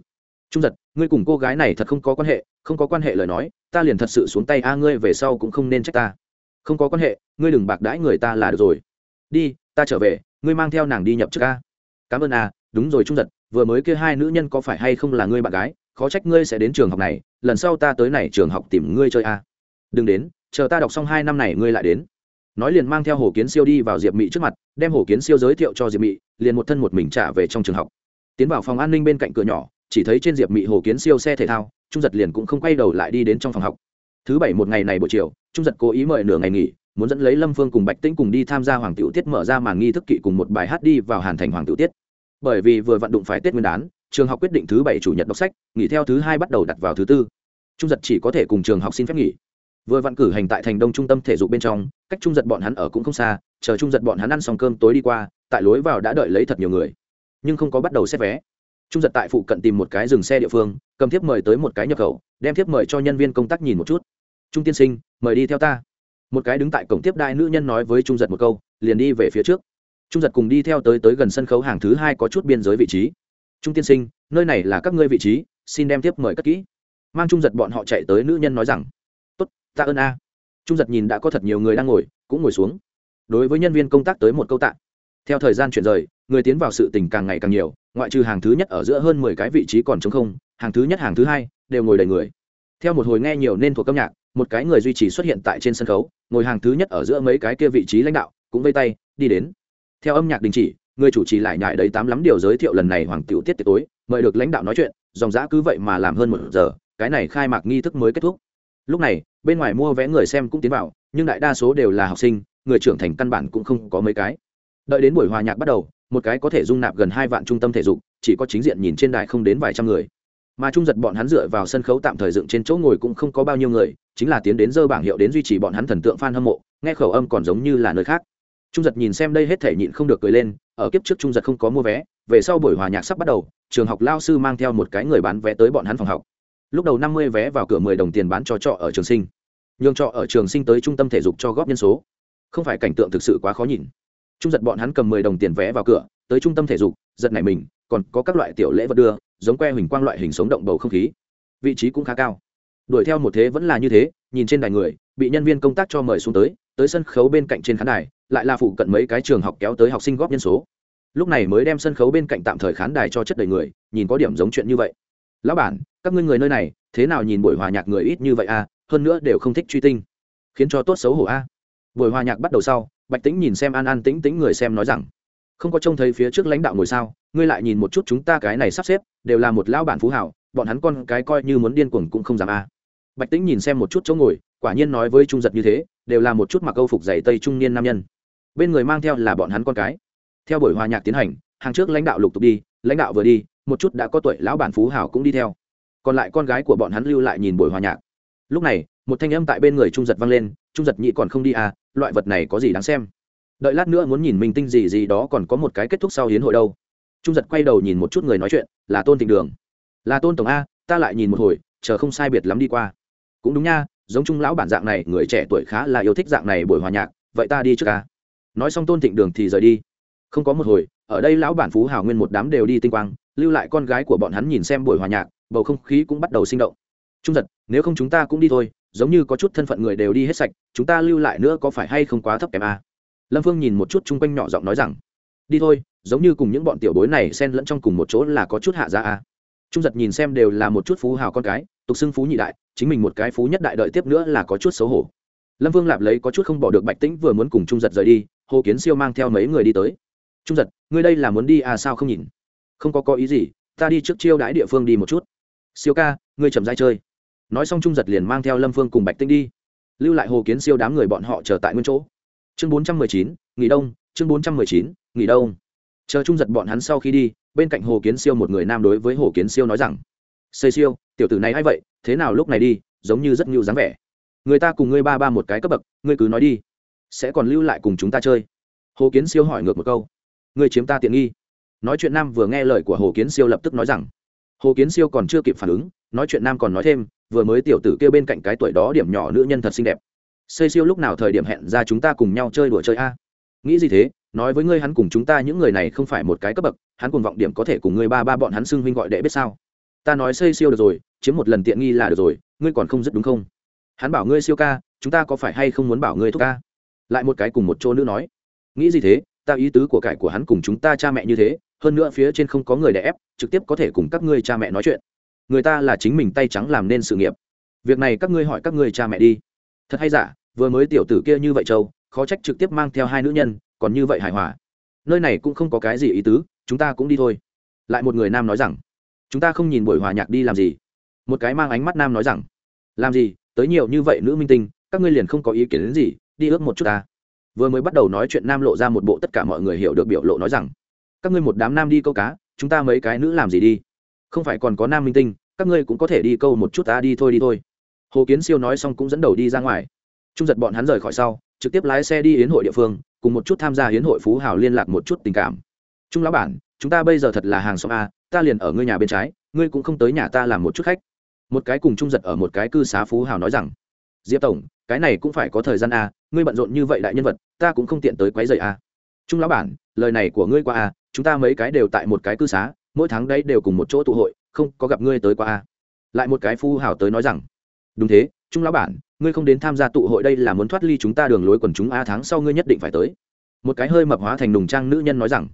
Trung giật, ngươi cùng cô gái này thật không có quan hệ, không có quan hệ lời nói, ta liền thật sự xuống tay a, ngươi về sau cũng không nên trách ta. Không có quan hệ, ngươi đừng bạc đãi người ta là được rồi. Đi ta trở về, ngươi mang theo nàng đi nhập chức a. Cảm ơn a, đúng rồi trung giật, vừa mới kia hai nữ nhân có phải hay không là ngươi bạn gái, khó trách ngươi sẽ đến trường học này, lần sau ta tới này trường học tìm ngươi chơi a. Đừng đến, chờ ta đọc xong hai năm này ngươi lại đến. Nói liền mang theo hồ kiến siêu đi vào diệp mị trước mặt, đem hồ kiến siêu giới thiệu cho diệp mị, liền một thân một mình trả về trong trường học. Tiến vào phòng an ninh bên cạnh cửa nhỏ, chỉ thấy trên diệp mị hồ kiến siêu xe thể thao, trung giật liền cũng không quay đầu lại đi đến trong phòng học. Thứ bảy một ngày này buổi chiều, trung giật cố ý mời nửa ngày nghỉ muốn dẫn lấy lâm phương cùng bạch tĩnh cùng đi tham gia hoàng tiểu tiết mở ra màn nghi thức kỵ cùng một bài hát đi vào hàn thành hoàng tiểu tiết. Bởi vì vừa vận động phải tết nguyên đán, trường học quyết định thứ bảy chủ nhật đọc sách, nghỉ theo thứ hai bắt đầu đặt vào thứ tư. Trung giật chỉ có thể cùng trường học xin phép nghỉ. Vừa vặn cử hành tại thành đông trung tâm thể dục bên trong, cách trung giật bọn hắn ở cũng không xa, chờ trung giật bọn hắn ăn xong cơm tối đi qua, tại lối vào đã đợi lấy thật nhiều người. Nhưng không có bắt đầu xét vé. Trung giật tại phụ cận tìm một cái dừng xe địa phương, cầm thiếp mời tới một cái nhập khẩu, đem thiếp mời cho nhân viên công tác nhìn một chút. Trung tiên sinh, mời đi theo ta một cái đứng tại cổng tiếp đai nữ nhân nói với trung giật một câu, liền đi về phía trước. Trung giật cùng đi theo tới tới gần sân khấu hàng thứ hai có chút biên giới vị trí. Trung tiên sinh, nơi này là các ngươi vị trí, xin đem tiếp mời cất kỹ. Mang trung giật bọn họ chạy tới, nữ nhân nói rằng, tốt ta ơn a. Trung giật nhìn đã có thật nhiều người đang ngồi, cũng ngồi xuống. Đối với nhân viên công tác tới một câu tạ. Theo thời gian chuyển rời, người tiến vào sự tình càng ngày càng nhiều, ngoại trừ hàng thứ nhất ở giữa hơn mười cái vị trí còn trống không, hàng thứ nhất, hàng thứ hai, đều ngồi đầy người. Theo một hồi nghe nhiều nên thuộc âm nhạc một cái người duy trì xuất hiện tại trên sân khấu, ngồi hàng thứ nhất ở giữa mấy cái kia vị trí lãnh đạo, cũng vây tay, đi đến. Theo âm nhạc đình chỉ, người chủ trì lại nhại đấy tám lắm điều giới thiệu lần này hoàng tiểu tiết tiệc tối, mời được lãnh đạo nói chuyện, dòng giã cứ vậy mà làm hơn một giờ, cái này khai mạc nghi thức mới kết thúc. Lúc này, bên ngoài mua vé người xem cũng tiến vào, nhưng đại đa số đều là học sinh, người trưởng thành căn bản cũng không có mấy cái. Đợi đến buổi hòa nhạc bắt đầu, một cái có thể dung nạp gần hai vạn trung tâm thể dục, chỉ có chính diện nhìn trên đài không đến vài trăm người mà trung giật bọn hắn dựa vào sân khấu tạm thời dựng trên chỗ ngồi cũng không có bao nhiêu người, chính là tiến đến dơ bảng hiệu đến duy trì bọn hắn thần tượng f a n hâm mộ, nghe khẩu âm còn giống như là nơi khác. Trung giật nhìn xem đây hết thể nhịn không được cười lên, ở kiếp trước trung giật không có mua vé, về sau buổi hòa nhạc sắp bắt đầu, trường học lao sư mang theo một cái người bán vé tới bọn hắn phòng học. Lúc đầu năm mươi vé vào cửa mười đồng tiền bán cho trọ ở trường sinh. Nhường trọ ở trường sinh tới trung tâm thể dục cho góp nhân số. Không phải cảnh tượng thực sự quá khó nhìn. Trung giật bọn hắn cầm mười đồng tiền vé vào cửa, tới trung tâm thể dục, giật này mình, còn có các loại tiểu lễ vật đưa giống que huỳnh quang loại hình sống động bầu không khí. Vị trí cũng khá cao. Đuổi theo một thế vẫn là như thế, nhìn trên đài người, bị nhân viên công tác cho mời xuống tới tới sân khấu bên cạnh trên khán đài, lại là phụ cận mấy cái trường học kéo tới học sinh góp nhân số. Lúc này mới đem sân khấu bên cạnh tạm thời khán đài cho chất đầy người, nhìn có điểm giống chuyện như vậy. Lão bản, các ngươi người nơi này, thế nào nhìn buổi hòa nhạc người ít như vậy a hơn nữa đều không thích truy tinh, khiến cho tốt xấu hổ a. Buổi hòa nhạc bắt đầu sau, bạch tĩnh nhìn xem an an tĩnh tĩnh người xem nói rằng không có trông thấy phía trước lãnh đạo ngồi sao, ngươi lại nhìn một chút chúng ta cái này sắp xếp, đều là một lão bản phú hảo bọn hắn con cái coi như muốn điên cuồng cũng không dám a. Bạch tĩnh nhìn xem một chút chỗ ngồi, quả nhiên nói với trung giật như thế, đều là một chút mặc câu phục dày tây trung niên nam nhân. Bên người mang theo là bọn hắn con cái. Theo buổi hòa nhạc tiến hành, hàng trước lãnh đạo lục tục đi, lãnh đạo vừa đi, một chút đã có tuổi lão bản phú hảo cũng đi theo. Còn lại con gái của bọn hắn lưu lại nhìn buổi hòa nhạc. Lúc này, một thanh âm tại bên người trung giật vang lên, trung giật nhị còn không đi à loại vật này có gì đáng xem? Đợi lát nữa muốn nhìn minh tinh gì gì đó còn có một cái kết thúc sau hiến hội đâu. Trung giật quay đầu nhìn một chút người nói chuyện, là tôn thịnh đường. Là tôn tổng a, ta lại nhìn một hồi, chờ không sai biệt lắm đi qua. Cũng đúng nha, giống trung lão bản dạng này, người trẻ tuổi khá là yêu thích dạng này buổi hòa nhạc, vậy ta đi trước ca nói xong tôn thịnh đường thì rời đi. Không có một hồi, ở đây lão bản phú hào nguyên một đám đều đi tinh quang, lưu lại con gái của bọn hắn nhìn xem buổi hòa nhạc, bầu không khí cũng bắt đầu sinh động. Trung giật, nếu không chúng ta cũng đi thôi, giống như có chút thân phận người đều đi hết sạch, chúng ta lưu lại nữa có phải hay không quá thấp kém a? Lâm phương nhìn một chút chung quanh nhỏ giọng nói rằng, đi thôi, giống như cùng những bọn tiểu bối này xen lẫn trong cùng một chỗ là có chút hạ ra a à. trung giật nhìn xem đều là một chút phú hào con cái, tục xưng phú nhị đại, chính mình một cái phú nhất đại đợi tiếp nữa là có chút xấu hổ. Lâm vương lạp lấy có chút không bỏ được bạch tĩnh vừa muốn cùng trung giật rời đi, hồ kiến siêu mang theo mấy người đi tới. Trung giật, ngươi đây là muốn đi à sao không nhìn? Không có có ý gì, ta đi trước chiêu đãi địa phương đi một chút. Siêu ca, ngươi chậm dai chơi. Nói xong trung giật liền mang theo lâm phương cùng bạch Tĩnh đi. Lưu lại hồ kiến siêu đám người bọn họ chờ tại nguyên chỗ chương bốn trăm mười chín, nghỉ đông, chương bốn trăm mười chín, nghỉ đông. Chờ trung giật bọn hắn sau khi đi, bên cạnh hồ kiến siêu một người nam đối với hồ kiến siêu nói rằng xây siêu, tiểu tử này a i vậy? Thế nào lúc này đi, giống như rất ngưu dáng vẻ. Người ta cùng ngươi ba ba một cái cấp bậc, ngươi cứ nói đi. Sẽ còn lưu lại cùng chúng ta chơi. Hồ kiến siêu hỏi ngược một câu, ngươi chiếm ta tiện nghi. Nói chuyện nam vừa nghe lời của hồ kiến siêu lập tức nói rằng, hồ kiến siêu còn chưa kịp phản ứng, nói chuyện nam còn nói thêm, vừa mới tiểu tử kêu bên cạnh cái tuổi đó điểm nhỏ nữ nhân thật xinh đẹp xây siêu lúc nào thời điểm hẹn ra chúng ta cùng nhau chơi đùa chơi a? Nghĩ gì thế? Nói với ngươi hắn cùng chúng ta những người này không phải một cái cấp bậc, hắn cùng vọng điểm có thể cùng ngươi ba ba bọn hắn xưng huynh gọi đệ biết sao? Ta nói xây siêu được rồi, chiếm một lần tiện nghi là được rồi, ngươi còn không dứt đúng không? Hắn bảo ngươi siêu ca, chúng ta có phải hay không muốn bảo ngươi thúc ca? Lại một cái cùng một chỗ nữ nói. Nghĩ gì thế? Ta ý tứ của cải của hắn cùng chúng ta cha mẹ như thế, hơn nữa phía trên không có người đẻ ép, trực tiếp có thể cùng các ngươi cha mẹ nói chuyện. Người ta là chính mình tay trắng làm nên sự nghiệp. Việc này các ngươi hỏi các ngươi cha mẹ đi thật hay giả, vừa mới tiểu tử kia như vậy châu khó trách trực tiếp mang theo hai nữ nhân, còn như vậy hài hòa. Nơi này cũng không có cái gì ý tứ, chúng ta cũng đi thôi. Lại một người nam nói rằng, chúng ta không nhìn buổi hòa nhạc đi làm gì? Một cái mang ánh mắt nam nói rằng, làm gì, tới nhiều như vậy nữ minh tinh, các ngươi liền không có ý kiến đến gì, đi ước một chút ta. Vừa mới bắt đầu nói chuyện nam lộ ra một bộ tất cả mọi người hiểu được biểu lộ nói rằng, các ngươi một đám nam đi câu cá, chúng ta mấy cái nữ làm gì đi? Không phải còn có nam minh tinh, các ngươi cũng có thể đi câu một chút ta, đi thôi đi thôi hồ kiến siêu nói xong cũng dẫn đầu đi ra ngoài. Trung giật bọn hắn rời khỏi sau, trực tiếp lái xe đi hiến hội địa phương, cùng một chút tham gia hiến hội phú hào liên lạc một chút tình cảm. Trung lão bản, chúng ta bây giờ thật là hàng xóm a, ta liền ở ngươi nhà bên trái, ngươi cũng không tới nhà ta làm một chút khách. Một cái cùng trung giật ở một cái cư xá phú hào nói rằng, diệp tổng, cái này cũng phải có thời gian a, ngươi bận rộn như vậy đại nhân vật, ta cũng không tiện tới quấy rầy a. Trung lão bản, lời này của ngươi qua a, chúng ta mấy cái đều tại một cái cư xá, mỗi tháng đấy đều cùng một chỗ tụ hội, không có gặp ngươi tới qua a. Lại một cái phú hào tới nói rằng đúng thế, trung lão bản, ngươi không đến tham gia tụ hội đây là muốn thoát ly chúng ta đường lối quần chúng a tháng sau ngươi nhất định phải tới. Một cái hơi mập hóa thành nùng trang nữ nhân nói rằng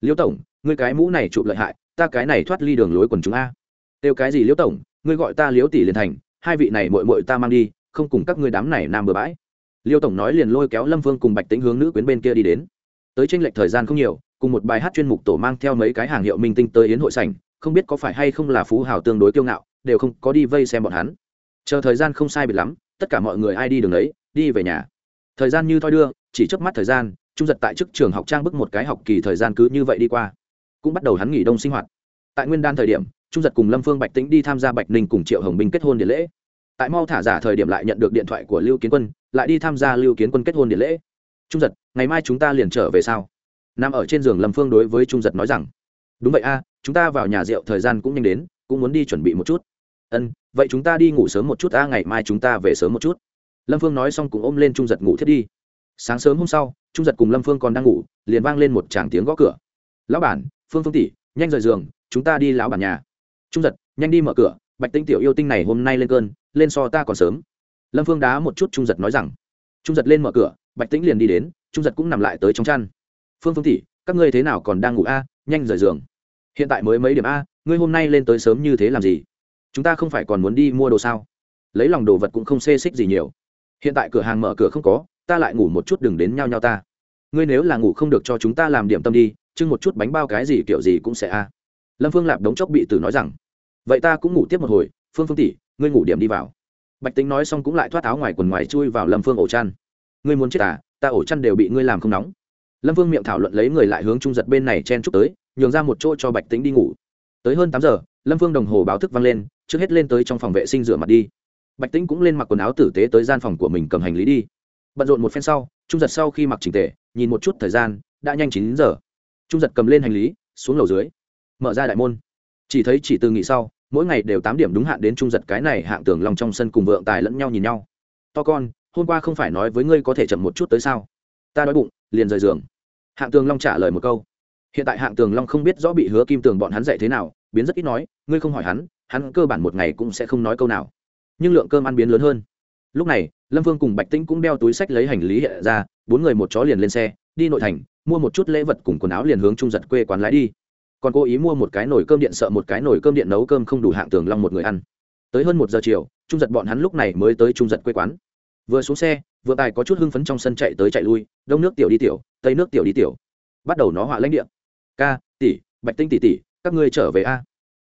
liễu tổng, ngươi cái mũ này chụp lợi hại, ta cái này thoát ly đường lối quần chúng a. Tiêu cái gì liễu tổng, ngươi gọi ta liễu tỷ liền thành, hai vị này mội mội ta mang đi, không cùng các ngươi đám này nam bừa bãi. Liêu tổng nói liền lôi kéo lâm vương cùng bạch tĩnh hướng nữ quyến bên kia đi đến. Tới tranh lệch thời gian không nhiều, cùng một bài hát chuyên mục tổ mang theo mấy cái hàng hiệu minh tinh tới yến hội sảnh, không biết có phải hay không là phú hào tương đối kiêu ngạo, đều không có đi vây xem bọn hắn chờ thời gian không sai biệt lắm, tất cả mọi người ai đi đường đấy đi về nhà. Thời gian như thoi đưa, chỉ trước mắt thời gian, trung giật tại chức trường học trang bức một cái học kỳ thời gian cứ như vậy đi qua. Cũng bắt đầu hắn nghỉ đông sinh hoạt. Tại nguyên đan thời điểm, trung giật cùng lâm phương bạch tĩnh đi tham gia bạch ninh cùng triệu hồng binh kết hôn điện lễ. Tại mau thả giả thời điểm lại nhận được điện thoại của lưu kiến quân, lại đi tham gia lưu kiến quân kết hôn điện lễ. Trung giật, ngày mai chúng ta liền trở về sao? Nằm ở trên giường lâm phương đối với trung giật nói rằng, đúng vậy a, chúng ta vào nhà rượu thời gian cũng nhanh đến, cũng muốn đi chuẩn bị một chút ân, vậy chúng ta đi ngủ sớm một chút, a, ngày mai chúng ta về sớm một chút. Lâm phương nói xong cũng ôm lên trung giật ngủ thiết đi. Sáng sớm hôm sau, trung giật cùng lâm phương còn đang ngủ, liền vang lên một tràng tiếng gõ cửa. Lão bản, phương phương tỷ, nhanh rời giường, chúng ta đi lão bản nhà. Trung giật, nhanh đi mở cửa, bạch tinh tiểu yêu tinh này hôm nay lên cơn, lên so ta còn sớm. Lâm phương đá một chút trung giật nói rằng. Trung giật lên mở cửa, bạch tĩnh liền đi đến, trung giật cũng nằm lại tới trong chăn. Phương phương tỷ, các ngươi thế nào còn đang ngủ a? Nhanh rời giường. Hiện tại mới mấy điểm a? Ngươi hôm nay lên tới sớm như thế làm gì? Chúng ta không phải còn muốn đi mua đồ sao? Lấy lòng đồ vật cũng không xê xích gì nhiều. Hiện tại cửa hàng mở cửa không có, ta lại ngủ một chút đừng đến nhau nhau ta. Ngươi nếu là ngủ không được cho chúng ta làm điểm tâm đi, chưng một chút bánh bao cái gì kiểu gì cũng sẽ a. Lâm phương lạp đống chốc bị tử nói rằng, vậy ta cũng ngủ tiếp một hồi, phương phương tỷ, ngươi ngủ điểm đi vào. Bạch tính nói xong cũng lại thoát áo ngoài quần ngoài chui vào lâm phương ổ chăn. Ngươi muốn chết à ta ổ chăn đều bị ngươi làm không nóng. Lâm phương miệng thảo luận lấy người lại hướng trung giật bên này chen chúc tới, nhường ra một chỗ cho bạch tính đi ngủ tới hơn tám giờ, lâm phương đồng hồ báo thức vang lên, trước hết lên tới trong phòng vệ sinh rửa mặt đi. Bạch tĩnh cũng lên mặc quần áo tử tế tới gian phòng của mình cầm hành lý đi. Bận rộn một phen sau, trung giật sau khi mặc trình tề, nhìn một chút thời gian, đã nhanh chín giờ. Trung giật cầm lên hành lý, xuống lầu dưới, mở ra đại môn. Chỉ thấy chỉ từ nghỉ sau, mỗi ngày đều tám điểm đúng hạn đến trung giật cái này hạng tưởng lòng trong sân cùng vượng tài lẫn nhau nhìn nhau. To con, hôm qua không phải nói với ngươi có thể chậm một chút tới sao? Ta đói bụng, liền rời giường. Hạng tường long trả lời một câu hiện tại hạng tường long không biết rõ bị hứa kim tường bọn hắn dạy thế nào, biến rất ít nói, ngươi không hỏi hắn hắn cơ bản một ngày cũng sẽ không nói câu nào. Nhưng lượng cơm ăn biến lớn hơn. Lúc này, lâm vương cùng bạch tĩnh cũng đeo túi sách lấy hành lý hiện ra, bốn người một chó liền lên xe, đi nội thành, mua một chút lễ vật cùng quần áo liền hướng trung giật quê quán lái đi. Còn cố ý mua một cái nồi cơm điện sợ một cái nồi cơm điện nấu cơm không đủ hạng tường long một người ăn. Tới hơn một giờ chiều, trung giật bọn hắn lúc này mới tới trung giật quê quán. Vừa xuống xe, vừa tài có chút hưng phấn trong sân chạy tới chạy lui, đông nước tiểu đi tiểu, tây nước tiểu đi tiểu. Bắt đầu nó họa lãnh địa ca, tỷ, bạch tinh tỷ tỷ, các ngươi trở về a.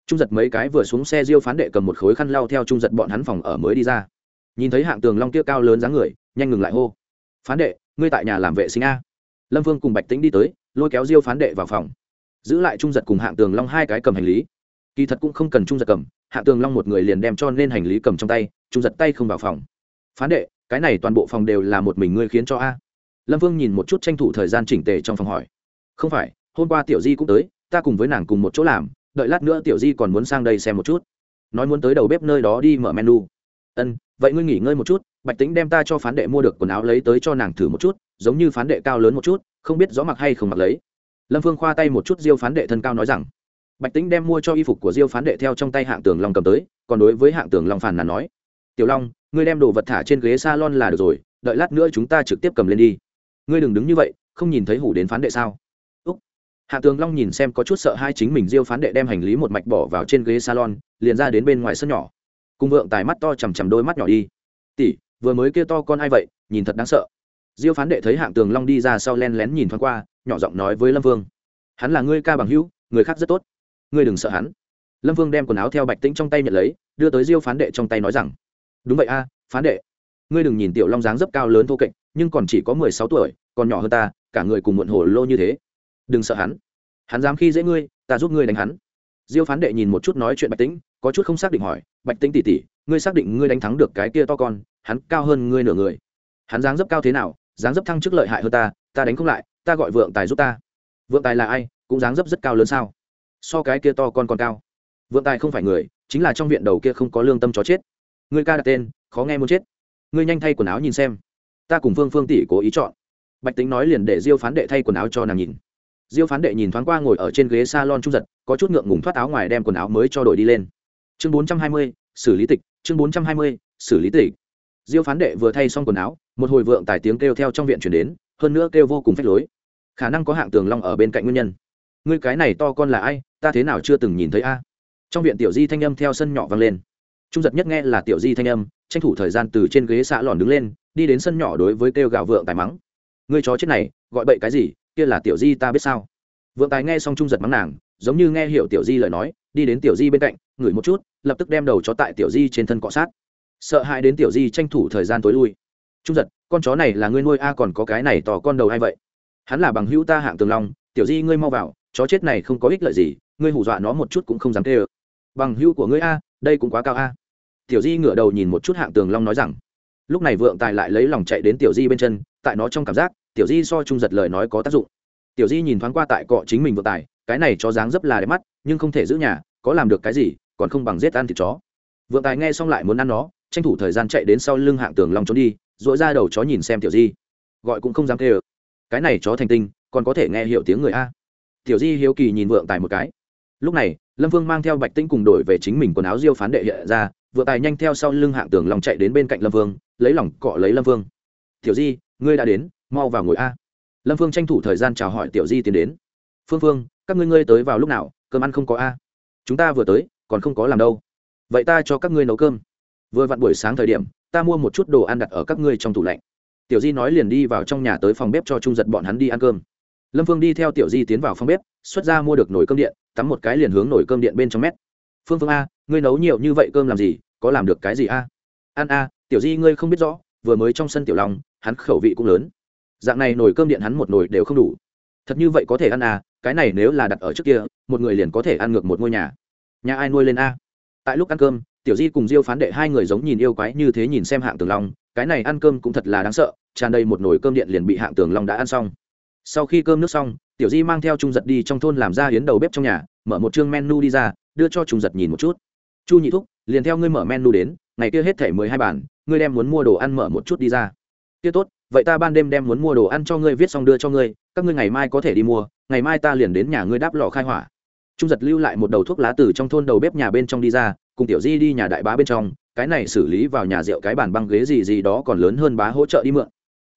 Trung giật mấy cái vừa xuống xe diêu phán đệ cầm một khối khăn lau theo trung giật bọn hắn phòng ở mới đi ra. Nhìn thấy hạng tường long kia cao lớn dáng người, nhanh ngừng lại hô. Phán đệ, ngươi tại nhà làm vệ sinh a. Lâm vương cùng bạch tĩnh đi tới, lôi kéo diêu phán đệ vào phòng. Giữ lại trung giật cùng hạng tường long hai cái cầm hành lý. Kỳ thật cũng không cần trung giật cầm, hạng tường long một người liền đem cho nên hành lý cầm trong tay, trung giật tay không vào phòng. Phán đệ, cái này toàn bộ phòng đều là một mình ngươi khiến cho a. Lâm vương nhìn một chút tranh thủ thời gian chỉnh tề trong phòng hỏi. Không phải hôm qua tiểu di cũng tới, ta cùng với nàng cùng một chỗ làm, đợi lát nữa tiểu di còn muốn sang đây xem một chút. Nói muốn tới đầu bếp nơi đó đi mở menu. Ân, vậy ngươi nghỉ ngơi một chút, bạch tính đem ta cho phán đệ mua được quần áo lấy tới cho nàng thử một chút, giống như phán đệ cao lớn một chút, không biết rõ mặc hay không mặc lấy. Lâm phương khoa tay một chút diêu phán đệ thân cao nói rằng. Bạch tính đem mua cho y phục của diêu phán đệ theo trong tay hạng tường long cầm tới, còn đối với hạng tường long phàn nàn nói. Tiểu long, ngươi đem đồ vật thả trên ghế s a lon là được rồi, đợi lát nữa chúng ta trực tiếp cầm lên đi. Ngươi đừng đứng như vậy, không nhìn thấy hủ đến phán đệ sao? Hạ tường long nhìn xem có chút sợ hai chính mình diêu phán đệ đem hành lý một mạch bỏ vào trên ghế salon, liền ra đến bên ngoài sân nhỏ. Cùng vượng tài mắt to chằm chằm đôi mắt nhỏ đi. Tỷ, vừa mới kia to con ai vậy? Nhìn thật đáng sợ. Diêu phán đệ thấy hạng tường long đi ra sau len lén nhìn thoáng qua, nhỏ giọng nói với lâm vương. Hắn là ngươi ca bằng hữu, người khác rất tốt. Ngươi đừng sợ hắn. Lâm vương đem quần áo theo bạch tĩnh trong tay nhận lấy, đưa tới diêu phán đệ trong tay nói rằng, đúng vậy a, phán đệ, ngươi đừng nhìn tiểu long dáng dấp cao lớn thô kệch, nhưng còn chỉ có mười sáu tuổi, còn nhỏ hơn ta, cả người cùng muộn hồ lô như thế đừng sợ hắn. Hắn dám khi dễ ngươi, ta giúp ngươi đánh hắn. Diêu phán đệ nhìn một chút nói chuyện bạch tĩnh, có chút không xác định hỏi, bạch tĩnh tỉ tỉ ngươi xác định ngươi đánh thắng được cái kia to con, hắn cao hơn ngươi nửa người. Hắn dáng dấp cao thế nào, dáng dấp thăng chức lợi hại hơn ta ta đánh không lại, ta gọi vượng tài giúp ta. Vượng tài là ai, cũng dáng dấp rất cao lớn sao? So cái kia to con còn cao. Vượng tài không phải người, chính là trong viện đầu kia không có lương tâm chó chết. Ngươi ca đặt tên, khó nghe muốn chết. Ngươi nhanh thay quần áo nhìn xem. Ta cùng phương phương tỷ cố ý chọn. Bạch tính nói liền để diêu phán đệ thay quần áo cho nàng nhìn diêu phán đệ nhìn thoáng qua ngồi ở trên ghế salon trung giật, có chút ngượng ngùng thoát áo ngoài đem quần áo mới cho đổi đi lên. Chương bốn trăm hai mươi, xử lý tịch, chương bốn trăm hai mươi, xử lý tịch. Diêu phán đệ vừa thay xong quần áo, một hồi vượng tài tiếng kêu theo trong viện chuyển đến, hơn nữa kêu vô cùng phách lối. Khả năng có hạng tường long ở bên cạnh nguyên nhân. Ngươi cái này to con là ai, ta thế nào chưa từng nhìn thấy a? Trong viện tiểu di thanh âm theo sân nhỏ vang lên. Trung giật nhất nghe là tiểu di thanh âm, tranh thủ thời gian từ trên ghế xạ lòn đứng lên, đi đến sân nhỏ đối với kêu gào vượng tài mắng. Ngươi chó chết này, gọi bậy cái gì? Kia là tiểu di ta biết sao? Vượng tài nghe xong trung giật mắng nàng, giống như nghe hiểu tiểu di lời nói, đi đến tiểu di bên cạnh, ngửi một chút, lập tức đem đầu chó tại tiểu di trên thân cọ sát. Sợ hãi đến tiểu di tranh thủ thời gian tối lui. Trung giật, con chó này là ngươi nuôi a, còn có cái này tỏ con đầu hay vậy? Hắn là bằng hữu ta hạng tường long, tiểu di ngươi mau vào, chó chết này không có ích lợi gì, ngươi hù dọa nó một chút cũng không dám tê ơ. Bằng hữu của ngươi a, đây cũng quá cao a. Tiểu di ngửa đầu nhìn một chút hạng tường long nói rằng. Lúc này vượng tài lại lấy lòng chạy đến tiểu di bên chân, tại nó trong cảm giác tiểu di so trung giật lời nói có tác dụng. Tiểu di nhìn thoáng qua tại cọ chính mình vượng tài, cái này cho dáng rất là đẹp mắt, nhưng không thể giữ nhà, có làm được cái gì, còn không bằng giết ăn thịt chó. Vượng tài nghe xong lại muốn ăn nó, tranh thủ thời gian chạy đến sau lưng hạng tường long trốn đi dội ra đầu chó nhìn xem tiểu di. Gọi cũng không dám kêu cái này chó thành tinh, còn có thể nghe hiểu tiếng người a. Tiểu di hiếu kỳ nhìn vượng tài một cái. Lúc này, lâm vương mang theo bạch tinh cùng đổi về chính mình quần áo diêu phán đệ hiện ra vượng tài nhanh theo sau lưng hạng tường long chạy đến bên cạnh lâm vương, lấy lòng cọ lấy lâm vương. Tiểu di, ngươi đã đến mau vào ngồi a. Lâm vương tranh thủ thời gian chào hỏi tiểu di tiến đến. Phương phương, các ngươi ngươi tới vào lúc nào? Cơm ăn không có a? Chúng ta vừa tới, còn không có làm đâu. Vậy ta cho các ngươi nấu cơm. Vừa vặn buổi sáng thời điểm, ta mua một chút đồ ăn đặt ở các ngươi trong tủ lạnh. Tiểu di nói liền đi vào trong nhà tới phòng bếp cho trung giật bọn hắn đi ăn cơm. Lâm phương đi theo tiểu di tiến vào phòng bếp, xuất ra mua được nồi cơm điện, tắm một cái liền hướng nồi cơm điện bên trong mét. Phương phương a, ngươi nấu nhiều như vậy cơm làm gì? Có làm được cái gì a? Ăn a, tiểu di ngươi không biết rõ, vừa mới trong sân tiểu long, hắn khẩu vị cũng lớn dạng này nồi cơm điện hắn một nồi đều không đủ. Thật như vậy có thể ăn à cái này nếu là đặt ở trước kia, một người liền có thể ăn ngược một ngôi nhà. Nhà ai nuôi lên a? Tại lúc ăn cơm, tiểu di cùng diêu phán đệ hai người giống nhìn yêu quái như thế nhìn xem hạng tường long, cái này ăn cơm cũng thật là đáng sợ, tràn đầy một nồi cơm điện liền bị hạng tường long đã ăn xong. Sau khi cơm nước xong, tiểu di mang theo trung giật đi trong thôn làm ra hiến đầu bếp trong nhà, mở một chương menu đi ra, đưa cho trung giật nhìn một chút. Chu nhị thúc, liền theo ngươi mở menu đến, ngày kia hết thẻ mười hai bản ngươi đem muốn mua đồ ăn mở một chút đi ra. Kia tốt vậy ta ban đêm đem muốn mua đồ ăn cho ngươi viết xong đưa cho ngươi, các ngươi ngày mai có thể đi mua, ngày mai ta liền đến nhà ngươi đáp lò khai hỏa. Trung giật lưu lại một đầu thuốc lá từ trong thôn đầu bếp nhà bên trong đi ra, cùng tiểu di đi nhà đại bá bên trong, cái này xử lý vào nhà rượu cái bàn băng ghế gì gì đó còn lớn hơn bá hỗ trợ đi mượn.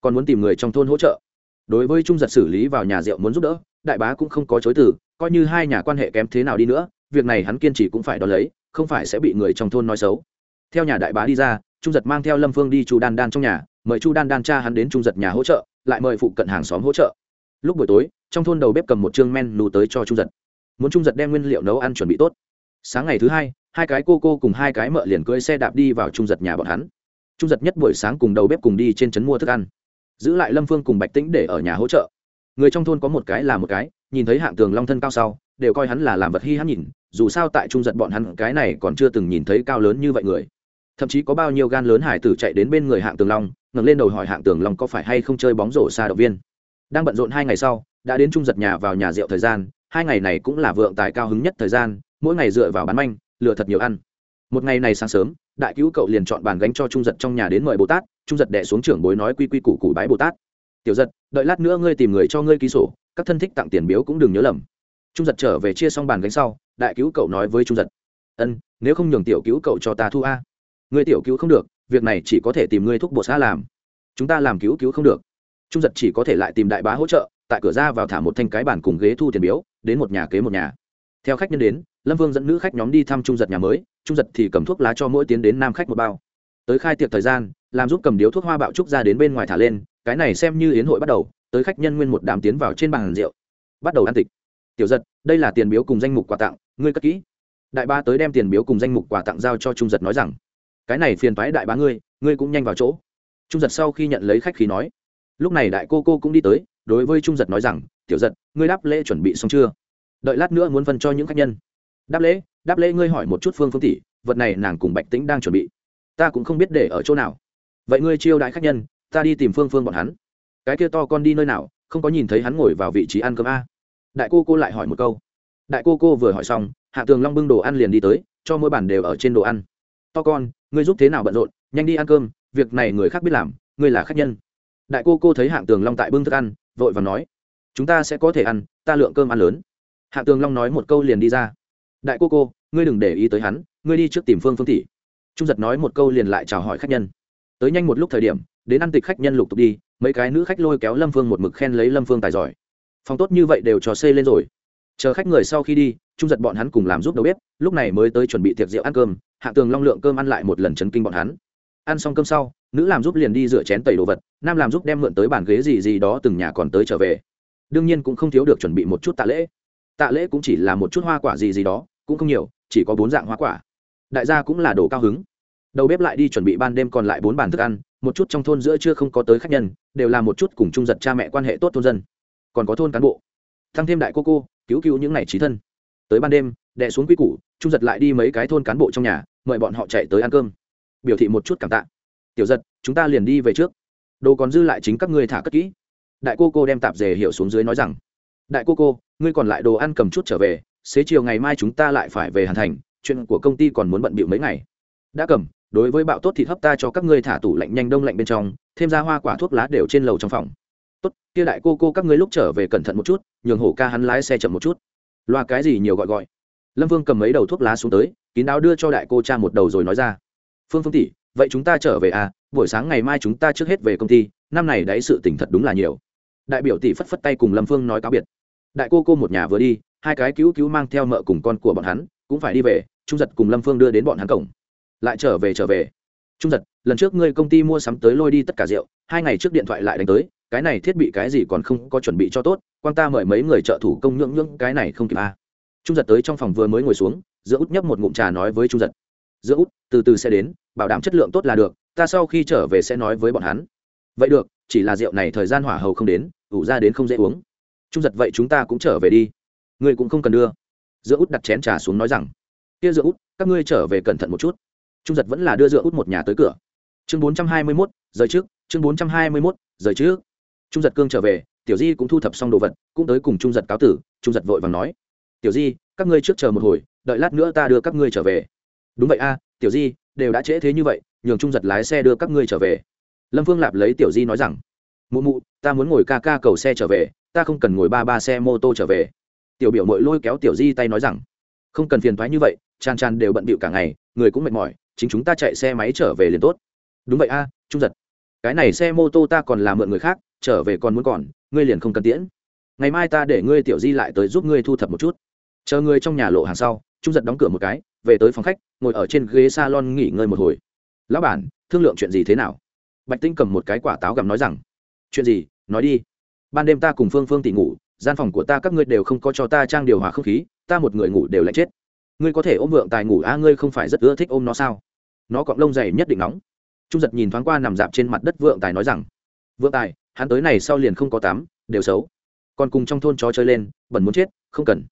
Còn muốn tìm người trong thôn hỗ trợ. Đối với trung giật xử lý vào nhà rượu muốn giúp đỡ, đại bá cũng không có chối từ, coi như hai nhà quan hệ kém thế nào đi nữa, việc này hắn kiên trì cũng phải đo lấy, không phải sẽ bị người trong thôn nói xấu. Theo nhà đại bá đi ra, trung giật mang theo lâm phương đi chu đan đan trong nhà mời chu đan đan cha hắn đến trung giật nhà hỗ trợ, lại mời phụ cận hàng xóm hỗ trợ. Lúc buổi tối, trong thôn đầu bếp cầm một chương men nù tới cho trung giật. Muốn trung giật đem nguyên liệu nấu ăn chuẩn bị tốt. Sáng ngày thứ hai hai cái cô cô cùng hai cái mợ liền cưỡi xe đạp đi vào trung giật nhà bọn hắn. Trung giật nhất buổi sáng cùng đầu bếp cùng đi trên trấn mua thức ăn. Giữ lại lâm phương cùng bạch tĩnh để ở nhà hỗ trợ. Người trong thôn có một cái là một cái, nhìn thấy hạng tường long thân cao sau, đều coi hắn là làm vật hi hắn nhìn, dù sao tại trung giật bọn hắn, cái này còn chưa từng nhìn thấy cao lớn như vậy người. Thậm chí có bao nhiêu gan lớn hải tử chạy đến bên người hạng tường long ngẩng lên đầu hỏi hạng tường long có phải hay không chơi bóng rổ xa động viên. Đang bận rộn hai ngày sau, đã đến trung giật nhà vào nhà rượu thời gian, hai ngày này cũng là vượng tài cao hứng nhất thời gian, mỗi ngày dựa vào bán manh, lừa thật nhiều ăn. Một ngày này sáng sớm, đại cứu cậu liền chọn bàn gánh cho trung giật trong nhà đến mời bồ tát, trung giật đệ xuống trưởng bối nói quy quy củ củ bái bồ tát. Tiểu giật, đợi lát nữa ngươi tìm người cho ngươi ký sổ, các thân thích tặng tiền biếu cũng đừng nhớ lầm. Trung giật trở về chia xong bàn gánh sau, đại cứu cậu nói với trung giật, ân, nếu không nhường tiểu cứu cậu cho ta thu a. Ngươi tiểu cứu không được việc này chỉ có thể tìm ngươi thúc bột xã làm. Chúng ta làm cứu cứu không được. Trung giật chỉ có thể lại tìm đại bá hỗ trợ, tại cửa ra vào thả một thanh cái bàn cùng ghế thu tiền biếu, đến một nhà kế một nhà. Theo khách nhân đến, lâm vương dẫn nữ khách nhóm đi thăm trung giật nhà mới, trung giật thì cầm thuốc lá cho mỗi tiến đến nam khách một bao. Tới khai tiệc thời gian, làm giúp cầm điếu thuốc hoa bạo trúc ra đến bên ngoài thả lên, cái này xem như yến hội bắt đầu, tới khách nhân nguyên một đám tiến vào trên bàn rượu. Bắt đầu ăn tịch. Tiểu giật, đây là tiền biếu cùng danh mục quà tặng, ngươi cất kỹ. Đại ba tới đem tiền biếu cùng danh mục quà tặng giao cho trung giật nói rằng cái này phiền toái đại bá ngươi ngươi cũng nhanh vào chỗ. Trung giật sau khi nhận lấy khách khí nói, lúc này đại cô cô cũng đi tới, đối với trung giật nói rằng, tiểu giật, ngươi đáp lễ chuẩn bị xong chưa? Đợi lát nữa muốn phân cho những khách nhân. Đáp lễ đáp lễ ngươi hỏi một chút phương phương tỷ, vật này nàng cùng bạch tĩnh đang chuẩn bị. Ta cũng không biết để ở chỗ nào. Vậy ngươi chiêu đại khách nhân, ta đi tìm phương phương bọn hắn. Cái kia to con đi nơi nào, không có nhìn thấy hắn ngồi vào vị trí ăn cơm a. Đại cô cô lại hỏi một câu. Đại cô cô vừa hỏi xong, hạ tường long bưng đồ ăn liền đi tới, cho mỗi bản đều ở trên đồ ăn. To con ngươi giúp thế nào bận rộn, nhanh đi ăn cơm, việc này người khác biết làm, ngươi là khách nhân. Đại cô cô thấy hạng tường long tại bưng thức ăn, vội và nói, chúng ta sẽ có thể ăn, ta lượng cơm ăn lớn. Hạng tường long nói một câu liền đi ra. Đại cô cô, ngươi đừng để ý tới hắn, ngươi đi trước tìm phương phương tỷ trung giật nói một câu liền lại chào hỏi khách nhân. Tới nhanh một lúc thời điểm, đến ăn tịch khách nhân lục tục đi, mấy cái nữ khách lôi kéo lâm phương một mực khen lấy lâm phương tài giỏi. Phòng tốt như vậy đều trò xây lên rồi. Chờ khách người sau khi đi, trung giật bọn hắn cùng làm giúp đầu bếp, lúc này mới tới chuẩn bị tiệc rượu ăn cơm hạ tường long lượng cơm ăn lại một lần chấn kinh bọn hắn. Ăn xong cơm sau, nữ làm giúp liền đi rửa chén tẩy đồ vật, nam làm giúp đem mượn tới bàn ghế gì gì đó từng nhà còn tới trở về. Đương nhiên cũng không thiếu được chuẩn bị một chút tạ lễ. Tạ lễ cũng chỉ là một chút hoa quả gì gì đó, cũng không nhiều, chỉ có bốn dạng hoa quả. Đại gia cũng là đồ cao hứng. Đầu bếp lại đi chuẩn bị ban đêm còn lại bốn bàn thức ăn, một chút trong thôn giữa chưa không có tới khách nhân, đều là một chút cùng trung giật cha mẹ quan hệ tốt thôn dân. Còn có thôn cán bộ. Thăng thêm đại cô cô, cứu cứu những ngày trí thân. Tới ban đêm đẻ xuống quy củ trung giật lại đi mấy cái thôn cán bộ trong nhà mời bọn họ chạy tới ăn cơm. Biểu thị một chút cảm tạ. Tiểu giật, chúng ta liền đi về trước. Đồ còn dư lại chính các ngươi thả cất kỹ. Đại cô cô đem tạp dề hiệu xuống dưới nói rằng, đại cô cô, ngươi còn lại đồ ăn cầm chút trở về, xế chiều ngày mai chúng ta lại phải về hàn thành, chuyện của công ty còn muốn bận bịu mấy ngày. Đã cầm, đối với bạo tốt thịt hấp ta cho các ngươi thả tủ lạnh nhanh đông lạnh bên trong, thêm ra hoa quả thuốc lá đều trên lầu trong phòng. Tốt, kia đại cô cô các ngươi lúc trở về cẩn thận một chút, nhường hổ ca hắn lái xe chậm một chút. Loa cái gì nhiều gọi gọi lâm vương cầm mấy đầu thuốc lá xuống tới, kín đáo đưa cho đại cô cha một đầu rồi nói ra. Phương phương tỷ, vậy chúng ta trở về à? Buổi sáng ngày mai chúng ta trước hết về công ty, năm này đấy sự tỉnh thật đúng là nhiều. Đại biểu tỷ phất phất tay cùng lâm phương nói cáo biệt. Đại cô cô một nhà vừa đi, hai cái cứu cứu mang theo mợ cùng con của bọn hắn, cũng phải đi về, trung giật cùng lâm phương đưa đến bọn hắn cổng. Lại trở về trở về. Trung giật, lần trước ngươi công ty mua sắm tới lôi đi tất cả rượu, hai ngày trước điện thoại lại đánh tới, cái này thiết bị cái gì còn không có chuẩn bị cho tốt, quan ta mời mấy người trợ thủ công nhưỡng nhưỡng cái này không kịp à trung giật tới trong phòng vừa mới ngồi xuống, giữa út nhấp một ngụm trà nói với trung giật. Giữa út, từ từ sẽ đến, bảo đảm chất lượng tốt là được, ta sau khi trở về sẽ nói với bọn hắn. Vậy được, chỉ là rượu này thời gian hỏa hầu không đến, ủ ra đến không dễ uống. Trung giật vậy chúng ta cũng trở về đi. Ngươi cũng không cần đưa. Giữa út đặt chén trà xuống nói rằng. Kia giữa út, các ngươi trở về cẩn thận một chút. Trung giật vẫn là đưa giữa út một nhà tới cửa. Chương bốn trăm hai mươi mốt giờ trước. Chương bốn trăm hai mươi mốt giờ trước. Trung giật cương trở về, tiểu di cũng thu thập xong đồ vật, cũng tới cùng trung giật cáo tử. Trung giật vội vàng nói tiểu di, các ngươi trước chờ một hồi, đợi lát nữa ta đưa các ngươi trở về. Đúng vậy a, tiểu di, đều đã trễ thế như vậy, nhường trung giật lái xe đưa các ngươi trở về. Lâm phương lạp lấy tiểu di nói rằng, mụ mụ, ta muốn ngồi ca ca cầu xe trở về, ta không cần ngồi ba ba xe mô tô trở về. Tiểu biểu mội lôi kéo tiểu di tay nói rằng, không cần phiền thoái như vậy tràn tràn đều bận bịu cả ngày, người cũng mệt mỏi, chính chúng ta chạy xe máy trở về liền tốt. Đúng vậy a, trung giật, cái này xe mô tô ta còn làm mượn người khác, trở về còn muốn còn, ngươi liền không cần tiễn. Ngày mai ta để ngươi tiểu di lại tới giúp ngươi thu thập một chút chờ người trong nhà lộ hàng sau trung giật đóng cửa một cái về tới phòng khách ngồi ở trên ghế salon nghỉ ngơi một hồi lão bản thương lượng chuyện gì thế nào bạch tinh cầm một cái quả táo gặm nói rằng chuyện gì nói đi ban đêm ta cùng phương phương tỉ ngủ gian phòng của ta các ngươi đều không có cho ta trang điều hòa không khí ta một người ngủ đều lại chết ngươi có thể ôm vượng tài ngủ a à, ngươi không phải rất ưa thích ôm nó sao nó cọng lông dày nhất định nóng trung giật nhìn thoáng qua nằm dạp trên mặt đất vượng tài nói rằng vượng tài hắn tới này sau liền không có tắm đều xấu còn cùng trong thôn chó chơi lên bẩn muốn chết không cần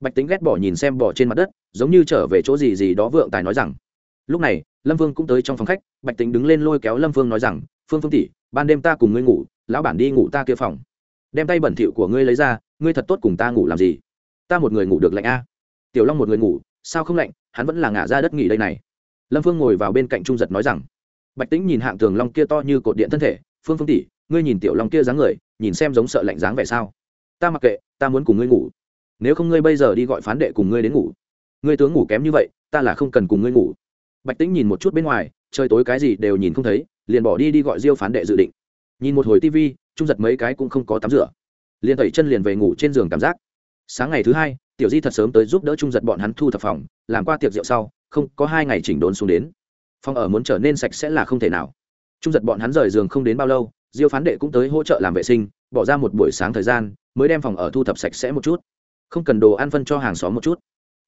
bạch tính ghét bỏ nhìn xem bỏ trên mặt đất, giống như trở về chỗ gì gì đó vượng tài nói rằng. Lúc này, lâm vương cũng tới trong phòng khách, bạch tính đứng lên lôi kéo lâm vương nói rằng, phương phương tỷ, ban đêm ta cùng ngươi ngủ, lão bản đi ngủ ta kia phòng. Đem tay bẩn thỉu của ngươi lấy ra, ngươi thật tốt cùng ta ngủ làm gì? Ta một người ngủ được lạnh a. Tiểu long một người ngủ, sao không lạnh, hắn vẫn là ngả ra đất nghỉ đây này. Lâm phương ngồi vào bên cạnh trung giật nói rằng, bạch tĩnh nhìn hạng tường long kia to như cột điện thân thể, phương phương tỷ, ngươi nhìn tiểu long kia dáng người, nhìn xem giống sợ lạnh dáng vẻ sao? Ta mặc kệ, ta muốn cùng ngươi ngủ nếu không ngươi bây giờ đi gọi phán đệ cùng ngươi đến ngủ. Ngươi tướng ngủ kém như vậy, ta là không cần cùng ngươi ngủ. Bạch tĩnh nhìn một chút bên ngoài, trời tối cái gì đều nhìn không thấy, liền bỏ đi đi gọi diêu phán đệ dự định. Nhìn một hồi tivi trung giật mấy cái cũng không có tắm rửa. Liền tẩy chân liền về ngủ trên giường cảm giác. Sáng ngày thứ hai, tiểu di thật sớm tới giúp đỡ trung giật bọn hắn thu thập phòng, làm qua tiệc rượu sau, không có hai ngày chỉnh đốn xuống đến. Phòng ở muốn trở nên sạch sẽ là không thể nào. Trung giật bọn hắn rời giường không đến bao lâu, diêu phán đệ cũng tới hỗ trợ làm vệ sinh, bỏ ra một buổi sáng thời gian, mới đem phòng ở thu thập sạch sẽ một chút không cần đồ ăn phân cho hàng xóm một chút.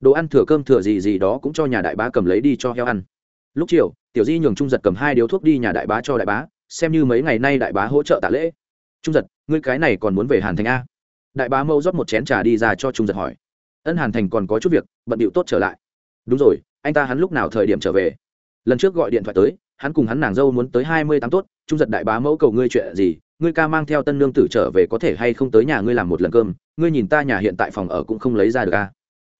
Đồ ăn thừa cơm thừa gì gì đó cũng cho nhà đại bá cầm lấy đi cho heo ăn. Lúc chiều, tiểu di nhường trung giật cầm hai điếu thuốc đi nhà đại bá cho đại bá, xem như mấy ngày nay đại bá hỗ trợ tạ lễ. Trung giật, ngươi cái này còn muốn về hàn thành a? Đại bá mâu rót một chén trà đi ra cho trung giật hỏi. Ân hàn thành còn có chút việc, bận điệu tốt trở lại. Đúng rồi, anh ta hắn lúc nào thời điểm trở về? Lần trước gọi điện thoại tới, hắn cùng hắn nàng dâu muốn tới hai mươi tháng tốt, trung giật đại bá mẫu cầu ngươi chuyện gì ngươi ca mang theo tân nương tử trở về có thể hay không tới nhà ngươi làm một lần cơm, ngươi nhìn ta nhà hiện tại phòng ở cũng không lấy ra được a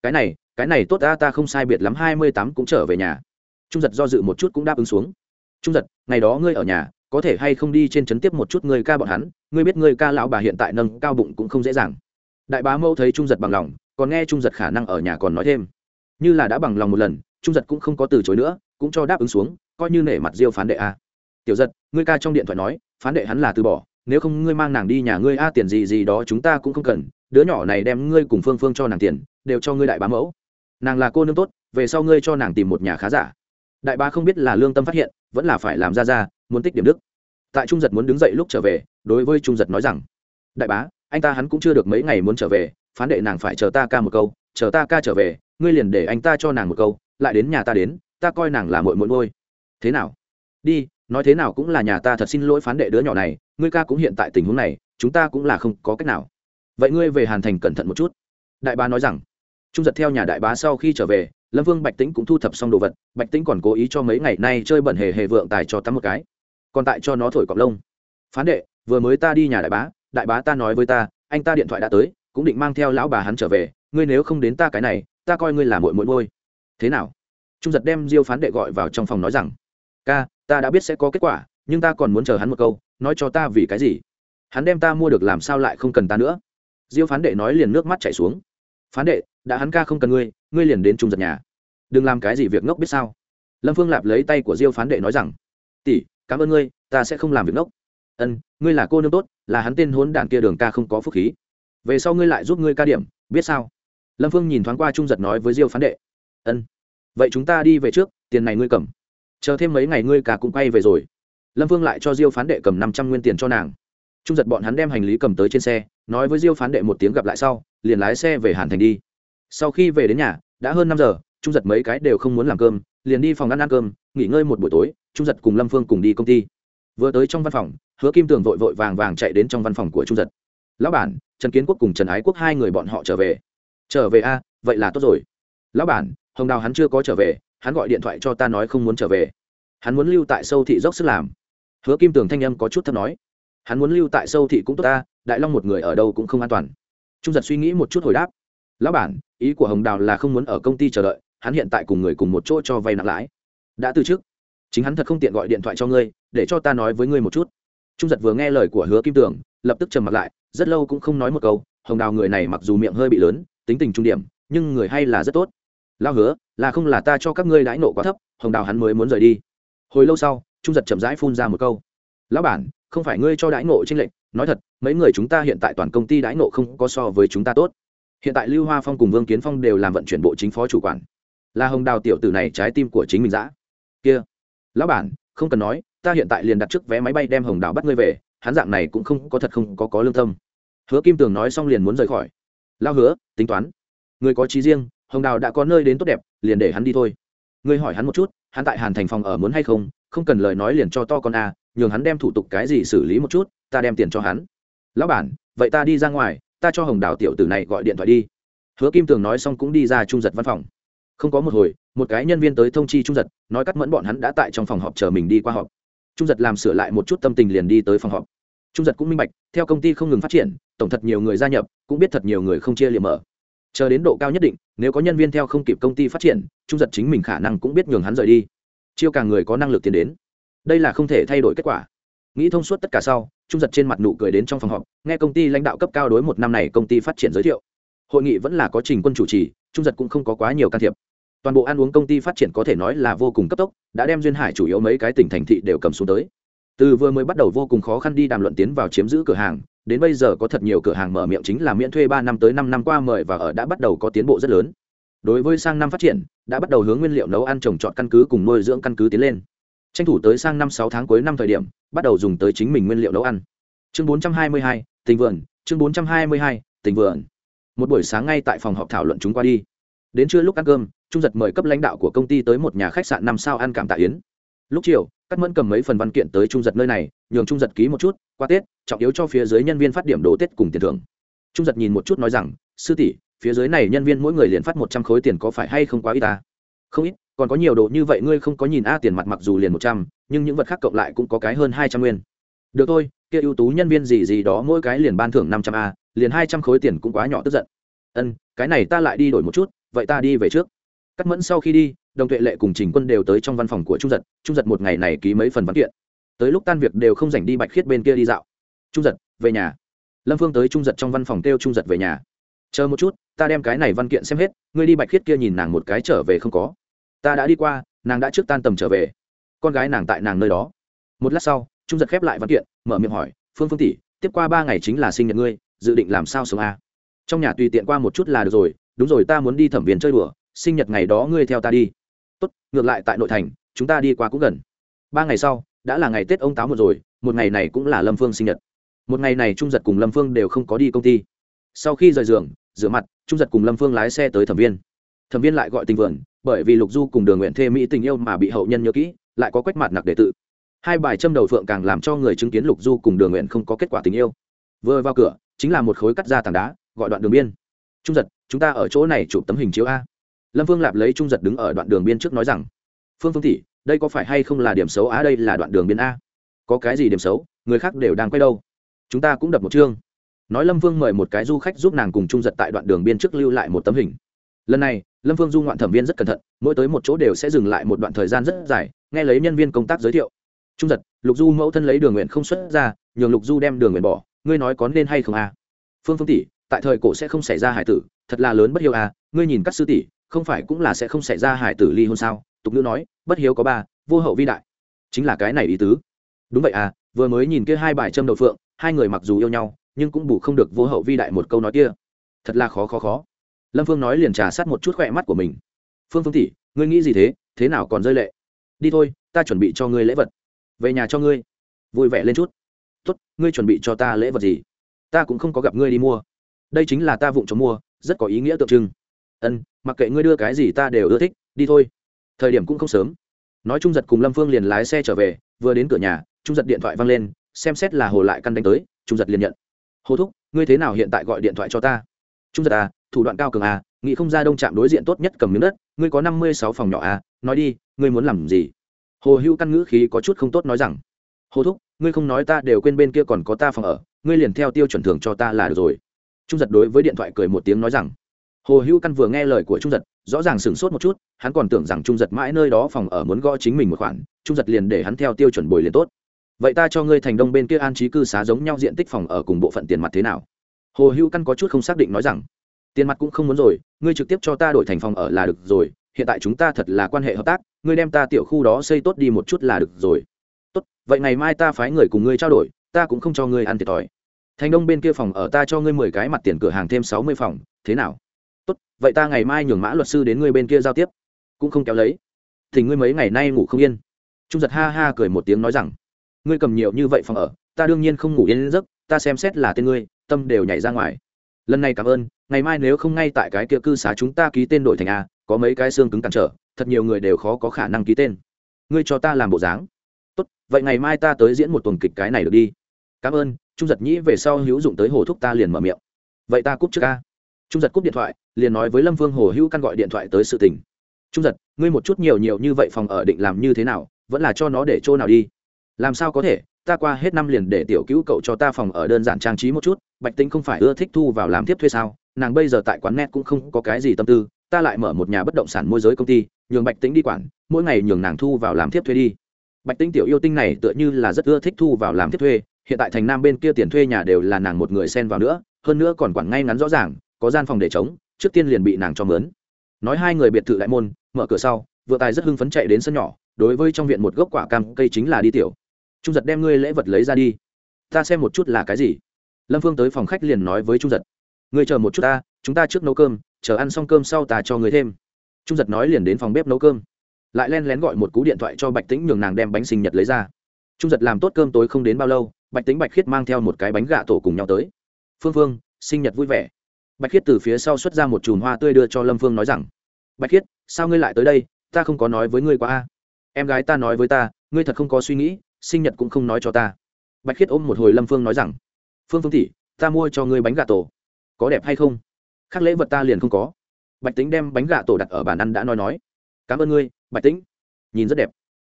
cái này cái này tốt ta ta không sai biệt lắm, hai mươi tám cũng trở về nhà. Trung giật do dự một chút cũng đáp ứng xuống. Trung giật, ngày đó ngươi ở nhà, có thể hay không đi trên trấn tiếp một chút ngươi ca bọn hắn, ngươi biết ngươi ca lão bà hiện tại nâng cao bụng cũng không dễ dàng. Đại bá mẫu thấy trung giật bằng lòng, còn nghe trung giật khả năng ở nhà còn nói thêm. Như là đã bằng lòng một lần, trung giật cũng không có từ chối nữa, cũng cho đáp ứng xuống, coi như nể mặt diêu phán đệ a tiểu giật, ngươi ca trong điện thoại nói, phán đệ hắn là từ bỏ nếu không ngươi mang nàng đi nhà ngươi, a, tiền gì gì đó chúng ta cũng không cần, đứa nhỏ này đem ngươi cùng phương phương cho nàng tiền, đều cho ngươi đại bá mẫu. Nàng là cô nương tốt, về sau ngươi cho nàng tìm một nhà khá giả. Đại bá không biết là lương tâm phát hiện, vẫn là phải làm ra ra, muốn tích điểm đức. Tại trung giật muốn đứng dậy lúc trở về, đối với trung giật nói rằng, đại bá, anh ta hắn cũng chưa được mấy ngày muốn trở về, phán đệ nàng phải chờ ta ca một câu, chờ ta ca trở về, ngươi liền để anh ta cho nàng một câu, lại đến nhà ta đến, ta coi nàng là mội mội ngôi thế nào? Đi, nói thế nào cũng là nhà ta thật xin lỗi phán đệ đứa nhỏ này ngươi ca cũng hiện tại tình huống này, chúng ta cũng là không có cách nào. Vậy ngươi về hàn thành cẩn thận một chút. Đại bá nói rằng. Trung giật theo nhà đại bá sau khi trở về, lâm vương bạch tĩnh cũng thu thập xong đồ vật, bạch tĩnh còn cố ý cho mấy ngày nay chơi bẩn hề hề vượng tài cho tắm một cái. Còn tại cho nó thổi cọc lông. Phán đệ, vừa mới ta đi nhà đại bá đại bá ta nói với ta, anh ta điện thoại đã tới, cũng định mang theo lão bà hắn trở về, ngươi nếu không đến ta cái này, ta coi ngươi là mội mội môi thế nào? Trung giật đem diêu phán đệ gọi vào trong phòng nói rằng. Ca, ta đã biết sẽ có kết quả nhưng ta còn muốn chờ hắn một câu, nói cho ta vì cái gì? Hắn đem ta mua được làm sao lại không cần ta nữa? Diêu phán đệ nói liền nước mắt chảy xuống. Phán đệ, đã hắn ca không cần ngươi ngươi liền đến trung giật nhà. Đừng làm cái gì việc ngốc biết sao? Lâm phương lạp lấy tay của diêu phán đệ nói rằng, tỷ, cảm ơn ngươi, ta sẽ không làm việc ngốc. Ân, ngươi là cô nương tốt, là hắn tên hốn đạn kia đường ca không có phúc khí. Về sau ngươi lại giúp ngươi ca điểm, biết sao? Lâm phương nhìn thoáng qua trung giật nói với diêu phán đệ, ân, vậy chúng ta đi về trước, tiền này ngươi cầm. Chờ thêm mấy ngày ngươi cả cũng quay về rồi lâm phương lại cho diêu phán đệ cầm năm trăm nguyên tiền cho nàng. Trung giật bọn hắn đem hành lý cầm tới trên xe, nói với diêu phán đệ một tiếng gặp lại sau, liền lái xe về hàn thành đi. Sau khi về đến nhà, đã hơn năm giờ, trung giật mấy cái đều không muốn làm cơm, liền đi phòng ăn ăn cơm, nghỉ ngơi một buổi tối, trung giật cùng lâm phương cùng đi công ty. Vừa tới trong văn phòng, hứa kim tường vội vội vàng vàng chạy đến trong văn phòng của trung giật. Lão bản, trần kiến quốc cùng trần ái quốc hai người bọn họ trở về. Trở về a, vậy là tốt rồi. Lão bản, hồng đào hắn chưa có trở về, hắn gọi điện thoại cho ta nói không muốn trở về. Hắn muốn lưu tại sâu thị dốc sức làm hứa kim tường thanh âm có chút thấp nói, hắn muốn lưu tại sâu thị cũng tốt ta, đại long một người ở đâu cũng không an toàn. Trung giật suy nghĩ một chút hồi đáp, lão bản, ý của hồng đào là không muốn ở công ty chờ đợi, hắn hiện tại cùng người cùng một chỗ cho vay nặng lãi. Đã từ trước chính hắn thật không tiện gọi điện thoại cho ngươi, để cho ta nói với ngươi một chút. Trung giật vừa nghe lời của hứa kim tường, lập tức trầm mặt lại, rất lâu cũng không nói một câu, hồng đào người này mặc dù miệng hơi bị lớn, tính tình trung điểm, nhưng người hay là rất tốt. Lao hứa, là không là ta cho các ngươi đãi nộ quá thấp, hồng đào hắn mới muốn rời đi. Hồi lâu sau trung giật chậm rãi phun ra một câu. Lão bản, không phải ngươi cho đãi ngộ trên lệnh nói thật, mấy người chúng ta hiện tại toàn công ty đãi ngộ không có so với chúng ta tốt. Hiện tại lưu hoa phong cùng vương kiến phong đều làm vận chuyển bộ chính phó chủ quản. Là hồng đào tiểu tử này trái tim của chính mình dã. Kia, lão bản, không cần nói, ta hiện tại liền đặt trước vé máy bay đem hồng đào bắt ngươi về, hắn dạng này cũng không có thật không có có lương tâm. Hứa kim tường nói xong liền muốn rời khỏi. Lao hứa, tính toán. Người có trí riêng, hồng đào đã có nơi đến tốt đẹp, liền để hắn đi thôi. Ngươi hỏi hắn một chút, hắn tại hàn thành phòng ở muốn hay không không cần lời nói liền cho to con a, nhường hắn đem thủ tục cái gì xử lý một chút, ta đem tiền cho hắn. Lão bản, vậy ta đi ra ngoài, ta cho hồng đào tiểu tử này gọi điện thoại đi. Hứa kim tường nói xong cũng đi ra trung giật văn phòng. Không có một hồi, một cái nhân viên tới thông chi trung giật, nói cắt mẫn bọn hắn đã tại trong phòng họp chờ mình đi qua họp. Trung giật làm sửa lại một chút tâm tình liền đi tới phòng họp. Trung giật cũng minh bạch, theo công ty không ngừng phát triển, tổng thật nhiều người gia nhập, cũng biết thật nhiều người không chia liệm mở. Chờ đến độ cao nhất định, nếu có nhân viên theo không kịp công ty phát triển, trung giật chính mình khả năng cũng biết nhường hắn rời đi chiêu càng người có năng lực tiến đến. Đây là không thể thay đổi kết quả. Nghĩ thông suốt tất cả sau, trung giật trên mặt nụ cười đến trong phòng họp, nghe công ty lãnh đạo cấp cao đối một năm này công ty phát triển giới thiệu. Hội nghị vẫn là có trình quân chủ trì, trung giật cũng không có quá nhiều can thiệp. Toàn bộ ăn uống công ty phát triển có thể nói là vô cùng cấp tốc, đã đem duyên hải chủ yếu mấy cái tỉnh thành thị đều cầm xuống tới. Từ vừa mới bắt đầu vô cùng khó khăn đi đàm luận tiến vào chiếm giữ cửa hàng, đến bây giờ có thật nhiều cửa hàng mở miệng chính là miễn thuê ba năm tới năm năm qua mời và ở đã bắt đầu có tiến bộ rất lớn đối với sang năm phát triển, đã bắt đầu hướng nguyên liệu nấu ăn trồng trọt căn cứ cùng nuôi dưỡng căn cứ tiến lên. Tranh thủ tới sang năm sáu tháng cuối năm thời điểm, bắt đầu dùng tới chính mình nguyên liệu nấu ăn. Chương bốn trăm hai mươi hai, tình vườn, chương bốn trăm hai mươi hai, tình vườn. Một buổi sáng ngay tại phòng họp thảo luận chúng qua đi. Đến trưa lúc ăn cơm, trung giật mời cấp lãnh đạo của công ty tới một nhà khách sạn năm sao ăn cảm tạ yến. Lúc chiều cắt mẫn cầm mấy phần văn kiện tới trung giật nơi này, nhường trung giật ký một chút, qua tết, trọng yếu cho phía dưới nhân viên phát điểm đồ tết cùng tiền thưởng. Trung giật nhìn một chút nói rằng, sư tỷ phía dưới này nhân viên mỗi người liền phát một trăm khối tiền có phải hay không quá ít ta? Không ít, còn có nhiều đồ như vậy ngươi không có nhìn a tiền mặt mặc dù liền một trăm, nhưng những vật khác cộng lại cũng có cái hơn hai trăm nguyên. Được thôi, kia ưu tú nhân viên gì gì đó mỗi cái liền ban thưởng năm trăm a, liền hai trăm khối tiền cũng quá nhỏ tức giận. Ân, cái này ta lại đi đổi một chút, vậy ta đi về trước. Cắt mẫn sau khi đi, đồng tuệ lệ cùng trình quân đều tới trong văn phòng của trung giật trung giật một ngày này ký mấy phần văn kiện. Tới lúc tan việc đều không dành đi bạch khiết bên kia đi dạo. Trung giật, về nhà. Lâm phương tới trung giật trong văn phòng kêu trung giật về nhà chờ một chút, ta đem cái này văn kiện xem hết, ngươi đi bạch khiết kia nhìn nàng một cái trở về không có. Ta đã đi qua, nàng đã trước tan tầm trở về. Con gái nàng tại nàng nơi đó. Một lát sau, trung giật khép lại văn kiện, mở miệng hỏi, phương phương tỷ, tiếp qua ba ngày chính là sinh nhật ngươi, dự định làm sao sống a? Trong nhà tùy tiện qua một chút là được rồi, đúng rồi, ta muốn đi thẩm viền chơi đùa, sinh nhật ngày đó ngươi theo ta đi. Tốt, ngược lại tại nội thành, chúng ta đi qua cũng gần. Ba ngày sau, đã là ngày tết ông táo một rồi, một ngày này cũng là lâm phương sinh nhật. Một ngày này trung giật cùng lâm phương đều không có đi công ty. Sau khi rời giường rửa mặt, trung giật cùng lâm phương lái xe tới thẩm viên. Thẩm viên lại gọi tình vườn, bởi vì lục du cùng đường nguyện thê mỹ tình yêu mà bị hậu nhân nhớ kỹ, lại có quách mặt nặc đệ tự hai bài châm đầu phượng càng làm cho người chứng kiến lục du cùng đường nguyện không có kết quả tình yêu. Vừa vào cửa, chính là một khối cắt ra tảng đá, gọi đoạn đường biên. Trung giật, chúng ta ở chỗ này chụp tấm hình chiếu a. Lâm phương lạp lấy trung giật đứng ở đoạn đường biên trước nói rằng, phương phương tỷ, đây có phải hay không là điểm xấu á đây là đoạn đường biên a. Có cái gì điểm xấu? Người khác đều đang quay đâu? Chúng ta cũng đập một chương nói lâm vương mời một cái du khách giúp nàng cùng trung giật tại đoạn đường biên trước lưu lại một tấm hình. Lần này, lâm vương du ngoạn thẩm viên rất cẩn thận, mỗi tới một chỗ đều sẽ dừng lại một đoạn thời gian rất dài, nghe lấy nhân viên công tác giới thiệu. Trung giật, lục du mẫu thân lấy đường nguyện không xuất ra, nhường lục du đem đường nguyện bỏ, ngươi nói có nên hay không à? phương phương tỷ, tại thời cổ sẽ không xảy ra hải tử, thật là lớn bất hiếu à ngươi nhìn các sư tỷ, không phải cũng là sẽ không xảy ra hải tử ly hôn sao? Tục ngữ nói, bất hiếu có ba, vô hậu vi đại. Chính là cái này ý tứ. Đúng vậy à vừa mới nhìn kia hai bài châm đầu phượng, hai người mặc dù yêu nhau nhưng cũng bù không được vô hậu vi đại một câu nói kia. Thật là khó khó khó. Lâm phương nói liền trà sát một chút khỏe mắt của mình. Phương phương tỷ, ngươi nghĩ gì thế? Thế nào còn rơi lệ? Đi thôi, ta chuẩn bị cho ngươi lễ vật. Về nhà cho ngươi. Vui vẻ lên chút. Tốt, ngươi chuẩn bị cho ta lễ vật gì? Ta cũng không có gặp ngươi đi mua. Đây chính là ta vụng chống mua, rất có ý nghĩa tượng trưng. Ân, mặc kệ ngươi đưa cái gì ta đều ưa thích, đi thôi. Thời điểm cũng không sớm. Nói trung giật cùng lâm phương liền lái xe trở về, vừa đến cửa nhà, trung giật điện thoại văng lên, xem xét là hồ lại căn đánh tới, trung giật liền nhận hồ thúc, ngươi thế nào hiện tại gọi điện thoại cho ta? Trung giật à thủ đoạn cao cường à nghĩ không ra đông trạm đối diện tốt nhất cầm miếng đất, ngươi có năm mươi sáu phòng nhỏ à nói đi, ngươi muốn làm gì? Hồ hữu căn ngữ khí có chút không tốt nói rằng hồ thúc, ngươi không nói ta đều quên bên kia còn có ta phòng ở, ngươi liền theo tiêu chuẩn thường cho ta là được rồi. Trung giật đối với điện thoại cười một tiếng nói rằng, hồ hữu căn vừa nghe lời của trung giật, rõ ràng sửng sốt một chút, hắn còn tưởng rằng trung giật mãi nơi đó phòng ở muốn gõ chính mình một khoản, trung giật liền để hắn theo tiêu chuẩn bồi liền tốt vậy ta cho ngươi thành đông bên kia an trí cư xá giống nhau diện tích phòng ở cùng bộ phận tiền mặt thế nào? Hồ hữu căn có chút không xác định nói rằng, tiền mặt cũng không muốn rồi, ngươi trực tiếp cho ta đổi thành phòng ở là được rồi, hiện tại chúng ta thật là quan hệ hợp tác, ngươi đem ta tiểu khu đó xây tốt đi một chút là được rồi. Tốt, vậy ngày mai ta phái người cùng ngươi trao đổi, ta cũng không cho ngươi ăn thiệt thòi. Thành đông bên kia phòng ở ta cho ngươi mười cái mặt tiền cửa hàng thêm sáu mươi phòng, thế nào? Tốt, vậy ta ngày mai nhường mã luật sư đến ngươi bên kia giao tiếp. Cũng không kéo lấy. Thì ngươi mấy ngày nay ngủ không yên. Trung giật ha ha cười một tiếng nói rằng ngươi cầm nhiều như vậy phòng ở, ta đương nhiên không ngủ yên giấc, ta xem xét là tên ngươi, tâm đều nhảy ra ngoài. Lần này cảm ơn, ngày mai nếu không ngay tại cái kia cư xá chúng ta ký tên đổi thành a, có mấy cái xương cứng cản trở, thật nhiều người đều khó có khả năng ký tên. Ngươi cho ta làm bộ dáng. Tốt, vậy ngày mai ta tới diễn một tuần kịch cái này được đi. Cảm ơn, trung giật nhĩ về sau hữu dụng tới hồ thúc ta liền mở miệng. Vậy ta cúp trước a. trung giật cúp điện thoại, liền nói với lâm vương hồ hữu căn gọi điện thoại tới sự tình. Trung giật, ngươi một chút nhiều nhiều như vậy phòng ở định làm như thế nào, vẫn là cho nó để chỗ nào đi làm sao có thể? Ta qua hết năm liền để tiểu cứu cậu cho ta phòng ở đơn giản trang trí một chút, bạch tính không phải ưa thích thu vào làm tiếp thuê sao? Nàng bây giờ tại quán net cũng không có cái gì tâm tư, ta lại mở một nhà bất động sản môi giới công ty, nhường bạch tính đi quản, mỗi ngày nhường nàng thu vào làm tiếp thuê đi. Bạch tính tiểu yêu tinh này tựa như là rất ưa thích thu vào làm tiếp thuê, hiện tại thành nam bên kia tiền thuê nhà đều là nàng một người xen vào nữa, hơn nữa còn quản ngay ngắn rõ ràng, có gian phòng để chống. trước tiên liền bị nàng cho mướn. Nói hai người biệt thự đại môn, mở cửa sau, vừa tài rất hưng phấn chạy đến sân nhỏ, đối với trong viện một gốc quả cam, cây chính là đi tiểu trung giật đem ngươi lễ vật lấy ra đi. Ta xem một chút là cái gì. Lâm phương tới phòng khách liền nói với trung giật. Ngươi chờ một chút ta, chúng ta trước nấu cơm, chờ ăn xong cơm sau ta cho ngươi thêm. Trung giật nói liền đến phòng bếp nấu cơm. Lại len lén gọi một cú điện thoại cho bạch tĩnh nhường nàng đem bánh sinh nhật lấy ra. Trung giật làm tốt cơm tối không đến bao lâu, bạch tĩnh bạch khiết mang theo một cái bánh gà tổ cùng nhau tới. Phương phương, sinh nhật vui vẻ. Bạch khiết từ phía sau xuất ra một chùm hoa tươi đưa cho lâm phương nói rằng, bạch khiết, sao ngươi lại tới đây? Ta không có nói với ngươi quá a. Em gái ta nói với ta, ngươi thật không có suy nghĩ sinh nhật cũng không nói cho ta. Bạch khiết ôm một hồi lâm phương nói rằng, phương phương tỷ, ta mua cho ngươi bánh gà tổ. Có đẹp hay không? Khác lễ vật ta liền không có. Bạch tính đem bánh gà tổ đặt ở bàn ăn đã nói nói. Cảm ơn ngươi, bạch tính nhìn rất đẹp.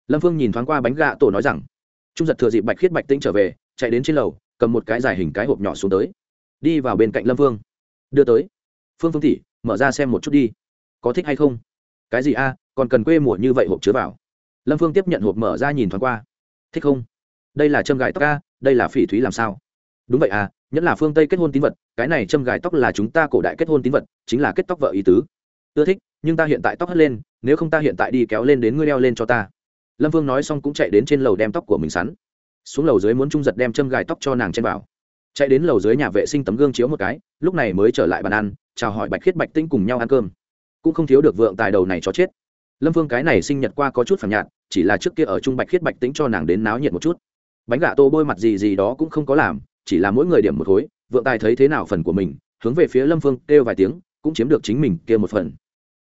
Lâm phương nhìn thoáng qua bánh gà tổ nói rằng, trung giật thừa dịp bạch khiết bạch tính trở về, chạy đến trên lầu, cầm một cái dài hình cái hộp nhỏ xuống tới. Đi vào bên cạnh lâm phương. Đưa tới. Phương phương tỷ, mở ra xem một chút đi. Có thích hay không? Cái gì a, còn cần quê mùa như vậy hộp chứa vào. Lâm phương tiếp nhận hộp mở ra nhìn thoáng qua thích không? Đây là châm gài tóc ca đây là phỉ thúy làm sao? Đúng vậy à nhất là phương tây kết hôn tín vật, cái này châm gài tóc là chúng ta cổ đại kết hôn tín vật, chính là kết tóc vợ ý tứ. Ưa thích, nhưng ta hiện tại tóc hất lên, nếu không ta hiện tại đi kéo lên đến ngươi đeo lên cho ta. Lâm vương nói xong cũng chạy đến trên lầu đem tóc của mình sắn. Xuống lầu dưới muốn trung giật đem châm gài tóc cho nàng trên vào. Chạy đến lầu dưới nhà vệ sinh tấm gương chiếu một cái, lúc này mới trở lại bàn ăn, chào hỏi bạch khiết bạch tinh cùng nhau ăn cơm. Cũng không thiếu được vượng tài đầu này cho chết. Lâm vương cái này sinh nhật qua có chút phản nhạt chỉ là trước kia ở trung bạch khiết bạch tính cho nàng đến náo nhiệt một chút. Bánh gà tô bôi mặt gì gì đó cũng không có làm, chỉ là mỗi người điểm một khối, vượng tài thấy thế nào phần của mình, hướng về phía lâm phương kêu vài tiếng, cũng chiếm được chính mình kia một phần.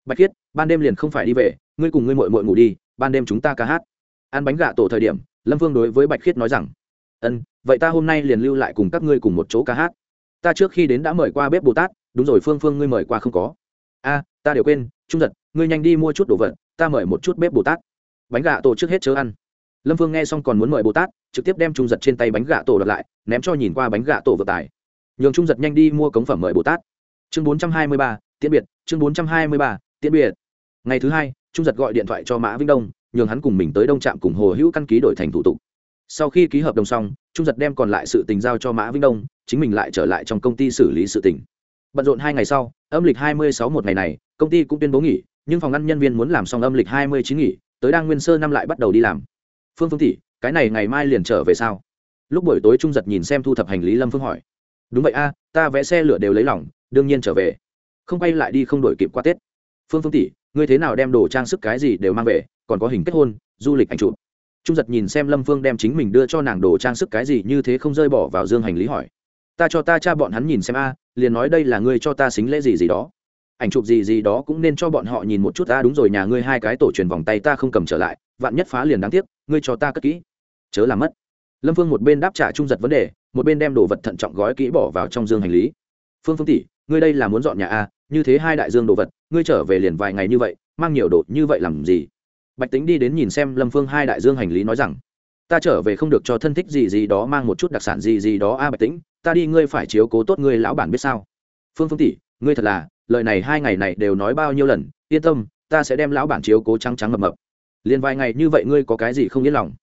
Bạch khiết, ban đêm liền không phải đi về, ngươi cùng ngươi mội mội ngủ đi, ban đêm chúng ta ca hát. Ăn bánh gà tổ thời điểm, lâm phương đối với bạch khiết nói rằng, ân, vậy ta hôm nay liền lưu lại cùng các ngươi cùng một chỗ ca hát. Ta trước khi đến đã mời qua bếp bồ tát, đúng rồi phương phương ngươi mời qua không có? A, ta đều quên, trung giật, ngươi nhanh đi mua chút đồ vật, ta mời một chút bếp bồ tát bánh gà tổ trước hết chớ ăn. Lâm phương nghe xong còn muốn mời bồ tát, trực tiếp đem trung giật trên tay bánh gà tổ đợt lại, ném cho nhìn qua bánh gà tổ vừa tài nhường trung giật nhanh đi mua cống phẩm mời bồ tát. Chương bốn trăm hai mươi ba, tiễn biệt, chương bốn trăm hai mươi ba, tiễn biệt. Ngày thứ hai, trung giật gọi điện thoại cho mã vĩnh đông, nhường hắn cùng mình tới đông trạm cùng hồ hữu căn ký đổi thành thủ tục. Sau khi ký hợp đồng xong, trung giật đem còn lại sự tình giao cho mã vĩnh đông, chính mình lại trở lại trong công ty xử lý sự tình. Bận rộn hai ngày sau, âm lịch hai mươi sáu một ngày này, công ty cũng tuyên bố nghỉ, nhưng phòng ngăn nhân viên muốn làm xong âm lịch hai mươi chín nghỉ tới đang nguyên sơ năm lại bắt đầu đi làm. Phương phương tỷ, cái này ngày mai liền trở về sao? Lúc buổi tối trung giật nhìn xem thu thập hành lý lâm phương hỏi. Đúng vậy a, ta vẽ xe lửa đều lấy lỏng, đương nhiên trở về. Không quay lại đi không đổi kịp qua tết. Phương phương tỷ, ngươi thế nào đem đồ trang sức cái gì đều mang về, còn có hình kết hôn, du lịch ảnh chụp. Trung giật nhìn xem lâm phương đem chính mình đưa cho nàng đồ trang sức cái gì như thế không rơi bỏ vào dương hành lý hỏi. Ta cho ta cha bọn hắn nhìn xem a, liền nói đây là ngươi cho ta xính lễ gì gì đó ảnh chụp gì gì đó cũng nên cho bọn họ nhìn một chút. Ta đúng rồi, nhà ngươi hai cái tổ truyền vòng tay ta không cầm trở lại, vạn nhất phá liền đáng tiếc, ngươi cho ta cất kỹ. Chớ làm mất. Lâm phương một bên đáp trả trung giật vấn đề, một bên đem đồ vật thận trọng gói kỹ bỏ vào trong dương hành lý. Phương phương tỷ, ngươi đây là muốn dọn nhà a như thế hai đại dương đồ vật, ngươi trở về liền vài ngày như vậy, mang nhiều đồ như vậy làm gì? Bạch tính đi đến nhìn xem lâm phương hai đại dương hành lý nói rằng, ta trở về không được cho thân thích gì gì đó mang một chút đặc sản gì gì đó a bạch tính ta đi, ngươi phải chiếu cố tốt ngươi lão bản biết sao? Phương phương tỷ, ngươi thật là lời này hai ngày này đều nói bao nhiêu lần, yên tâm, ta sẽ đem lão bản chiếu cố trắng trắng mập mập. Liền vài ngày như vậy ngươi có cái gì không yên lòng?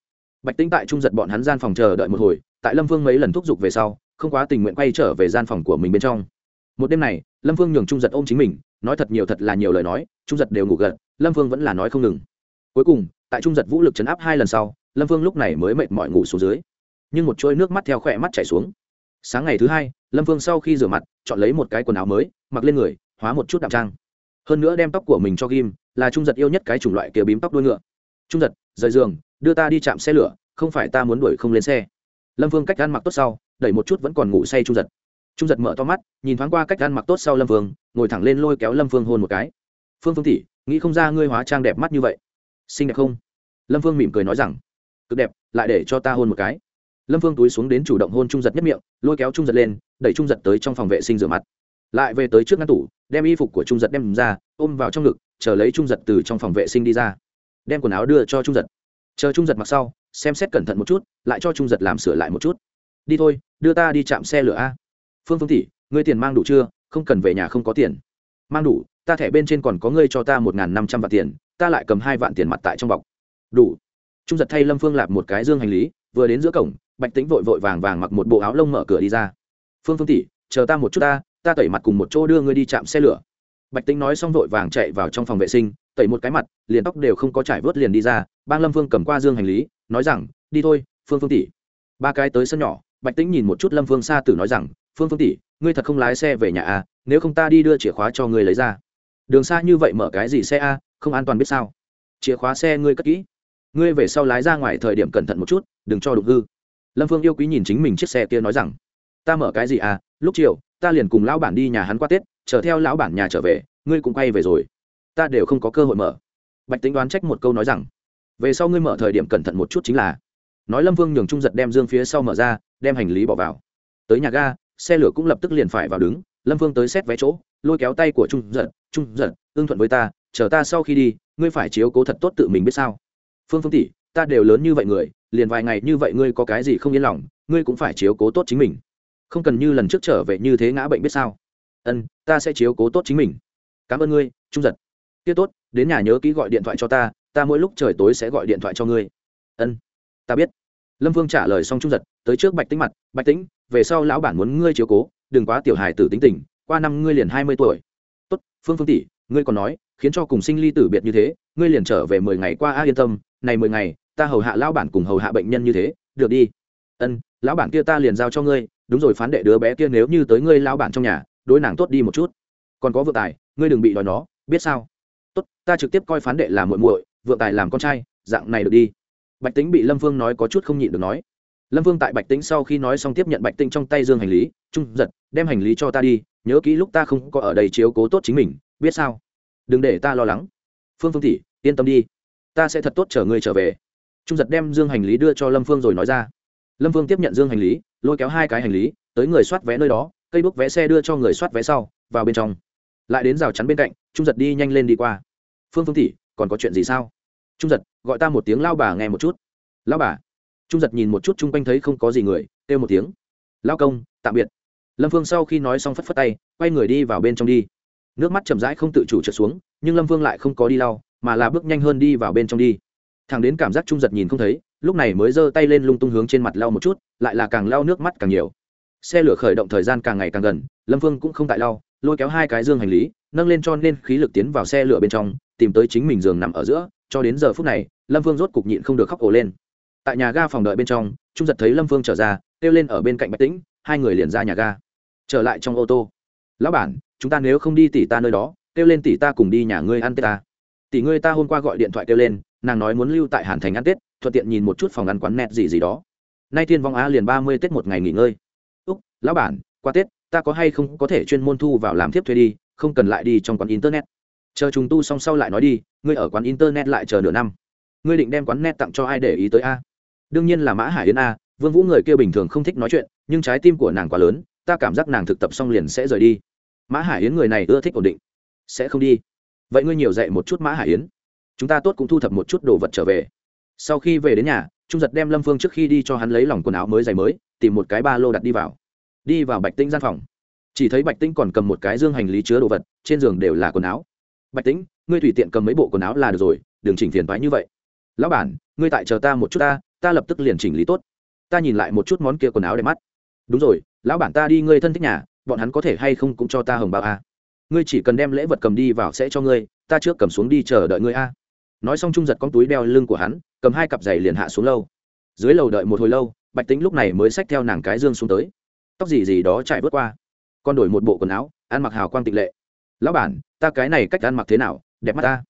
Bạch tĩnh tại trung giật bọn hắn gian phòng chờ đợi một hồi, tại lâm vương mấy lần thúc giục về sau, không quá tình nguyện quay trở về gian phòng của mình bên trong. Một đêm này, lâm vương nhường trung giật ôm chính mình, nói thật nhiều thật là nhiều lời nói, trung giật đều ngủ gật, lâm vương vẫn là nói không ngừng. Cuối cùng, tại trung giật vũ lực chấn áp hai lần sau, lâm vương lúc này mới mệt mỏi ngủ xuống dưới. Nhưng một chuỗi nước mắt theo khỏe mắt chảy xuống. Sáng ngày thứ hai, lâm vương sau khi rửa mặt, chọn lấy một cái quần áo mới, mặc lên người hóa một chút đạm trang. Hơn nữa đem tóc của mình cho ghim là trung giật yêu nhất cái chủng loại kia bím tóc đuôi ngựa. Trung giật, rời giường, đưa ta đi chạm xe lửa, không phải ta muốn đuổi không lên xe. Lâm vương cách ăn mặc tốt sau, đẩy một chút vẫn còn ngủ say trung giật. Trung giật mở to mắt, nhìn thoáng qua cách ăn mặc tốt sau lâm vương, ngồi thẳng lên lôi kéo lâm vương hôn một cái. Phương phương tỉ nghĩ không ra ngươi hóa trang đẹp mắt như vậy. Xinh đẹp không? Lâm vương mỉm cười nói rằng. Cực đẹp, lại để cho ta hôn một cái. Lâm vương túi xuống đến chủ động hôn trung giật nhất miệng, lôi kéo trung giật lên, đẩy trung giật tới trong phòng vệ sinh rửa mặt lại về tới trước ngăn tủ, đem y phục của trung giật đem ra, ôm vào trong ngực, chờ lấy trung giật từ trong phòng vệ sinh đi ra. Đem quần áo đưa cho trung giật. Chờ trung giật mặc sau, xem xét cẩn thận một chút, lại cho trung giật làm sửa lại một chút. Đi thôi, đưa ta đi chạm xe lửa a. Phương phương tỷ, ngươi tiền mang đủ chưa? Không cần về nhà không có tiền. Mang đủ, ta thẻ bên trên còn có ngươi cho ta một n g h n năm trăm vạn tiền, ta lại cầm hai vạn tiền mặt tại trong bọc. Đủ. Trung giật thay lâm phương lạp một cái dương hành lý, vừa đến giữa cổng, bạch tính vội vội vàng vàng mặc một bộ áo lông mở cửa đi ra. Phương phương tỷ, chờ ta một chút ta ta tẩy mặt cùng một chỗ đưa ngươi đi chạm xe lửa. Bạch tính nói xong vội vàng chạy vào trong phòng vệ sinh, tẩy một cái mặt, liền tóc đều không có trải vớt liền đi ra, bang lâm phương cầm qua dương hành lý, nói rằng, đi thôi, phương phương tỷ. Ba cái tới sân nhỏ, bạch tính nhìn một chút lâm phương xa tử nói rằng, phương phương tỷ, ngươi thật không lái xe về nhà à nếu không ta đi đưa chìa khóa cho ngươi lấy ra. Đường xa như vậy mở cái gì xe a, không an toàn biết sao. Chìa khóa xe ngươi cất kỹ. Ngươi về sau lái ra ngoài thời điểm cẩn thận một chút, đừng cho đục hư. Lâm phương yêu quý nhìn chính mình chiếc xe kia nói rằng, ta mở cái gì à lúc chiều ta liền cùng lão bản đi nhà hắn qua tết, chờ theo lão bản nhà trở về, ngươi cũng quay về rồi. Ta đều không có cơ hội mở. Bạch tính đoán trách một câu nói rằng, về sau ngươi mở thời điểm cẩn thận một chút chính là. Nói lâm vương nhường trung giật đem dương phía sau mở ra, đem hành lý bỏ vào. Tới nhà ga, xe lửa cũng lập tức liền phải vào đứng. Lâm vương tới xét vé chỗ, lôi kéo tay của trung giật trung giật, ưng thuận với ta, chờ ta sau khi đi, ngươi phải chiếu cố thật tốt tự mình biết sao. Phương phương tỷ, ta đều lớn như vậy người, liền vài ngày như vậy ngươi có cái gì không yên lòng, ngươi cũng phải chiếu cố tốt chính mình không cần như lần trước trở về như thế ngã bệnh biết sao. Ân, ta sẽ chiếu cố tốt chính mình. Cảm ơn ngươi, trung giật. Tiết tốt, đến nhà nhớ ký gọi điện thoại cho ta ta mỗi lúc trời tối sẽ gọi điện thoại cho ngươi. Ân, ta biết. Lâm vương trả lời xong trung giật, tới trước bạch tính mặt. Bạch tính về sau lão bản muốn ngươi chiếu cố, đừng quá tiểu hài tử tính tình, qua năm ngươi liền hai mươi tuổi. Tốt, phương phương tỷ, ngươi còn nói, khiến cho cùng sinh ly tử biệt như thế, ngươi liền trở về mười ngày qua a, yên tâm, này mười ngày, ta hầu hạ lão bản cùng hầu hạ bệnh nhân như thế, được đi. Ân, lão bản kia ta liền giao cho ngươi đúng rồi phán đệ đứa bé kia nếu như tới ngươi lao bản trong nhà, đối nàng tốt đi một chút. Còn có vượng tài, ngươi đừng bị đòi nó, biết sao? Tốt, ta trực tiếp coi phán đệ là muội muội, vượng tài làm con trai, dạng này được đi. Bạch tính bị lâm vương nói có chút không nhịn được nói. Lâm vương tại bạch tính sau khi nói xong tiếp nhận bạch tinh trong tay dương hành lý, trung giật, đem hành lý cho ta đi, nhớ kỹ lúc ta không có ở đây chiếu cố tốt chính mình, biết sao? Đừng để ta lo lắng. Phương phương tỷ, yên tâm đi. Ta sẽ thật tốt chở ngươi trở về. Trung giật đem dương hành lý đưa cho lâm phương rồi nói ra. Lâm phương tiếp nhận dương hành lý lôi kéo hai cái hành lý, tới người soát vé nơi đó, cây bước vé xe đưa cho người soát vé sau, vào bên trong. Lại đến rào chắn bên cạnh, trung giật đi nhanh lên đi qua. Phương phương tỷ, còn có chuyện gì sao? Trung giật, gọi ta một tiếng lao bà nghe một chút. Lao bà? Trung giật nhìn một chút chung quanh thấy không có gì người, kêu một tiếng. Lao công, tạm biệt. Lâm phương sau khi nói xong phất phất tay, quay người đi vào bên trong đi. Nước mắt chậm rãi không tự chủ trượt xuống, nhưng lâm phương lại không có đi lau, mà là bước nhanh hơn đi vào bên trong đi. Thằng đến cảm giác trung giật nhìn không thấy lúc này mới giơ tay lên lung tung hướng trên mặt lau một chút, lại là càng lau nước mắt càng nhiều. Xe lửa khởi động thời gian càng ngày càng gần, lâm phương cũng không tại lau, lôi kéo hai cái dương hành lý, nâng lên cho nên khí lực tiến vào xe lửa bên trong, tìm tới chính mình giường nằm ở giữa, cho đến giờ phút này, lâm phương rốt cục nhịn không được khóc ổ lên. Tại nhà ga phòng đợi bên trong, trung giật thấy lâm phương trở ra, kêu lên ở bên cạnh bạch tĩnh, hai người liền ra nhà ga. Trở lại trong ô tô. Lão bản, chúng ta nếu không đi tỉ ta nơi đó, kêu lên tỉ ta cùng đi nhà ngươi ăn tết ta. Tỷ ngươi ta hôm qua gọi điện thoại kêu lên, nàng nói muốn lưu tại hàn thành ăn tết thuận tiện nhìn một chút phòng ăn quán nét gì gì đó. Nay thiên vong a liền ba mươi tết một ngày nghỉ ngơi. Úc, lão bản, qua tết, ta có hay không có thể chuyên môn thu vào làm thiếp thuê đi, không cần lại đi trong quán internet. Chờ chúng tu xong sau lại nói đi, ngươi ở quán internet lại chờ nửa năm. Ngươi định đem quán net tặng cho ai để ý tới a? Đương nhiên là mã hải yến a, vương vũ người kia bình thường không thích nói chuyện, nhưng trái tim của nàng quá lớn, ta cảm giác nàng thực tập xong liền sẽ rời đi. Mã hải yến người này ưa thích ổn định. Sẽ không đi. Vậy ngươi nhiều dạy một chút mã hải yến. Chúng ta tốt cũng thu thập một chút đồ vật trở về sau khi về đến nhà, trung giật đem lâm phương trước khi đi cho hắn lấy lòng quần áo mới giày mới, tìm một cái ba lô đặt đi vào. Đi vào bạch tĩnh gian phòng. Chỉ thấy bạch tĩnh còn cầm một cái dương hành lý chứa đồ vật, trên giường đều là quần áo. Bạch tĩnh, ngươi tùy tiện cầm mấy bộ quần áo là được rồi, đừng chỉnh phiền toái như vậy. Lão bản, ngươi tại chờ ta một chút ta ta lập tức liền chỉnh lý tốt. Ta nhìn lại một chút món kia quần áo đẹp mắt. Đúng rồi, lão bản ta đi ngươi thân thích nhà, bọn hắn có thể hay không cũng cho ta hồng bao a. Ngươi chỉ cần đem lễ vật cầm đi vào sẽ cho ngươi, ta trước cầm xuống đi chờ đợi ngươi a. Nói xong trung giật con túi đeo lưng của hắn cầm hai cặp giày liền hạ xuống lâu. Dưới lầu đợi một hồi lâu bạch tính lúc này mới xách theo nàng cái dương xuống tới. Tóc gì gì đó chạy vớt qua. Con đổi một bộ quần áo ăn mặc hào quang tịch lệ. Lão bản ta cái này cách ăn mặc thế nào? Đẹp mắt ta.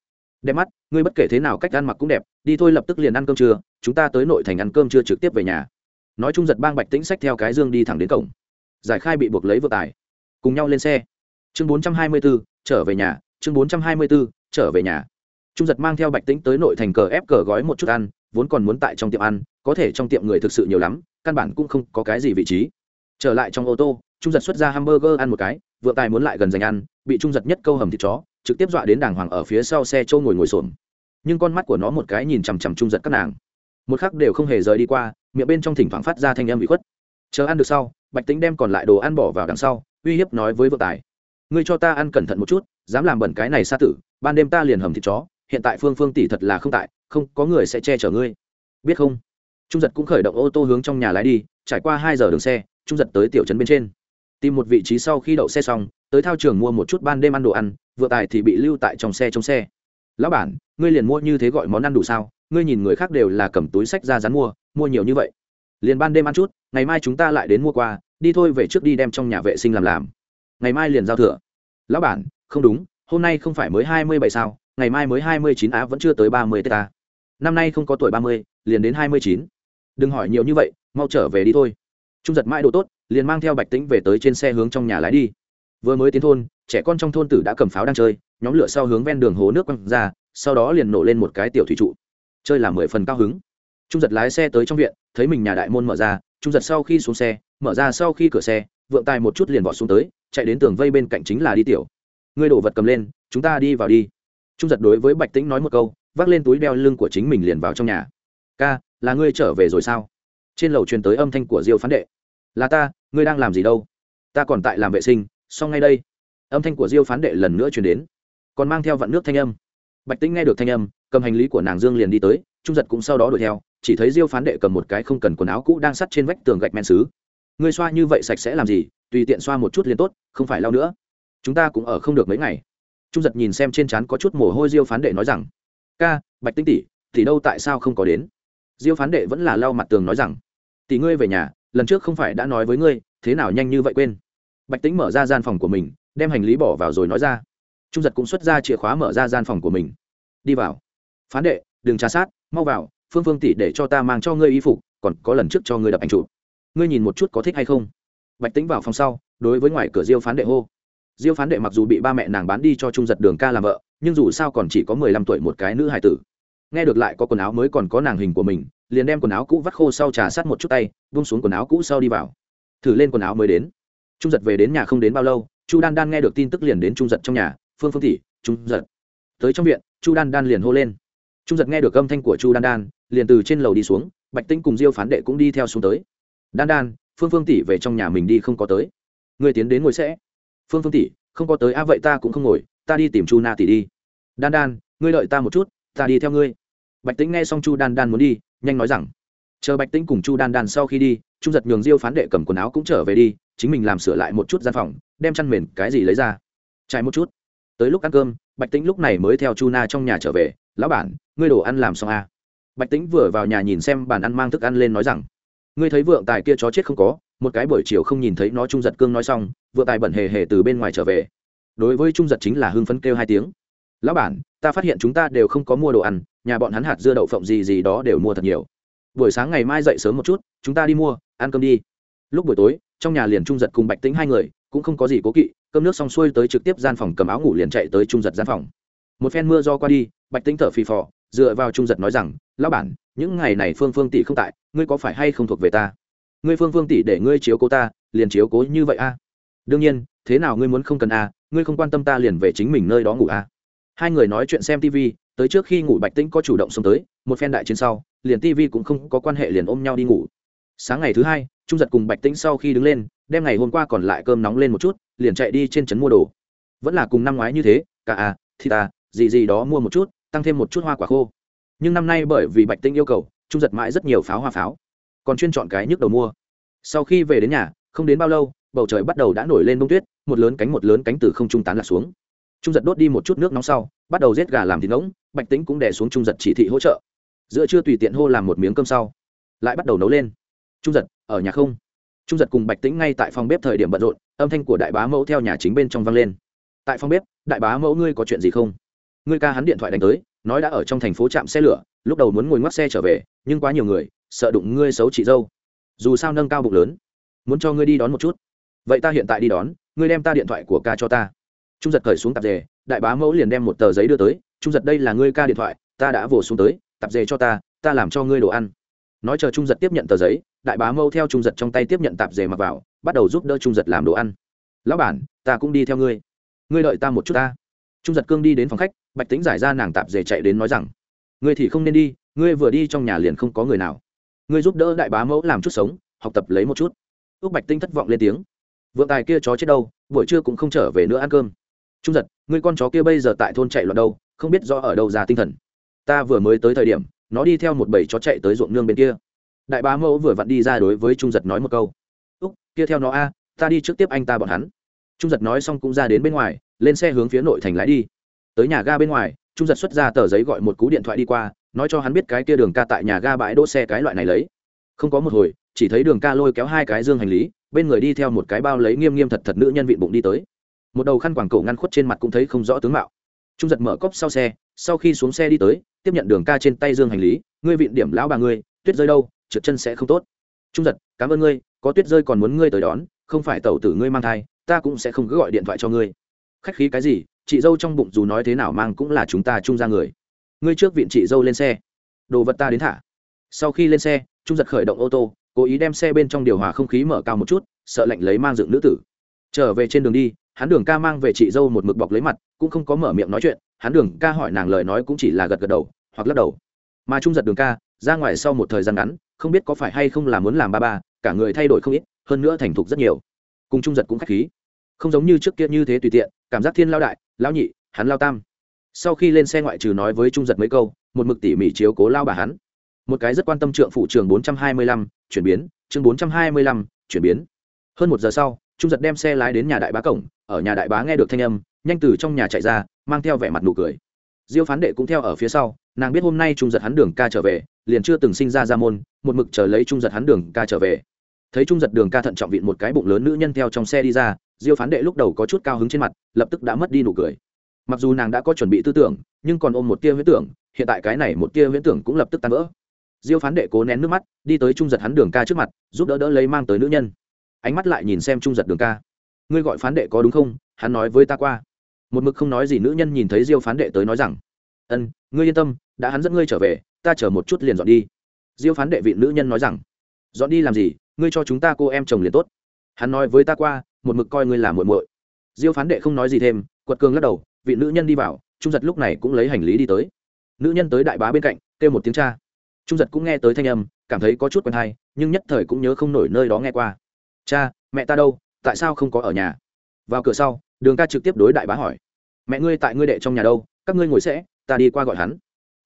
Đẹp mắt? Ngươi bất kể thế nào cách ăn mặc cũng đẹp đi thôi lập tức liền ăn cơm trưa chúng ta tới nội thành ăn cơm trưa trực tiếp về nhà. Nói chung giật bang bạch tĩnh xách theo cái dương đi thẳng đến cổng. Giải khai bị buộc lấy vừa tải. Cùng nhau lên xe. Chương bốn trăm hai mươi 424, trở về nhà. Chương bốn trăm hai mươi 424, trở về nhà trung giật mang theo bạch tĩnh tới nội thành cờ ép cờ gói một chút ăn, vốn còn muốn tại trong tiệm ăn, có thể trong tiệm người thực sự nhiều lắm, căn bản cũng không có cái gì vị trí. Trở lại trong ô tô, trung giật xuất ra hamburger ăn một cái, vượng tài muốn lại gần dành ăn, bị trung giật nhất câu hầm thịt chó, trực tiếp dọa đến đàng hoàng ở phía sau xe châu ngồi ngồi xổm. Nhưng con mắt của nó một cái nhìn chằm chằm trung giật các nàng. Một khắc đều không hề rời đi qua, miệng bên trong thỉnh thoảng phát ra thanh âm bị khuất. Chờ ăn được sau, bạch tính đem còn lại đồ ăn bỏ vào đằng sau, uy hiếp nói với vượng tài. Ngươi cho ta ăn cẩn thận một chút, dám làm bẩn cái này xa tử, ban đêm ta liền hầm thịt chó hiện tại phương phương tỷ thật là không tại, không có người sẽ che chở ngươi. Biết không? Trung giật cũng khởi động ô tô hướng trong nhà lái đi, trải qua hai giờ đường xe, trung giật tới tiểu trấn bên trên. Tìm một vị trí sau khi đậu xe xong, tới thao trường mua một chút ban đêm ăn đồ ăn, vừa tài thì bị lưu tại trong xe trong xe. Lão bản, ngươi liền mua như thế gọi món ăn đủ sao? Ngươi nhìn người khác đều là cầm túi sách ra rán mua mua nhiều như vậy. Liền ban đêm ăn chút, ngày mai chúng ta lại đến mua qua, đi thôi về trước đi đem trong nhà vệ sinh làm làm. Ngày mai liền giao thừa. Lão bản, không đúng, hôm nay không phải mới hai mươi bảy sao? Ngày mai mới hai mươi chín á vẫn chưa tới ba mươi tết ta năm nay không có tuổi ba mươi, liền đến hai mươi chín. Đừng hỏi nhiều như vậy, mau trở về đi thôi. Trung giật mãi đồ tốt, liền mang theo bạch tĩnh về tới trên xe hướng trong nhà lái đi. Vừa mới tiến thôn, trẻ con trong thôn tử đã cầm pháo đang chơi, nhóm lửa sau hướng ven đường hồ nước quăng ra, sau đó liền nổ lên một cái tiểu thủy trụ. Chơi là mười phần cao hứng. Trung giật lái xe tới trong viện, thấy mình nhà đại môn mở ra, trung giật sau khi xuống xe, mở ra sau khi cửa xe, vượng tài một chút liền vọt xuống tới, chạy đến tường vây bên cạnh chính là đi tiểu. Ngươi đổ vật cầm lên, chúng ta đi vào đi trung giật đối với bạch tĩnh nói một câu, vác lên túi đeo lưng của chính mình liền vào trong nhà. Ca, là ngươi trở về rồi sao? Trên lầu truyền tới âm thanh của diêu phán đệ. Là ta, ngươi đang làm gì đâu? Ta còn tại làm vệ sinh, xong ngay đây. Âm thanh của diêu phán đệ lần nữa truyền đến. Còn mang theo vặn nước thanh âm. Bạch tĩnh nghe được thanh âm, cầm hành lý của nàng dương liền đi tới, trung giật cũng sau đó đuổi theo, chỉ thấy diêu phán đệ cầm một cái không cần quần áo cũ đang sắt trên vách tường gạch men xứ. Ngươi xoa như vậy sạch sẽ làm gì? Tùy tiện xoa một chút liền tốt, không phải lau nữa. Chúng ta cũng ở không được mấy ngày trung giật nhìn xem trên trán có chút mồ hôi diêu phán đệ nói rằng, ca, bạch tinh tỷ tỷ đâu tại sao không có đến? Diêu phán đệ vẫn là lau mặt tường nói rằng, tỷ ngươi về nhà, lần trước không phải đã nói với ngươi, thế nào nhanh như vậy quên? Bạch tính mở ra gian phòng của mình, đem hành lý bỏ vào rồi nói ra. Trung giật cũng xuất ra chìa khóa mở ra gian phòng của mình. Đi vào. Phán đệ, đừng tra sát, mau vào, phương phương tỷ để cho ta mang cho ngươi y phục, còn có lần trước cho ngươi đập ảnh chụp. Ngươi nhìn một chút có thích hay không? Bạch tính vào phòng sau, đối với ngoài cửa diêu phán đệ hô diêu phán đệ mặc dù bị ba mẹ nàng bán đi cho trung giật đường ca làm vợ, nhưng dù sao còn chỉ có mười lăm tuổi một cái nữ hài tử. Nghe được lại có quần áo mới còn có nàng hình của mình, liền đem quần áo cũ vắt khô sau trà sát một chút tay bung xuống quần áo cũ sau đi vào. Thử lên quần áo mới đến. Trung giật về đến nhà không đến bao lâu, chu đan đan nghe được tin tức liền đến trung giật trong nhà, phương phương tỷ, trung giật. Tới trong viện, chu đan đan liền hô lên. Trung giật nghe được âm thanh của chu đan đan, liền từ trên lầu đi xuống, bạch tinh cùng diêu phán đệ cũng đi theo xuống tới. Đan đan, phương phương tỷ về trong nhà mình đi không có tới. Người tiến đến ngồi sẽ phương phương tỷ, không có tới a vậy ta cũng không ngồi, ta đi tìm chu na tỷ đi. Đan đan, ngươi đợi ta một chút, ta đi theo ngươi. Bạch tính nghe xong chu đan đan muốn đi, nhanh nói rằng, chờ bạch tính cùng chu đan đan sau khi đi trung giật nhường diêu phán đệ cầm quần áo cũng trở về đi, chính mình làm sửa lại một chút gian phòng, đem chăn mền cái gì lấy ra. Chạy một chút. Tới lúc ăn cơm, bạch tính lúc này mới theo chu na trong nhà trở về, lão bản, ngươi đồ ăn làm xong à. bạch tính vừa vào nhà nhìn xem bàn ăn mang thức ăn lên nói rằng, ngươi thấy vượng tài kia chó chết không có, một cái buổi chiều không nhìn thấy nó trung giật cương nói xong vừa tài bẩn hề hề từ bên ngoài trở về. Đối với trung giật chính là hưng phấn kêu hai tiếng. Lão bản, ta phát hiện chúng ta đều không có mua đồ ăn, nhà bọn hắn hạt dưa đậu phộng gì gì đó đều mua thật nhiều. Buổi sáng ngày mai dậy sớm một chút, chúng ta đi mua, ăn cơm đi. Lúc buổi tối, trong nhà liền trung giật cùng bạch tính hai người, cũng không có gì cố kỵ, cơm nước xong xuôi tới trực tiếp gian phòng cầm áo ngủ liền chạy tới trung giật gian phòng. Một phen mưa do qua đi, bạch tính thở phì phò, dựa vào trung giật nói rằng, lão bản, những ngày này phương phương tỷ không tại, ngươi có phải hay không thuộc về ta? Ngươi phương phương tỷ để ngươi chiếu cố ta, liền chiếu cố như vậy a? Đương nhiên, thế nào ngươi muốn không cần a ngươi không quan tâm ta liền về chính mình nơi đó ngủ a hai người nói chuyện xem tv tới trước khi ngủ bạch tĩnh có chủ động xông tới, một phen đại chiến sau, liền tv cũng không có quan hệ liền ôm nhau đi ngủ. Sáng ngày thứ hai, trung giật cùng bạch tĩnh sau khi đứng lên, đem ngày hôm qua còn lại cơm nóng lên một chút, liền chạy đi trên trấn mua đồ. Vẫn là cùng năm ngoái như thế, cả à thì ta à, gì gì đó mua một chút, tăng thêm một chút hoa quả khô. Nhưng năm nay bởi vì bạch tĩnh yêu cầu, trung giật mãi rất nhiều pháo hoa pháo. Còn chuyên chọn cái nhức đầu mua. Sau khi về đến nhà, không đến bao lâu bầu trời bắt đầu đã nổi lên bông tuyết, một lớn cánh một lớn cánh từ không trung tán lạc xuống. Trung giật đốt đi một chút nước nóng sau, bắt đầu giết gà làm thịt ngỗng, bạch tính cũng đè xuống trung giật chỉ thị hỗ trợ. Giữa chưa tùy tiện hô làm một miếng cơm sau, lại bắt đầu nấu lên. Trung giật, ở nhà không? Trung giật cùng bạch tính ngay tại phòng bếp thời điểm bận rộn, âm thanh của đại bá mẫu theo nhà chính bên trong vang lên. Tại phòng bếp, đại bá mẫu ngươi có chuyện gì không? Ngươi ca hắn điện thoại đánh tới, nói đã ở trong thành phố trạm xe lửa, lúc đầu muốn ngồi ngoắc xe trở về, nhưng quá nhiều người, sợ đụng ngươi xấu chị dâu. Dù sao nâng cao bụng lớn, muốn cho ngươi đi đón một chút vậy ta hiện tại đi đón, ngươi đem ta điện thoại của ca cho ta. Trung giật cởi xuống tạp dề, đại bá mẫu liền đem một tờ giấy đưa tới. Trung giật, đây là ngươi ca điện thoại, ta đã vồ xuống tới, tạp dề cho ta ta làm cho ngươi đồ ăn. Nói chờ trung giật tiếp nhận tờ giấy, đại bá mẫu theo trung giật trong tay tiếp nhận tạp dề mặc vào, bắt đầu giúp đỡ trung giật làm đồ ăn. Lão bản, ta cũng đi theo ngươi. Ngươi đợi ta một chút ta. Trung giật cương đi đến phòng khách, bạch tính giải ra nàng tạp dề chạy đến nói rằng, ngươi thì không nên đi, ngươi vừa đi trong nhà liền không có người nào. Ngươi giúp đỡ đại bá mẫu làm chút sống, học tập lấy một chút. Ước bạch tinh thất vọng lên tiếng vượng tài kia chó chết đâu, buổi trưa cũng không trở về nữa ăn cơm. Trung giật người con chó kia bây giờ tại thôn chạy loạn đâu, không biết do ở đâu ra tinh thần. Ta vừa mới tới thời điểm, nó đi theo một bầy chó chạy tới ruộng nương bên kia. Đại bá mẫu vừa vặn đi ra đối với trung giật nói một câu. Úc, kia theo nó a, ta đi trước tiếp anh ta bọn hắn. Trung giật nói xong cũng ra đến bên ngoài, lên xe hướng phía nội thành lái đi. Tới nhà ga bên ngoài, trung giật xuất ra tờ giấy gọi một cú điện thoại đi qua, nói cho hắn biết cái kia đường ca tại nhà ga bãi đỗ xe cái loại này lấy. Không có một hồi, chỉ thấy đường ca lôi kéo hai cái dương hành lý bên người đi theo một cái bao lấy nghiêm nghiêm thật thật nữ nhân vịn bụng đi tới. Một đầu khăn quàng cổ ngăn khuất trên mặt cũng thấy không rõ tướng mạo. Trung giật mở cốc sau xe, sau khi xuống xe đi tới, tiếp nhận đường ca trên tay dương hành lý, ngươi vịn điểm lão bà ngươi, tuyết rơi đâu, trượt chân sẽ không tốt. Trung giật, cảm ơn ngươi, có tuyết rơi còn muốn ngươi tới đón, không phải tẩu tử ngươi mang thai, ta cũng sẽ không cứ gọi điện thoại cho ngươi. Khách khí cái gì, chị dâu trong bụng dù nói thế nào mang cũng là chúng ta trung ra người. Ngươi trước viện chị dâu lên xe. Đồ vật ta đến thả. Sau khi lên xe, trung giật khởi động ô tô cố ý đem xe bên trong điều hòa không khí mở cao một chút, sợ lạnh lấy mang dựng nữ tử. Trở về trên đường đi, hắn đường ca mang về chị dâu một mực bọc lấy mặt, cũng không có mở miệng nói chuyện, hắn đường ca hỏi nàng lời nói cũng chỉ là gật gật đầu, hoặc lắc đầu. Mà trung giật đường ca, ra ngoài sau một thời gian ngắn, không biết có phải hay không là muốn làm ba ba, cả người thay đổi không ít, hơn nữa thành thục rất nhiều. Cùng trung giật cũng k h á c h khí. Không giống như trước kia như thế tùy tiện, cảm giác thiên lao đại lao nhị, hắn lao tam. Sau khi lên xe ngoại trừ nói với trung giật mấy câu, một mực tỉ mỉ chiếu cố lao bà hắn một cái rất quan tâm trượng phụ trường bốn trăm hai mươi lăm, chuyển biến, chương bốn trăm hai mươi lăm, chuyển biến. Hơn một giờ sau, trung giật đem xe lái đến nhà đại bá cổng, ở nhà đại bá nghe được thanh âm, nhanh từ trong nhà chạy ra, mang theo vẻ mặt nụ cười. Diêu phán đệ cũng theo ở phía sau, nàng biết hôm nay trung giật hắn đường ca trở về, liền chưa từng sinh ra ra môn, một mực chờ lấy trung giật hắn đường ca trở về. Thấy trung giật đường ca thận trọng vịn một cái bụng lớn nữ nhân theo trong xe đi ra, diêu phán đệ lúc đầu có chút cao hứng trên mặt, lập tức đã mất đi nụ cười. Mặc dù nàng đã có chuẩn bị tư tưởng, nhưng còn ôm một tia huyễn tưởng, hiện tại cái này một tia huyễn tưởng cũng lập tức tan vỡ diêu phán đệ cố nén nước mắt, đi tới trung giật hắn đường ca trước mặt, giúp đỡ đỡ lấy mang tới nữ nhân. Ánh mắt lại nhìn xem trung giật đường ca. Ngươi gọi phán đệ có đúng không? Hắn nói với ta qua. Một mực không nói gì, nữ nhân nhìn thấy diêu phán đệ tới nói rằng, ân, ngươi yên tâm, đã hắn dẫn ngươi trở về, ta chờ một chút liền dọn đi. Diêu phán đệ vị nữ nhân nói rằng, dọn đi làm gì? Ngươi cho chúng ta cô em chồng liền tốt. Hắn nói với ta qua, một mực coi ngươi là muội muội. Diêu phán đệ không nói gì thêm, quật cường lắc đầu, vị nữ nhân đi vào, trung giật lúc này cũng lấy hành lý đi tới. Nữ nhân tới đại bá bên cạnh, kêu một tiếng cha trung giật cũng nghe tới thanh âm, cảm thấy có chút quen hay, nhưng nhất thời cũng nhớ không nổi nơi đó nghe qua. Cha, mẹ ta đâu? Tại sao không có ở nhà? Vào cửa sau, đường ca trực tiếp đối đại bá hỏi. Mẹ ngươi tại ngươi đệ trong nhà đâu? Các ngươi ngồi sẽ, ta đi qua gọi hắn.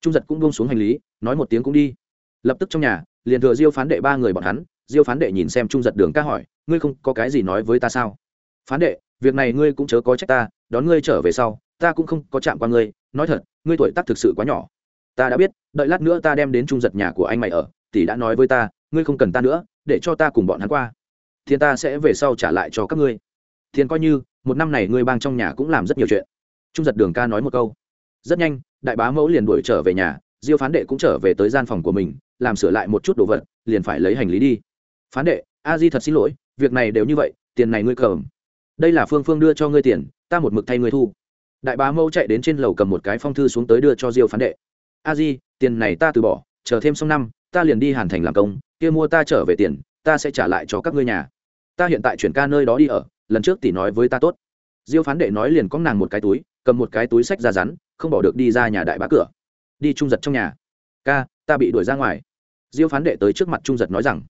Trung giật cũng buông xuống hành lý, nói một tiếng cũng đi. Lập tức trong nhà, liền thừa diêu phán đệ ba người bọn hắn, diêu phán đệ nhìn xem trung giật đường ca hỏi, ngươi không có cái gì nói với ta sao? Phán đệ, việc này ngươi cũng chớ có trách ta, đón ngươi trở về sau, ta cũng không có chạm qua ngươi, nói thật, ngươi tuổi tác thực sự quá nhỏ ta đã biết, đợi lát nữa ta đem đến trung giật nhà của anh mày ở, tỷ đã nói với ta, ngươi không cần ta nữa, để cho ta cùng bọn hắn qua. Thiên ta sẽ về sau trả lại cho các ngươi. Thiên coi như, một năm này ngươi bang trong nhà cũng làm rất nhiều chuyện. Trung giật đường ca nói một câu. Rất nhanh, đại bá mẫu liền đuổi trở về nhà, diêu phán đệ cũng trở về tới gian phòng của mình, làm sửa lại một chút đồ vật, liền phải lấy hành lý đi. Phán đệ, a di thật xin lỗi, việc này đều như vậy, tiền này ngươi cầm. Đây là phương phương đưa cho ngươi tiền, ta một mực thay ngươi thu. Đại bá mẫu chạy đến trên lầu cầm một cái phong thư xuống tới đưa cho diêu phán đệ a di, tiền này ta từ bỏ, chờ thêm xong năm, ta liền đi hàn thành làm công, kia mua ta trở về tiền, ta sẽ trả lại cho các ngươi nhà. Ta hiện tại chuyển ca nơi đó đi ở, lần trước tỷ nói với ta tốt. Diêu phán đệ nói liền có nàng một cái túi, cầm một cái túi sách ra rắn, không bỏ được đi ra nhà đại bá cửa. Đi trung giật trong nhà. Ca, ta bị đuổi ra ngoài. Diêu phán đệ tới trước mặt trung giật nói rằng,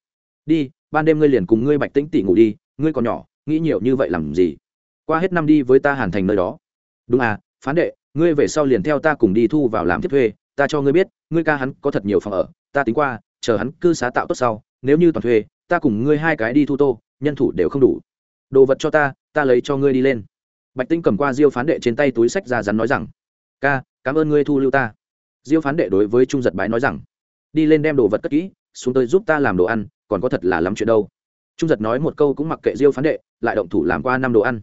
đi, ban đêm ngươi liền cùng ngươi bạch tĩnh tỷ ngủ đi, ngươi còn nhỏ, nghĩ nhiều như vậy làm gì? Qua hết năm đi với ta hàn thành nơi đó. Đúng à phán đệ, ngươi về sau liền theo ta cùng đi thu vào làm tiếp thuê ta cho ngươi biết, ngươi ca hắn có thật nhiều phòng ở, ta tính qua, chờ hắn cư xá tạo tốt sau, nếu như toàn thuê, ta cùng ngươi hai cái đi thu tô, nhân thủ đều không đủ. Đồ vật cho ta ta lấy cho ngươi đi lên. Bạch tinh cầm qua diêu phán đệ trên tay túi sách ra rắn nói rằng, ca, cảm ơn ngươi thu lưu ta. Diêu phán đệ đối với trung giật bái nói rằng, đi lên đem đồ vật cất kỹ, xuống tới giúp ta làm đồ ăn, còn có thật là lắm chuyện đâu. Trung giật nói một câu cũng mặc kệ diêu phán đệ, lại động thủ làm qua năm đồ ăn.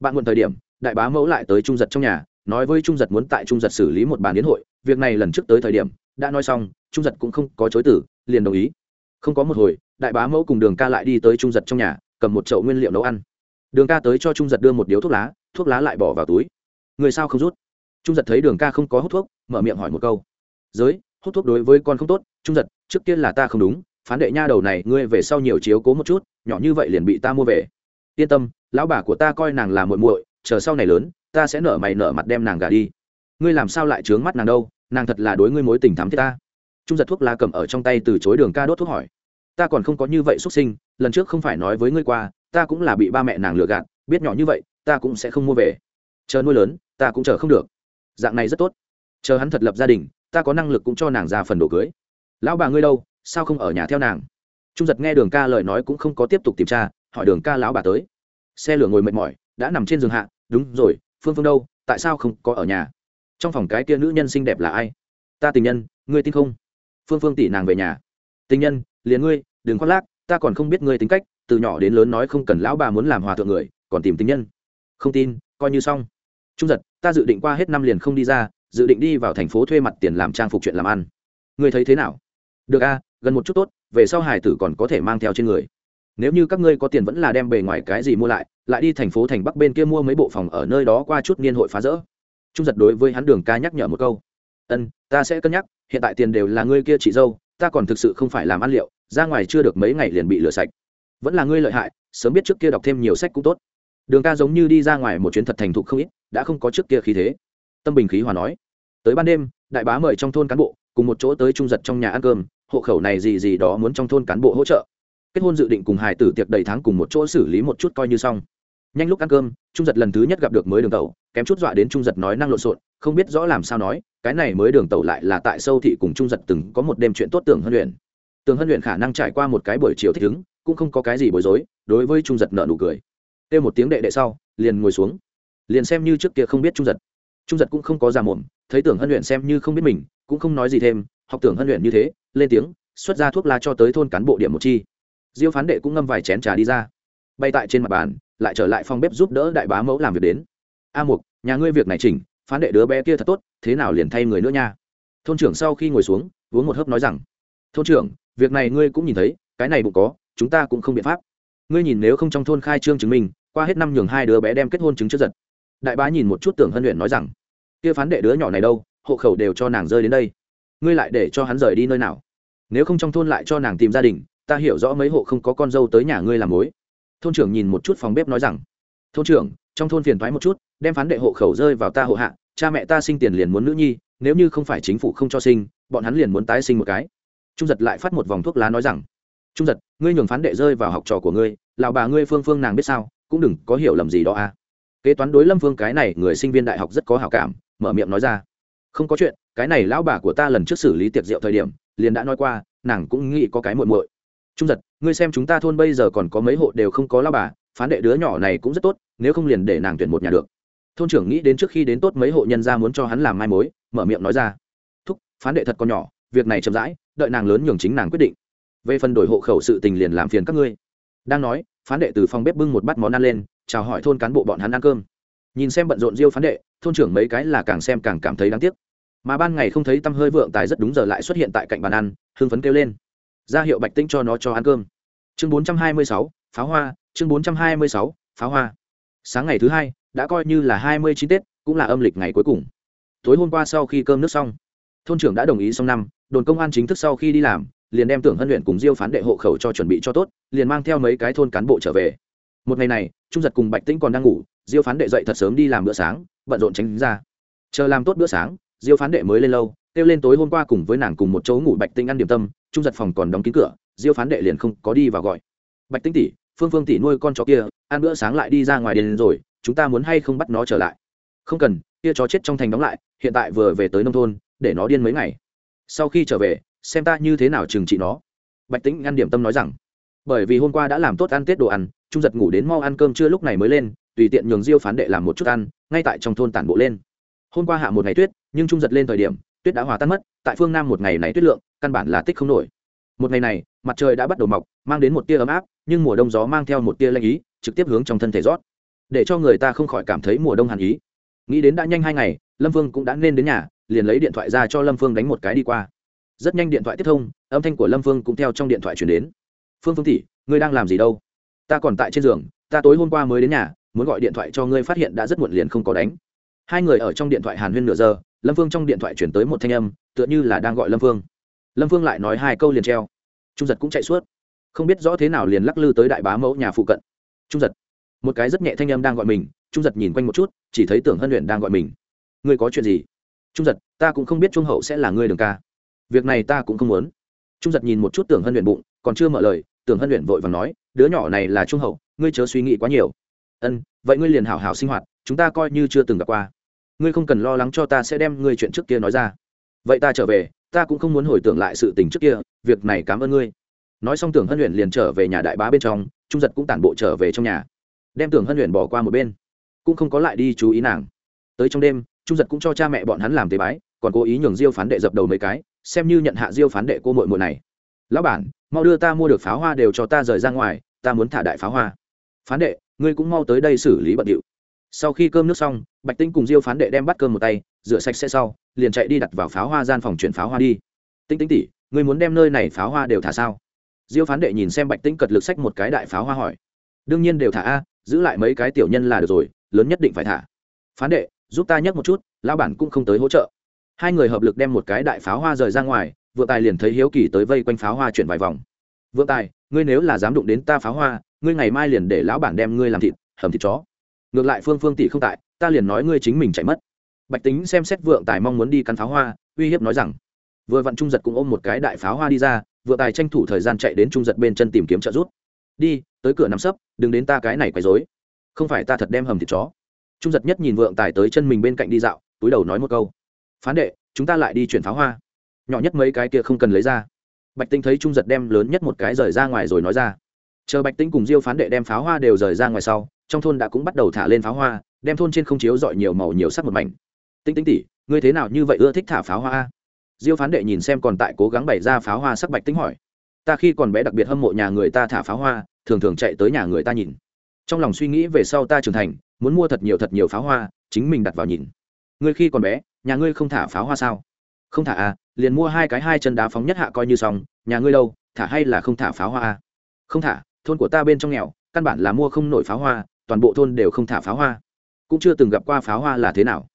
Bạn muộn thời điểm, đại bá mẫu lại tới trung giật trong nhà, nói với trung giật muốn tại trung giật xử lý một bàn đến hội việc này lần trước tới thời điểm, đã nói xong, trung giật cũng không có chối tử liền đồng ý. Không có một hồi, đại bá mẫu cùng đường ca lại đi tới trung giật trong nhà, cầm một chậu nguyên liệu nấu ăn. Đường ca tới cho trung giật đưa một điếu thuốc lá thuốc lá lại bỏ vào túi. Người sao không rút? Trung giật thấy đường ca không có hút thuốc, mở miệng hỏi một câu. Giới, hút thuốc đối với con không tốt, trung giật, trước kia là ta không đúng, phán đệ nha đầu này, ngươi về sau nhiều chiếu cố một chút, nhỏ như vậy liền bị ta mua về. Yên tâm, lão bà của ta coi nàng là muội muội, chờ sau này lớn, ta sẽ nở mày nở mặt đem nàng gả đi ngươi làm sao lại trướng mắt nàng đâu, nàng thật là đối ngươi mối tình thắm thiết ta. Trung giật thuốc lá cầm ở trong tay từ chối đường ca đốt thuốc hỏi. Ta còn không có như vậy xuất sinh, lần trước không phải nói với ngươi qua, ta cũng là bị ba mẹ nàng lừa gạt, biết nhỏ như vậy, ta cũng sẽ không mua về. Chờ nuôi lớn, ta cũng chờ không được. Dạng này rất tốt. Chờ hắn thật lập gia đình, ta có năng lực cũng cho nàng ra phần đồ cưới. Lão bà ngươi đâu, sao không ở nhà theo nàng? Trung giật nghe đường ca lời nói cũng không có tiếp tục tìm tra, hỏi đường ca lão bà tới. Xe lửa ngồi mệt mỏi, đã nằm trên giường hạ, đúng rồi, phương phương đâu, tại sao không có ở nhà? Trong phòng cái kia nữ nhân xinh đẹp là ai? Ta tình nhân, ngươi tin không? Phương phương tỷ nàng về nhà. Tình nhân, liền ngươi, đừng khoác lác, ta còn không biết ngươi tính cách, từ nhỏ đến lớn nói không cần lão bà muốn làm hòa thượng người, còn tìm tình nhân. Không tin, coi như xong. Trung giật, ta dự định qua hết năm liền không đi ra, dự định đi vào thành phố thuê mặt tiền làm trang phục chuyện làm ăn. Ngươi thấy thế nào? Được a, gần một chút tốt, về sau hải tử còn có thể mang theo trên người. Nếu như các ngươi có tiền vẫn là đem bề ngoài cái gì mua lại lại đi thành phố thành bắc bên kia mua mấy bộ phòng ở nơi đó qua chút niên hội phá rỡ trung giật đối với hắn đường ca nhắc nhở một câu. Ân, ta sẽ cân nhắc, hiện tại tiền đều là ngươi kia chị dâu, ta còn thực sự không phải làm ăn liệu, ra ngoài chưa được mấy ngày liền bị lửa sạch. Vẫn là ngươi lợi hại, sớm biết trước kia đọc thêm nhiều sách cũng tốt. Đường ca giống như đi ra ngoài một chuyến thật thành thục không ít, đã không có trước kia khí thế. Tâm bình khí hòa nói, tới ban đêm, đại bá mời trong thôn cán bộ, cùng một chỗ tới trung giật trong nhà ăn cơm, hộ khẩu này gì gì đó muốn trong thôn cán bộ hỗ trợ. Kết hôn dự định cùng hải tử tiệc đầy tháng cùng một chỗ xử lý một chút coi như xong. Nhanh lúc ăn cơm, trung giật lần thứ nhất gặp được mới đường tàu kém chút dọa đến trung giật nói năng lộn xộn, không biết rõ làm sao nói, cái này mới đường tàu lại là tại sâu thị cùng trung giật từng có một đêm chuyện tốt tưởng hân luyện. Tưởng hân luyện khả năng trải qua một cái buổi chiều thích ứng, cũng không có cái gì bối rối, đối với trung giật nợ nụ cười. Kêu một tiếng đệ đệ sau, liền ngồi xuống. Liền xem như trước kia không biết trung giật. Trung giật cũng không có già mồm, thấy tưởng hân luyện xem như không biết mình, cũng không nói gì thêm, học tưởng hân luyện như thế, lên tiếng, xuất ra thuốc lá cho tới thôn cán bộ điểm một chi. Diêu phán đệ cũng ngâm vài chén trà đi ra. Bay tại trên mặt bàn, lại trở lại phòng bếp giúp đỡ đại bá mẫu làm việc đến. A mục nhà ngươi việc này chỉnh, phán đệ đứa bé kia thật tốt, thế nào liền thay người nữa nha. Thôn trưởng sau khi ngồi xuống, uống một hớp nói rằng, thôn trưởng, việc này ngươi cũng nhìn thấy, cái này bụng có, chúng ta cũng không biện pháp. Ngươi nhìn nếu không trong thôn khai trương chứng minh, qua hết năm nhường hai đứa bé đem kết hôn chứng trước giật. Đại bá nhìn một chút tưởng hân luyện nói rằng, kia phán đệ đứa nhỏ này đâu, hộ khẩu đều cho nàng rơi đến đây. Ngươi lại để cho hắn rời đi nơi nào? Nếu không trong thôn lại cho nàng tìm gia đình, ta hiểu rõ mấy hộ không có con dâu tới nhà ngươi làm mối. Thôn trưởng nhìn một chút phòng bếp nói rằng, thôn trưởng, trong thôn phiền thoái một chút đem phán đệ hộ khẩu rơi vào ta hộ hạ, cha mẹ ta sinh tiền liền muốn nữ nhi, nếu như không phải chính phủ không cho sinh, bọn hắn liền muốn tái sinh một cái. Trung giật lại phát một vòng thuốc lá nói rằng, trung giật, ngươi nhường phán đệ rơi vào học trò của ngươi lào bà ngươi phương phương nàng biết sao, cũng đừng có hiểu lầm gì đó à. Kế toán đối lâm phương cái này, người sinh viên đại học rất có hảo cảm, mở miệng nói ra, không có chuyện, cái này lão bà của ta lần trước xử lý tiệc rượu thời điểm, liền đã nói qua, nàng cũng nghĩ có cái muộn muội. Trung giật, ngươi xem chúng ta thôn bây giờ còn có mấy hộ đều không có lão bà, phán đệ đứa nhỏ này cũng rất tốt, nếu không liền để nàng tuyển một nhà được thôn trưởng nghĩ đến trước khi đến tốt mấy hộ nhân ra muốn cho hắn làm mai mối, mở miệng nói ra. Thúc, phán đệ thật còn nhỏ, việc này chậm rãi, đợi nàng lớn nhường chính nàng quyết định. Về phần đổi hộ khẩu sự tình liền làm phiền các ngươi. Đang nói, phán đệ từ phòng bếp bưng một bát món ăn lên, chào hỏi thôn cán bộ bọn hắn ăn cơm. Nhìn xem bận rộn riêu phán đệ, thôn trưởng mấy cái là càng xem càng cảm thấy đáng tiếc. Mà ban ngày không thấy tăm hơi vượng tài rất đúng giờ lại xuất hiện tại cạnh bàn ăn, hưng phấn kêu lên. Ra hiệu bạch tinh cho nó cho ăn cơm. Chương bốn trăm hai mươi sáu, pháo hoa, chương bốn trăm hai mươi sáu, pháo hoa. Sáng ngày thứ hai đã coi như là hai mươi chín tết, cũng là âm lịch ngày cuối cùng. Tối hôm qua sau khi cơm nước xong, thôn trưởng đã đồng ý xong năm, đồn công an chính thức sau khi đi làm, liền đem tưởng hân luyện cùng diêu phán đệ hộ khẩu cho chuẩn bị cho tốt, liền mang theo mấy cái thôn cán bộ trở về. Một ngày này, trung giật cùng bạch tĩnh còn đang ngủ, diêu phán đệ dậy thật sớm đi làm bữa sáng, bận rộn tránh ra. Chờ làm tốt bữa sáng, diêu phán đệ mới lên lâu kêu lên tối hôm qua cùng với nàng cùng một chỗ ngủ bạch tĩnh ăn điểm tâm, trung giật phòng còn đóng kín cửa, diêu phán đệ liền không có đi và gọi. Bạch tĩnh tỷ, phương phương tỷ nuôi con chó kia, ăn bữa sáng lại đi ra ngoài đền rồi chúng ta muốn hay không bắt nó trở lại? Không cần kia chó chết trong thành đóng lại, hiện tại vừa về tới nông thôn, để nó điên mấy ngày. Sau khi trở về, xem ta như thế nào trừng trị nó. Bạch tĩnh ngăn điểm tâm nói rằng, bởi vì hôm qua đã làm tốt ăn tết đồ ăn, trung giật ngủ đến mau ăn cơm trưa lúc này mới lên, tùy tiện nhường diêu phán đệ làm một chút ăn, ngay tại trong thôn tản bộ lên. Hôm qua hạ một ngày tuyết, nhưng trung giật lên thời điểm, tuyết đã hòa tan mất, tại phương nam một ngày này tuyết lượng, căn bản là tích không nổi. Một ngày này, mặt trời đã bắt đầu mọc, mang đến một tia ấm áp, nhưng mùa đông gió mang theo một tia lanh ý, trực tiếp hướng trong thân thể rót để cho người ta không khỏi cảm thấy mùa đông hàn ý. Nghĩ đến đã nhanh hai ngày, lâm vương cũng đã nên đến nhà, liền lấy điện thoại ra cho lâm phương đánh một cái đi qua. Rất nhanh điện thoại tiếp thông, âm thanh của lâm phương cũng theo trong điện thoại chuyển đến. Phương phương tỷ, ngươi đang làm gì đâu? Ta còn tại trên giường, ta tối hôm qua mới đến nhà, muốn gọi điện thoại cho ngươi phát hiện đã rất muộn liền không có đánh. Hai người ở trong điện thoại hàn huyên nửa giờ, lâm phương trong điện thoại chuyển tới một thanh âm, tựa như là đang gọi lâm phương. Lâm phương lại nói hai câu liền treo. Trung giật cũng chạy suốt. Không biết rõ thế nào liền lắc lư tới đại bá mẫu nhà phụ cận. Trung giật một cái rất nhẹ thanh âm đang gọi mình, trung giật nhìn quanh một chút, chỉ thấy tưởng hân luyện đang gọi mình. Ngươi có chuyện gì? Trung giật, ta cũng không biết trung hậu sẽ là ngươi đường ca. Việc này ta cũng không muốn. Trung giật nhìn một chút tưởng hân luyện bụng, còn chưa mở lời, tưởng hân luyện vội và nói, đứa nhỏ này là trung hậu, ngươi chớ suy nghĩ quá nhiều. Ân, vậy ngươi liền hảo hảo sinh hoạt, chúng ta coi như chưa từng gặp qua. Ngươi không cần lo lắng cho ta sẽ đem ngươi chuyện trước kia nói ra. Vậy ta trở về, ta cũng không muốn hồi tưởng lại sự tình trước kia, việc này cảm ơn ngươi. Nói xong tưởng hân luyện liền trở về nhà đại bá bên trong, trung giật cũng tản bộ trở về trong nhà đem tưởng hân luyện bỏ qua một bên. Cũng không có lại đi chú ý nàng. Tới trong đêm, trung giật cũng cho cha mẹ bọn hắn làm tế bái, còn cố ý nhường diêu phán đệ dập đầu mấy cái, xem như nhận hạ diêu phán đệ cô mội mội này. Lão bản, mau đưa ta mua được pháo hoa đều cho ta rời ra ngoài, ta muốn thả đại pháo hoa. Phán đệ, ngươi cũng mau tới đây xử lý bận điệu. Sau khi cơm nước xong, bạch tinh cùng diêu phán đệ đem bắt cơm một tay, rửa sạch sẽ sau, liền chạy đi đặt vào pháo hoa gian phòng chuyển pháo hoa đi. Tinh tinh tỉ ngươi muốn đem nơi này pháo hoa đều thả sao? Diêu phán đệ nhìn xem bạch tinh cật lực sách một cái đại pháo hoa hỏi. Đương nhiên đều thả a giữ lại mấy cái tiểu nhân là được rồi, lớn nhất định phải thả. Phán đệ, giúp ta nhấc một chút lao bản cũng không tới hỗ trợ. Hai người hợp lực đem một cái đại pháo hoa rời ra ngoài, vượng tài liền thấy hiếu kỳ tới vây quanh pháo hoa chuyển vài vòng. Vượng tài, ngươi nếu là dám đụng đến ta pháo hoa, ngươi ngày mai liền để lão bản đem ngươi làm thịt, hầm thịt chó. Ngược lại phương phương tỷ không tại, ta liền nói ngươi chính mình chạy mất. Bạch tính xem xét vượng tài mong muốn đi cắn pháo hoa, uy hiếp nói rằng, vừa vặn trung giật cũng ôm một cái đại pháo hoa đi ra, vượng tài tranh thủ thời gian chạy đến trung giật bên chân tìm kiếm trợ giúp đi, tới cửa nằm sấp, đừng đến ta cái này quấy dối không phải ta thật đem hầm thịt chó. Trung giật nhất nhìn vượng tài tới chân mình bên cạnh đi dạo, túi đầu nói một câu. Phán đệ, chúng ta lại đi chuyển pháo hoa. Nhỏ nhất mấy cái kia không cần lấy ra. Bạch tinh thấy trung giật đem lớn nhất một cái rời ra ngoài rồi nói ra. Chờ bạch tinh cùng diêu phán đệ đem pháo hoa đều rời ra ngoài sau, trong thôn đã cũng bắt đầu thả lên pháo hoa, đem thôn trên không chiếu dọi nhiều màu nhiều sắc một mảnh. Tinh tinh tỉ ngươi thế nào như vậy ưa thích thả pháo hoa diêu phán đệ nhìn xem còn tại cố gắng bày ra pháo hoa sắc bạch tinh hỏi ta khi còn bé đặc biệt hâm mộ nhà người ta thả pháo hoa, thường thường chạy tới nhà người ta nhìn. Trong lòng suy nghĩ về sau ta trưởng thành, muốn mua thật nhiều thật nhiều pháo hoa, chính mình đặt vào nhìn. Ngươi khi còn bé, nhà ngươi không thả pháo hoa sao? Không thả à liền mua hai cái hai chân đá phóng nhất hạ coi như xong, nhà ngươi đâu, thả hay là không thả pháo hoa à? Không thả, thôn của ta bên trong nghèo, căn bản là mua không nổi pháo hoa, toàn bộ thôn đều không thả pháo hoa. Cũng chưa từng gặp qua pháo hoa là thế nào.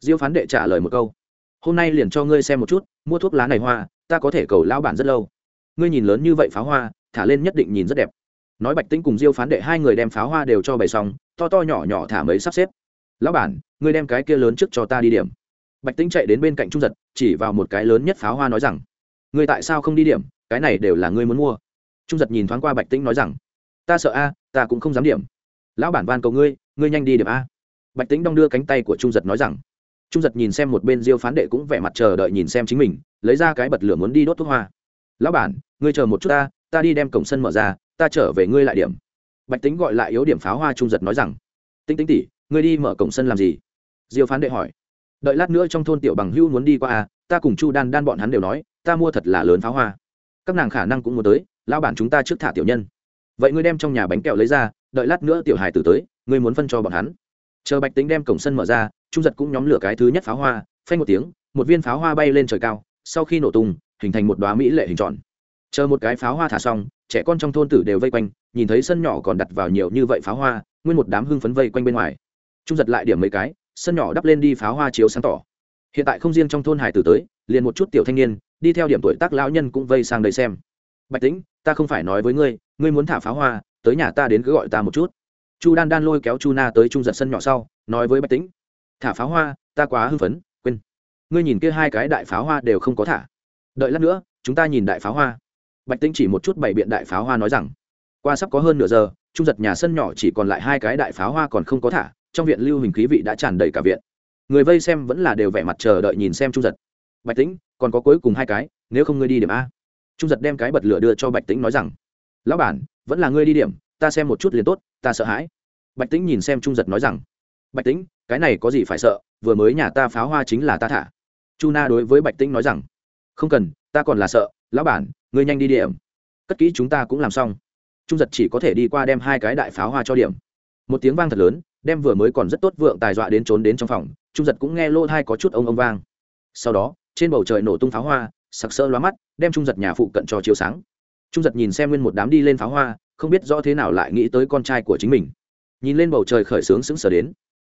Diêu phán đệ trả lời một câu. Hôm nay liền cho ngươi xem một chút, mua thuốc lá này hoa, ta có thể cầu lão bản rất lâu ngươi nhìn lớn như vậy pháo hoa, thả lên nhất định nhìn rất đẹp. Nói bạch tĩnh cùng diêu phán đệ hai người đem pháo hoa đều cho bày xong, to to nhỏ nhỏ thả mấy sắp xếp. Lão bản, ngươi đem cái kia lớn trước cho ta đi điểm. Bạch tĩnh chạy đến bên cạnh trung giật, chỉ vào một cái lớn nhất pháo hoa nói rằng, ngươi tại sao không đi điểm? Cái này đều là ngươi muốn mua. Trung giật nhìn thoáng qua bạch tĩnh nói rằng, ta sợ a, ta cũng không dám điểm. Lão bản van cầu ngươi ngươi nhanh đi điểm a. Bạch tĩnh đong đưa cánh tay của trung giật nói rằng. Trung giật nhìn xem một bên diêu phán đệ cũng vẻ mặt chờ đợi nhìn xem chính mình, lấy ra cái bật lửa muốn đi đốt thuốc hoa lão bản, ngươi chờ một chút ta ta đi đem cổng sân mở ra, ta trở về ngươi lại điểm. Bạch tính gọi lại yếu điểm pháo hoa trung giật nói rằng tinh tinh tỉ ngươi đi mở cổng sân làm gì? Diêu phán đệ hỏi. Đợi lát nữa trong thôn tiểu bằng hưu muốn đi qua à ta cùng chu đan đan bọn hắn đều nói, ta mua thật là lớn pháo hoa. Các nàng khả năng cũng muốn tới, lão bản chúng ta trước thả tiểu nhân. Vậy ngươi đem trong nhà bánh kẹo lấy ra, đợi lát nữa tiểu hài tử tới, ngươi muốn phân cho bọn hắn. Chờ bạch tính đem cổng sân mở ra, trung giật cũng nhóm lửa cái thứ nhất pháo hoa, phanh một tiếng, một viên pháo hoa bay lên trời cao, sau khi nổ tung hình thành một đoá mỹ lệ hình tròn. Chờ một cái pháo hoa thả xong, trẻ con trong thôn tử đều vây quanh, nhìn thấy sân nhỏ còn đặt vào nhiều như vậy pháo hoa, nguyên một đám hưng phấn vây quanh bên ngoài. Trung giật lại điểm mấy cái, sân nhỏ đắp lên đi pháo hoa chiếu sáng tỏ. Hiện tại không riêng trong thôn hải tử tới, liền một chút tiểu thanh niên, đi theo điểm tuổi tác lão nhân cũng vây sang đây xem. Bạch tĩnh, ta không phải nói với ngươi ngươi muốn thả pháo hoa, tới nhà ta đến cứ gọi ta một chút. Chu đan đan lôi kéo chu na tới trung giật sân nhỏ sau, nói với bạch tĩnh, thả pháo hoa, ta quá hưng phấn, quên. Ngươi nhìn kia hai cái đại pháo hoa đều không có thả đợi lát nữa, chúng ta nhìn đại pháo hoa. Bạch tĩnh chỉ một chút bày biện đại pháo hoa nói rằng, qua sắp có hơn nửa giờ, trung giật nhà sân nhỏ chỉ còn lại hai cái đại pháo hoa còn không có thả, trong viện lưu hình khí vị đã tràn đầy cả viện. Người vây xem vẫn là đều vẻ mặt chờ đợi nhìn xem trung giật. Bạch tĩnh, còn có cuối cùng hai cái, nếu không ngươi đi điểm a. Trung giật đem cái bật lửa đưa cho bạch tĩnh nói rằng, lão bản, vẫn là ngươi đi điểm, ta xem một chút liền tốt, ta sợ hãi. Bạch tĩnh nhìn xem trung giật nói rằng, bạch tĩnh, cái này có gì phải sợ, vừa mới nhà ta pháo hoa chính là ta thả. Chu na đối với bạch tĩnh nói rằng không cần, ta còn là sợ, lão bản, ngươi nhanh đi điểm. Cất kỹ chúng ta cũng làm xong. Trung giật chỉ có thể đi qua đem hai cái đại pháo hoa cho điểm. Một tiếng vang thật lớn, đem vừa mới còn rất tốt vượng tài dọa đến trốn đến trong phòng, trung giật cũng nghe lô thai có chút ông ông vang. Sau đó, trên bầu trời nổ tung pháo hoa, sặc sỡ lóa mắt, đem trung giật nhà phụ cận cho chiếu sáng. Trung giật nhìn xem nguyên một đám đi lên pháo hoa, không biết rõ thế nào lại nghĩ tới con trai của chính mình. Nhìn lên bầu trời khởi sướng sững sờ đến.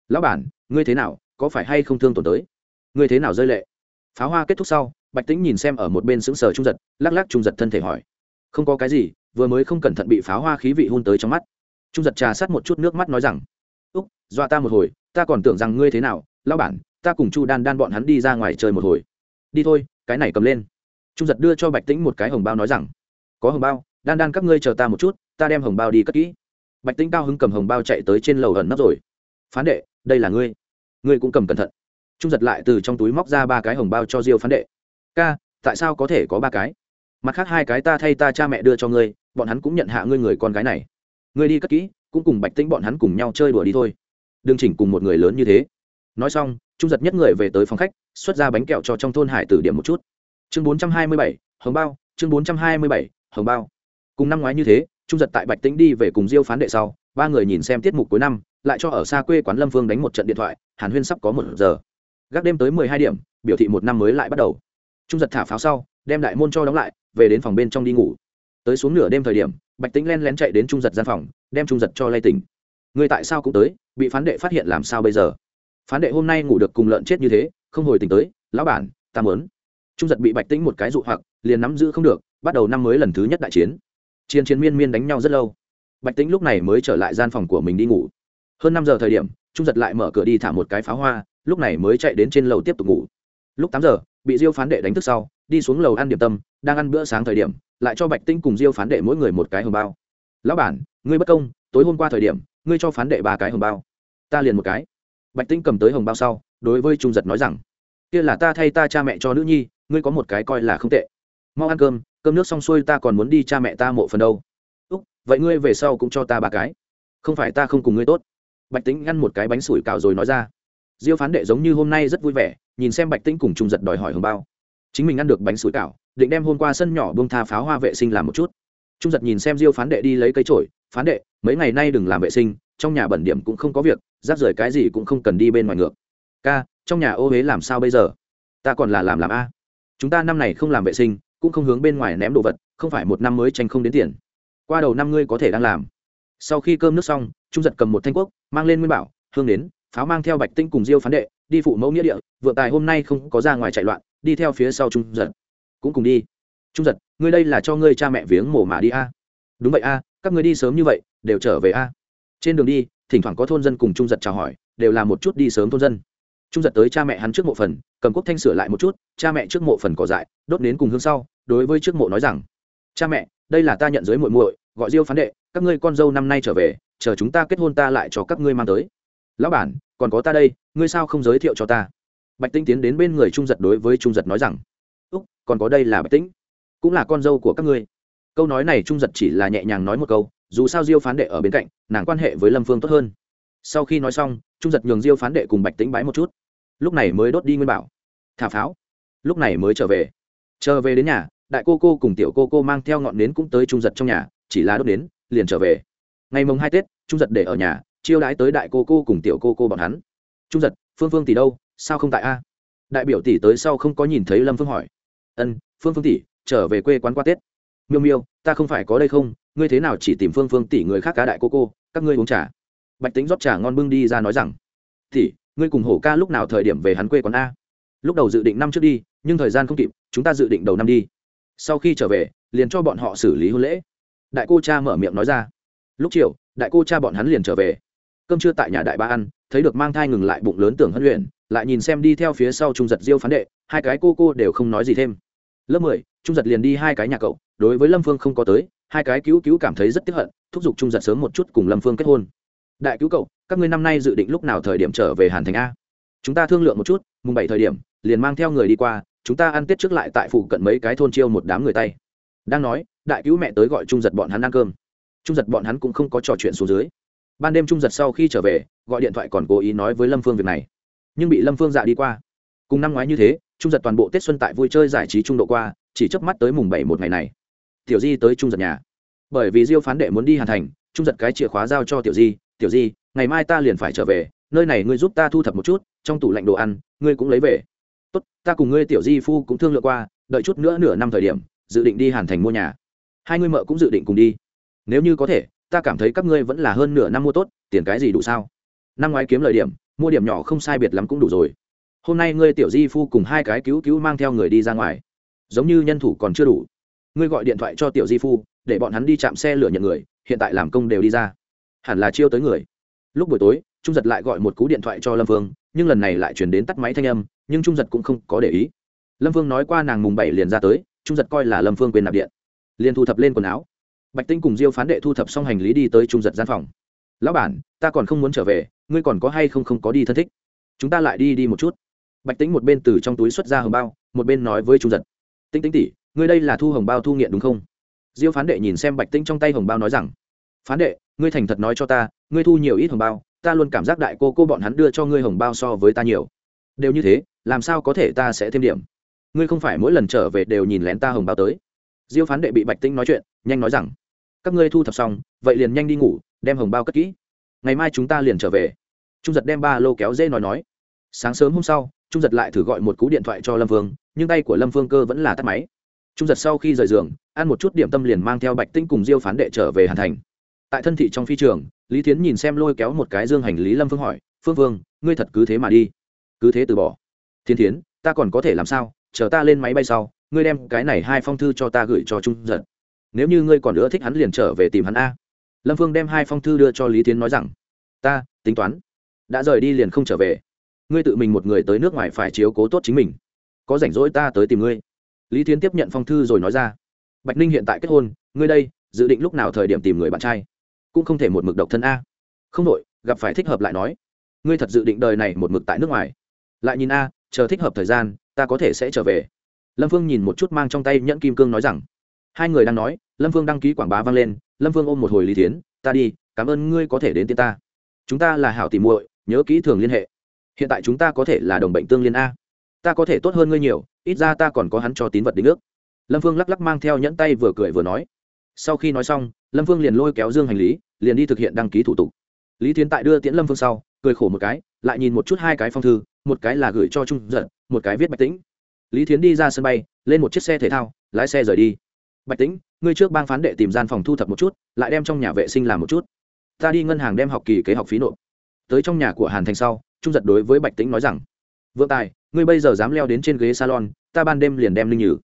Lão bản, ngươi thế nào, có phải hay không thương tổn tới? Ngươi thế nào rơi lệ? Pháo hoa kết thúc sau bạch tĩnh nhìn xem ở một bên sững sờ trung giật, lắc lắc trung giật thân thể hỏi. Không có cái gì, vừa mới không cẩn thận bị pháo hoa khí vị hôn tới trong mắt. Trung giật trà sát một chút nước mắt nói rằng, úc, dọa ta một hồi, ta còn tưởng rằng ngươi thế nào, lão bản, ta cùng chu đan đan bọn hắn đi ra ngoài chơi một hồi. Đi thôi, cái này cầm lên. Trung giật đưa cho bạch tĩnh một cái hồng bao nói rằng, có hồng bao, đan đan các ngươi chờ ta một chút, ta đem hồng bao đi cất kỹ. Bạch tĩnh cao hứng cầm hồng bao chạy tới trên lầu ẩn nấp rồi. Phán đệ, đây là ngươi ngươi cũng cầm cẩn thận. Trung giật lại từ trong túi móc ra ba cái hồng bao cho diêu phán đệ ca, tại sao có thể có ba cái? Mặt khác hai cái ta thay ta cha mẹ đưa cho ngươi, bọn hắn cũng nhận hạ ngươi người con gái này. Ngươi đi cất kỹ, cũng cùng bạch tĩnh bọn hắn cùng nhau chơi đùa đi thôi. Đừng chỉnh cùng một người lớn như thế. Nói xong, trung giật nhất người về tới phòng khách, xuất ra bánh kẹo cho trong thôn hải tử điểm một chút. Chương bốn trăm hai mươi bảy, hồng bao, chương bốn trăm hai mươi bảy, hồng bao. Cùng năm ngoái như thế, trung giật tại bạch tĩnh đi về cùng diêu phán đệ sau, ba người nhìn xem tiết mục cuối năm, lại cho ở xa quê quán lâm phương đánh một trận điện thoại, hàn huyên sắp có một giờ. Gác đêm tới mười hai điểm, biểu thị một năm mới lại bắt đầu trung giật thả pháo sau, đem đại môn cho đóng lại, về đến phòng bên trong đi ngủ. Tới xuống nửa đêm thời điểm, bạch tĩnh len lén chạy đến trung giật gian phòng, đem trung giật cho lay tỉnh. Người tại sao cũng tới, bị phán đệ phát hiện làm sao bây giờ? Phán đệ hôm nay ngủ được cùng lợn chết như thế, không hồi tỉnh tới, lão bản, ta mớn trung giật bị bạch tĩnh một cái dụ hoặc, liền nắm giữ không được, bắt đầu năm mới lần thứ nhất đại chiến. Chiến chiến miên miên đánh nhau rất lâu. Bạch tĩnh lúc này mới trở lại gian phòng của mình đi ngủ. Hơn năm giờ thời điểm, trung giật lại mở cửa đi thả một cái pháo hoa, lúc này mới chạy đến trên lầu tiếp tục ngủ. Lúc tám giờ bị diêu phán đệ đánh thức sau, đi xuống lầu ăn điểm tâm, đang ăn bữa sáng thời điểm, lại cho bạch tinh cùng diêu phán đệ mỗi người một cái hồng bao. Lão bản, ngươi bất công, tối hôm qua thời điểm, ngươi cho phán đệ ba cái hồng bao. Ta liền một cái. Bạch tinh cầm tới hồng bao sau, đối với trung giật nói rằng, kia là ta thay ta cha mẹ cho nữ nhi, ngươi có một cái coi là không tệ. Mau ăn cơm cơm nước xong xuôi ta còn muốn đi cha mẹ ta mộ phần đâu. Úc, vậy ngươi về sau cũng cho ta ba cái. Không phải ta không cùng ngươi tốt. Bạch tính ngăn một cái bánh sủi cảo rồi nói ra diêu phán đệ giống như hôm nay rất vui vẻ, nhìn xem bạch tĩnh cùng trung giật đòi hỏi hồng bao. Chính mình ăn được bánh sủi cảo, định đem hôm qua sân nhỏ bông tha pháo hoa vệ sinh làm một chút. Trung giật nhìn xem diêu phán đệ đi lấy cây trổi phán đệ, mấy ngày nay đừng làm vệ sinh, trong nhà bẩn điểm cũng không có việc, rác rưởi cái gì cũng không cần đi bên ngoài ngược. Ca, trong nhà ô huế làm sao bây giờ? Ta còn là làm làm a. Chúng ta năm này không làm vệ sinh, cũng không hướng bên ngoài ném đồ vật, không phải một năm mới tranh không đến tiền. Qua đầu năm ngươi có thể đang làm. Sau khi cơm nước xong, trung giật cầm một thanh quốc mang lên nguyên bảo, hương đến pháo mang theo bạch tinh cùng diêu phán đệ, đi phụ mẫu nghĩa địa, vượng tài hôm nay không có ra ngoài chạy loạn, đi theo phía sau trung giật. Cũng cùng đi. Trung giật, ngươi đây là cho ngươi cha mẹ viếng mổ mà đi a. Đúng vậy a, các ngươi đi sớm như vậy, đều trở về a. Trên đường đi, thỉnh thoảng có thôn dân cùng trung giật chào hỏi, đều là một chút đi sớm thôn dân. Trung giật tới cha mẹ hắn trước mộ phần, cầm quốc thanh sửa lại một chút, cha mẹ trước mộ phần cỏ dại, đốt đến cùng hương sau, đối với trước mộ nói rằng, cha mẹ, đây là ta nhận giới muội muội, gọi diêu phán đệ, các ngươi con dâu năm nay trở về, chờ chúng ta kết hôn ta lại cho các ngươi mang tới lão bản, còn có ta đây, ngươi sao không giới thiệu cho ta? Bạch tinh tiến đến bên người trung giật đối với trung giật nói rằng, úc, còn có đây là bạch tĩnh, cũng là con dâu của các ngươi. Câu nói này trung giật chỉ là nhẹ nhàng nói một câu, dù sao diêu phán đệ ở bên cạnh, nàng quan hệ với lâm phương tốt hơn. Sau khi nói xong, trung giật nhường diêu phán đệ cùng bạch tĩnh bái một chút. Lúc này mới đốt đi nguyên bảo. Thả pháo. Lúc này mới trở về. Trở về đến nhà, đại cô cô cùng tiểu cô cô mang theo ngọn nến cũng tới trung giật trong nhà, chỉ là đốt nến, liền trở về. Ngày mồng hai tết, trung giật để ở nhà chiêu đãi tới đại cô cô cùng tiểu cô cô bọn hắn. Trung giật, phương phương tỷ đâu? Sao không tại a? Đại biểu tỷ tới sau không có nhìn thấy lâm phương hỏi. Ân, phương phương tỷ, trở về quê quán qua tết. Miêu miêu, ta không phải có đây không? Ngươi thế nào chỉ tìm phương phương tỷ người khác cá đại cô cô, các ngươi uống trà. Bạch tính rót trà ngon bưng đi ra nói rằng, tỷ, ngươi cùng hổ ca lúc nào thời điểm về hắn quê quán a? Lúc đầu dự định năm trước đi, nhưng thời gian không kịp, chúng ta dự định đầu năm đi. Sau khi trở về, liền cho bọn họ xử lý hôn lễ. Đại cô cha mở miệng nói ra. Lúc chiều, đại cô cha bọn hắn liền trở về cơm trưa tại nhà đại ba ăn, thấy được mang thai ngừng lại bụng lớn tưởng hân luyện, lại nhìn xem đi theo phía sau trung giật diêu phán đệ, hai cái cô cô đều không nói gì thêm. Lớp mười, trung giật liền đi hai cái nhà cậu, đối với lâm phương không có tới, hai cái cứu cứu cảm thấy rất tiếc hận, thúc giục trung giật sớm một chút cùng lâm phương kết hôn. Đại cứu cậu, các ngươi năm nay dự định lúc nào thời điểm trở về hàn thành a? Chúng ta thương lượng một chút, mùng bảy thời điểm, liền mang theo người đi qua, chúng ta ăn tết trước lại tại phụ cận mấy cái thôn chiêu một đám người tay. Đang nói, đại cứu mẹ tới gọi trung giật bọn hắn ăn cơm. Trung giật bọn hắn cũng không có trò chuyện xuống dưới ban đêm trung giật sau khi trở về, gọi điện thoại còn cố ý nói với lâm phương việc này. Nhưng bị lâm phương dạ đi qua. Cùng năm ngoái như thế, trung giật toàn bộ tết xuân tại vui chơi giải trí trung độ qua, chỉ chớp mắt tới mùng bảy một ngày này. Tiểu di tới trung giật nhà. Bởi vì diêu phán đệ muốn đi hàn thành, trung giật cái chìa khóa giao cho tiểu di tiểu di, ngày mai ta liền phải trở về, nơi này ngươi giúp ta thu thập một chút, trong tủ lạnh đồ ăn, ngươi cũng lấy về. Tốt, ta cùng ngươi tiểu di phu cũng thương lượng qua, đợi chút nữa nửa năm thời điểm, dự định đi hàn thành mua nhà. Hai ngươi mợ cũng dự định cùng đi. Nếu như có thể ta cảm thấy các ngươi vẫn là hơn nửa năm mua tốt, tiền cái gì đủ sao? Năm ngoái kiếm lời điểm, mua điểm nhỏ không sai biệt lắm cũng đủ rồi. Hôm nay ngươi tiểu di phu cùng hai cái cứu cứu mang theo người đi ra ngoài. Giống như nhân thủ còn chưa đủ. Ngươi gọi điện thoại cho tiểu di phu, để bọn hắn đi chạm xe lửa nhận người, hiện tại làm công đều đi ra. Hẳn là chiêu tới người. Lúc buổi tối, trung giật lại gọi một cú điện thoại cho lâm vương, nhưng lần này lại chuyển đến tắt máy thanh âm, nhưng trung giật cũng không có để ý. Lâm vương nói qua nàng mùng bảy liền ra tới, trung giật coi là lâm vương quên nạp điện. Liền thu thập lên quần áo bạch tinh cùng diêu phán đệ thu thập xong hành lý đi tới trung giật gian phòng. Lão bản, ta còn không muốn trở về, ngươi còn có hay không không có đi thân thích? Chúng ta lại đi đi một chút. Bạch tính một bên từ trong túi xuất ra hồng bao, một bên nói với trung giật. Tinh tinh tỉ ngươi đây là thu hồng bao thu nghiện đúng không? Diêu phán đệ nhìn xem bạch tinh trong tay hồng bao nói rằng, phán đệ, ngươi thành thật nói cho ta, ngươi thu nhiều ít hồng bao, ta luôn cảm giác đại cô cô bọn hắn đưa cho ngươi hồng bao so với ta nhiều. Đều như thế, làm sao có thể ta sẽ thêm điểm? Ngươi không phải mỗi lần trở về đều nhìn lén ta hồng bao tới. Diêu phán đệ bị bạch tinh nói chuyện, nhanh nói rằng các ngươi thu thập xong, vậy liền nhanh đi ngủ, đem hồng bao cất kỹ. Ngày mai chúng ta liền trở về. Trung giật đem ba lô kéo dê nói nói. Sáng sớm hôm sau, trung giật lại thử gọi một cú điện thoại cho lâm vương, nhưng tay của lâm vương cơ vẫn là tắt máy. Trung giật sau khi rời giường, ăn một chút điểm tâm liền mang theo bạch tinh cùng diêu phán đệ trở về hàn thành. Tại thân thị trong phi trường, lý tiến nhìn xem lôi kéo một cái dương hành lý, lâm phương hỏi, phương vương, ngươi thật cứ thế mà đi? Cứ thế từ bỏ? Thiên thiến, ta còn có thể làm sao? Chờ ta lên máy bay sau, ngươi đem cái này hai phong thư cho ta gửi cho trung giật nếu như ngươi còn nữa thích hắn liền trở về tìm hắn a. Lâm phương đem hai phong thư đưa cho lý tiến nói rằng, ta, tính toán, đã rời đi liền không trở về. Ngươi tự mình một người tới nước ngoài phải chiếu cố tốt chính mình. Có rảnh rỗi ta tới tìm ngươi. Lý tiến tiếp nhận phong thư rồi nói ra, bạch ninh hiện tại kết hôn, ngươi đây, dự định lúc nào thời điểm tìm người bạn trai? Cũng không thể một mực độc thân a. Không đội gặp phải thích hợp lại nói. Ngươi thật dự định đời này một mực tại nước ngoài. Lại nhìn a, chờ thích hợp thời gian, ta có thể sẽ trở về. Lâm phương nhìn một chút mang trong tay nhẫn kim cương nói rằng hai người đang nói, lâm phương đăng ký quảng bá vang lên, lâm phương ôm một hồi lý tiến ta đi, cảm ơn ngươi có thể đến tiên ta. Chúng ta là hảo tìm muội, nhớ kỹ thường liên hệ. Hiện tại chúng ta có thể là đồng bệnh tương liên a. Ta có thể tốt hơn ngươi nhiều, ít ra ta còn có hắn cho tín vật đính ước. Lâm phương lắc lắc mang theo nhẫn tay vừa cười vừa nói. Sau khi nói xong, lâm phương liền lôi kéo dương hành lý, liền đi thực hiện đăng ký thủ tục. Lý tiến tại đưa tiễn lâm phương sau, cười khổ một cái, lại nhìn một chút hai cái phong thư, một cái là gửi cho trung giật, một cái viết bạch tĩnh. Lý tiến đi ra sân bay, lên một chiếc xe thể thao, lái xe rời đi bạch tĩnh, ngươi trước bang phán đệ tìm gian phòng thu thập một chút, lại đem trong nhà vệ sinh làm một chút. Ta đi ngân hàng đem học kỳ kế học phí nộp. Tới trong nhà của hàn thành sau, trung giật đối với bạch tĩnh nói rằng, vượng tài, ngươi bây giờ dám leo đến trên ghế salon, ta ban đêm liền đem linh nhử.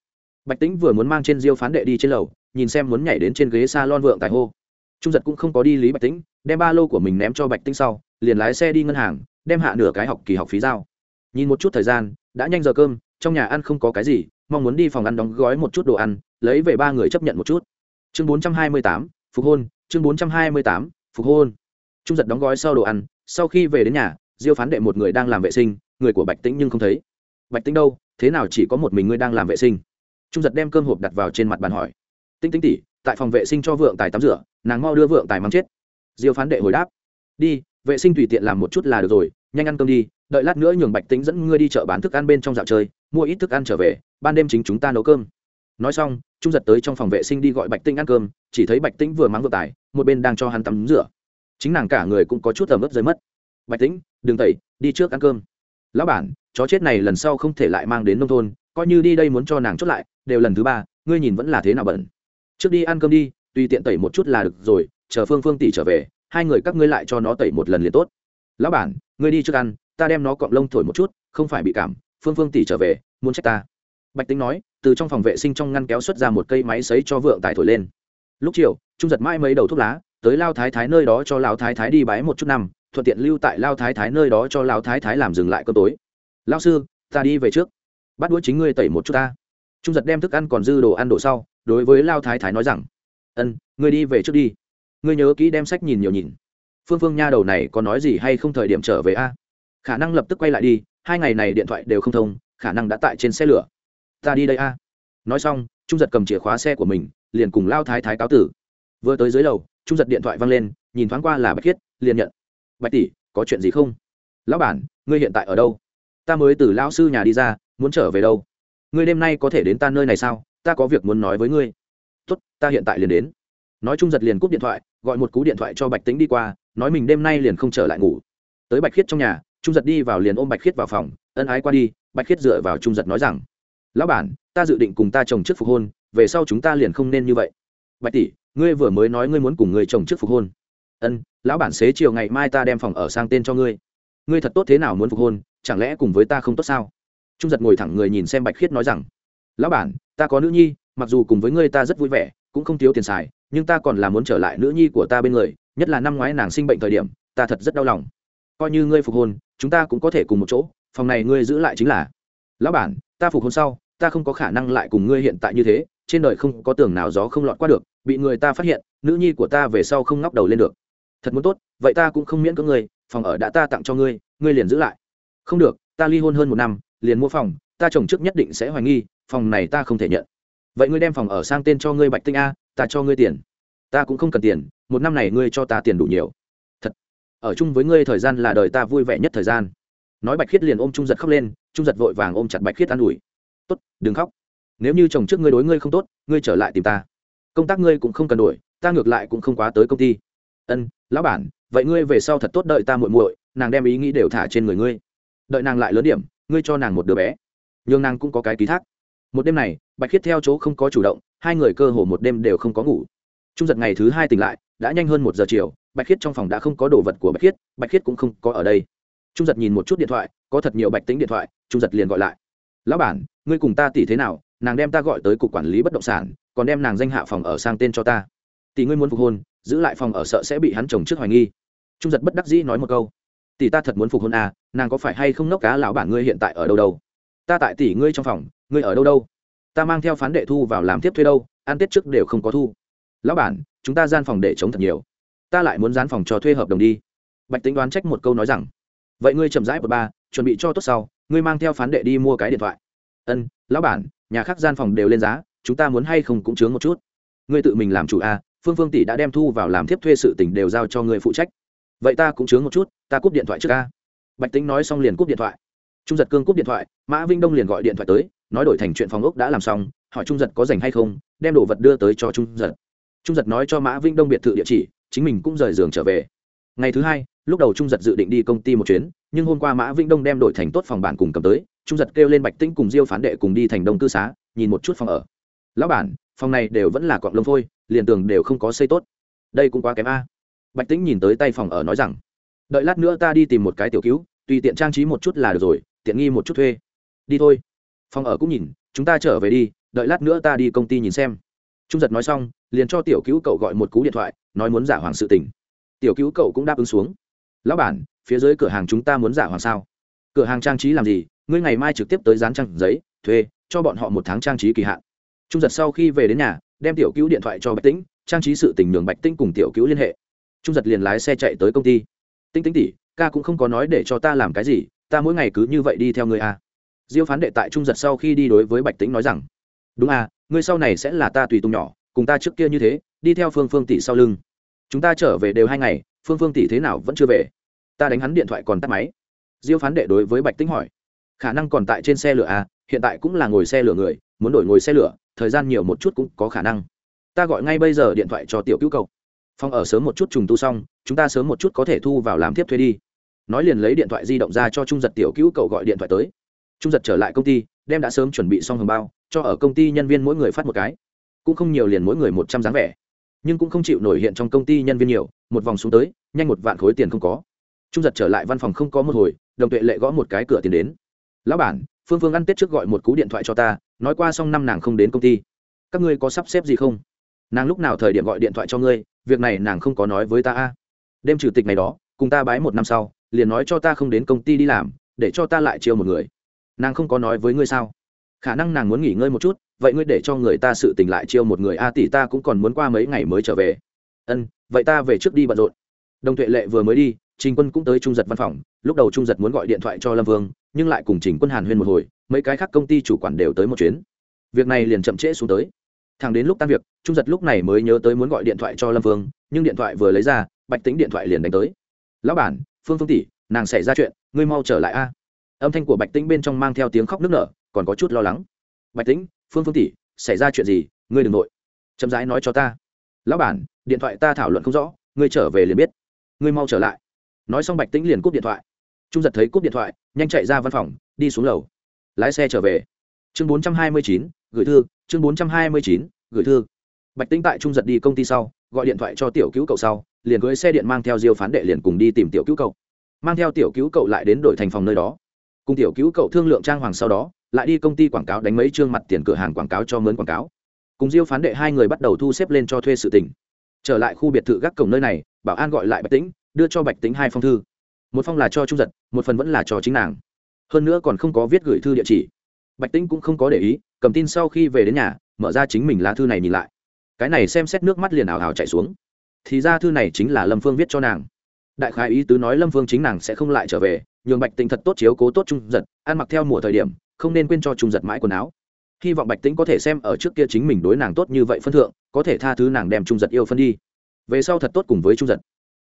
Bạch tĩnh vừa muốn mang trên diêu phán đệ đi trên lầu, nhìn xem muốn nhảy đến trên ghế salon vượng tài hô. Trung giật cũng không có đi lý bạch tĩnh, đem ba lô của mình ném cho bạch tĩnh sau, liền lái xe đi ngân hàng, đem hạ nửa cái học kỳ học phí giao. Nhìn một chút thời gian, đã nhanh giờ cơm trong nhà ăn không có cái gì, mong muốn đi phòng ăn đóng gói một chút đồ ăn, lấy về ba người chấp nhận một chút. Chương bốn trăm hai mươi tám, phục hôn, chương bốn trăm hai mươi tám, phục hôn. Trung giật đóng gói sau đồ ăn, sau khi về đến nhà, diêu phán đệ một người đang làm vệ sinh, người của bạch tĩnh nhưng không thấy. Bạch tĩnh đâu, thế nào chỉ có một mình ngươi đang làm vệ sinh? Trung giật đem cơm hộp đặt vào trên mặt bàn hỏi. Tinh tinh tỉ tại phòng vệ sinh cho vượng tài tắm rửa, nàng mau đưa vượng tài mắng chết. Diêu phán đệ hồi đáp. Đi, vệ sinh tùy tiện làm một chút là được rồi, nhanh ăn cơm đi, đợi lát nữa nhường bạch Tĩnh dẫn ngươi đi chợ bán thức ăn bên trong dạo chơi mua ít thức ăn trở về, ban đêm chính chúng ta nấu cơm. Nói xong, trung giật tới trong phòng vệ sinh đi gọi bạch tinh ăn cơm, chỉ thấy bạch tĩnh vừa mắng vừa tài, một bên đang cho hắn tắm rửa. Chính nàng cả người cũng có chút ẩm ướt rơi mất. Bạch tĩnh, đừng tẩy, đi trước ăn cơm. Lão bản, chó chết này lần sau không thể lại mang đến nông thôn, coi như đi đây muốn cho nàng chốt lại, đều lần thứ ba, ngươi nhìn vẫn là thế nào bẩn trước đi ăn cơm đi, tùy tiện tẩy một chút là được rồi, chờ phương phương tỷ trở về, hai người các ngươi lại cho nó tẩy một lần liền tốt. Lão bản, ngươi đi trước ăn, ta đem nó cọng lông thổi một chút, không phải bị cảm phương phương tỷ trở về, muốn trách ta. Bạch tính nói, từ trong phòng vệ sinh trong ngăn kéo xuất ra một cây máy xấy cho vượng tài thổi lên. Lúc chiều, trung giật mãi mấy đầu thuốc lá, tới lao thái thái nơi đó cho lao thái thái đi bái một chút năm, thuận tiện lưu tại lao thái thái nơi đó cho lao thái thái làm dừng lại cơm tối. Lao sư, ta đi về trước. Bắt đuối chính ngươi tẩy một chút ta. Trung giật đem thức ăn còn dư đồ ăn đổ sau, đối với lao thái thái nói rằng, ân, ngươi đi về trước đi. Ngươi nhớ kỹ đem sách nhìn nhiều nhìn. Phương phương nha đầu này có nói gì hay không thời điểm trở về a? Khả năng lập tức quay lại đi hai ngày này điện thoại đều không thông, khả năng đã tại trên xe lửa. Ta đi đây a. Nói xong, trung giật cầm chìa khóa xe của mình, liền cùng lao thái thái cáo tử. Vừa tới dưới lầu, trung giật điện thoại văng lên, nhìn thoáng qua là bạch khiết, liền nhận. Bạch tỷ, có chuyện gì không? Lão bản, ngươi hiện tại ở đâu? Ta mới từ lão sư nhà đi ra, muốn trở về đâu? Ngươi đêm nay có thể đến ta nơi này sao? Ta có việc muốn nói với ngươi. Tốt, ta hiện tại liền đến. Nói trung giật liền cúp điện thoại, gọi một cú điện thoại cho bạch tính đi qua, nói mình đêm nay liền không trở lại ngủ. Tới bạch khiết trong nhà trung giật đi vào liền ôm bạch khiết vào phòng, ân ái qua đi, bạch khiết dựa vào trung giật nói rằng, lão bản, ta dự định cùng ta chồng trước phục hôn, về sau chúng ta liền không nên như vậy. Bạch tỷ, ngươi vừa mới nói ngươi muốn cùng người chồng trước phục hôn. Ân, lão bản xế chiều ngày mai ta đem phòng ở sang tên cho ngươi. Ngươi thật tốt thế nào muốn phục hôn, chẳng lẽ cùng với ta không tốt sao? Trung giật ngồi thẳng người nhìn xem bạch khiết nói rằng, lão bản, ta có nữ nhi, mặc dù cùng với ngươi ta rất vui vẻ, cũng không thiếu tiền xài, nhưng ta còn là muốn trở lại nữ nhi của ta bên người, nhất là năm ngoái nàng sinh bệnh thời điểm, ta thật rất đau lòng. Coi như ngươi phục hôn chúng ta cũng có thể cùng một chỗ, phòng này ngươi giữ lại chính là. Lão bản, ta phục hôn sau, ta không có khả năng lại cùng ngươi hiện tại như thế, trên đời không có tường nào gió không lọt qua được, bị người ta phát hiện, nữ nhi của ta về sau không ngóc đầu lên được. Thật muốn tốt, vậy ta cũng không miễn cưỡng ngươi, phòng ở đã ta tặng cho ngươi ngươi liền giữ lại. Không được, ta ly hôn hơn một năm, liền mua phòng, ta chồng trước nhất định sẽ hoài nghi, phòng này ta không thể nhận. Vậy ngươi đem phòng ở sang tên cho ngươi bạch tinh a, ta cho ngươi tiền. Ta cũng không cần tiền, một năm này ngươi cho ta tiền đủ nhiều ở chung với ngươi thời gian là đời ta vui vẻ nhất thời gian. Nói bạch khiết liền ôm trung giật khóc lên, trung giật vội vàng ôm chặt bạch khiết an ủi. Tốt, đừng khóc. Nếu như chồng trước ngươi đối ngươi không tốt, ngươi trở lại tìm ta. Công tác ngươi cũng không cần đổi, ta ngược lại cũng không quá tới công ty. Ân, lão bản, vậy ngươi về sau thật tốt đợi ta muội muội, nàng đem ý nghĩ đều thả trên người ngươi. Đợi nàng lại lớn điểm, ngươi cho nàng một đứa bé. Nhưng nàng cũng có cái ký thác. Một đêm này, bạch khiết theo chỗ không có chủ động, hai người cơ hồ một đêm đều không có ngủ. Trung giật ngày thứ hai tỉnh lại, đã nhanh hơn một giờ chiều bạch khiết trong phòng đã không có đồ vật của bạch khiết bạch khiết cũng không có ở đây. Trung giật nhìn một chút điện thoại, có thật nhiều bạch tính điện thoại, trung giật liền gọi lại. Lão bản, ngươi cùng ta tỷ thế nào? Nàng đem ta gọi tới cục quản lý bất động sản, còn đem nàng danh hạ phòng ở sang tên cho ta. Tỷ ngươi muốn phục hôn, giữ lại phòng ở sợ sẽ bị hắn chồng trước hoài nghi. Trung giật bất đắc dĩ nói một câu. Tỷ ta thật muốn phục hôn à nàng có phải hay không nốc cá lão bản ngươi hiện tại ở đâu đâu? Ta tại tỷ ngươi trong phòng, ngươi ở đâu đâu? Ta mang theo phán đệ thu vào làm tiếp thuê đâu, ăn tết trước đều không có thu. Lão bản, chúng ta gian phòng để chống thật nhiều ta lại muốn dán phòng cho thuê hợp đồng đi. Bạch tính đoán trách một câu nói rằng vậy ngươi chậm rãi một ba chuẩn bị cho tốt sau ngươi mang theo phán đệ đi mua cái điện thoại. Ân lão bản nhà khác gian phòng đều lên giá chúng ta muốn hay không cũng chướng một chút. Ngươi tự mình làm chủ a à, phương phương tỷ đã đem thu vào làm tiếp thuê sự tỉnh đều giao cho ngươi phụ trách. Vậy ta cũng chướng một chút ta cúp điện thoại trước a. Bạch tính nói xong liền cúp điện thoại. Trung giật cương cúp điện thoại mã vinh đông liền gọi điện thoại tới nói đổi thành chuyện phòng ốc đã làm xong hỏi trung giật có dành hay không đem đồ vật đưa tới cho trung giật. Trung giật nói cho mã vinh đông biệt thự địa chỉ chính mình cũng rời giường trở về. Ngày thứ hai, lúc đầu trung giật dự định đi công ty một chuyến, nhưng hôm qua mã vĩnh đông đem đổi thành tốt phòng bản cùng cầm tới, trung giật kêu lên bạch tĩnh cùng diêu phán đệ cùng đi thành đông cư xá, nhìn một chút phòng ở. Lão bản, phòng này đều vẫn là cọng lông phôi, liền tường đều không có xây tốt. Đây cũng quá kém a. Bạch tĩnh nhìn tới tay phòng ở nói rằng, đợi lát nữa ta đi tìm một cái tiểu cứu, tùy tiện trang trí một chút là được rồi, tiện nghi một chút thuê. Đi thôi. Phòng ở cũng nhìn, chúng ta trở về đi, đợi lát nữa ta đi công ty nhìn xem. Trung giật nói xong, liền cho tiểu cứu cậu gọi một cú điện thoại nói muốn giả hoàng sự tình. Tiểu cứu cậu cũng đáp ứng xuống. Lão bản, phía dưới cửa hàng chúng ta muốn giả hoàng sao? Cửa hàng trang trí làm gì? Ngươi ngày mai trực tiếp tới dán trang giấy, thuê, cho bọn họ một tháng trang trí kỳ hạn. Trung giật sau khi về đến nhà, đem tiểu cứu điện thoại cho bạch tĩnh, trang trí sự tình nhường bạch tĩnh cùng tiểu cứu liên hệ. Trung giật liền lái xe chạy tới công ty. Tinh tĩnh tỉ ca cũng không có nói để cho ta làm cái gì, ta mỗi ngày cứ như vậy đi theo người a à. diêu phán đệ tại trung giật sau khi đi đối với bạch tĩnh nói rằng, đúng à ngươi sau này sẽ là ta tùy tùng nhỏ, cùng ta trước kia như thế đi theo phương phương tỷ sau lưng. Chúng ta trở về đều hai ngày, phương phương tỷ thế nào vẫn chưa về. Ta đánh hắn điện thoại còn tắt máy. Diêu phán đệ đối với bạch tĩnh hỏi. Khả năng còn tại trên xe lửa à hiện tại cũng là ngồi xe lửa người, muốn đổi ngồi xe lửa, thời gian nhiều một chút cũng có khả năng. Ta gọi ngay bây giờ điện thoại cho tiểu cứu cầu phong ở sớm một chút trùng tu xong, chúng ta sớm một chút có thể thu vào làm tiếp thuê đi. Nói liền lấy điện thoại di động ra cho trung giật tiểu cứu Cầu gọi điện thoại tới. Trung giật trở lại công ty, đem đã sớm chuẩn bị xong hồng bao, cho ở công ty nhân viên mỗi người phát một cái. Cũng không nhiều liền mỗi người một trăm dáng vẻ nhưng cũng không chịu nổi hiện trong công ty nhân viên nhiều, một vòng xuống tới, nhanh một vạn khối tiền không có. Trung giật trở lại văn phòng không có một hồi, đồng tuệ lệ gõ một cái cửa tiền đến. Lão bản, phương phương ăn tết trước gọi một cú điện thoại cho ta, nói qua xong năm nàng không đến công ty. Các ngươi có sắp xếp gì không? Nàng lúc nào thời điểm gọi điện thoại cho ngươi, việc này nàng không có nói với ta a. Đêm chủ tịch này đó, cùng ta bái một năm sau, liền nói cho ta không đến công ty đi làm, để cho ta lại chiêu một người. Nàng không có nói với ngươi sao? Khả năng nàng muốn nghỉ ngơi một chút vậy ngươi để cho người ta sự tình lại chiêu một người, a, tỷ ta cũng còn muốn qua mấy ngày mới trở về. Ân, vậy ta về trước đi bận rộn. Đồng tuệ lệ vừa mới đi, trình quân cũng tới trung giật văn phòng, lúc đầu trung giật muốn gọi điện thoại cho lâm vương, nhưng lại cùng trình quân hàn huyên một hồi, mấy cái khác công ty chủ quản đều tới một chuyến. Việc này liền chậm trễ xuống tới. Thằng đến lúc tan việc, trung giật lúc này mới nhớ tới muốn gọi điện thoại cho lâm vương, nhưng điện thoại vừa lấy ra, bạch tính điện thoại liền đánh tới. Lão bản, phương phương tỷ, nàng xảy ra chuyện, ngươi mau trở lại a. Âm thanh của bạch tĩnh bên trong mang theo tiếng khóc nức nở, còn có chút lo lắng. Bạch tĩnh phương phương tỷ, xảy ra chuyện gì? Ngươi đ ừ n g nội. Chậm rãi nói cho ta. Lão bản, điện thoại ta thảo luận không rõ, ngươi trở về liền biết. Ngươi mau trở lại. Nói xong bạch tĩnh liền cúp điện thoại. Trung giật thấy cúp điện thoại, nhanh chạy ra văn phòng, đi xuống lầu. Lái xe trở về. Chương bốn trăm hai mươi chín, gửi thư. Chương bốn trăm hai mươi chín, gửi thư. Bạch tĩnh tại trung giật đi công ty sau, gọi điện thoại cho tiểu cứu cậu sau, liền cưới xe điện mang theo diêu phán đệ liền cùng đi tìm tiểu cứu cậu. Mang theo tiểu cứu cậu lại đến đổi thành phòng nơi đó. Cùng tiểu cứu cậu thương lượng trang hoàng sau đó lại đi công ty quảng cáo đánh mấy chương mặt tiền cửa hàng quảng cáo cho mướn quảng cáo. Cùng diêu phán đệ hai người bắt đầu thu xếp lên cho thuê sự tỉnh trở lại khu biệt thự gác cổng nơi này, bảo an gọi lại bạch tĩnh, đưa cho bạch tĩnh hai phong thư. Một phong là cho trung giật, một phần vẫn là cho chính nàng. Hơn nữa còn không có viết gửi thư địa chỉ. Bạch tĩnh cũng không có để ý, cầm tin sau khi về đến nhà, mở ra chính mình lá thư này nhìn lại. Cái này xem xét nước mắt liền ảo ảo chạy xuống. Thì ra thư này chính là lâm phương viết cho nàng. Đại khái ý tứ nói lâm phương chính nàng sẽ không lại trở về, nhường bạch tĩnh thật tốt chiếu cố tốt trung giật, ăn mặc theo mùa thời điểm không nên quên cho trung giật mãi quần áo. Hy vọng bạch tĩnh có thể xem ở trước kia chính mình đối nàng tốt như vậy phân thượng, có thể tha thứ nàng đem trung giật yêu phân đi. Về sau thật tốt cùng với trung giật.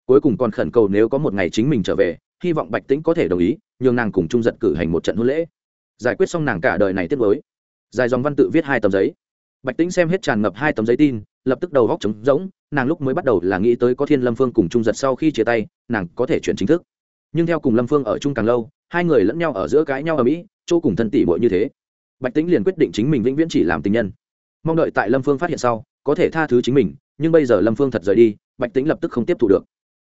Cuối cùng còn khẩn cầu nếu có một ngày chính mình trở về, hy vọng bạch tĩnh có thể đồng ý, nhường nàng cùng trung giật cử hành một trận hôn lễ. Giải quyết xong nàng cả đời này tiết với dài dòng văn tự viết hai tấm giấy. Bạch tĩnh xem hết tràn ngập hai tấm giấy tin, lập tức đầu góc trống rỗng, nàng lúc mới bắt đầu là nghĩ tới có thiên lâm phương cùng trung giật sau khi chia tay, nàng có thể chuyển chính thức. Nhưng theo cùng lâm phương ở chung càng lâu, hai người lẫn nhau ở giữa cãi nhau ở mỹ chỗ cùng thân tỷ bội như thế. Bạch tĩnh liền quyết định chính mình vĩnh viễn chỉ làm tình nhân. Mong đợi tại lâm phương phát hiện sau, có thể tha thứ chính mình, nhưng bây giờ lâm phương thật rời đi, bạch tĩnh lập tức không tiếp thu được.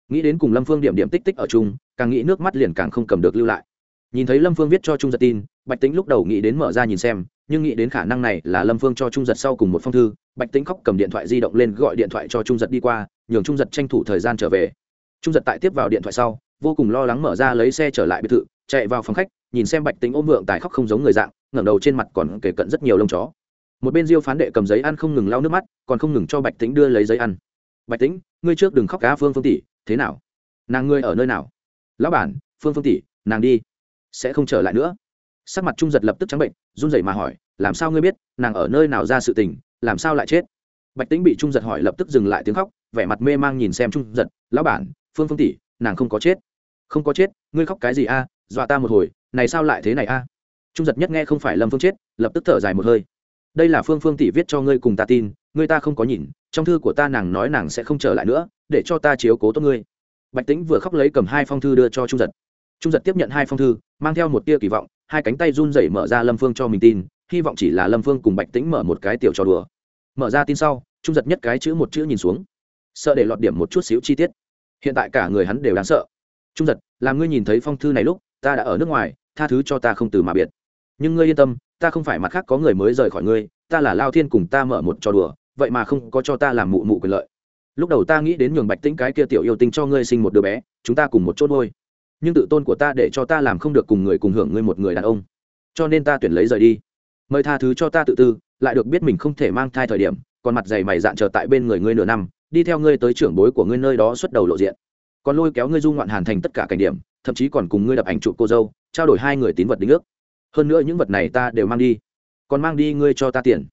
Nghĩ đến cùng lâm phương điểm điểm tích tích ở chung, càng nghĩ nước mắt liền càng không cầm được lưu lại. Nhìn thấy lâm phương viết cho trung giật tin, bạch tĩnh lúc đầu nghĩ đến mở ra nhìn xem, nhưng nghĩ đến khả năng này là lâm phương cho trung giật sau cùng một phong thư, bạch tĩnh khóc cầm điện thoại di động lên gọi điện thoại cho trung giật đi qua, nhường trung giật tranh thủ thời gian trở về. Trung giật tại tiếp vào điện thoại sau, vô cùng lo lắng mở ra lấy xe trở lại biệt thự, chạy vào phòng khách nhìn xem bạch tĩnh ôm vượng tài khóc không giống người dạng, ngẩng đầu trên mặt còn kể cận rất nhiều lông chó. Một bên diêu phán đệ cầm giấy ăn không ngừng lau nước mắt, còn không ngừng cho bạch tĩnh đưa lấy giấy ăn. Bạch tĩnh ngươi trước đừng khóc, cá phương phương tỷ, thế nào? Nàng ngươi ở nơi nào? Lão bản, phương phương tỷ, nàng đi, sẽ không trở lại nữa. Sắc mặt trung giật lập tức trắng bệnh, run rẩy mà hỏi, làm sao ngươi biết, nàng ở nơi nào ra sự tình, làm sao lại chết? Bạch tĩnh bị trung giật hỏi lập tức dừng lại tiếng khóc, vẻ mặt mê mang nhìn xem trung giật, lão bản, phương phương tỷ, nàng không có chết. Không có chết, ngươi khóc cái gì a, dọa ta một hồi này sao lại thế này a? Trung giật nhất nghe không phải lâm phương chết, lập tức thở dài một hơi. Đây là phương phương tỷ viết cho ngươi cùng ta tin, ngươi ta không có nhìn, trong thư của ta nàng nói nàng sẽ không trở lại nữa, để cho ta chiếu cố tốt ngươi. Bạch tính vừa khóc lấy cầm hai phong thư đưa cho trung giật. Trung giật tiếp nhận hai phong thư, mang theo một tia kỳ vọng, hai cánh tay run rẩy mở ra lâm phương cho mình tin, hy vọng chỉ là lâm phương cùng bạch tính mở một cái tiểu trò đùa. Mở ra tin sau, trung giật nhất cái chữ một chữ nhìn xuống. Sợ để lọt điểm một chút xíu chi tiết. Hiện tại cả người hắn đều đáng sợ. Trung giật, làm ngươi nhìn thấy phong thư này lúc ta đã ở nước ngoài, tha thứ cho ta không từ mà biệt. Nhưng ngươi yên tâm, ta không phải mặt khác có người mới rời khỏi ngươi, ta là lao thiên cùng ta mở một trò đùa, vậy mà không có cho ta làm mụ mụ quyền lợi. Lúc đầu ta nghĩ đến nhường bạch tĩnh cái kia tiểu yêu tinh cho ngươi sinh một đứa bé, chúng ta cùng một chốt ngôi nhưng tự tôn của ta để cho ta làm không được cùng người cùng hưởng ngươi một người đàn ông. Cho nên ta tuyển lấy rời đi. Mời tha thứ cho ta tự tư, lại được biết mình không thể mang thai thời điểm, còn mặt dày mày dạn chờ tại bên người ngươi nửa năm, đi theo ngươi tới trưởng bối của ngươi nơi đó xuất đầu lộ diện. Còn lôi kéo ngươi du ngoạn hàn thành tất cả cảnh điểm thậm chí còn cùng ngươi đập ảnh chụp cô dâu, trao đổi hai người tín vật đính ước. Hơn nữa những vật này ta đều mang đi. Còn mang đi ngươi cho ta tiền.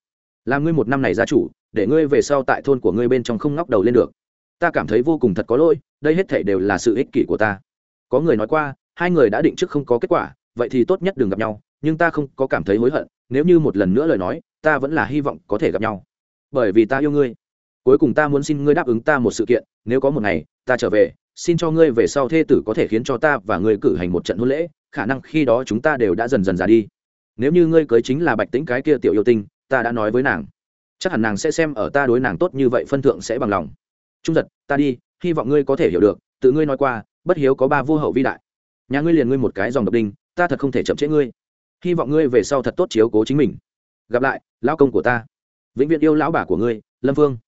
Làm ngươi một năm này gia chủ, để ngươi về sau tại thôn của ngươi bên trong không ngóc đầu lên được. Ta cảm thấy vô cùng thật có lỗi, đây hết thể đều là sự ích kỷ của ta. Có người nói qua, hai người đã định trước không có kết quả, vậy thì tốt nhất đừng gặp nhau, nhưng ta không có cảm thấy hối hận, nếu như một lần nữa lời nói, ta vẫn là hy vọng có thể gặp nhau. Bởi vì ta yêu ngươi. Cuối cùng ta muốn xin ngươi đáp ứng ta một sự kiện, nếu có một ngày, ta trở về xin cho ngươi về sau thê tử có thể khiến cho ta và ngươi cử hành một trận hôn lễ, khả năng khi đó chúng ta đều đã dần dần già đi. Nếu như ngươi cưới chính là bạch tính cái kia tiểu yêu tinh, ta đã nói với nàng, chắc hẳn nàng sẽ xem ở ta đối nàng tốt như vậy phân thượng sẽ bằng lòng. Trung giật, ta đi, hy vọng ngươi có thể hiểu được, tự ngươi nói qua, bất hiếu có ba vô hậu vi đại. Nhà ngươi liền ngươi một cái dòng độc đinh, ta thật không thể chậm trễ ngươi. Hy vọng ngươi về sau thật tốt chiếu cố chính mình. Gặp lại, lão công của ta. Vĩnh viễn yêu lão bà của ngươi, lâm phương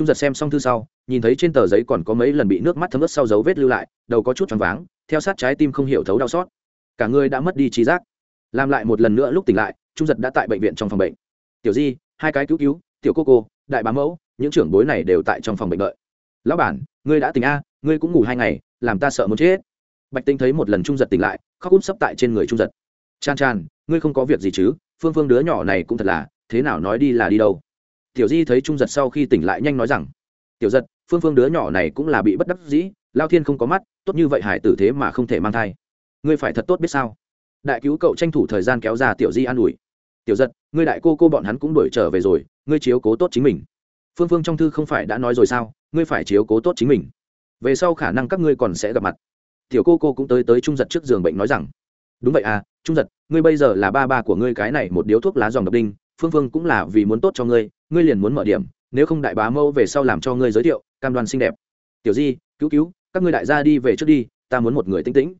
trung giật xem xong thư sau, nhìn thấy trên tờ giấy còn có mấy lần bị nước mắt thấm ướt sau dấu vết lưu lại, đầu có chút choáng váng, theo sát trái tim không hiểu thấu đau xót. Cả người đã mất đi trí giác. Làm lại một lần nữa lúc tỉnh lại, trung giật đã tại bệnh viện trong phòng bệnh. Tiểu di, hai cái cứu cứu, tiểu cô cô, đại bá mẫu, những trưởng bối này đều tại trong phòng bệnh đợi. Lão bản, ngươi đã tỉnh a, ngươi cũng ngủ hai ngày, làm ta sợ muốn chết. Bạch tinh thấy một lần trung giật tỉnh lại, khóc úp sấp tại trên người trung giật. Chan chan, ngươi không có việc gì chứ? Phương phương đứa nhỏ này cũng thật là, thế nào nói đi là đi đâu? Tiểu di thấy trung giật sau khi tỉnh lại nhanh nói rằng, tiểu giật, phương phương đứa nhỏ này cũng là bị bất đắc dĩ, lao thiên không có mắt, tốt như vậy hải tử thế mà không thể mang thai. Ngươi phải thật tốt biết sao? Đại cứu cậu tranh thủ thời gian kéo ra tiểu di an ủi, tiểu giật, ngươi đại cô cô bọn hắn cũng đuổi trở về rồi, ngươi chiếu cố tốt chính mình. Phương phương trong thư không phải đã nói rồi sao, ngươi phải chiếu cố tốt chính mình. Về sau khả năng các ngươi còn sẽ gặp mặt. Tiểu cô cô cũng tới tới trung giật trước giường bệnh nói rằng, đúng vậy à trung giật, ngươi bây giờ là ba ba của ngươi cái này một điếu thuốc lá dòng độc đinh phương phương cũng là vì muốn tốt cho ngươi ngươi liền muốn mở điểm, nếu không đại bá mẫu về sau làm cho ngươi giới thiệu, cam đoan xinh đẹp. Tiểu di, cứu cứu, các ngươi đại gia đi về trước đi, ta muốn một người tinh tĩnh.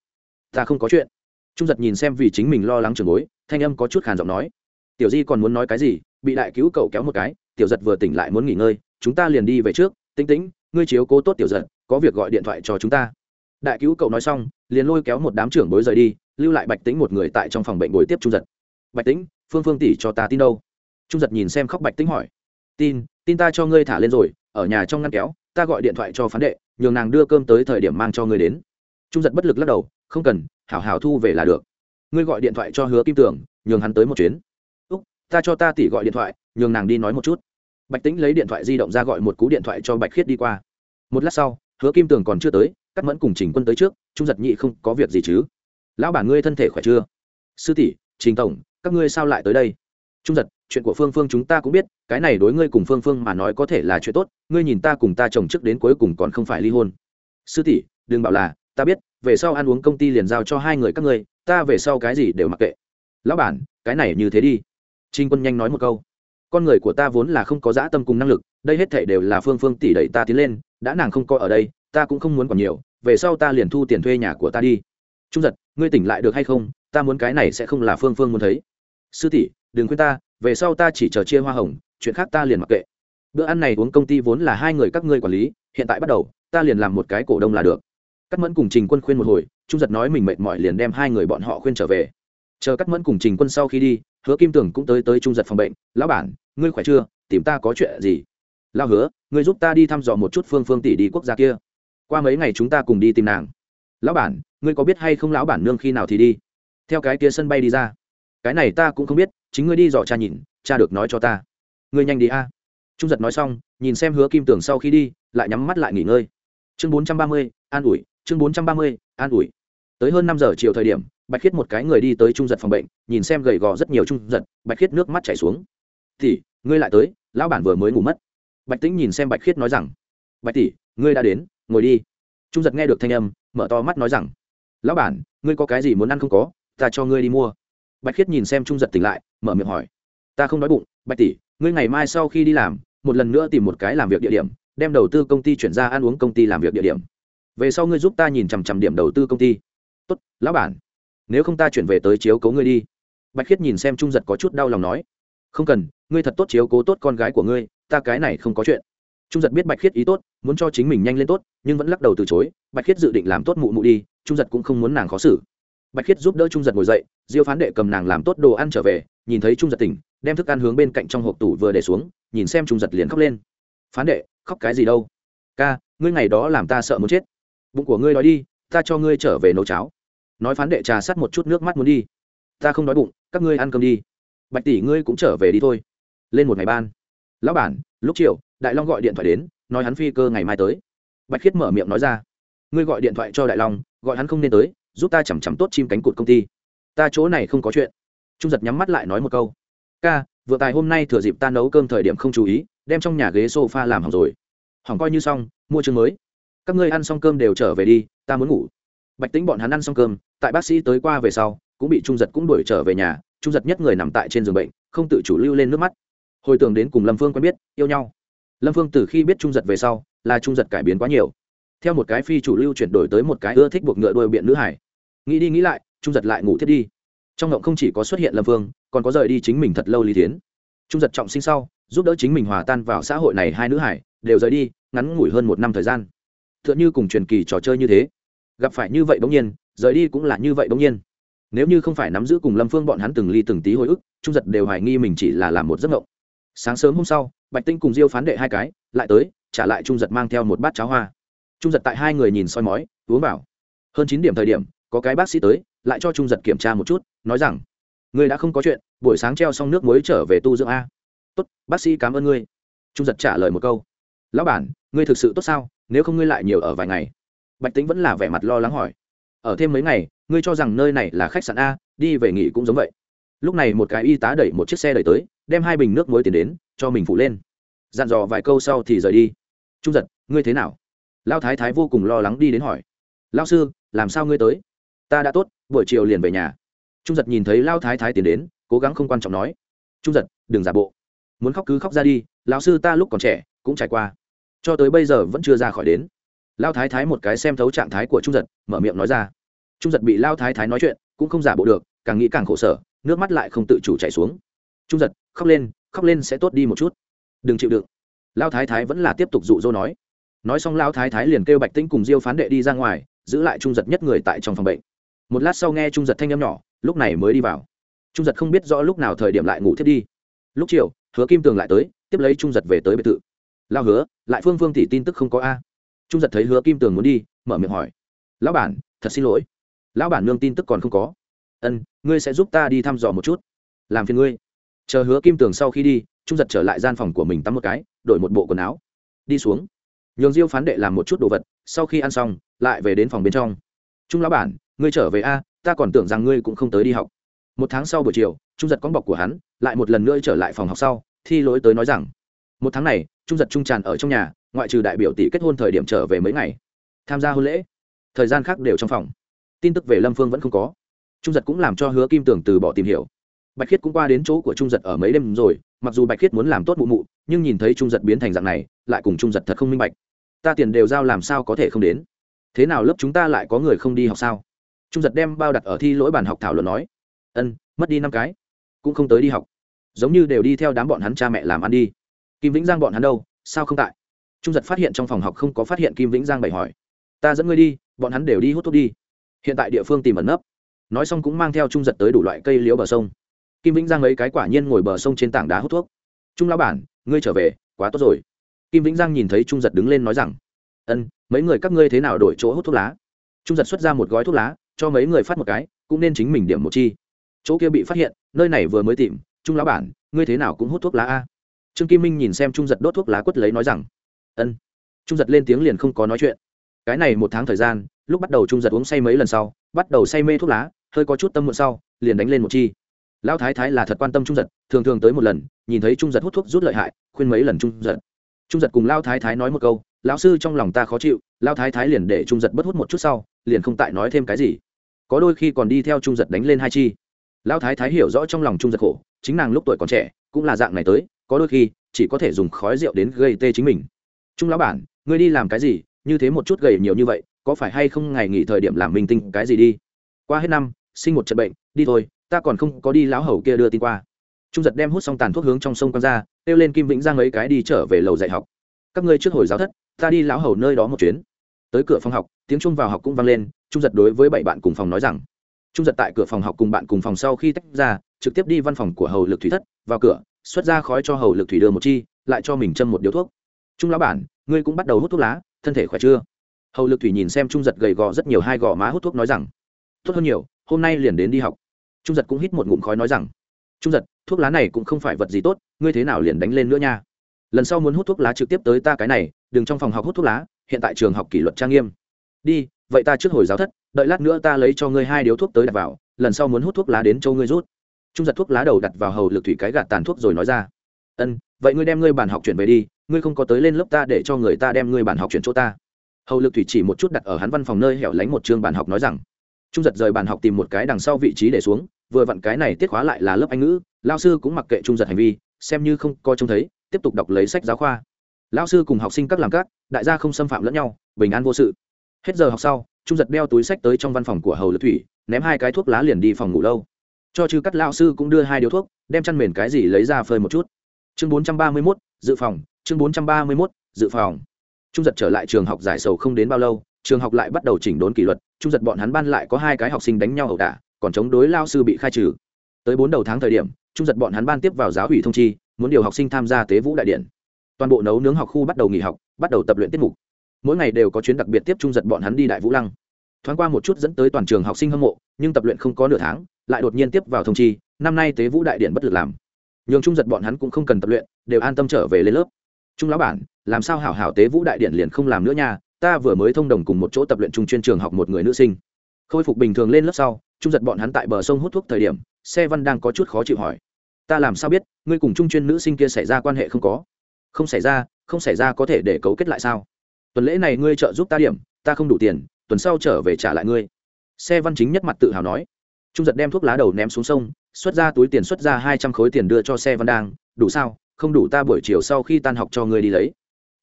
Ta không có chuyện. Trung giật nhìn xem vì chính mình lo lắng trường bối, thanh âm có chút khàn giọng nói. Tiểu di còn muốn nói cái gì, bị đại cứu cậu kéo một cái, tiểu giật vừa tỉnh lại muốn nghỉ ngơi, chúng ta liền đi về trước tinh tĩnh, ngươi chiếu cố tốt tiểu giật, có việc gọi điện thoại cho chúng ta. Đại cứu cậu nói xong, liền lôi kéo một đám trưởng bối rời đi, lưu lại bạch tĩnh một người tại trong phòng bệnh bồi tiếp trung giật. Bạch tĩnh, phương phương tỷ cho ta tin đâu? Trung giật nhìn xem khóc bạch tĩnh hỏi. Tin tin ta cho ngươi thả lên rồi, ở nhà trong ngăn kéo, ta gọi điện thoại cho phán đệ, nhường nàng đưa cơm tới thời điểm mang cho ngươi đến. Trung giật bất lực lắc đầu, không cần, hảo hảo thu về là được. Ngươi gọi điện thoại cho hứa kim tường, nhường hắn tới một chuyến. Úc, ta cho ta tỷ gọi điện thoại, nhường nàng đi nói một chút. Bạch tĩnh lấy điện thoại di động ra gọi một cú điện thoại cho bạch khiết đi qua. Một lát sau, hứa kim tường còn chưa tới, cắt mẫn cùng trình quân tới trước, trung giật nhị không có việc gì chứ. Lão bản ngươi thân thể khỏe chưa? Sư tỷ, trình tổng, các ngươi sao lại tới đây? Trung giật chuyện của phương phương chúng ta cũng biết, cái này đối ngươi cùng phương phương mà nói có thể là chuyện tốt, ngươi nhìn ta cùng ta chồng trước đến cuối cùng còn không phải ly hôn. Sư tỷ, đừng bảo là, ta biết, về sau ăn uống công ty liền giao cho hai người các ngươi, ta về sau cái gì đều mặc kệ. Lão bản, cái này như thế đi. Trinh quân nhanh nói một câu. Con người của ta vốn là không có dã tâm cùng năng lực, đây hết thể đều là phương phương tỷ đẩy ta tiến lên, đã nàng không coi ở đây, ta cũng không muốn còn nhiều, về sau ta liền thu tiền thuê nhà của ta đi. Trung giật, ngươi tỉnh lại được hay không? Ta muốn cái này sẽ không là phương phương muốn thấy. Sư tỷ, đừng khuyên ta về sau ta chỉ chờ chia hoa hồng, chuyện khác ta liền mặc kệ. Bữa ăn này uống công ty vốn là hai người các ngươi quản lý, hiện tại bắt đầu, ta liền làm một cái cổ đông là được. Cắt mẫn cùng trình quân khuyên một hồi, trung giật nói mình mệt mỏi liền đem hai người bọn họ khuyên trở về. Chờ cắt mẫn cùng trình quân sau khi đi, hứa kim tưởng cũng tới tới trung giật phòng bệnh, lão bản, ngươi khỏe chưa? Tìm ta có chuyện gì? Lao hứa, ngươi giúp ta đi thăm dò một chút phương phương tỷ đi quốc gia kia. Qua mấy ngày chúng ta cùng đi tìm nàng. Lão bản, ngươi có biết hay không lão bản nương khi nào thì đi? Theo cái kia sân bay đi ra cái này ta cũng không biết, chính ngươi đi dò cha nhìn, cha được nói cho ta. Ngươi nhanh đi a. Trung giật nói xong, nhìn xem hứa kim tưởng sau khi đi, lại nhắm mắt lại nghỉ ngơi. Chương bốn trăm ba mươi, an ủi, chương bốn trăm ba mươi, an ủi. Tới hơn năm giờ chiều thời điểm, bạch khiết một cái người đi tới trung giật phòng bệnh, nhìn xem gầy gò rất nhiều trung giật, bạch khiết nước mắt chảy xuống. Tỷ, ngươi lại tới, lão bản vừa mới ngủ mất. Bạch tĩnh nhìn xem bạch khiết nói rằng. Bạch tỷ, ngươi đã đến, ngồi đi. Trung giật nghe được thanh âm, mở to mắt nói rằng. Lão bản, ngươi có cái gì muốn ăn không có, ta cho ngươi đi mua bạch khiết nhìn xem trung giật tỉnh lại, mở miệng hỏi. Ta không nói bụng, bạch tỷ, ngươi ngày mai sau khi đi làm, một lần nữa tìm một cái làm việc địa điểm, đem đầu tư công ty chuyển ra ăn uống công ty làm việc địa điểm. Về sau ngươi giúp ta nhìn chằm chằm điểm đầu tư công ty. Tốt, lão bản. Nếu không ta chuyển về tới chiếu cố ngươi đi. Bạch khiết nhìn xem trung giật có chút đau lòng nói. Không cần, ngươi thật tốt chiếu cố tốt con gái của ngươi, ta cái này không có chuyện. Trung giật biết bạch khiết ý tốt, muốn cho chính mình nhanh lên tốt, nhưng vẫn lắc đầu từ chối. Bạch khiết dự định làm tốt mụ mụ đi, trung giật cũng không muốn nàng khó xử bạch khiết giúp đỡ trung giật ngồi dậy, diêu phán đệ cầm nàng làm tốt đồ ăn trở về, nhìn thấy trung giật tỉnh, đem thức ăn hướng bên cạnh trong hộp tủ vừa để xuống, nhìn xem trung giật liền khóc lên. Phán đệ, khóc cái gì đâu? Ca, ngươi ngày đó làm ta sợ muốn chết. Bụng của ngươi nói đi, ta cho ngươi trở về nấu cháo. Nói phán đệ trà sắt một chút nước mắt muốn đi. Ta không đói bụng, các ngươi ăn cơm đi. Bạch tỷ ngươi cũng trở về đi thôi. Lên một ngày ban. Lão bản, lúc chiều, đại long gọi điện thoại đến, nói hắn phi cơ ngày mai tới. Bạch khiết mở miệng nói ra. Ngươi gọi điện thoại cho đại long, gọi hắn không nên tới giúp ta chằm chằm tốt chim cánh cụt công ty. Ta chỗ này không có chuyện. Trung giật nhắm mắt lại nói một câu. Ca, vừa tài hôm nay thừa dịp ta nấu cơm thời điểm không chú ý, đem trong nhà ghế s o f a làm hỏng rồi. Hỏng coi như xong, mua chương mới. Các ngươi ăn xong cơm đều trở về đi, ta muốn ngủ. Bạch tính bọn hắn ăn xong cơm, tại bác sĩ tới qua về sau, cũng bị trung giật cũng đuổi trở về nhà. Trung giật nhất người nằm tại trên giường bệnh, không tự chủ lưu lên nước mắt. Hồi tưởng đến cùng lâm phương quen biết, yêu nhau. Lâm phương từ khi biết trung giật về sau, là trung giật cải biến quá nhiều theo một cái phi chủ lưu chuyển đổi tới một cái ưa thích buộc ngựa đuôi biện nữ hải. Nghĩ đi nghĩ lại trung giật lại ngủ thiết đi. Trong ngộng không chỉ có xuất hiện lâm vương, còn có rời đi chính mình thật lâu lý tiến trung giật trọng sinh sau giúp đỡ chính mình hòa tan vào xã hội này hai nữ hải đều rời đi ngắn ngủi hơn một năm thời gian. T h ư ợ n h ư cùng truyền kỳ trò chơi như thế. Gặp phải như vậy bỗng nhiên rời đi cũng là như vậy bỗng nhiên. Nếu như không phải nắm giữ cùng lâm phương bọn hắn từng ly từng tí hồi ức trung giật đều hoài nghi mình chỉ là làm một giấc ngộng sáng sớm hôm sau bạch tinh cùng diêu phán đệ hai cái lại tới trả lại trung giật mang theo một bát cháo hoa trung giật tại hai người nhìn soi mói, uống vào. Hơn chín điểm thời điểm, có cái bác sĩ tới, lại cho trung giật kiểm tra một chút, nói rằng người đã không có chuyện, buổi sáng treo xong nước muối trở về tu dưỡng a. Tốt, bác sĩ cảm ơn ngươi. Trung giật trả lời một câu, lão bản, ngươi thực sự tốt sao, nếu không ngươi lại nhiều ở vài ngày? Bạch tính vẫn là vẻ mặt lo lắng hỏi, ở thêm mấy ngày, ngươi cho rằng nơi này là khách sạn a, đi về nghỉ cũng giống vậy. Lúc này một cái y tá đẩy một chiếc xe đẩy tới, đem hai bình nước muối tiền đến, cho mình phụ lên. Dặn dò vài câu sau thì rời đi. Trung giật, ngươi thế nào? Lao thái thái vô cùng lo lắng đi đến hỏi. Lao sư, làm sao ngươi tới? Ta đã tốt, buổi chiều liền về nhà. Trung giật nhìn thấy lao thái thái tiến đến, cố gắng không quan trọng nói. Trung giật, đừng giả bộ. Muốn khóc cứ khóc ra đi, lão sư ta lúc còn trẻ, cũng trải qua. Cho tới bây giờ vẫn chưa ra khỏi đến. Lao thái thái một cái xem thấu trạng thái của trung giật, mở miệng nói ra. Trung giật bị lao thái thái nói chuyện, cũng không giả bộ được, càng nghĩ càng khổ sở, nước mắt lại không tự chủ chảy xuống. Trung giật, khóc lên khóc lên sẽ tốt đi một chút. Đừng chịu đựng. Lao thái thái vẫn là tiếp tục dụ dỗ nói nói xong lao thái thái liền kêu bạch tĩnh cùng diêu phán đệ đi ra ngoài, giữ lại trung giật nhất người tại trong phòng bệnh. Một lát sau nghe trung giật thanh â m nhỏ, lúc này mới đi vào. Trung giật không biết rõ lúc nào thời điểm lại ngủ thiết đi. Lúc chiều, hứa kim tường lại tới, tiếp lấy trung giật về tới biệt thự. Lao hứa, lại phương phương thì tin tức không có a? Trung giật thấy hứa kim tường muốn đi, mở miệng hỏi. Lão bản, thật xin lỗi. Lão bản nương tin tức còn không có. Ân, ngươi sẽ giúp ta đi thăm dò một chút. Làm phiền ngươi. Chờ hứa kim tường sau khi đi, trung giật trở lại gian phòng của mình tắm một cái, đổi một bộ quần áo. Đi xuống nhường diêu phán đệ làm một chút đồ vật, sau khi ăn xong, lại về đến phòng bên trong. Trung lão bản, ngươi trở về a, ta còn tưởng rằng ngươi cũng không tới đi học. Một tháng sau buổi chiều, trung giật con bọc của hắn lại một lần nữa trở lại phòng học sau, thi lỗi tới nói rằng, một tháng này, trung giật trung tràn ở trong nhà, ngoại trừ đại biểu tỷ kết hôn thời điểm trở về mấy ngày, tham gia hôn lễ, thời gian khác đều trong phòng. Tin tức về lâm phương vẫn không có. Trung giật cũng làm cho hứa kim tưởng từ bỏ tìm hiểu. Bạch khiết cũng qua đến chỗ của trung giật ở mấy đêm rồi, mặc dù bạch khiết muốn làm tốt mụ mụ, nhưng nhìn thấy trung giật biến thành dạng này, lại cùng trung giật thật không minh bạch ta tiền đều giao làm sao có thể không đến? Thế nào lớp chúng ta lại có người không đi học sao? Trung giật đem bao đặt ở thi lỗi bàn học thảo luận nói. Ân, mất đi năm cái, cũng không tới đi học. Giống như đều đi theo đám bọn hắn cha mẹ làm ăn đi. Kim vĩnh giang bọn hắn đâu, sao không tại? Trung giật phát hiện trong phòng học không có phát hiện kim vĩnh giang bày hỏi. Ta dẫn ngươi đi, bọn hắn đều đi hút thuốc đi. Hiện tại địa phương tìm ẩn nấp. Nói xong cũng mang theo trung giật tới đủ loại cây liễu bờ sông. Kim vĩnh giang ấy cái quả nhiên ngồi bờ sông trên tảng đá hút thuốc. Trung lão bản, ngươi trở về, quá tốt rồi kim vĩnh giang nhìn thấy trung giật đứng lên nói rằng, ân, mấy người các ngươi thế nào đổi chỗ hút thuốc lá? Trung giật xuất ra một gói thuốc lá, cho mấy người phát một cái, cũng nên chính mình điểm một chi. Chỗ kia bị phát hiện, nơi này vừa mới tìm, trung lão bản, ngươi thế nào cũng hút thuốc lá a? Trương kim minh nhìn xem trung giật đốt thuốc lá quất lấy nói rằng, ân. Trung giật lên tiếng liền không có nói chuyện. Cái này một tháng thời gian, lúc bắt đầu trung giật uống say mấy lần sau, bắt đầu say mê thuốc lá, hơi có chút tâm muộn sau, liền đánh lên một chi. Lão thái thái là thật quan tâm trung giật, thường thường tới một lần, nhìn thấy trung giật hút thuốc rút lợi hại, khuyên mấy lần trung giật trung giật cùng lao thái thái nói một câu, lão sư trong lòng ta khó chịu, lao thái thái liền để trung giật bất hút một chút sau, liền không tại nói thêm cái gì. Có đôi khi còn đi theo trung giật đánh lên hai chi. Lao thái thái hiểu rõ trong lòng trung giật khổ, chính nàng lúc tuổi còn trẻ, cũng là dạng này tới, có đôi khi, chỉ có thể dùng khói rượu đến gây tê chính mình. Trung lão bản, ngươi đi làm cái gì? Như thế một chút gầy nhiều như vậy, có phải hay không ngày nghỉ thời điểm làm minh tinh cái gì đi? Qua hết năm, sinh một trận bệnh, đi thôi, ta còn không có đi lão hầu kia đưa tin qua. Trung giật đem hút xong tàn thuốc hướng trong sông quăng ra kêu lên kim vĩnh giang ấy cái đi trở về lầu dạy học. Các ngươi trước hồi giáo thất, ta đi lão hầu nơi đó một chuyến. Tới cửa phòng học, tiếng trung vào học cũng vang lên, trung giật đối với bảy bạn cùng phòng nói rằng. Trung giật tại cửa phòng học cùng bạn cùng phòng sau khi tách ra, trực tiếp đi văn phòng của hầu lực thủy thất, vào cửa, xuất ra khói cho hầu lực thủy đưa một chi, lại cho mình châm một điếu thuốc. Trung lão bản, ngươi cũng bắt đầu hút thuốc lá, thân thể khỏe chưa? Hầu lực thủy nhìn xem trung giật gầy gò rất nhiều hai gò má hút thuốc nói rằng. Tốt hơn nhiều, hôm nay liền đến đi học. Trung giật cũng hít một ngụm khói nói rằng. Trung giật thuốc lá này cũng không phải vật gì tốt, ngươi thế nào liền đánh lên nữa nha? Lần sau muốn hút thuốc lá trực tiếp tới ta cái này, đừng trong phòng học hút thuốc lá, hiện tại trường học kỷ luật trang nghiêm. Đi, vậy ta trước hồi giáo thất, đợi lát nữa ta lấy cho ngươi hai điếu thuốc tới đặt vào, lần sau muốn hút thuốc lá đến châu ngươi rút. Trung giật thuốc lá đầu đặt vào hầu lực thủy cái gạt tàn thuốc rồi nói ra. Ân, vậy ngươi đem ngươi bàn học chuyển về đi, ngươi không có tới lên lớp ta để cho người ta đem ngươi bàn học chuyển chỗ ta. Hầu lực thủy chỉ một chút đặt ở hắn văn phòng nơi hẻo lánh một chương bàn học nói rằng trung giật rời bàn học tìm một cái đằng sau vị trí để xuống, vừa vặn cái này tiết khóa lại là lớp anh ngữ lao sư cũng mặc kệ trung giật hành vi, xem như không coi trông thấy, tiếp tục đọc lấy sách giáo khoa. Lao sư cùng học sinh các làm các, đại gia không xâm phạm lẫn nhau, bình an vô sự. Hết giờ học sau, trung giật đeo túi sách tới trong văn phòng của hầu lực thủy, ném hai cái thuốc lá liền đi phòng ngủ lâu. Cho chư cắt lao sư cũng đưa hai điếu thuốc, đem chăn mền cái gì lấy ra phơi một chút. Chương bốn trăm ba mươi mốt, dự phòng. Chương bốn trăm ba mươi mốt, dự phòng. Trung giật trở lại trường học giải sầu không đến bao lâu trường học lại bắt đầu chỉnh đốn kỷ luật, trung giật bọn hắn ban lại có hai cái học sinh đánh nhau ẩu đả, còn chống đối lao sư bị khai trừ. Tới bốn đầu tháng thời điểm, trung giật bọn hắn ban tiếp vào giáo ủy thông chi, muốn điều học sinh tham gia tế vũ đại điện. Toàn bộ nấu nướng học khu bắt đầu nghỉ học, bắt đầu tập luyện tiết mục. Mỗi ngày đều có chuyến đặc biệt tiếp trung giật bọn hắn đi đại vũ lăng. Thoáng qua một chút dẫn tới toàn trường học sinh hâm mộ, nhưng tập luyện không có nửa tháng, lại đột nhiên tiếp vào thông chi, năm nay tế vũ đại điện bất lực làm. Nhường trung giật bọn hắn cũng không cần tập luyện, đều an tâm trở về lên lớp. Trung lão bản, làm sao hảo hảo tế vũ đại điện liền không làm nữa nha ta vừa mới thông đồng cùng một chỗ tập luyện trung chuyên trường học một người nữ sinh. Khôi phục bình thường lên lớp sau, trung giật bọn hắn tại bờ sông hút thuốc thời điểm, xe văn đang có chút khó chịu hỏi. Ta làm sao biết, ngươi cùng trung chuyên nữ sinh kia xảy ra quan hệ không có? Không xảy ra, không xảy ra có thể để cấu kết lại sao? Tuần lễ này ngươi trợ giúp ta điểm, ta không đủ tiền, tuần sau trở về trả lại ngươi. Xe văn chính nhất mặt tự hào nói. Trung giật đem thuốc lá đầu ném xuống sông, xuất ra túi tiền xuất ra hai trăm khối tiền đưa cho xe văn đang. Đủ sao? Không đủ ta buổi chiều sau khi tan học cho ngươi đi lấy.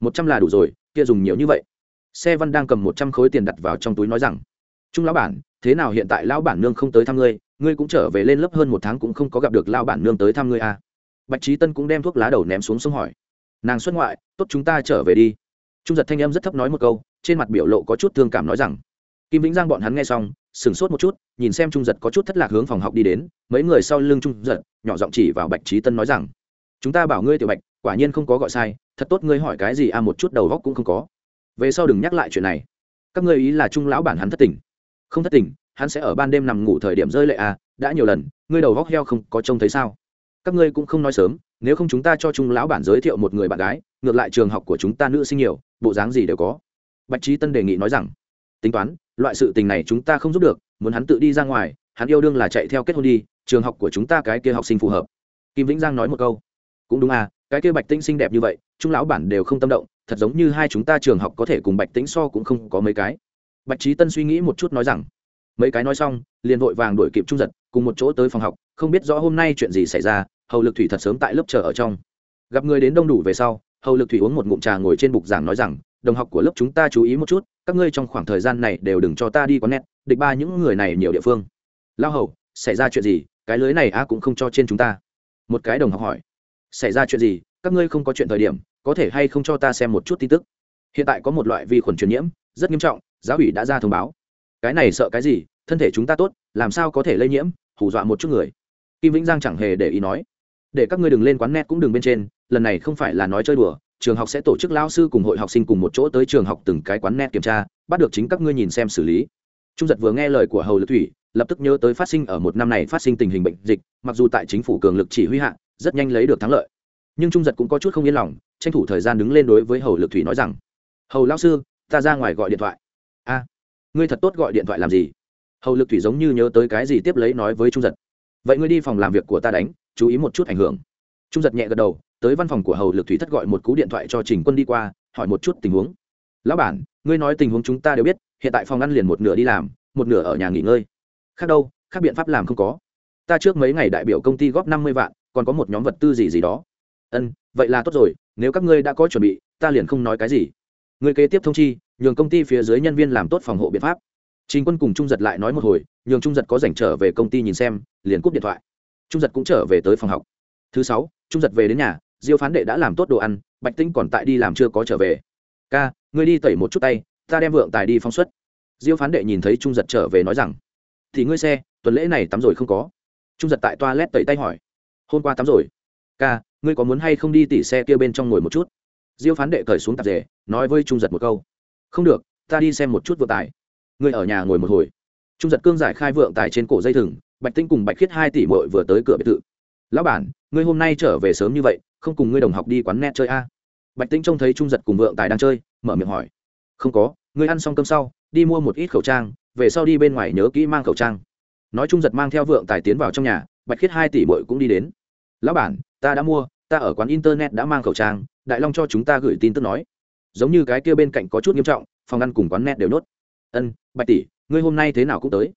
Một trăm là đủ rồi, kia dùng nhiều như vậy xe văn đang cầm một trăm khối tiền đặt vào trong túi nói rằng, trung lão bản, thế nào hiện tại lão bản nương không tới thăm ngươi? Ngươi cũng trở về lên lớp hơn một tháng cũng không có gặp được lão bản nương tới thăm ngươi à. bạch trí tân cũng đem thuốc lá đầu ném xuống sông hỏi, nàng xuất ngoại, tốt chúng ta trở về đi. Trung giật thanh em rất thấp nói một câu, trên mặt biểu lộ có chút thương cảm nói rằng, kim vĩnh giang bọn hắn nghe xong, sửng sốt một chút, nhìn xem trung giật có chút thất lạc hướng phòng học đi đến, mấy người sau lưng trung giật, nhỏ giọng chỉ vào bạch trí tân nói rằng, chúng ta bảo ngươi tiểu bạch, quả nhiên không có gọi sai, thật tốt ngươi hỏi cái gì à một chút đầu góc cũng không có về sau đừng nhắc lại chuyện này. Các ngươi ý là trung lão bản hắn thất tình. Không thất tình, hắn sẽ ở ban đêm nằm ngủ thời điểm rơi lệ à đã nhiều lần, ngươi đầu góc heo không có trông thấy sao? Các ngươi cũng không nói sớm, nếu không chúng ta cho trung lão bản giới thiệu một người bạn gái, ngược lại trường học của chúng ta nữ sinh nhiều, bộ dáng gì đều có. Bạch trí tân đề nghị nói rằng, tính toán, loại sự tình này chúng ta không giúp được, muốn hắn tự đi ra ngoài, hắn yêu đương là chạy theo kết hôn đi, trường học của chúng ta cái kia học sinh phù hợp. Kim vĩnh giang nói một câu. Cũng đúng à cái kia bạch tinh xinh đẹp như vậy, trung lão bản đều không tâm động thật giống như hai chúng ta trường học có thể cùng bạch tĩnh so cũng không có mấy cái. Bạch trí tân suy nghĩ một chút nói rằng, mấy cái nói xong, liền vội vàng đuổi kịp trung giật, cùng một chỗ tới phòng học, không biết rõ hôm nay chuyện gì xảy ra, hầu lực thủy thật sớm tại lớp chờ ở trong. Gặp người đến đông đủ về sau, hầu lực thủy uống một ngụm trà ngồi trên bục giảng nói rằng, đồng học của lớp chúng ta chú ý một chút, các ngươi trong khoảng thời gian này đều đừng cho ta đi có nét địch ba những người này nhiều địa phương. Lao hầu, xảy ra chuyện gì? Cái lưới này a cũng không cho trên chúng ta. Một cái đồng học hỏi. Xảy ra chuyện gì? Các ngươi không có chuyện thời điểm có thể hay không cho ta xem một chút tin tức? Hiện tại có một loại vi khuẩn truyền nhiễm, rất nghiêm trọng, giáo ủy đã ra thông báo. Cái này sợ cái gì? Thân thể chúng ta tốt, làm sao có thể lây nhiễm? Hù dọa một chút người. Kim vĩnh giang chẳng hề để ý nói. Để các ngươi đừng lên quán net cũng đừng bên trên, lần này không phải là nói chơi đùa, trường học sẽ tổ chức lao sư cùng hội học sinh cùng một chỗ tới trường học từng cái quán net kiểm tra, bắt được chính các ngươi nhìn xem xử lý. Trung giật vừa nghe lời của hầu lực thủy, lập tức nhớ tới phát sinh ở một năm này phát sinh tình hình bệnh dịch, mặc dù tại chính phủ cường lực chỉ huy hạ, rất nhanh lấy được thắng lợi. Nhưng trung giật cũng có chút không yên lòng tranh thủ thời gian đứng lên đối với hầu lực thủy nói rằng, hầu lao sư, ta ra ngoài gọi điện thoại. A, ngươi thật tốt gọi điện thoại làm gì? Hầu lực thủy giống như nhớ tới cái gì tiếp lấy nói với trung giật, vậy ngươi đi phòng làm việc của ta đánh, chú ý một chút ảnh hưởng. Trung giật nhẹ gật đầu, tới văn phòng của hầu lực thủy thất gọi một cú điện thoại cho trình quân đi qua, hỏi một chút tình huống. Lão bản, ngươi nói tình huống chúng ta đều biết, hiện tại phòng ăn liền một nửa đi làm, một nửa ở nhà nghỉ ngơi. Khác đâu, khác biện pháp làm không có. Ta trước mấy ngày đại biểu công ty góp năm mươi vạn, còn có một nhóm vật tư gì gì đó. Ân vậy là tốt rồi nếu các ngươi đã có chuẩn bị, ta liền không nói cái gì. Người kế tiếp thông chi, nhường công ty phía dưới nhân viên làm tốt phòng hộ biện pháp. Chính quân cùng trung giật lại nói một hồi, nhường trung giật có dành trở về công ty nhìn xem, liền cúp điện thoại. Trung giật cũng trở về tới phòng học. Thứ sáu, trung giật về đến nhà, diêu phán đệ đã làm tốt đồ ăn, bạch tinh còn tại đi làm chưa có trở về. Ca, ngươi đi tẩy một chút tay, ta đem vượng tài đi phong xuất. diêu phán đệ nhìn thấy trung giật trở về nói rằng, thì ngươi xe, tuần lễ này tắm rồi không có. Trung giật tại toa lét tẩy tay hỏi, hôm qua tắm rồi. Ca ngươi có muốn hay không đi tỉ xe kia bên trong ngồi một chút? Diêu phán đệ cởi xuống tạp dề, nói với trung giật một câu. Không được ta đi xem một chút vượng tài. Ngươi ở nhà ngồi một hồi. Trung giật cương giải khai vượng tài trên cổ dây thừng bạch tinh cùng bạch khiết hai tỷ mội vừa tới cửa biệt thự. Lão bản ngươi hôm nay trở về sớm như vậy không cùng ngươi đồng học đi quán net chơi a? À? bạch tinh trông thấy trung giật cùng vượng tài đang chơi mở miệng hỏi. Không có ngươi ăn xong cơm sau đi mua một ít khẩu trang về sau đi bên ngoài nhớ kỹ mang khẩu trang. Nói trung giật mang theo vượng tài tiến vào trong nhà bạch khiết hai tỷ bội cũng đi đến lão bản, ta đã mua, ta ở quán internet đã mang khẩu trang, đại long cho chúng ta gửi tin tức nói. Giống như cái kia bên cạnh có chút nghiêm trọng, phòng ăn cùng quán net đều nốt. Ân, bạch tỷ, ngươi hôm nay thế nào cũng tới.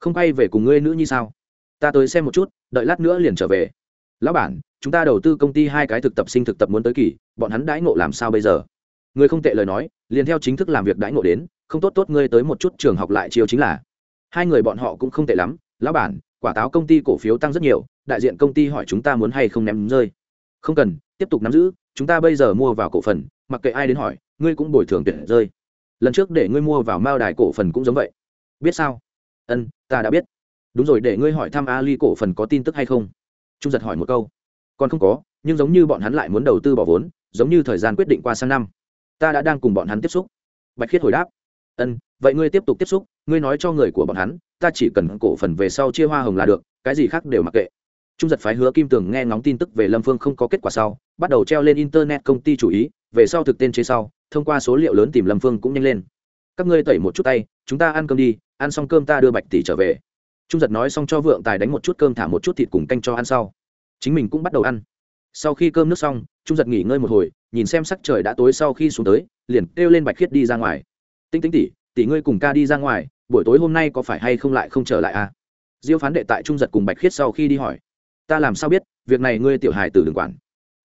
Không quay về cùng ngươi nữ như sao? Ta tới xem một chút, đợi lát nữa liền trở về. Lão bản, chúng ta đầu tư công ty hai cái thực tập sinh thực tập muốn tới kỳ, bọn hắn đãi ngộ làm sao bây giờ? Ngươi không tệ lời nói, liền theo chính thức làm việc đãi ngộ đến, không tốt tốt ngươi tới một chút trường học lại chiều chính là. Hai người bọn họ cũng không tệ lắm, lão bản quả táo công ty cổ phiếu tăng rất nhiều, đại diện công ty hỏi chúng ta muốn hay không ném rơi. Không cần, tiếp tục nắm giữ, chúng ta bây giờ mua vào cổ phần, mặc kệ ai đến hỏi, ngươi cũng bồi thường tuyển rơi. Lần trước để ngươi mua vào mao đài cổ phần cũng giống vậy. Biết sao? Ân, ta đã biết. Đúng rồi, để ngươi hỏi thăm ali cổ phần có tin tức hay không? Trung giật hỏi một câu. Còn không có, nhưng giống như bọn hắn lại muốn đầu tư bỏ vốn, giống như thời gian quyết định qua sang năm. Ta đã đang cùng bọn hắn tiếp xúc. Bạch khiết hồi đáp. Ân, vậy ngươi tiếp tục tiếp xúc, ngươi nói cho người của bọn hắn ta chỉ cần cổ phần về sau chia hoa hồng là được, cái gì khác đều mặc kệ. Trung giật phái hứa kim tường nghe ngóng tin tức về lâm phương không có kết quả sau, bắt đầu treo lên internet công ty chủ ý, về sau thực tên chế sau, thông qua số liệu lớn tìm lâm phương cũng nhanh lên. Các ngươi tẩy một chút tay, chúng ta ăn cơm đi, ăn xong cơm ta đưa bạch tỷ trở về. Trung giật nói xong cho vượng tài đánh một chút cơm thả một chút thịt cùng canh cho ăn sau. Chính mình cũng bắt đầu ăn. Sau khi cơm nước xong, trung giật nghỉ ngơi một hồi, nhìn xem sắc trời đã tối sau khi xuống tới, liền kêu lên bạch khiết đi ra ngoài. Tinh tinh tỉ tỷ ngươi cùng ca đi ra ngoài, buổi tối hôm nay có phải hay không lại không trở lại à? Diêu phán đệ tại trung giật cùng bạch khiết sau khi đi hỏi. Ta làm sao biết, việc này ngươi tiểu hài tử đừng quản.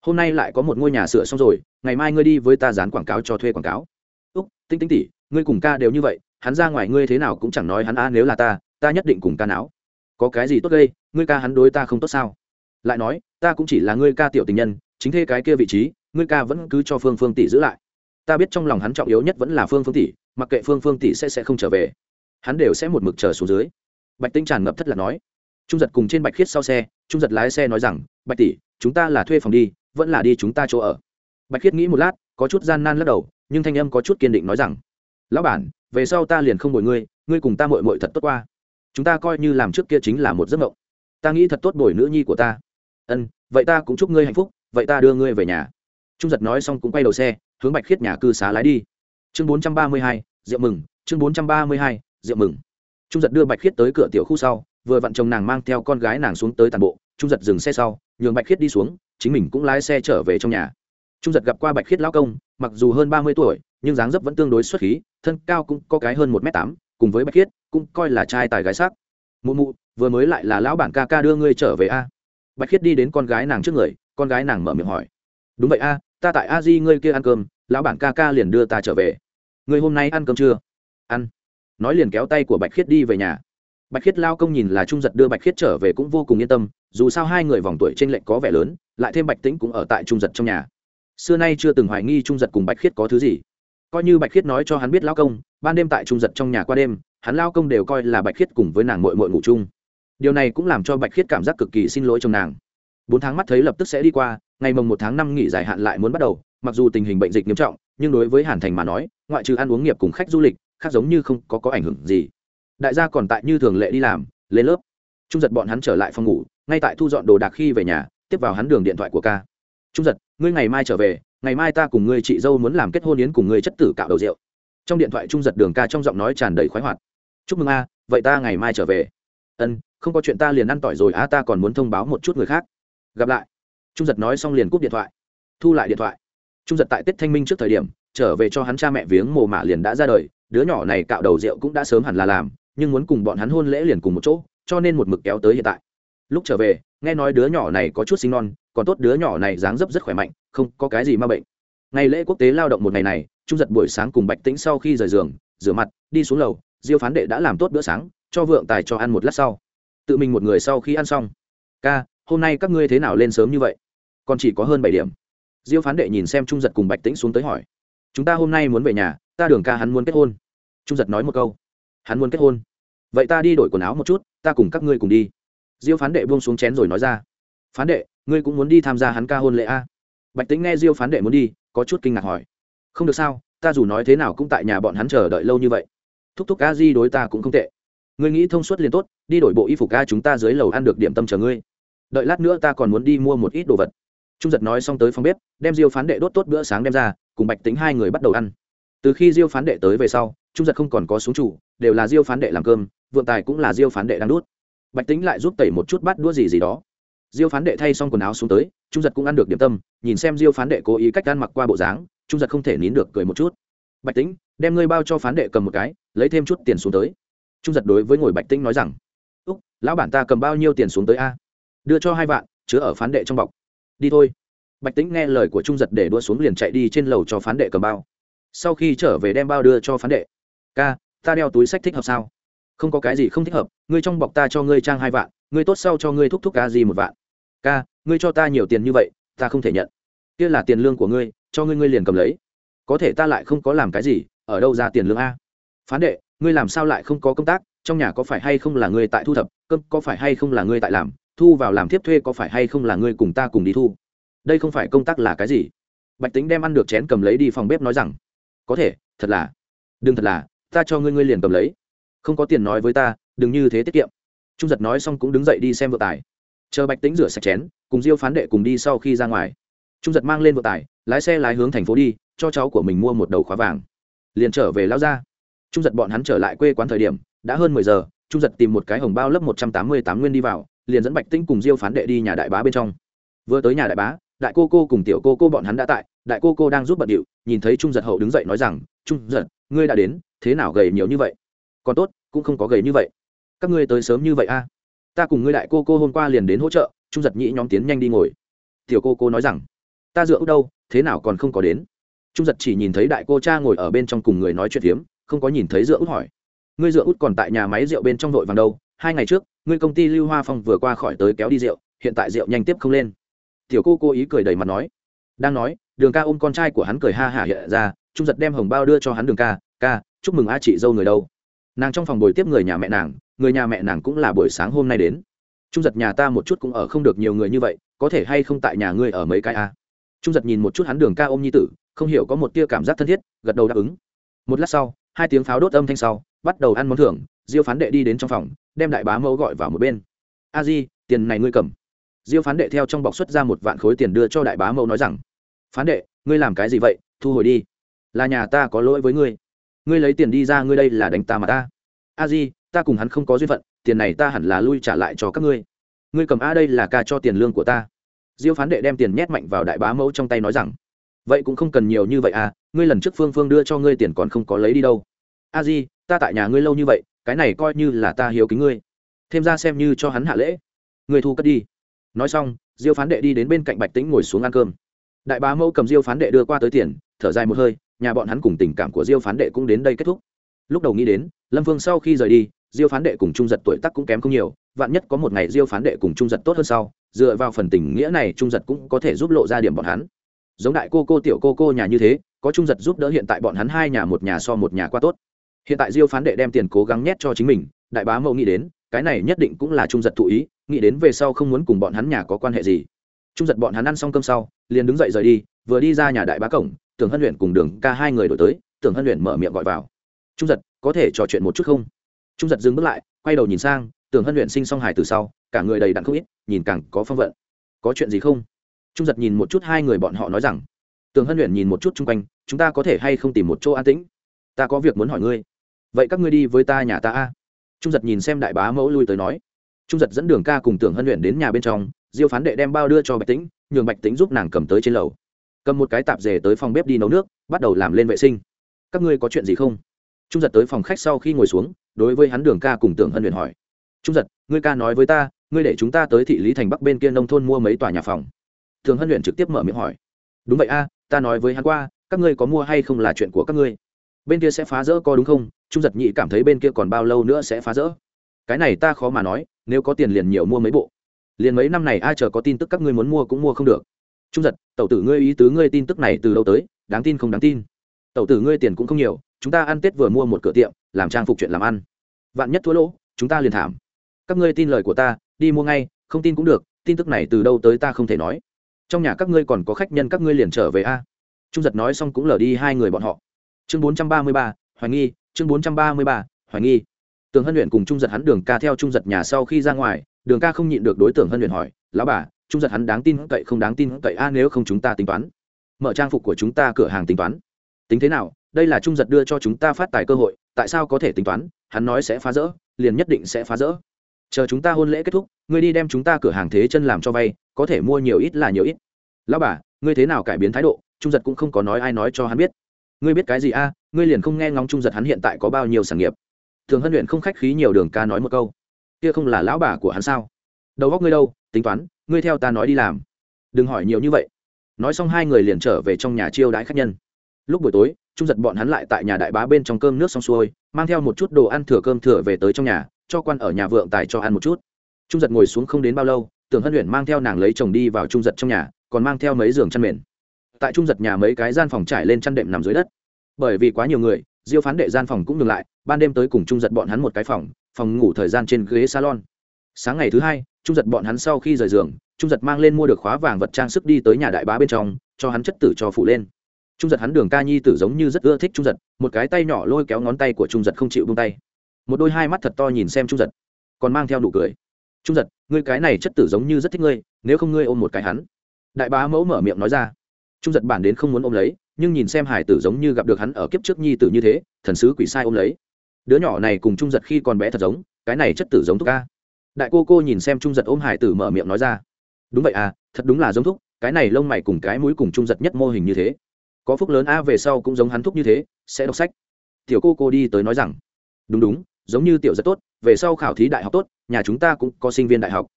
Hôm nay lại có một ngôi nhà sửa xong rồi, ngày mai ngươi đi với ta dán quảng cáo cho thuê quảng cáo. Úc, tinh tinh tỉ ngươi cùng ca đều như vậy, hắn ra ngoài ngươi thế nào cũng chẳng nói hắn a nếu là ta ta nhất định cùng ca não có cái gì tốt gây, ngươi ca hắn đối ta không tốt sao? Lại nói, ta cũng chỉ là ngươi ca tiểu tình nhân, chính thế cái kia vị trí, ngươi ca vẫn cứ cho phương phương tỷ giữ lại. Ta biết trong lòng hắn trọng yếu nhất vẫn là phương phương tỷ mặc kệ phương phương tỷ sẽ sẽ không trở về, hắn đều sẽ một mực chờ xuống dưới. Bạch tinh tràn ngập thất là nói. Trung giật cùng trên bạch khiết sau xe, trung giật lái xe nói rằng, bạch tỷ, chúng ta là thuê phòng đi, vẫn là đi chúng ta chỗ ở. Bạch khiết nghĩ một lát, có chút gian nan lắc đầu, nhưng thanh âm có chút kiên định nói rằng, lão bản, về sau ta liền không bồi ngươi ngươi cùng ta mội mội thật tốt qua. Chúng ta coi như làm trước kia chính là một giấc mộng. Ta nghĩ thật tốt bồi nữ nhi của ta. Ân, vậy ta cũng chúc ngươi hạnh phúc, vậy ta đưa ngươi về nhà. Trung giật nói xong cũng quay đầu xe, hướng bạch khiết nhà cư xá lái đi chương bốn trăm ba mươi hai rượu mừng, chương bốn trăm ba mươi hai rượu mừng. Trung giật đưa bạch khiết tới cửa tiểu khu sau, vừa vặn chồng nàng mang theo con gái nàng xuống tới tàn bộ, trung giật dừng xe sau, nhường bạch khiết đi xuống, chính mình cũng lái xe trở về trong nhà. Trung giật gặp qua bạch khiết lão công, mặc dù hơn ba mươi tuổi, nhưng dáng dấp vẫn tương đối xuất khí, thân cao cũng có cái hơn một m tám, cùng với bạch khiết, cũng coi là trai tài gái sắc. Mụ mụ, vừa mới lại là lão bản ca ca đưa ngươi trở về a? Bạch khiết đi đến con gái nàng trước người, con gái nàng mở miệng hỏi. Đúng vậy a, ta tại a di ngươi kia ăn cơm lão bản ca ca liền đưa ta trở về. Người hôm nay ăn cơm chưa? Ăn. Nói liền kéo tay của bạch khiết đi về nhà. Bạch khiết lao công nhìn là trung giật đưa bạch khiết trở về cũng vô cùng yên tâm, dù sao hai người vòng tuổi t r ê n lệch có vẻ lớn, lại thêm bạch tĩnh cũng ở tại trung giật trong nhà. Xưa nay chưa từng hoài nghi trung giật cùng bạch khiết có thứ gì. Coi như bạch khiết nói cho hắn biết lao công, ban đêm tại trung giật trong nhà qua đêm, hắn lao công đều coi là bạch khiết cùng với nàng mội mội ngủ chung. Điều này cũng làm cho bạch khiết cảm giác cực kỳ xin lỗi trong nàng. Bốn tháng mắt thấy lập tức sẽ đi qua, ngày mồng một tháng năm nghỉ dài hạn lại muốn bắt đầu mặc dù tình hình bệnh dịch nghiêm trọng, nhưng đối với hàn thành mà nói, ngoại trừ ăn uống nghiệp cùng khách du lịch, khác giống như không có có ảnh hưởng gì. Đại gia còn tại như thường lệ đi làm, lên lớp. Trung giật bọn hắn trở lại phòng ngủ, ngay tại thu dọn đồ đạc khi về nhà, tiếp vào hắn đường điện thoại của ca. Trung giật, ngươi ngày mai trở về, ngày mai ta cùng ngươi chị dâu muốn làm kết hôn yến cùng ngươi chất tử cạo đầu rượu. Trong điện thoại trung giật đường ca trong giọng nói tràn đầy khoái hoạt. Chúc mừng a, vậy ta ngày mai trở về. Ân, không có chuyện ta liền ăn tỏi rồi, a, ta còn muốn thông báo một chút người khác. Gặp lại. Trung giật nói xong liền cúp điện thoại. Thu lại điện thoại trung giật tại tết thanh minh trước thời điểm, trở về cho hắn cha mẹ viếng mồ mả liền đã ra đời, đứa nhỏ này cạo đầu rượu cũng đã sớm hẳn là làm, nhưng muốn cùng bọn hắn hôn lễ liền cùng một chỗ, cho nên một mực kéo tới hiện tại. Lúc trở về, nghe nói đứa nhỏ này có chút sinh non, còn tốt đứa nhỏ này dáng dấp rất khỏe mạnh, không có cái gì ma bệnh. Ngày lễ quốc tế lao động một ngày này, trung giật buổi sáng cùng bạch tĩnh sau khi rời giường, rửa mặt, đi xuống lầu, diêu phán đệ đã làm tốt bữa sáng, cho vượng tài cho ăn một lát sau. Tự mình một người sau khi ăn xong. Ca, hôm nay các ngươi thế nào lên sớm như vậy? Còn chỉ có hơn bảy điểm diêu phán đệ nhìn xem trung giật cùng bạch tĩnh xuống tới hỏi. Chúng ta hôm nay muốn về nhà, ta đường ca hắn muốn kết hôn. Trung giật nói một câu. Hắn muốn kết hôn. Vậy ta đi đổi quần áo một chút, ta cùng các ngươi cùng đi. Diêu phán đệ buông xuống chén rồi nói ra. Phán đệ, ngươi cũng muốn đi tham gia hắn ca hôn lễ a? Bạch tính nghe diêu phán đệ muốn đi, có chút kinh ngạc hỏi. Không được sao, ta dù nói thế nào cũng tại nhà bọn hắn chờ đợi lâu như vậy. Thúc thúc a di đối ta cũng không tệ. Ngươi nghĩ thông suốt liền tốt, đi đổi bộ y phục ca chúng ta dưới lầu ăn được điểm tâm chờ ngươi. Đợi lát nữa ta còn muốn đi mua một ít đồ vật trung giật nói xong tới phòng bếp, đem diêu phán đệ đốt tốt bữa sáng đem ra, cùng bạch tính hai người bắt đầu ăn. Từ khi diêu phán đệ tới về sau, trung giật không còn có xuống chủ, đều là diêu phán đệ làm cơm, vượng tài cũng là diêu phán đệ đang đút. Bạch tính lại giúp tẩy một chút bát đũa gì gì đó. Diêu phán đệ thay xong quần áo xuống tới, trung giật cũng ăn được điểm tâm, nhìn xem diêu phán đệ cố ý cách ăn mặc qua bộ dáng, trung giật không thể nín được cười một chút. Bạch tính đem ngươi bao cho phán đệ cầm một cái, lấy thêm chút tiền xuống tới. Trung giật đối với ngồi bạch tính nói rằng. Úc, lão bản ta cầm bao nhiêu tiền xuống tới a? Đưa cho hai vạn, chứa ở phán đệ trong bọc đi thôi. Bạch tính nghe lời của trung giật để đua xuống liền chạy đi trên lầu cho phán đệ cầm bao. Sau khi trở về đem bao đưa cho phán đệ. Ca, ta đeo túi sách thích hợp sao? Không có cái gì không thích hợp, ngươi trong bọc ta cho ngươi trang hai vạn, ngươi tốt sau cho ngươi thúc thúc ca gì một vạn. Ca, ngươi cho ta nhiều tiền như vậy, ta không thể nhận. Kia là tiền lương của ngươi, cho ngươi ngươi liền cầm lấy. Có thể ta lại không có làm cái gì, ở đâu ra tiền lương a? Phán đệ, ngươi làm sao lại không có công tác, trong nhà có phải hay không là ngươi tại thu thập, cơm có phải hay không là ngươi tại làm? Thu vào làm tiếp thuê có phải hay không là ngươi cùng ta cùng đi thu? Đây không phải công tác là cái gì? Bạch tính đem ăn được chén cầm lấy đi phòng bếp nói rằng, có thể, thật là, đừng thật là, ta cho ngươi ngươi liền cầm lấy. Không có tiền nói với ta, đừng như thế tiết kiệm. Trung giật nói xong cũng đứng dậy đi xem vợ tài. Chờ bạch tính rửa sạch chén, cùng diêu phán đệ cùng đi sau khi ra ngoài. Trung giật mang lên vợ tài, lái xe lái hướng thành phố đi, cho cháu của mình mua một đầu khóa vàng. Liền trở về lao ra. Trung giật bọn hắn trở lại quê quán thời điểm, đã hơn mười giờ, trung giật tìm một cái hồng bao lớp một trăm tám mươi tám nguyên đi vào liền dẫn bạch tinh cùng diêu phán đệ đi nhà đại bá bên trong. Vừa tới nhà đại bá, đại cô cô cùng tiểu cô cô bọn hắn đã tại, đại cô cô đang giúp bận điệu, nhìn thấy trung giật hậu đứng dậy nói rằng, trung giật, ngươi đã đến, thế nào gầy nhiều như vậy? Còn tốt, cũng không có gầy như vậy. Các ngươi tới sớm như vậy a. Ta cùng ngươi đại cô cô hôm qua liền đến hỗ trợ. Trung giật nhĩ nhóm tiến nhanh đi ngồi. Tiểu cô cô nói rằng, ta dựa út đâu, thế nào còn không có đến? Trung giật chỉ nhìn thấy đại cô cha ngồi ở bên trong cùng người nói chuyện phiếm, không có nhìn thấy dựa út hỏi. Ngươi dựa út còn tại nhà máy rượu bên trong vội vàng đâu hai ngày trước, ngươi công ty lưu hoa phong vừa qua khỏi tới kéo đi rượu, hiện tại rượu nhanh tiếp không lên. Tiểu cô cô ý cười đầy mặt nói. Đang nói, đường ca ôm con trai của hắn cười ha hả hiện ra, trung giật đem hồng bao đưa cho hắn đường ca ca, chúc mừng a chị dâu người đâu. Nàng trong phòng buổi tiếp người nhà mẹ nàng, người nhà mẹ nàng cũng là buổi sáng hôm nay đến. Trung giật nhà ta một chút cũng ở không được nhiều người như vậy, có thể hay không tại nhà ngươi ở mấy cái a? Trung giật nhìn một chút hắn đường ca ôm nhi tử, không hiểu có một tia cảm giác thân thiết, gật đầu đáp ứng. Một lát sau, hai tiếng pháo đốt âm thanh sau, bắt đầu ăn món thưởng, diêu phán đệ đi đến trong phòng đem đại bá mẫu gọi vào một bên. A di, tiền này ngươi cầm. Diêu phán đệ theo trong bọc xuất ra một vạn khối tiền đưa cho đại bá mẫu nói rằng, phán đệ, ngươi làm cái gì vậy? Thu hồi đi. Là nhà ta có lỗi với ngươi. Ngươi lấy tiền đi ra, ngươi đây là đánh ta mà ta. A di, ta cùng hắn không có duyên phận, tiền này ta hẳn là lui trả lại cho các ngươi. Ngươi cầm a đây là ca cho tiền lương của ta. Diêu phán đệ đem tiền nhét mạnh vào đại bá mẫu trong tay nói rằng, vậy cũng không cần nhiều như vậy à ngươi lần trước phương phương đưa cho ngươi tiền còn không có lấy đi đâu. A di, ta tại nhà ngươi lâu như vậy cái này coi như là ta hiếu kính ngươi. Thêm ra xem như cho hắn hạ lễ. Ngươi thu cất đi. Nói xong, diêu phán đệ đi đến bên cạnh bạch tĩnh ngồi xuống ăn cơm. Đại bá mẫu cầm diêu phán đệ đưa qua tới tiền, thở dài một hơi, nhà bọn hắn cùng tình cảm của diêu phán đệ cũng đến đây kết thúc. Lúc đầu nghĩ đến, lâm vương sau khi rời đi, diêu phán đệ cùng trung giật tuổi tác cũng kém không nhiều, vạn nhất có một ngày diêu phán đệ cùng trung giật tốt hơn sau, dựa vào phần tình nghĩa này trung giật cũng có thể giúp lộ ra điểm bọn hắn. Giống đại cô cô, tiểu cô cô nhà như thế, có trung giật giúp đỡ hiện tại bọn hắn hai nhà một nhà so một nhà qua tốt hiện tại diêu phán đệ đem tiền cố gắng nhét cho chính mình, đại bá mẫu nghĩ đến, cái này nhất định cũng là trung giật thụ ý, nghĩ đến về sau không muốn cùng bọn hắn nhà có quan hệ gì. Trung giật bọn hắn ăn xong cơm sau, liền đứng dậy rời đi, vừa đi ra nhà đại bá cổng, tưởng hân luyện cùng đường ca hai người đổi tới, tưởng hân luyện mở miệng gọi vào. Trung giật, có thể trò chuyện một chút không? Trung giật dừng bước lại, quay đầu nhìn sang, tưởng hân luyện sinh song hài từ sau, cả người đầy đặn không ít, nhìn càng có phong vận. Có chuyện gì không? Trung giật nhìn một chút hai người bọn họ nói rằng. Tưởng hân luyện nhìn một chút chung quanh, chúng ta có thể hay không tìm một chỗ an tĩnh? Ta có việc muốn hỏi ngươi vậy các ngươi đi với ta nhà ta a. Trung giật nhìn xem đại bá mẫu lui tới nói. Trung giật dẫn đường ca cùng tưởng hân luyện đến nhà bên trong, diêu phán đệ đem bao đưa cho bạch tĩnh, nhường bạch tĩnh giúp nàng cầm tới trên lầu. Cầm một cái tạp dề tới phòng bếp đi nấu nước, bắt đầu làm lên vệ sinh. Các ngươi có chuyện gì không? Trung giật tới phòng khách sau khi ngồi xuống, đối với hắn đường ca cùng tưởng hân luyện hỏi. Trung giật, ngươi ca nói với ta, ngươi để chúng ta tới thị lý thành bắc bên kia nông thôn mua mấy tòa nhà phòng. Thường hân luyện trực tiếp mở miệng hỏi. Đúng vậy a, ta nói với hắn qua, các ngươi có mua hay không là chuyện của các ngươi bên kia sẽ phá rỡ có đúng không? Trung giật nhị cảm thấy bên kia còn bao lâu nữa sẽ phá rỡ? Cái này ta khó mà nói, nếu có tiền liền nhiều mua mấy bộ. Liền mấy năm này ai chờ có tin tức các ngươi muốn mua cũng mua không được. Trung giật, tẩu tử ngươi ý tứ ngươi tin tức này từ đâu tới? Đáng tin không đáng tin? Tẩu tử ngươi tiền cũng không nhiều, chúng ta ăn tết vừa mua một cửa tiệm, làm trang phục chuyện làm ăn. Vạn nhất thua lỗ, chúng ta liền thảm. Các ngươi tin lời của ta, đi mua ngay, không tin cũng được, tin tức này từ đâu tới ta không thể nói. Trong nhà các ngươi còn có khách nhân các ngươi liền trở về a. Trung giật nói xong cũng lờ đi hai người bọn họ chương bốn trăm ba mươi ba, hoài nghi, chương bốn trăm ba mươi ba, hoài nghi. Tường hân luyện cùng trung giật hắn đường ca theo trung giật nhà sau khi ra ngoài, đường ca không nhịn được đối tượng hân luyện hỏi, lão bà, trung giật hắn đáng tin cậy không đáng tin cậy? A, nếu không chúng ta tính toán, mở trang phục của chúng ta cửa hàng tính toán. Tính thế nào? Đây là trung giật đưa cho chúng ta phát tài cơ hội, tại sao có thể tính toán? Hắn nói sẽ phá rỡ, liền nhất định sẽ phá rỡ. Chờ chúng ta hôn lễ kết thúc, ngươi đi đem chúng ta cửa hàng thế chân làm cho vay, có thể mua nhiều ít là nhiều ít. Lão bà, ngươi thế nào cải biến thái độ? Trung giật cũng không có nói ai nói cho hắn biết ngươi biết cái gì a? Ngươi liền không nghe ngóng trung giật hắn hiện tại có bao nhiêu sản nghiệp. Thường hân luyện không khách khí nhiều đường ca nói một câu. Kia không là lão bà của hắn sao? Đầu góc ngươi đâu? Tính toán, ngươi theo ta nói đi làm. Đừng hỏi nhiều như vậy. Nói xong hai người liền trở về trong nhà chiêu đãi khách nhân. Lúc buổi tối, trung giật bọn hắn lại tại nhà đại bá bên trong cơm nước xong xuôi, mang theo một chút đồ ăn thừa cơm thừa về tới trong nhà, cho quan ở nhà vượng tài cho ăn một chút. Trung giật ngồi xuống không đến bao lâu, tưởng hân luyện mang theo nàng lấy chồng đi vào trung giật trong nhà, còn mang theo mấy giường chăn mền tại trung giật nhà mấy cái gian phòng trải lên chăn đệm nằm dưới đất. Bởi vì quá nhiều người, diêu phán đệ gian phòng cũng ngừng lại, ban đêm tới cùng trung giật bọn hắn một cái phòng phòng ngủ thời gian trên ghế salon. Sáng ngày thứ hai, trung giật bọn hắn sau khi rời giường, trung giật mang lên mua được khóa vàng vật trang sức đi tới nhà đại bá bên trong, cho hắn chất tử cho phụ lên. Trung giật hắn đường ca nhi tử giống như rất ưa thích trung giật, một cái tay nhỏ lôi kéo ngón tay của trung giật không chịu bung tay. Một đôi hai mắt thật to nhìn xem trung giật, còn mang theo nụ cười. Trung giật, ngươi cái này chất tử giống như rất thích ngươi, nếu không ngươi ôm một cái hắn. Đại bá mẫu mở miệng nói ra trung giật bản đến không muốn ôm lấy, nhưng nhìn xem hải tử giống như gặp được hắn ở kiếp trước nhi tử như thế, thần sứ quỷ sai ôm lấy. Đứa nhỏ này cùng trung giật khi còn bé thật giống, cái này chất tử giống thúc ca. Đại cô cô nhìn xem trung giật ôm hải tử mở miệng nói ra. Đúng vậy à thật đúng là giống thúc, cái này lông mày cùng cái mũi cùng trung giật nhất mô hình như thế. Có phúc lớn a về sau cũng giống hắn thúc như thế, sẽ đọc sách. Tiểu cô cô đi tới nói rằng, đúng đúng, giống như tiểu rất tốt, về sau khảo thí đại học tốt, nhà chúng ta cũng có sinh viên đại học.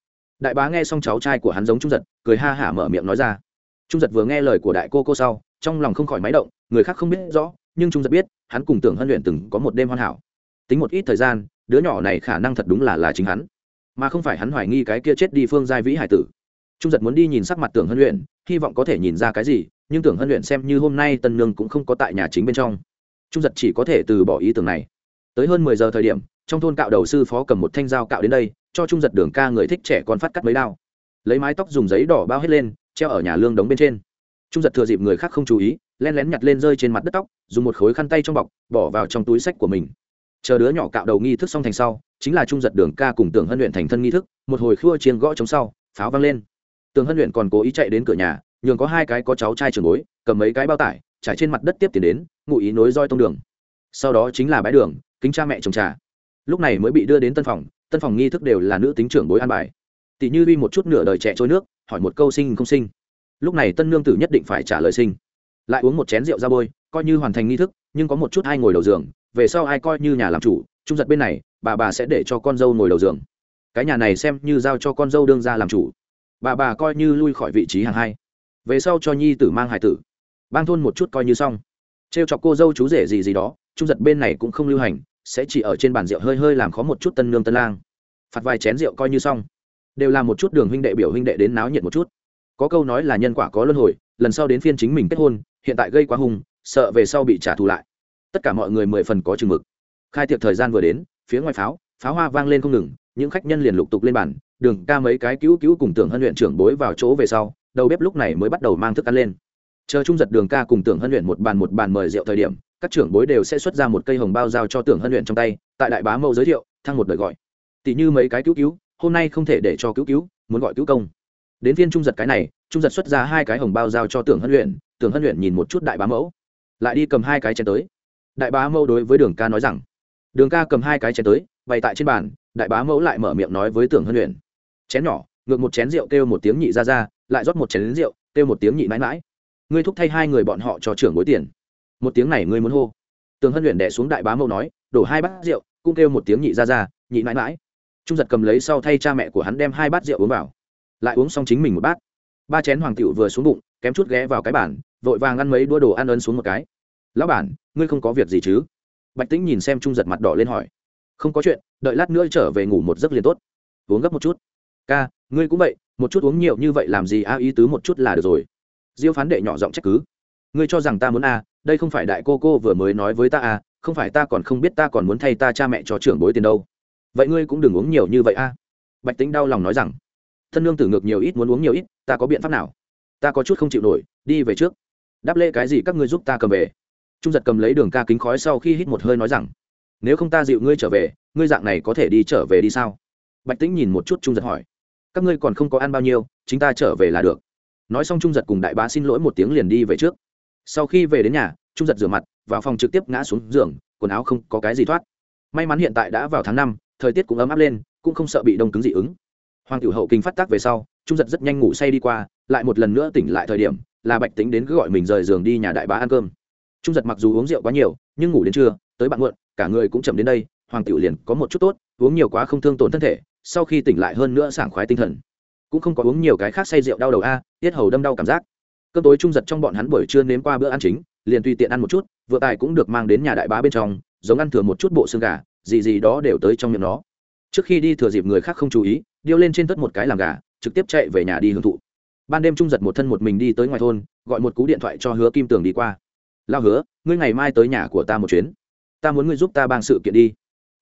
Đại bá nghe xong cháu trai của hắn giống trung giật, cười ha hả mở miệng nói ra trung giật vừa nghe lời của đại cô cô sau, trong lòng không khỏi máy động, người khác không biết rõ, nhưng trung giật biết, hắn cùng tưởng hân luyện từng có một đêm hoàn hảo. Tính một ít thời gian, đứa nhỏ này khả năng thật đúng là là chính hắn. Mà không phải hắn hoài nghi cái kia chết đi phương giai vĩ hải tử. Trung giật muốn đi nhìn sắc mặt tưởng hân luyện, hy vọng có thể nhìn ra cái gì, nhưng tưởng hân luyện xem như hôm nay tân nương cũng không có tại nhà chính bên trong. Trung giật chỉ có thể từ bỏ ý tưởng này. Tới hơn mười giờ thời điểm, trong thôn cạo đầu sư phó cầm một thanh dao cạo đến đây, cho trung giật đường ca người thích trẻ con phát cắt mấy đao. Lấy mái tóc dùng giấy đỏ bao hết lên treo ở nhà lương đống bên trên. Trung giật thừa dịp người khác không chú ý len lén nhặt lên rơi trên mặt đất tóc, dùng một khối khăn tay trong bọc, bỏ vào trong túi sách của mình. Chờ đứa nhỏ cạo đầu nghi thức xong thành sau, chính là trung giật đường ca cùng tưởng hân luyện thành thân nghi thức, một hồi khua chiên gõ chống sau, pháo vang lên. Tường hân luyện còn cố ý chạy đến cửa nhà, nhường có hai cái có cháu trai trường bối, cầm mấy cái bao tải, trải trên mặt đất tiếp tiền đến, ngụ ý nối roi tông đường. Sau đó chính là bãi đường, kính cha mẹ chồng trà. Lúc này mới bị đưa đến tân phòng tân phòng nghi thức đều là nữ tính trưởng bối an bài tỷ như uy một chút nửa đời trẻ trôi nước, hỏi một câu sinh không sinh. Lúc này tân nương tử nhất định phải trả lời sinh. Lại uống một chén rượu ra bôi, coi như hoàn thành nghi thức, nhưng có một chút hai ngồi đầu giường, về sau ai coi như nhà làm chủ, trung giật bên này, bà bà sẽ để cho con dâu ngồi đầu giường. Cái nhà này xem như giao cho con dâu đương ra làm chủ. Bà bà coi như lui khỏi vị trí hàng hai. Về sau cho nhi tử mang hải tử. Bang thôn một chút coi như xong. T r e o chọc cô dâu chú rể gì gì đó, trung giật bên này cũng không lưu hành, sẽ chỉ ở trên bàn rượu hơi hơi làm khó một chút tân nương tân lang. Phạt vài chén rượu coi như xong đều là một chút đường huynh đệ biểu huynh đệ đến náo nhiệt một chút. Có câu nói là nhân quả có luân hồi, lần sau đến phiên chính mình kết hôn, hiện tại gây quá hung, sợ về sau bị trả thù lại. Tất cả mọi người mười phần có chừng mực. Khai tiệc thời gian vừa đến, phía ngoài pháo pháo hoa vang lên không ngừng, những khách nhân liền lục tục lên bàn, đường ca mấy cái cứu cứu cùng tưởng hân luyện trưởng bối vào chỗ về sau, đầu bếp lúc này mới bắt đầu mang thức ăn lên. Chờ trung giật đường ca cùng tưởng hân luyện một bàn một bàn mời rượu thời điểm, các trưởng bối đều sẽ xuất ra một cây hồng bao giao cho tưởng hân luyện trong tay, tại đại bá mẫu giới thiệu, thăng một đời gọi. Tỷ như mấy cái cứu cứu hôm nay không thể để cho cứu cứu, muốn gọi cứu công. Đến phiên trung giật cái này, trung giật xuất ra hai cái hồng bao giao cho tưởng hân luyện tưởng hân luyện nhìn một chút đại bá mẫu, lại đi cầm hai cái chén tới. Đại bá mẫu đối với đường ca nói rằng, đường ca cầm hai cái chén tới, bày tại trên bàn. Đại bá mẫu lại mở miệng nói với tưởng hân luyện chén nhỏ, ngược một chén rượu kêu một tiếng nhị ra ra, lại rót một chén rượu, kêu một tiếng nhị mãi mãi. Ngươi thúc thay hai người bọn họ cho trưởng bối tiền. Một tiếng này ngươi muốn hô. Tường hân luyện đẻ xuống đại bá mẫu nói, đổ hai bát rượu, cũng kêu một tiếng nhị ra ra, nhị mãi mãi trung giật cầm lấy sau thay cha mẹ của hắn đem hai bát rượu uống vào. Lại uống xong chính mình một bát. Ba chén hoàng tiểu vừa xuống bụng, kém chút ghé vào cái bản vội vàng ăn mấy đũa đồ ăn ấn xuống một cái. Lão bản, ngươi không có việc gì chứ? Bạch tĩnh nhìn xem trung giật mặt đỏ lên hỏi. Không có chuyện, đợi lát nữa trở về ngủ một giấc liền tốt. Uống gấp một chút. Ca, ngươi cũng vậy, một chút uống nhiều như vậy làm gì a, ý tứ một chút là được rồi. Diêu phán đệ nhỏ giọng trách cứ. Ngươi cho rằng ta muốn a, đây không phải đại cô cô vừa mới nói với ta a, không phải ta còn không biết ta còn muốn thay ta cha mẹ cho trưởng bối tiền đâu vậy ngươi cũng đừng uống nhiều như vậy a. Bạch tính đau lòng nói rằng, thân lương tử ngược nhiều ít muốn uống nhiều ít, ta có biện pháp nào? Ta có chút không chịu nổi, đi về trước. Đáp lễ cái gì các ngươi giúp ta cầm về. Trung giật cầm lấy đường ca kính khói sau khi hít một hơi nói rằng, nếu không ta dịu ngươi trở về, ngươi dạng này có thể đi trở về đi sao? Bạch tĩnh nhìn một chút trung giật hỏi, các ngươi còn không có ăn bao nhiêu, chính ta trở về là được. Nói xong trung giật cùng đại bá xin lỗi một tiếng liền đi về trước. Sau khi về đến nhà, trung giật rửa mặt, vào phòng trực tiếp ngã xuống giường, quần áo không có cái gì thoát. May mắn hiện tại đã vào tháng năm thời tiết cũng ấm áp lên, cũng không sợ bị đông cứng dị ứng. Hoàng tiểu hậu kinh phát tác về sau, trung giật rất nhanh ngủ say đi qua, lại một lần nữa tỉnh lại thời điểm, là bạch tính đến cứ gọi mình rời giường đi nhà đại bá ăn cơm. Trung giật mặc dù uống rượu quá nhiều, nhưng ngủ đến trưa, tới bạn muộn, cả người cũng chậm đến đây, hoàng tiểu liền có một chút tốt, uống nhiều quá không thương tổn thân thể, sau khi tỉnh lại hơn nữa sảng khoái tinh thần. Cũng không có uống nhiều cái khác say rượu đau đầu a, tiết hầu đâm đau cảm giác. Cơm tối trung giật trong bọn hắn buổi trưa nếm qua bữa ăn chính, liền tùy tiện ăn một chút, vừa tài cũng được mang đến nhà đại bá bên trong, giống ăn thừa một chút bộ xương gà gì gì đó đều tới trong miệng nó. Trước khi đi thừa dịp người khác không chú ý, điêu lên trên tất một cái làm gà, trực tiếp chạy về nhà đi hưởng thụ. Ban đêm trung giật một thân một mình đi tới ngoài thôn, gọi một cú điện thoại cho hứa kim tường đi qua. Lao hứa, ngươi ngày mai tới nhà của ta một chuyến. Ta muốn ngươi giúp ta bang sự kiện đi.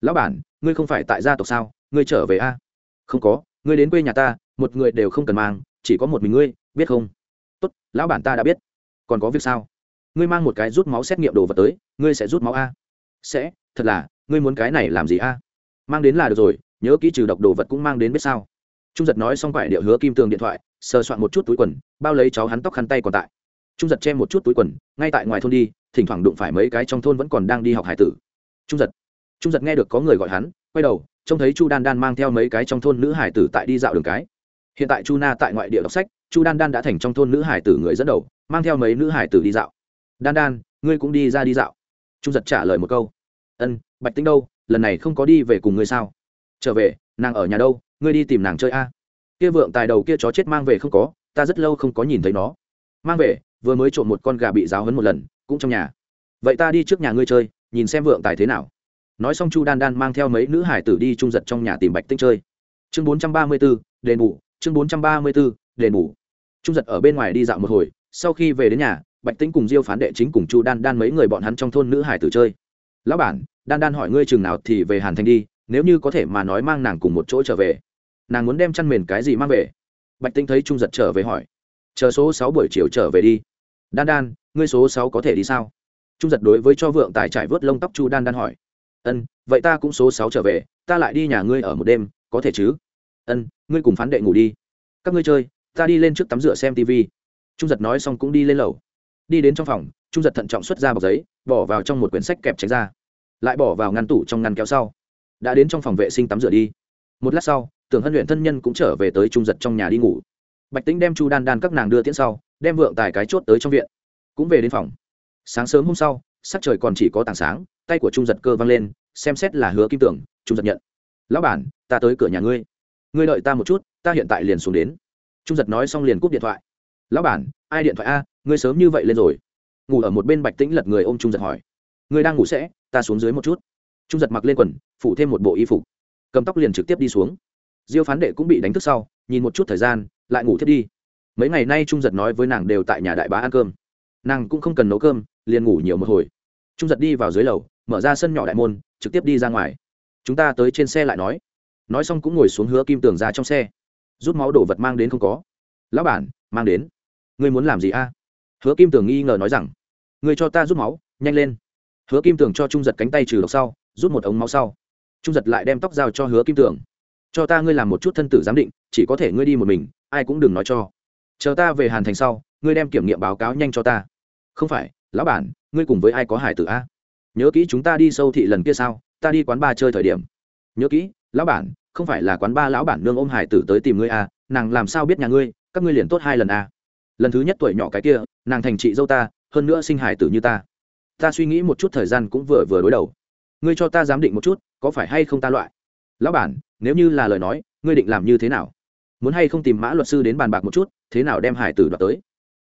Lão bản, ngươi không phải tại gia tộc sao? Ngươi trở về a? Không có, ngươi đến quê nhà ta, một người đều không cần mang, chỉ có một mình ngươi, biết không? Tốt, lão bản ta đã biết. Còn có việc sao? Ngươi mang một cái rút máu xét nghiệm đồ vật tới, ngươi sẽ rút máu a? Sẽ, thật là ngươi muốn cái này làm gì a? Mang đến là được rồi, nhớ kỹ trừ độc đồ vật cũng mang đến biết sao. Trung giật nói xong quải điệu hứa kim tường điện thoại, sờ soạn một chút túi quần, bao lấy cháu hắn tóc khăn tay còn tại. Trung giật che một chút túi quần, ngay tại ngoài thôn đi, thỉnh thoảng đụng phải mấy cái trong thôn vẫn còn đang đi học hải tử. Trung giật trung giật nghe được có người gọi hắn, quay đầu, trông thấy chu đan đan mang theo mấy cái trong thôn nữ hải tử tại đi dạo đường cái. Hiện tại chu na tại ngoại địa đọc sách, chu đan đan đã thành trong thôn nữ hải tử người dẫn đầu, mang theo mấy nữ hải tử đi dạo. Đan đan, ngươi cũng đi ra đi dạo. Trung giật trả lời một câu. Ân bạch Tinh đâu, lần này không có đi về cùng ngươi sao? Trở về, nàng ở nhà đâu, ngươi đi tìm nàng chơi a. Kia vượng tài đầu kia chó chết mang về không có, ta rất lâu không có nhìn thấy nó. Mang về, vừa mới trộm một con gà bị giáo hấn một lần, cũng trong nhà. Vậy ta đi trước nhà ngươi chơi, nhìn xem vượng tài thế nào. Nói xong chu đan đan mang theo mấy nữ hải tử đi trung giật trong nhà tìm bạch tinh chơi. Chương bốn trăm ba mươi b ố đền bù, chương bốn trăm ba mươi b ố đền bù. Trung giật ở bên ngoài đi dạo một hồi, sau khi về đến nhà, bạch tinh cùng diêu phán đệ chính cùng chu đan đan mấy người bọn hắn trong thôn nữ hải tử chơi. Lão bản đan đan hỏi ngươi chừng nào thì về hàn thành đi, nếu như có thể mà nói mang nàng cùng một chỗ trở về. Nàng muốn đem chăn mền cái gì mang về? Bạch tinh thấy trung giật trở về hỏi. Chờ số sáu buổi chiều trở về đi. Đan đan, ngươi số sáu có thể đi sao? Trung giật đối với cho vượng tài trải vớt lông tóc chu đan đan hỏi. Ân, vậy ta cũng số sáu trở về, ta lại đi nhà ngươi ở một đêm, có thể chứ? Ân, ngươi cùng phán đệ ngủ đi. Các ngươi chơi, ta đi lên trước tắm rửa xem tv trung giật nói xong cũng đi lên lầu. Đi đến trong phòng, trung giật thận trọng xuất ra bọc giấy, bỏ vào trong một quyển sách kẹp tránh ra lại bỏ vào ngăn tủ trong ngăn kéo sau. Đã đến trong phòng vệ sinh tắm rửa đi. Một lát sau, tưởng hân luyện thân nhân cũng trở về tới trung giật trong nhà đi ngủ. Bạch tính đem chu đan đan các nàng đưa tiễn sau, đem vượng tài cái chốt tới trong viện. Cũng về đến phòng. Sáng sớm hôm sau, sắc trời còn chỉ có tảng sáng, tay của trung giật cơ văng lên, xem xét là hứa kim tưởng, trung giật nhận. Lão bản, ta tới cửa nhà ngươi. Ngươi đợi ta một chút, ta hiện tại liền xuống đến. Trung giật nói xong liền cúp điện thoại. Lão bản, ai điện thoại a? Ngươi sớm như vậy lên rồi. Ngủ ở một bên bạch tĩnh lật người ôm trung giật hỏi. Ngươi đang ngủ sẽ? Ta xuống dưới một chút. Trung giật mặc lên quần, phủ thêm một bộ y phục. Cầm tóc liền trực tiếp đi xuống. Diêu phán đệ cũng bị đánh thức sau, nhìn một chút thời gian, lại ngủ thiết đi. Mấy ngày nay trung giật nói với nàng đều tại nhà đại bá ăn cơm. Nàng cũng không cần nấu cơm, liền ngủ nhiều một hồi. Trung giật đi vào dưới lầu, mở ra sân nhỏ đại môn, trực tiếp đi ra ngoài. Chúng ta tới trên xe lại nói. Nói xong cũng ngồi xuống hứa kim tường ra trong xe. Rút máu đổ vật mang đến không có. Lão bản, mang đến. Ngươi muốn làm gì a? Hứa kim tường nghi ngờ nói rằng. Ngươi cho ta rút máu, nhanh lên hứa kim tường cho trung giật cánh tay trừ độc sau, rút một ống máu sau. Trung giật lại đem tóc dao cho hứa kim tường. Cho ta ngươi làm một chút thân tử giám định, chỉ có thể ngươi đi một mình, ai cũng đừng nói cho. Chờ ta về hàn thành sau, ngươi đem kiểm nghiệm báo cáo nhanh cho ta. Không phải, lão bản, ngươi cùng với ai có hải tử a? Nhớ kỹ chúng ta đi sâu thị lần kia sao, ta đi quán ba chơi thời điểm. Nhớ kỹ, lão bản, không phải là quán ba lão bản nương ôm hải tử tới tìm ngươi a, nàng làm sao biết nhà ngươi, các ngươi liền tốt hai lần a. Lần thứ nhất tuổi nhỏ cái kia, nàng thành chị dâu ta, hơn nữa sinh hải tử như ta ta suy nghĩ một chút thời gian cũng vừa vừa đối đầu. Ngươi cho ta giám định một chút, có phải hay không ta loại? Lão bản, nếu như là lời nói, ngươi định làm như thế nào? Muốn hay không tìm mã luật sư đến bàn bạc một chút, thế nào đem hải tử đoạt tới?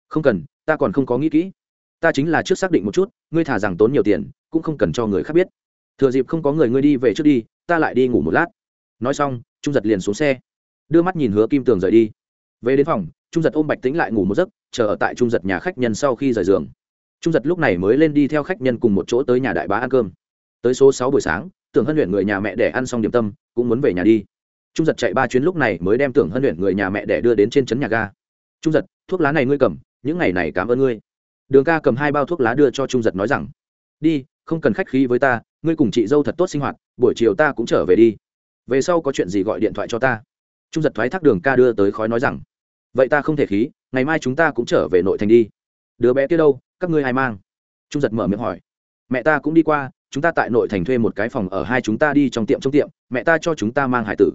Không cần, ta còn không có nghĩ kỹ. Ta chính là trước xác định một chút, ngươi thả rằng tốn nhiều tiền, cũng không cần cho người khác biết. Thừa dịp không có người ngươi đi về trước đi, ta lại đi ngủ một lát. Nói xong, trung giật liền xuống xe. Đưa mắt nhìn hứa kim tường rời đi. Về đến phòng, trung giật ôm bạch tính lại ngủ một giấc, chờ ở tại trung giật nhà khách nhân sau khi rời giường trung giật lúc này mới lên đi theo khách nhân cùng một chỗ tới nhà đại bá ăn cơm. Tới số sáu buổi sáng, tưởng hân luyện người nhà mẹ để ăn xong điểm tâm, cũng muốn về nhà đi. Trung giật chạy ba chuyến lúc này mới đem tưởng hân luyện người nhà mẹ để đưa đến trên trấn nhà ga. Trung giật, thuốc lá này ngươi cầm, những ngày này cảm ơn ngươi. Đường ca cầm hai bao thuốc lá đưa cho trung giật nói rằng, đi, không cần khách khí với ta, ngươi cùng chị dâu thật tốt sinh hoạt, buổi chiều ta cũng trở về đi. Về sau có chuyện gì gọi điện thoại cho ta. Trung giật thoái thác đường ca đưa tới khói nói rằng, vậy ta không thể khí, ngày mai chúng ta cũng trở về nội thành đi đứa bé kia đâu, các ngươi ai mang? Trung giật mở miệng hỏi. Mẹ ta cũng đi qua, chúng ta tại nội thành thuê một cái phòng ở, hai chúng ta đi trong tiệm trong tiệm, mẹ ta cho chúng ta mang hải tử.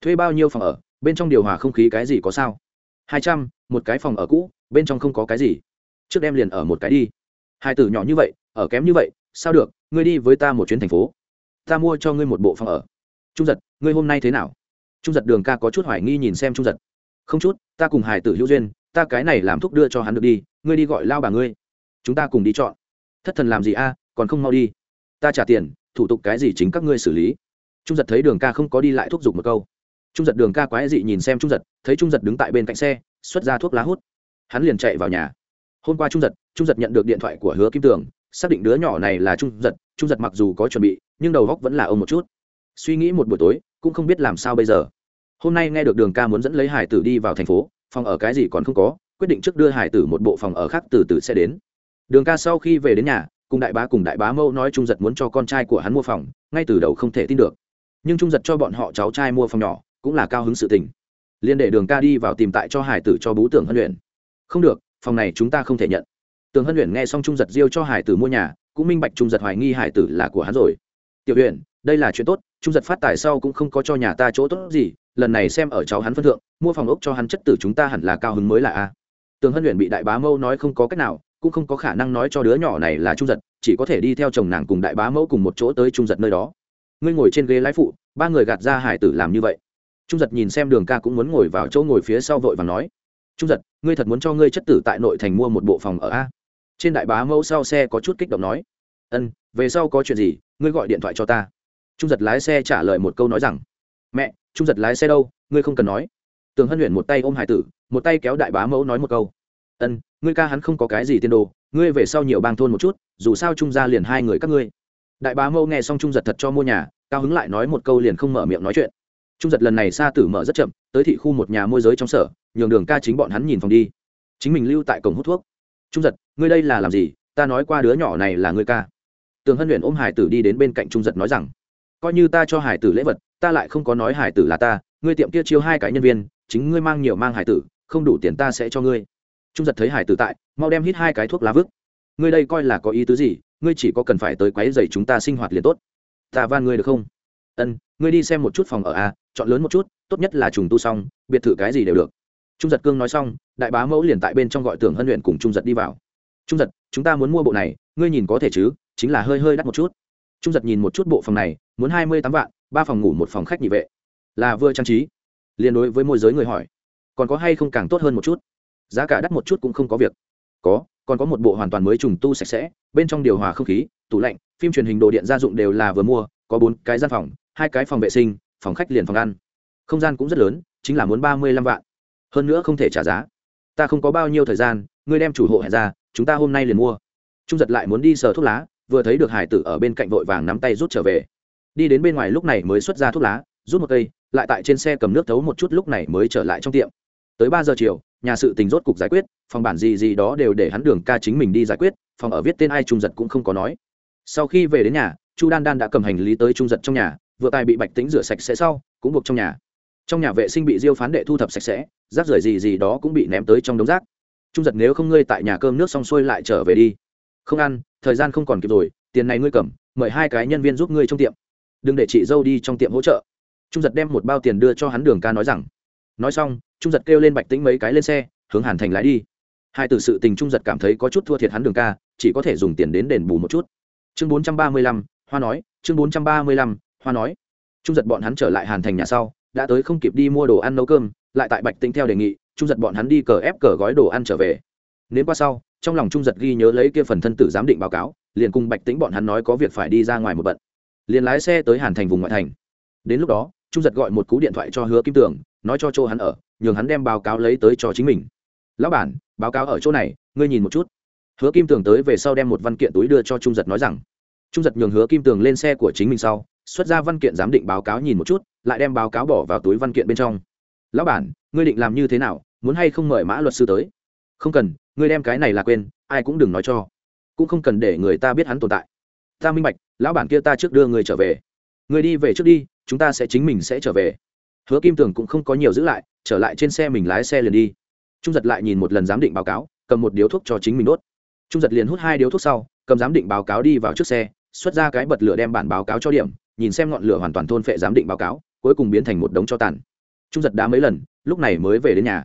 Thuê bao nhiêu phòng ở? Bên trong điều hòa không khí cái gì có sao? Hai trăm, một cái phòng ở cũ, bên trong không có cái gì. Trước đem liền ở một cái đi. Hải tử nhỏ như vậy, ở kém như vậy, sao được? Ngươi đi với ta một chuyến thành phố. Ta mua cho ngươi một bộ phòng ở. Trung giật, ngươi hôm nay thế nào? Trung giật đường ca có chút hoài nghi nhìn xem trung giật. Không chút, ta cùng hải tử hữu duyên ta cái này làm thuốc đưa cho hắn được đi, ngươi đi gọi lao bà ngươi. Chúng ta cùng đi chọn. Thất thần làm gì a à? còn không mau đi. Ta trả tiền, thủ tục cái gì chính các ngươi xử lý. Trung giật thấy đường ca không có đi lại thúc giục một câu. Trung giật đường ca quái dị nhìn xem trung giật, thấy trung giật đứng tại bên cạnh xe, xuất ra thuốc lá hút. Hắn liền chạy vào nhà. Hôm qua trung giật trung giật nhận được điện thoại của hứa kim tường, xác định đứa nhỏ này là trung giật. Trung giật mặc dù có chuẩn bị, nhưng đầu góc vẫn là ông một chút. Suy nghĩ một buổi tối, cũng không biết làm sao bây giờ. Hôm nay nghe được đường ca muốn dẫn lấy hải tử đi vào thành phố phòng ở cái gì còn không có, quyết định trước đưa hải tử một bộ phòng ở khác từ từ sẽ đến. Đường ca sau khi về đến nhà, cùng đại bá cùng đại bá mâu nói trung giật muốn cho con trai của hắn mua phòng, ngay từ đầu không thể tin được. Nhưng trung giật cho bọn họ cháu trai mua phòng nhỏ, cũng là cao hứng sự tình. Liên để đường ca đi vào tìm tại cho hải tử cho bú tưởng hân luyện. Không được, phòng này chúng ta không thể nhận. Tường hân luyện nghe xong trung giật diêu cho hải tử mua nhà, cũng minh bạch trung giật hoài nghi hải tử là của hắn rồi. Tiểu huyện đây là chuyện tốt, trung giật phát tài sau cũng không có cho nhà ta chỗ tốt gì lần này xem ở cháu hắn phân thượng, mua phòng ốc cho hắn chất tử chúng ta hẳn là cao hứng mới là a. Tường hân luyện bị đại bá mâu nói không có cách nào, cũng không có khả năng nói cho đứa nhỏ này là trung giật, chỉ có thể đi theo chồng nàng cùng đại bá mẫu cùng một chỗ tới trung giật nơi đó. Ngươi ngồi trên ghế lái phụ, ba người gạt ra hải tử làm như vậy. Trung giật nhìn xem đường ca cũng muốn ngồi vào chỗ ngồi phía sau vội và nói, trung giật, ngươi thật muốn cho ngươi chất tử tại nội thành mua một bộ phòng ở a? Trên đại bá mẫu sau xe có chút kích động nói, ân, về sau có chuyện gì, ngươi gọi điện thoại cho ta. Trung giật lái xe trả lời một câu nói rằng mẹ, trung giật lái xe đâu? Ngươi không cần nói. Tường hân luyện một tay ôm hải tử, một tay kéo đại bá mẫu nói một câu. Ân, ngươi ca hắn không có cái gì tiên đồ, ngươi về sau nhiều bang thôn một chút, dù sao trung gia liền hai người các ngươi. Đại bá mẫu nghe xong trung giật thật cho mua nhà, cao hứng lại nói một câu liền không mở miệng nói chuyện. Trung giật lần này xa tử mở rất chậm, tới thị khu một nhà môi giới trong sở, nhường đường ca chính bọn hắn nhìn phòng đi. Chính mình lưu tại cổng hút thuốc. Trung giật, ngươi đây là làm gì? Ta nói qua đứa nhỏ này là ngươi ca. Tường hân luyện ôm hải tử đi đến bên cạnh trung giật nói rằng, coi như ta cho hải tử lễ vật ta lại không có nói hải tử là ta, ngươi tiệm kia chiêu hai cái nhân viên, chính ngươi mang nhiều mang hải tử, không đủ tiền ta sẽ cho ngươi. Trung giật thấy hải tử tại, mau đem hít hai cái thuốc lá vứt. Ngươi đây coi là có ý tứ gì, ngươi chỉ có cần phải tới quấy dày chúng ta sinh hoạt liền tốt. Ta van ngươi được không? Ân, ngươi đi xem một chút phòng ở a, chọn lớn một chút, tốt nhất là trùng tu xong, biệt thự cái gì đều được. Trung giật cương nói xong, đại bá mẫu liền tại bên trong gọi tưởng hân luyện cùng trung giật đi vào. Trung giật, chúng ta muốn mua bộ này, ngươi nhìn có thể chứ, chính là hơi hơi đắt một chút. Trung giật nhìn một chút bộ phòng này, muốn hai mươi tám vạn ba phòng ngủ một phòng khách nhị vệ. Là vừa trang trí. Liên đối với môi giới người hỏi, còn có hay không càng tốt hơn một chút? Giá cả đắt một chút cũng không có việc. Có, còn có một bộ hoàn toàn mới trùng tu sạch sẽ, bên trong điều hòa không khí, tủ lạnh, phim truyền hình đồ điện gia dụng đều là vừa mua, có bốn cái gian phòng, hai cái phòng vệ sinh, phòng khách liền phòng ăn. Không gian cũng rất lớn, chính là muốn ba mươi lăm vạn. Hơn nữa không thể trả giá. Ta không có bao nhiêu thời gian, ngươi đem chủ hộ hẹn ra, chúng ta hôm nay liền mua. Trung giật lại muốn đi sờ thuốc lá, vừa thấy được hải tử ở bên cạnh vội vàng nắm tay rút trở về đi đến bên ngoài lúc này mới xuất ra thuốc lá, rút một cây, lại tại trên xe cầm nước thấu một chút lúc này mới trở lại trong tiệm. Tới ba giờ chiều, nhà sự tình rốt cục giải quyết, phòng bản gì gì đó đều để hắn đường ca chính mình đi giải quyết, phòng ở viết tên ai trung giật cũng không có nói. Sau khi về đến nhà, chu đan đan đã cầm hành lý tới trung giật trong nhà, vừa tài bị bạch tính rửa sạch sẽ sau, cũng buộc trong nhà. Trong nhà vệ sinh bị diêu phán đệ thu thập sạch sẽ, rác rưởi gì gì đó cũng bị ném tới trong đống rác. Trung giật nếu không ngươi tại nhà cơm nước xong xuôi lại trở về đi. Không ăn, thời gian không còn kịp rồi, tiền này ngươi cầm, mời hai cái nhân viên giúp ngươi trong tiệm đừng để chị dâu đi trong tiệm hỗ trợ. Trung giật đem một bao tiền đưa cho hắn đường ca nói rằng, nói xong, trung giật kêu lên bạch tĩnh mấy cái lên xe, hướng hàn thành lái đi. Hai từ sự tình trung giật cảm thấy có chút thua thiệt hắn đường ca, chỉ có thể dùng tiền đến đền bù một chút. Chương bốn trăm ba mươi lăm, hoa nói, chương bốn trăm ba mươi lăm, hoa nói. Trung giật bọn hắn trở lại hàn thành nhà sau, đã tới không kịp đi mua đồ ăn nấu cơm, lại tại bạch tĩnh theo đề nghị, trung giật bọn hắn đi cờ ép cờ gói đồ ăn trở về. Nếu qua sau, trong lòng trung giật ghi nhớ lấy kia phần thân tử giám định báo cáo, liền cùng bạch tĩnh bọn hắn nói có việc phải đi ra ngoài một bận liền lái xe tới hàn thành vùng ngoại thành. Đến lúc đó, trung giật gọi một cú điện thoại cho hứa kim tường, nói cho chỗ hắn ở, nhường hắn đem báo cáo lấy tới cho chính mình. Lão bản, báo cáo ở chỗ này, ngươi nhìn một chút. Hứa kim tường tới về sau đem một văn kiện túi đưa cho trung giật nói rằng, trung giật nhường hứa kim tường lên xe của chính mình sau, xuất ra văn kiện giám định báo cáo nhìn một chút, lại đem báo cáo bỏ vào túi văn kiện bên trong. Lão bản, ngươi định làm như thế nào, muốn hay không mời mã luật sư tới? Không cần, ngươi đem cái này là quên, ai cũng đừng nói cho. Cũng không cần để người ta biết hắn tồn tại ta minh bạch, lão bản kia ta trước đưa người trở về. Người đi về trước đi, chúng ta sẽ chính mình sẽ trở về. Hứa kim tường cũng không có nhiều giữ lại, trở lại trên xe mình lái xe liền đi. Trung giật lại nhìn một lần giám định báo cáo, cầm một điếu thuốc cho chính mình đốt. Trung giật liền hút hai điếu thuốc sau, cầm giám định báo cáo đi vào trước xe, xuất ra cái bật lửa đem bản báo cáo cho điểm, nhìn xem ngọn lửa hoàn toàn thôn phệ giám định báo cáo, cuối cùng biến thành một đống cho tàn. Trung giật đã mấy lần, lúc này mới về đến nhà.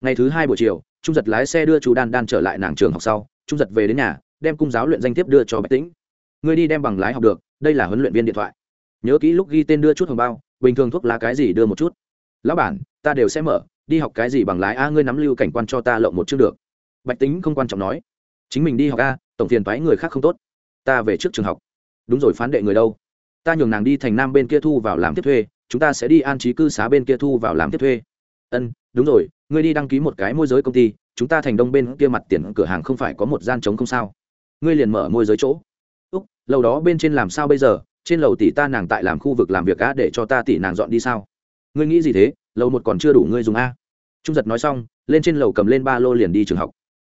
Ngày thứ hai buổi chiều, trung giật lái xe đưa chú đan đan trở lại nàng trường học sau. Trung giật về đến nhà, đem cung giáo luyện danh thiếp đưa cho bạch tĩnh. Ngươi đi đem bằng lái học được, đây là huấn luyện viên điện thoại. Nhớ kỹ lúc ghi tên đưa chút hồng bao, bình thường thuốc lá cái gì đưa một chút. Lão bản, ta đều sẽ mở, đi học cái gì bằng lái a, ngươi nắm lưu cảnh quan cho ta lộng một chương được. Bạch tính không quan trọng nói. Chính mình đi học a, tổng tiền toái người khác không tốt. Ta về trước trường học. Đúng rồi, phán đệ người đâu? Ta nhường nàng đi thành nam bên kia thu vào làm tiếp thuê, chúng ta sẽ đi an trí cư xá bên kia thu vào làm tiếp thuê. Ân, đúng rồi, ngươi đi đăng ký một cái môi giới công ty, chúng ta thành đông bên kia mặt tiền cửa hàng không phải có một gian trống không sao? Ngươi liền mở môi giới chỗ lầu đó bên trên làm sao bây giờ? Trên lầu tỷ ta nàng tại làm khu vực làm việc á, để cho ta tỷ nàng dọn đi sao? Ngươi nghĩ gì thế? Lầu một còn chưa đủ ngươi dùng a. Trung giật nói xong, lên trên lầu cầm lên ba lô liền đi trường học.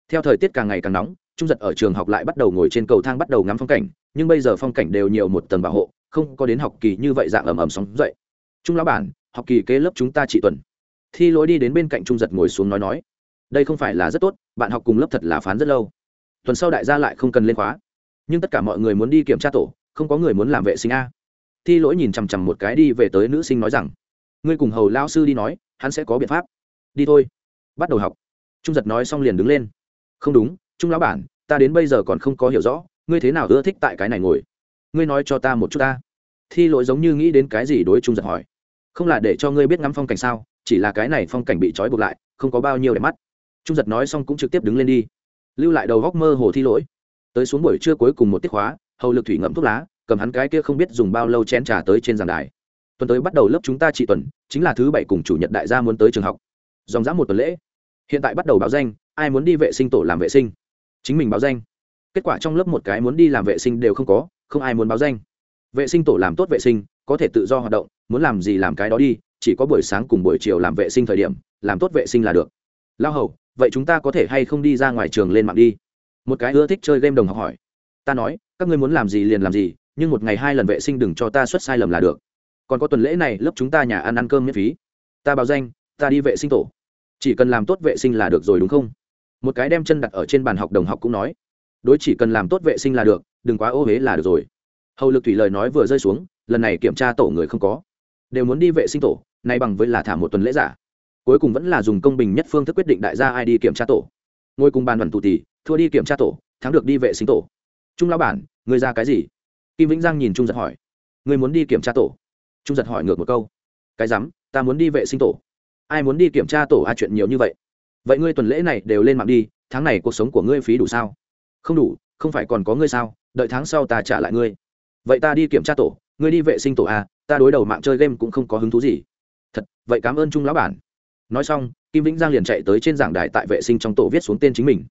Theo thời tiết càng ngày càng nóng, trung giật ở trường học lại bắt đầu ngồi trên cầu thang bắt đầu ngắm phong cảnh, nhưng bây giờ phong cảnh đều nhiều một tầng bảo hộ, không có đến học kỳ như vậy dạng ầm ầm sóng dậy. Trung lão bản, học kỳ kế lớp chúng ta chỉ tuần. Thi lỗi đi đến bên cạnh trung giật ngồi xuống nói nói. Đây không phải là rất tốt, bạn học cùng lớp thật là phán rất lâu. Tuần sau đại gia lại không cần lên khóa nhưng tất cả mọi người muốn đi kiểm tra tổ, không có người muốn làm vệ sinh a. Thi lỗi nhìn chằm chằm một cái đi về tới nữ sinh nói rằng, ngươi cùng hầu lao sư đi nói, hắn sẽ có biện pháp. Đi thôi. Bắt đầu học. Trung giật nói xong liền đứng lên. Không đúng, trung lão bản, ta đến bây giờ còn không có hiểu rõ, ngươi thế nào ưa thích tại cái này ngồi? Ngươi nói cho ta một chút ta. Thi lỗi giống như nghĩ đến cái gì đối trung giật hỏi. Không là để cho ngươi biết ngắm phong cảnh sao, chỉ là cái này phong cảnh bị trói buộc lại, không có bao nhiêu để mắt. Trung giật nói xong cũng trực tiếp đứng lên đi. Lưu lại đầu góc mơ hồ thi lỗi tới xuống buổi trưa cuối cùng một tiết khóa, hầu lực thủy ngậm thuốc lá, cầm hắn cái kia không biết dùng bao lâu chén trà tới trên giảng đài. Tuần tới bắt đầu lớp chúng ta trị tuần, chính là thứ bảy cùng chủ nhật đại gia muốn tới trường học. Dòng dã một tuần lễ. Hiện tại bắt đầu báo danh, ai muốn đi vệ sinh tổ làm vệ sinh? Chính mình báo danh. Kết quả trong lớp một cái muốn đi làm vệ sinh đều không có, không ai muốn báo danh. Vệ sinh tổ làm tốt vệ sinh, có thể tự do hoạt động, muốn làm gì làm cái đó đi, chỉ có buổi sáng cùng buổi chiều làm vệ sinh thời điểm, làm tốt vệ sinh là được. Lao hầu, vậy chúng ta có thể hay không đi ra ngoài trường lên mạng đi? Một cái ưa thích chơi game đồng học hỏi. Ta nói, các ngươi muốn làm gì liền làm gì, nhưng một ngày hai lần vệ sinh đừng cho ta xuất sai lầm là được. Còn có tuần lễ này, lớp chúng ta nhà ăn ăn cơm miễn phí. Ta báo danh, ta đi vệ sinh tổ. Chỉ cần làm tốt vệ sinh là được rồi đúng không? Một cái đem chân đặt ở trên bàn học đồng học cũng nói. Đối chỉ cần làm tốt vệ sinh là được, đừng quá ô huế là được rồi. Hầu lực thủy lời nói vừa rơi xuống, lần này kiểm tra tổ người không có. Đều muốn đi vệ sinh tổ, nay bằng với là thả một tuần lễ giả. Cuối cùng vẫn là dùng công bình nhất phương thức quyết định đại gia ai đi kiểm tra tổ. Ngôi cùng bàn đoàn tù tỷ thua đi kiểm tra tổ, thắng được đi vệ sinh tổ. Trung lão bản người ra cái gì? Kim vĩnh giang nhìn trung giật hỏi. Người muốn đi kiểm tra tổ? Trung giật hỏi ngược một câu. Cái rắm, ta muốn đi vệ sinh tổ. Ai muốn đi kiểm tra tổ a chuyện nhiều như vậy. Vậy ngươi tuần lễ này đều lên mạng đi, tháng này cuộc sống của ngươi phí đủ sao? Không đủ, không phải còn có ngươi sao? Đợi tháng sau ta trả lại ngươi. Vậy ta đi kiểm tra tổ, ngươi đi vệ sinh tổ a, ta đối đầu mạng chơi game cũng không có hứng thú gì. Thật, vậy cảm ơn trung lão bản. Nói xong, kim vĩnh giang liền chạy tới trên giảng đài tại vệ sinh trong tổ viết xuống tên chính mình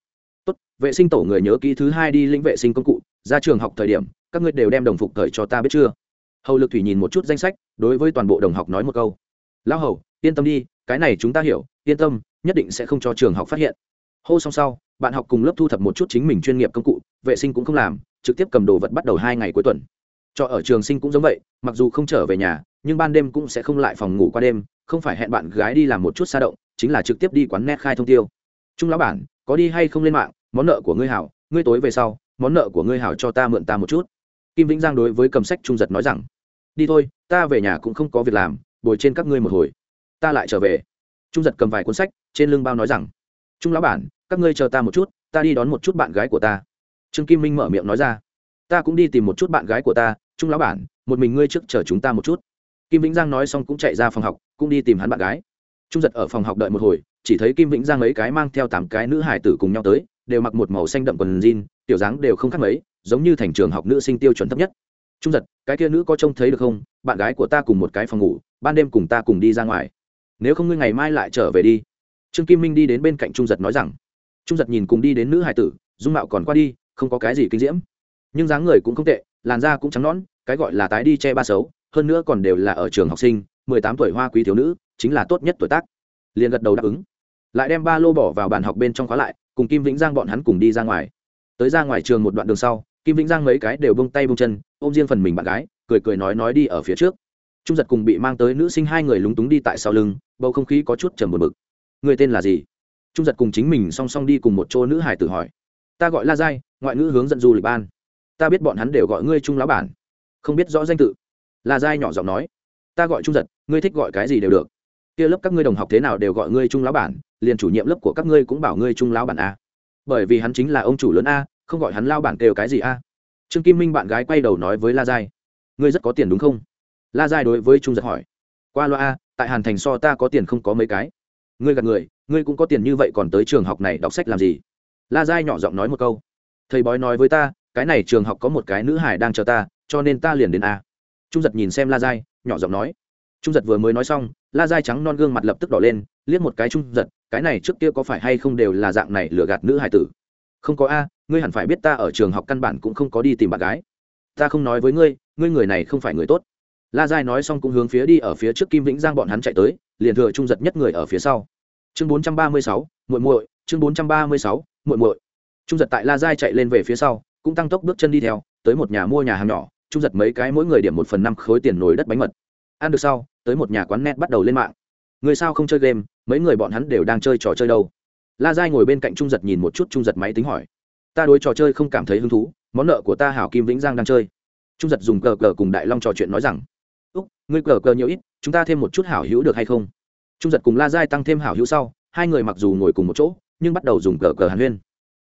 tốt, vệ sinh tổ người nhớ kỹ thứ hai đi lĩnh vệ sinh công cụ, ra trường học thời điểm, các ngươi đều đem đồng phục thời cho ta biết chưa? Hầu lực thủy nhìn một chút danh sách, đối với toàn bộ đồng học nói một câu. Lão hầu, yên tâm đi, cái này chúng ta hiểu, yên tâm, nhất định sẽ không cho trường học phát hiện. Hô xong sau, bạn học cùng lớp thu thập một chút chính mình chuyên nghiệp công cụ, vệ sinh cũng không làm, trực tiếp cầm đồ vật bắt đầu hai ngày cuối tuần. Cho ở trường sinh cũng giống vậy, mặc dù không trở về nhà, nhưng ban đêm cũng sẽ không lại phòng ngủ qua đêm, không phải hẹn bạn gái đi làm một chút xa động, chính là trực tiếp đi quán net khai thông tiêu. Trung lão bản có đi hay không lên mạng, món nợ của ngươi hảo, ngươi tối về sau, món nợ của ngươi hảo cho ta mượn ta một chút. Kim vĩnh giang đối với cầm sách trung giật nói rằng, đi thôi, ta về nhà cũng không có việc làm, bồi trên các ngươi một hồi. Ta lại trở về. Trung giật cầm vài cuốn sách, trên lưng bao nói rằng, trung lão bản, các ngươi chờ ta một chút, ta đi đón một chút bạn gái của ta. Trương kim minh mở miệng nói ra, ta cũng đi tìm một chút bạn gái của ta, trung lão bản, một mình ngươi trước chờ chúng ta một chút. Kim vĩnh giang nói xong cũng chạy ra phòng học, cũng đi tìm hắn bạn gái trung giật ở phòng học đợi một hồi, chỉ thấy kim vĩnh giang mấy cái mang theo tám cái nữ hải tử cùng nhau tới, đều mặc một màu xanh đậm quần jean, tiểu dáng đều không khác mấy, giống như thành trường học nữ sinh tiêu chuẩn thấp nhất. Trung giật, cái kia nữ có trông thấy được không? Bạn gái của ta cùng một cái phòng ngủ, ban đêm cùng ta cùng đi ra ngoài. Nếu không ngươi ngày mai lại trở về đi. Trương kim minh đi đến bên cạnh trung giật nói rằng. Trung giật nhìn cùng đi đến nữ hải tử, dung mạo còn qua đi, không có cái gì kinh diễm. Nhưng dáng người cũng không tệ, làn da cũng trắng nõn, cái gọi là tái đi che ba xấu, hơn nữa còn đều là ở trường học sinh mười tám tuổi hoa quý thiếu nữ, chính là tốt nhất tuổi tác. Liền gật đầu đáp ứng. Lại đem ba lô bỏ vào bàn học bên trong khóa lại, cùng kim vĩnh giang bọn hắn cùng đi ra ngoài. Tới ra ngoài trường một đoạn đường sau, kim vĩnh giang mấy cái đều bông tay bông chân, ôm riêng phần mình bạn gái, cười cười nói nói đi ở phía trước. Trung giật cùng bị mang tới nữ sinh hai người lúng túng đi tại sau lưng, bầu không khí có chút trầm một mực người tên là gì? Trung giật cùng chính mình song song đi cùng một chỗ nữ hải tử hỏi. Ta gọi la giai, ngoại ngữ hướng dẫn du lịch ban. Ta biết bọn hắn đều gọi ngươi trung lão bản. Không biết rõ danh tự. La giai nhỏ giọng nói ta gọi trung giật, ngươi thích gọi cái gì đều được. Kia lớp các ngươi đồng học thế nào đều gọi ngươi trung lão bản, liền chủ nhiệm lớp của các ngươi cũng bảo ngươi trung lão bản a. Bởi vì hắn chính là ông chủ lớn a, không gọi hắn lao bản kêu cái gì a. Trương kim minh bạn gái quay đầu nói với la giai, ngươi rất có tiền đúng không? La giai đối với trung giật hỏi, qua loa a, tại hàn thành so ta có tiền không có mấy cái? Ngươi gạt người, ngươi cũng có tiền như vậy còn tới trường học này đọc sách làm gì? La giai nhỏ giọng nói một câu, thầy bói nói với ta, cái này trường học có một cái nữ hải đang chờ ta, cho nên ta liền đến a. Trung giật nhìn xem la giai nhỏ giọng nói. Trung giật vừa mới nói xong, la dai trắng non gương mặt lập tức đỏ lên, liếc một cái trung giật, cái này trước kia có phải hay không đều là dạng này lừa gạt nữ hải tử? Không có a, ngươi hẳn phải biết ta ở trường học căn bản cũng không có đi tìm bạn gái. Ta không nói với ngươi ngươi người này không phải người tốt. La dai nói xong cũng hướng phía đi ở phía trước kim vĩnh giang bọn hắn chạy tới, liền thừa trung giật nhất người ở phía sau. Chương bốn trăm ba mươi sáu, muội muội, chương bốn trăm ba mươi sáu, muội muội. Trung giật tại la dai chạy lên về phía sau, cũng tăng tốc bước chân đi theo, tới một nhà mua nhà hàng nhỏ trung giật mấy cái mỗi người điểm một phần năm khối tiền nồi đất bánh mật. Ăn được sau, tới một nhà quán net bắt đầu lên mạng. Người sao không chơi game, mấy người bọn hắn đều đang chơi trò chơi đâu. La giai ngồi bên cạnh trung giật nhìn một chút trung giật máy tính hỏi. Ta đối trò chơi không cảm thấy hứng thú, món nợ của ta hảo kim vĩnh giang đang chơi. Trung giật dùng cờ cờ cùng đại long trò chuyện nói rằng. Úc, ngươi cờ cờ nhiều ít, chúng ta thêm một chút hảo hữu được hay không? Trung giật cùng la giai tăng thêm hảo hữu sau, hai người mặc dù ngồi cùng một chỗ, nhưng bắt đầu dùng cờ cờ hàn huyên.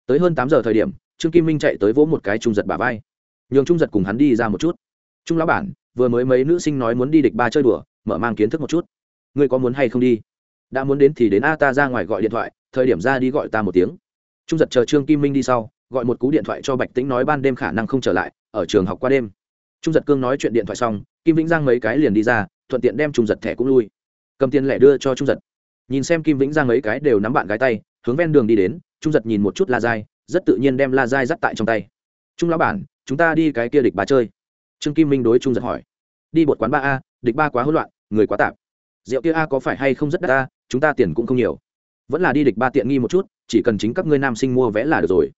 Tới hơn tám giờ thời điểm, trương kim minh chạy tới vỗ một cái trung giật bà vai nhường trung giật cùng hắn đi ra một chút. Trung lão bản, vừa mới mấy nữ sinh nói muốn đi địch ba chơi đùa, mở mang kiến thức một chút. Ngươi có muốn hay không đi? Đã muốn đến thì đến a ta ra ngoài gọi điện thoại, thời điểm ra đi gọi ta một tiếng. Trung giật chờ trương kim minh đi sau, gọi một cú điện thoại cho bạch tĩnh nói ban đêm khả năng không trở lại, ở trường học qua đêm. Trung giật cương nói chuyện điện thoại xong, kim vĩnh giang mấy cái liền đi ra, thuận tiện đem trung giật thẻ cũng lui. Cầm tiền lẻ đưa cho trung giật. Nhìn xem kim vĩnh giang mấy cái đều nắm bạn gái tay, hướng ven đường đi đến, trung giật nhìn một chút la dai rất tự nhiên đem la dai dắt tại trong tay. Trung lão bản chúng ta đi cái kia địch ba chơi. Trương kim minh đối trung giật hỏi. Đi bột quán ba a, địch ba quá hỗn loạn, người quá tạp. Rượu kia a có phải hay không rất đắt ta chúng ta tiền cũng không nhiều. Vẫn là đi địch ba tiện nghi một chút, chỉ cần chính các ngươi nam sinh mua vé là được rồi.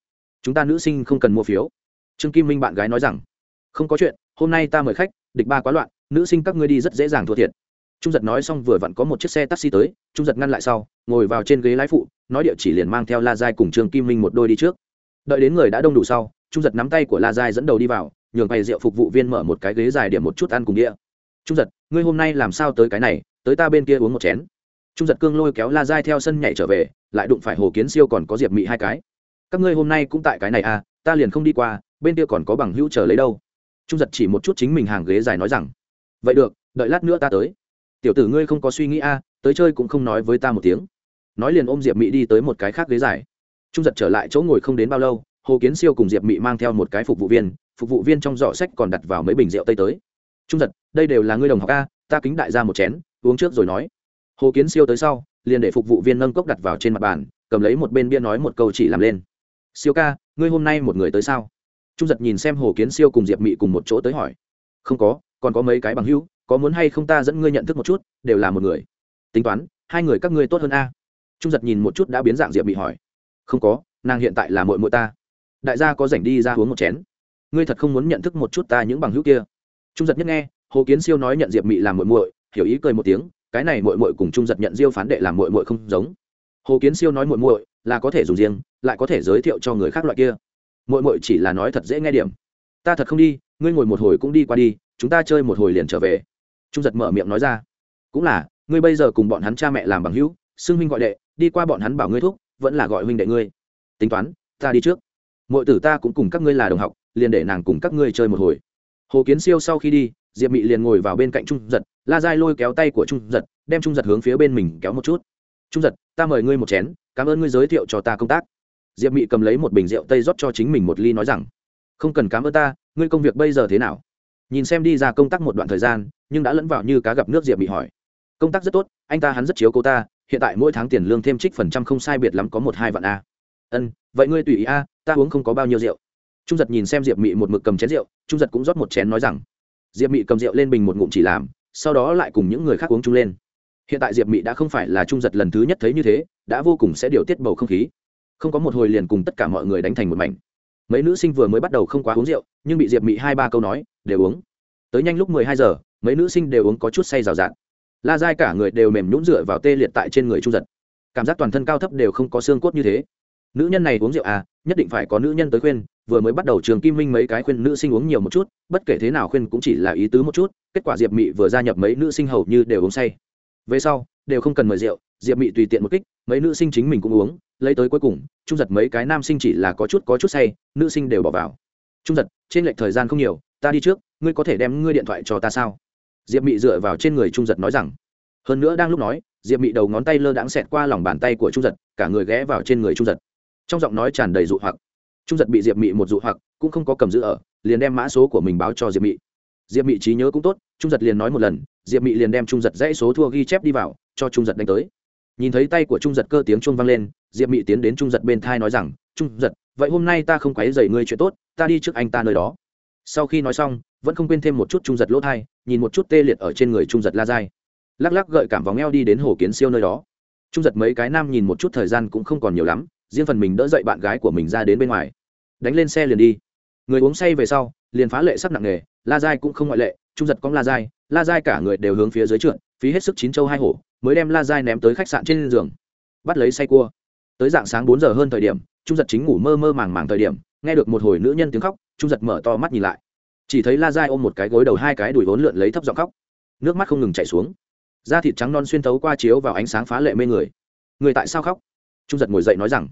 Chúng ta nữ sinh không cần mua phiếu. Trương kim minh bạn gái nói rằng. Không có chuyện, hôm nay ta mời khách, địch ba quá loạn, nữ sinh các ngươi đi rất dễ dàng thua thiệt. Trung giật nói xong vừa vặn có một chiếc xe taxi tới, trung giật ngăn lại sau, ngồi vào trên ghế lái phụ, nói địa chỉ liền mang theo la giai cùng trương kim minh một đôi đi trước. Đợi đến người đã đông đủ sau trung giật nắm tay của la giai dẫn đầu đi vào nhường bày rượu phục vụ viên mở một cái ghế dài điểm một chút ăn cùng đĩa trung giật ngươi hôm nay làm sao tới cái này tới ta bên kia uống một chén. Trung giật cương lôi kéo la giai theo sân nhảy trở về lại đụng phải hồ kiến siêu còn có diệp mị hai cái. Các ngươi hôm nay cũng tại cái này à ta liền không đi qua bên kia còn có bằng hữu chờ lấy đâu. Trung giật chỉ một chút chính mình hàng ghế dài nói rằng vậy được đợi lát nữa ta tới. Tiểu tử ngươi không có suy nghĩ a à, tới chơi cũng không nói với ta một tiếng. Nói liền ôm diệp mị đi tới một cái khác ghế dài. Trung giật trở lại chỗ ngồi không đến bao lâu hồ kiến siêu cùng diệp mị mang theo một cái phục vụ viên, phục vụ viên trong giỏ sách còn đặt vào mấy bình rượu tây tới. Trung giật, đây đều là ngươi đồng học a, ta kính đại ra một chén, uống trước rồi nói. Hồ kiến siêu tới sau, liền để phục vụ viên nâng cốc đặt vào trên mặt bàn, cầm lấy một bên bia nói một câu chỉ làm lên. Siêu ca, ngươi hôm nay một người tới sao? Trung giật nhìn xem hồ kiến siêu cùng diệp mị cùng một chỗ tới hỏi. Không có, còn có mấy cái bằng hữu, có muốn hay không ta dẫn ngươi nhận thức một chút, đều là một người. Tính toán, hai người các ngươi tốt hơn a. Trung giật nhìn một chút đã biến dạng diệp mị hỏi. Không có, nàng hiện tại là mội mội ta đại gia có rảnh đi ra uống một chén. Ngươi thật không muốn nhận thức một chút ta những bằng hữu kia. Trung giật nhất nghe hồ kiến siêu nói nhận diệp mị làm muội muội, hiểu ý cười một tiếng cái này muội muội cùng trung giật nhận diêu phán đệ làm muội muội không giống. Hồ kiến siêu nói muội muội là có thể dùng riêng lại có thể giới thiệu cho người khác loại kia. Muội muội chỉ là nói thật dễ nghe điểm. Ta thật không đi ngươi ngồi một hồi cũng đi qua đi chúng ta chơi một hồi liền trở về. Trung giật mở miệng nói ra. Cũng là ngươi bây giờ cùng bọn hắn cha mẹ làm bằng hữu xưng huynh gọi đệ đi qua bọn hắn bảo ngươi thúc vẫn là gọi huynh đệ ngươi. Tính toán ta đi trước mọi tử ta cũng cùng các ngươi là đồng học, liền để nàng cùng các ngươi chơi một hồi. Hồ kiến siêu sau khi đi, diệp mị liền ngồi vào bên cạnh trung giật, la dai lôi kéo tay của trung giật, đem trung giật hướng phía bên mình kéo một chút. Trung giật, ta mời ngươi một chén, cảm ơn ngươi giới thiệu cho ta công tác. Diệp mị cầm lấy một bình rượu tây rót cho chính mình một ly nói rằng, không cần cảm ơn ta, ngươi công việc bây giờ thế nào? Nhìn xem đi ra công tác một đoạn thời gian, nhưng đã lẫn vào như cá gặp nước, diệp mị hỏi, công tác rất tốt, anh ta hắn rất chiếu cô ta, hiện tại mỗi tháng tiền lương thêm trích phần trăm không sai biệt lắm có một hai vạn a ân, vậy ngươi tùy ý a, ta uống không có bao nhiêu rượu. Trung giật nhìn xem diệp mị một mực cầm chén rượu, trung giật cũng rót một chén nói rằng, diệp mị cầm rượu lên bình một ngụm chỉ làm, sau đó lại cùng những người khác uống chung lên. Hiện tại diệp mị đã không phải là trung giật lần thứ nhất thấy như thế, đã vô cùng sẽ điều tiết bầu không khí. Không có một hồi liền cùng tất cả mọi người đánh thành một mảnh. Mấy nữ sinh vừa mới bắt đầu không quá uống rượu, nhưng bị diệp mị hai ba câu nói, đều uống. Tới nhanh lúc mười hai giờ, mấy nữ sinh đều uống có chút say rào rạt. La dai cả người đều mềm nhũn dựa vào tê liệt tại trên người trung giật. Cảm giác toàn thân cao thấp đều không có xương cốt như thế nữ nhân này uống rượu à nhất định phải có nữ nhân tới khuyên, vừa mới bắt đầu trường kim minh mấy cái khuyên nữ sinh uống nhiều một chút, bất kể thế nào khuyên cũng chỉ là ý tứ một chút, kết quả diệp mị vừa gia nhập mấy nữ sinh hầu như đều uống say. Về sau, đều không cần mời rượu, diệp mị tùy tiện một kích, mấy nữ sinh chính mình cũng uống, lấy tới cuối cùng, trung giật mấy cái nam sinh chỉ là có chút có chút say, nữ sinh đều bỏ vào. Trung giật, trên lệch thời gian không nhiều, ta đi trước, ngươi có thể đem ngươi điện thoại cho ta sao? Diệp mị dựa vào trên người trung giật nói rằng. Hơn nữa đang lúc nói, diệp mị đầu ngón tay lơ đãng xẹt qua lòng bàn tay của trung giật, cả người ghé vào trên người trung giật trong giọng nói tràn đầy dụ hoặc. Trung giật bị diệp mị một dụ hoặc, cũng không có cầm giữ ở, liền đem mã số của mình báo cho diệp mị. Diệp mị trí nhớ cũng tốt, trung giật liền nói một lần, diệp mị liền đem trung giật dãy số thua ghi chép đi vào, cho trung giật đánh tới. Nhìn thấy tay của trung giật cơ tiếng chuông vang lên, diệp mị tiến đến trung giật bên thai nói rằng, trung giật, vậy hôm nay ta không quấy dày ngươi chuyện tốt, ta đi trước anh ta nơi đó. Sau khi nói xong, vẫn không quên thêm một chút trung giật lỗ thai, nhìn một chút tê liệt ở trên người trung giật la dai. Lắc lắc gợi cảm vòng eo đi đến hồ kiến siêu nơi đó. Trung giật mấy cái nam nhìn một chút thời gian cũng không còn nhiều lắm riêng phần mình đỡ dậy bạn gái của mình ra đến bên ngoài. Đánh lên xe liền đi. Người uống say về sau, liền phá lệ sắc nặng nề la dai cũng không ngoại lệ, trung giật cóng la dai la dai cả người đều hướng phía dưới trượt, phí hết sức chín châu hai hổ, mới đem la dai ném tới khách sạn trên giường. Bắt lấy say cua. Tới dạng sáng bốn giờ hơn thời điểm, trung giật chính ngủ mơ mơ màng màng thời điểm, nghe được một hồi nữ nhân tiếng khóc, trung giật mở to mắt nhìn lại. Chỉ thấy la dai ôm một cái gối đầu hai cái đùi vốn lượn lấy thấp giọng khóc. Nước mắt không ngừng chảy xuống. Da thịt trắng non xuyên thấu qua chiếu vào ánh sáng phá lệ mê người. Người tại sao khóc? Trung giật ngồi dậy nói rằng,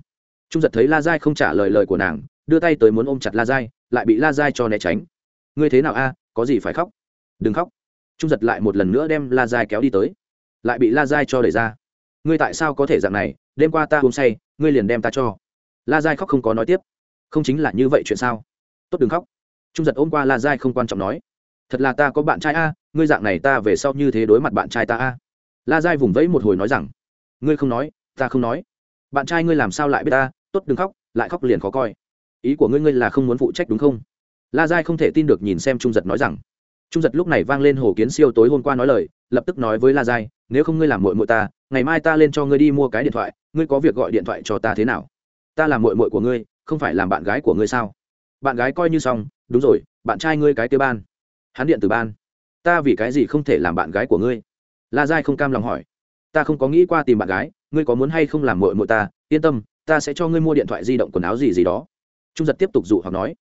trung giật thấy la giai không trả lời lời của nàng, đưa tay tới muốn ôm chặt la giai, lại bị la giai cho né tránh. Ngươi thế nào a, có gì phải khóc? Đừng khóc. Trung giật lại một lần nữa đem la giai kéo đi tới, lại bị la giai cho đẩy ra. Ngươi tại sao có thể dạng này? Đêm qua ta uống say, ngươi liền đem ta cho. La giai khóc không có nói tiếp. Không chính là như vậy chuyện sao? Tốt đừng khóc. Trung giật ôm qua la giai không quan trọng nói. Thật là ta có bạn trai a, ngươi dạng này ta về sau như thế đối mặt bạn trai ta a. La giai vùng vẫy một hồi nói rằng, ngươi không nói, ta không nói bạn trai ngươi làm sao lại biết ta? Tốt, đừng khóc, lại khóc liền khó coi. Ý của ngươi ngươi là không muốn phụ trách đúng không? La giai không thể tin được nhìn xem trung giật nói rằng. Trung giật lúc này vang lên hồ kiến siêu tối hôm qua nói lời, lập tức nói với la giai, nếu không ngươi làm mội mội ta, ngày mai ta lên cho ngươi đi mua cái điện thoại, ngươi có việc gọi điện thoại cho ta thế nào? Ta làm mội mội của ngươi, không phải làm bạn gái của ngươi sao? Bạn gái coi như xong, đúng rồi, bạn trai ngươi cái kế ban. Hắn điện từ ban. Ta vì cái gì không thể làm bạn gái của ngươi? La giai không cam lòng hỏi. Ta không có nghĩ qua tìm bạn gái ngươi có muốn hay không làm mội mội ta? Yên tâm, ta sẽ cho ngươi mua điện thoại di động quần áo gì gì đó. Trung giật tiếp tục dụ hoặc nói.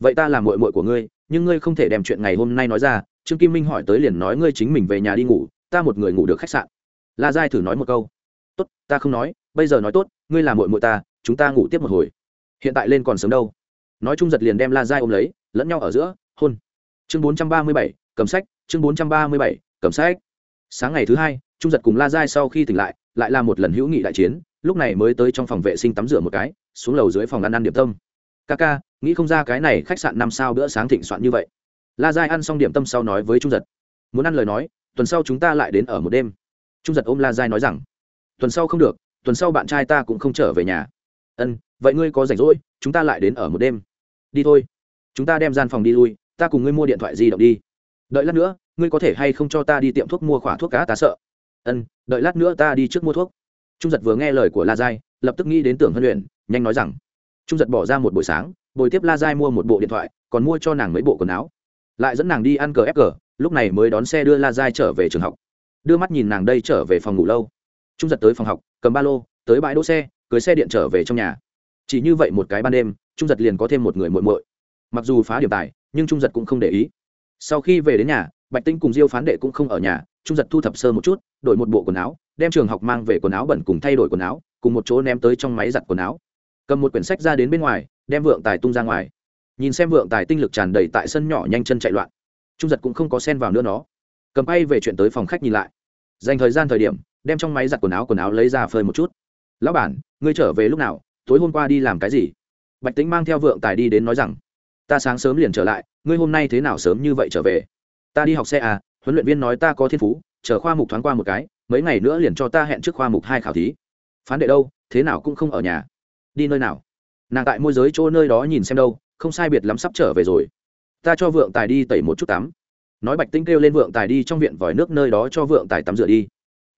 Vậy ta làm mội mội của ngươi, nhưng ngươi không thể đem chuyện ngày hôm nay nói ra. Trương kim minh hỏi tới liền nói, ngươi chính mình về nhà đi ngủ, ta một người ngủ được khách sạn. La giai thử nói một câu. Tốt, ta không nói, bây giờ nói tốt, ngươi làm mội mội ta, chúng ta ngủ tiếp một hồi. Hiện tại lên còn sớm đâu. Nói trung giật liền đem la giai ôm lấy, lẫn nhau ở giữa, hôn. Chương bốn trăm ba mươi bảy, cầm sách, chương bốn trăm ba mươi bảy, cầm sách. Sáng ngày thứ hai, trung giật cùng la giai sau khi tỉnh lại lại là một lần hữu nghị đại chiến, lúc này mới tới trong phòng vệ sinh tắm rửa một cái, xuống lầu dưới phòng ăn ăn điểm tâm. Ca ca, nghĩ không ra cái này khách sạn năm sao bữa sáng thịnh soạn như vậy. La giai ăn xong điểm tâm sau nói với trung giật. Muốn ăn lời nói, tuần sau chúng ta lại đến ở một đêm. Trung giật ôm la giai nói rằng. Tuần sau không được, tuần sau bạn trai ta cũng không trở về nhà. Ân, vậy ngươi có rảnh rỗi, chúng ta lại đến ở một đêm. Đi thôi, chúng ta đem gian phòng đi lui, ta cùng ngươi mua điện thoại di động đi. Đợi lát nữa, ngươi có thể hay không cho ta đi tiệm thuốc mua khỏa thuốc cá ta sợ ân, đợi lát nữa ta đi trước mua thuốc. Trung giật vừa nghe lời của la giai, lập tức nghĩ đến tưởng hân luyện, nhanh nói rằng, trung giật bỏ ra một buổi sáng, bồi tiếp la giai mua một bộ điện thoại, còn mua cho nàng mấy bộ quần áo. Lại dẫn nàng đi ăn cờ ép cờ lúc này mới đón xe đưa la giai trở về trường học. Đưa mắt nhìn nàng đây trở về phòng ngủ lâu. Trung giật tới phòng học, cầm ba lô, tới bãi đỗ xe, cưới xe điện trở về trong nhà. Chỉ như vậy một cái ban đêm, trung giật liền có thêm một người muội muội. Mặc dù phá điểm tài, nhưng trung giật cũng không để ý. Sau khi về đến nhà, bạch tinh cùng diêu phán đệ cũng không ở nhà trung giật thu thập sơ một chút, đổi một bộ quần áo, đem trường học mang về quần áo bẩn cùng thay đổi quần áo, cùng một chỗ ném tới trong máy giặt quần áo. Cầm một quyển sách ra đến bên ngoài, đem vượng tài tung ra ngoài. Nhìn xem vượng tài tinh lực tràn đầy tại sân nhỏ nhanh chân chạy loạn. Trung giật cũng không có sen vào nữa nó. Cầm bay về chuyện tới phòng khách nhìn lại. Dành thời gian thời điểm, đem trong máy giặt quần áo quần áo lấy ra phơi một chút. Lão bản, ngươi trở về lúc nào? Tối hôm qua đi làm cái gì? Bạch tính mang theo vượng tài đi đến nói rằng, ta sáng sớm liền trở lại, ngươi hôm nay thế nào sớm như vậy trở về? Ta đi học xe à huấn luyện viên nói ta có thiên phú, chờ khoa mục thoáng qua một cái, mấy ngày nữa liền cho ta hẹn trước khoa mục hai khảo thí. Phán đệ đâu, thế nào cũng không ở nhà. Đi nơi nào? Nàng tại môi giới chỗ nơi đó nhìn xem đâu, không sai biệt lắm sắp trở về rồi. Ta cho vượng tài đi tẩy một chút tắm. Nói bạch tĩnh kêu lên vượng tài đi trong viện vòi nước nơi đó cho vượng tài tắm rửa đi.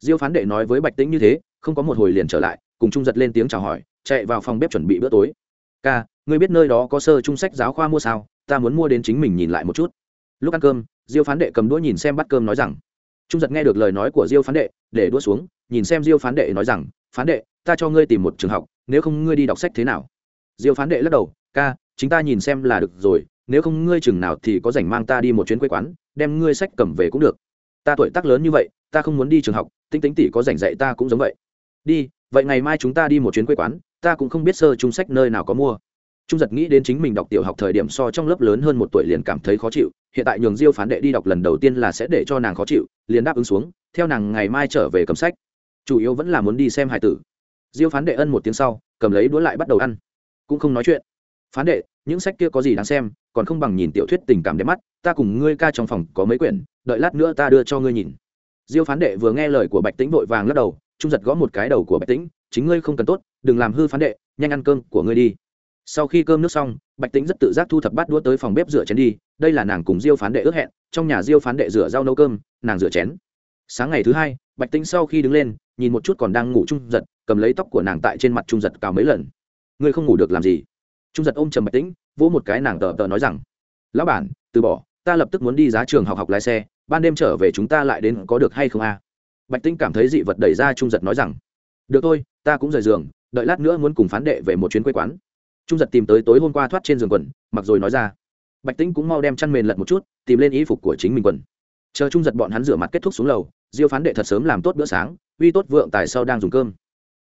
Diêu phán đệ nói với bạch tĩnh như thế, không có một hồi liền trở lại, cùng trung giật lên tiếng chào hỏi, chạy vào phòng bếp chuẩn bị bữa tối. Ca, ngươi biết nơi đó có sơ trung sách giáo khoa mua sao? Ta muốn mua đến chính mình nhìn lại một chút lúc ăn cơm, diêu phán đệ cầm đũa nhìn xem bắt cơm nói rằng, trung giật nghe được lời nói của diêu phán đệ, để đũa xuống, nhìn xem diêu phán đệ nói rằng, phán đệ, ta cho ngươi tìm một trường học, nếu không ngươi đi đọc sách thế nào? Diêu phán đệ lắc đầu, ca, chính ta nhìn xem là được rồi, nếu không ngươi chừng nào thì có rảnh mang ta đi một chuyến quê quán, đem ngươi sách cầm về cũng được. Ta tuổi tác lớn như vậy, ta không muốn đi trường học tinh tính tỷ có rảnh dạy ta cũng giống vậy. Đi, vậy ngày mai chúng ta đi một chuyến quê quán, ta cũng không biết sơ trung sách nơi nào có mua trung giật nghĩ đến chính mình đọc tiểu học thời điểm so trong lớp lớn hơn một tuổi liền cảm thấy khó chịu, hiện tại nhường diêu phán đệ đi đọc lần đầu tiên là sẽ để cho nàng khó chịu, liền đáp ứng xuống, theo nàng ngày mai trở về cầm sách. Chủ yếu vẫn là muốn đi xem hải tử. Diêu phán đệ ân một tiếng sau, cầm lấy đũa lại bắt đầu ăn. Cũng không nói chuyện. Phán đệ, những sách kia có gì đáng xem, còn không bằng nhìn tiểu thuyết tình cảm đẹp mắt, ta cùng ngươi ca trong phòng có mấy quyển, đợi lát nữa ta đưa cho ngươi nhìn. Diêu phán đệ vừa nghe lời của bạch tĩnh vội vàng lắc đầu, trung giật gõ một cái đầu của bạch tĩnh, chính ngươi không cần tốt, đừng làm hư phán đệ, nhanh ăn cơm của ngươi đi sau khi cơm nước xong, bạch tĩnh rất tự giác thu thập bát đũa tới phòng bếp rửa chén đi, đây là nàng cùng diêu phán đệ ước hẹn, trong nhà diêu phán đệ rửa rau nấu cơm, nàng rửa chén. Sáng ngày thứ hai, bạch tĩnh sau khi đứng lên, nhìn một chút còn đang ngủ trung giật, cầm lấy tóc của nàng tại trên mặt trung giật cào mấy lần. Ngươi không ngủ được làm gì? Trung giật ôm trầm bạch tĩnh, vỗ một cái nàng tờ tờ nói rằng, lão bản, từ bỏ, ta lập tức muốn đi giá trường học học lái xe, ban đêm trở về chúng ta lại đến có được hay không a? Bạch tĩnh cảm thấy dị vật đẩy ra trung giật nói rằng, được thôi, ta cũng rời giường, đợi lát nữa muốn cùng phán đệ về một chuyến quê quán trung giật tìm tới tối hôm qua thoát trên giường quần, mặc rồi nói ra. Bạch tĩnh cũng mau đem chăn mền lật một chút, tìm lên y phục của chính mình quần. Chờ trung giật bọn hắn rửa mặt kết thúc xuống lầu, diêu phán đệ thật sớm làm tốt bữa sáng, uy tốt vượng tài sau đang dùng cơm.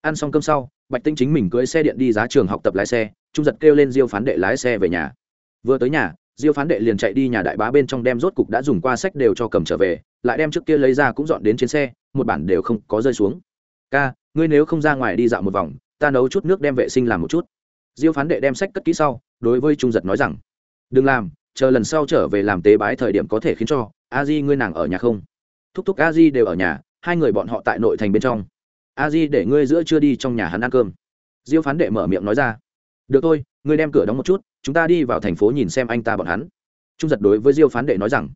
Ăn xong cơm sau, bạch tĩnh chính mình cưỡi xe điện đi giá trường học tập lái xe, trung giật kêu lên diêu phán đệ lái xe về nhà. Vừa tới nhà, diêu phán đệ liền chạy đi nhà đại bá bên trong đem rốt cục đã dùng qua sách đều cho cầm trở về, lại đem trước kia lấy ra cũng dọn đến trên xe, một bản đều không có rơi xuống. Ca, ngươi nếu không ra ngoài đi dạo một vòng, ta nấu chút nước đem vệ sinh làm một chút diêu phán đệ đem sách cất kỹ sau, đối với trung giật nói rằng, đừng làm, chờ lần sau trở về làm tế bái thời điểm có thể khiến cho a di ngươi nàng ở nhà không? Thúc thúc a di đều ở nhà, hai người bọn họ tại nội thành bên trong. A di để ngươi giữa chưa đi trong nhà hắn ăn cơm. Diêu phán đệ mở miệng nói ra, được thôi, ngươi đem cửa đóng một chút, chúng ta đi vào thành phố nhìn xem anh ta bọn hắn. Trung giật đối với diêu phán đệ nói rằng,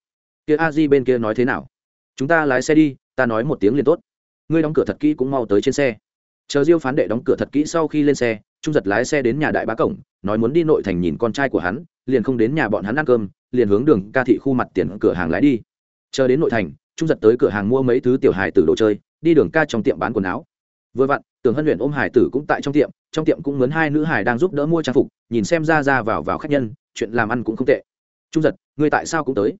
kia a di bên kia nói thế nào? Chúng ta lái xe đi, ta nói một tiếng liền tốt. Ngươi đóng cửa thật kỹ cũng mau tới trên xe. Chờ diêu phán đệ đóng cửa thật kỹ sau khi lên xe trung giật lái xe đến nhà đại bá cổng, nói muốn đi nội thành nhìn con trai của hắn, liền không đến nhà bọn hắn ăn cơm, liền hướng đường ca thị khu mặt tiền cửa hàng lái đi. Chờ đến nội thành, trung giật tới cửa hàng mua mấy thứ tiểu hài tử đồ chơi, đi đường ca trong tiệm bán quần áo. Vừa vặn tưởng hân luyện ôm hải tử cũng tại trong tiệm trong tiệm cũng mướn hai nữ hải đang giúp đỡ mua trang phục, nhìn xem ra ra vào vào khách nhân, chuyện làm ăn cũng không tệ. Trung giật, ngươi tại sao cũng tới?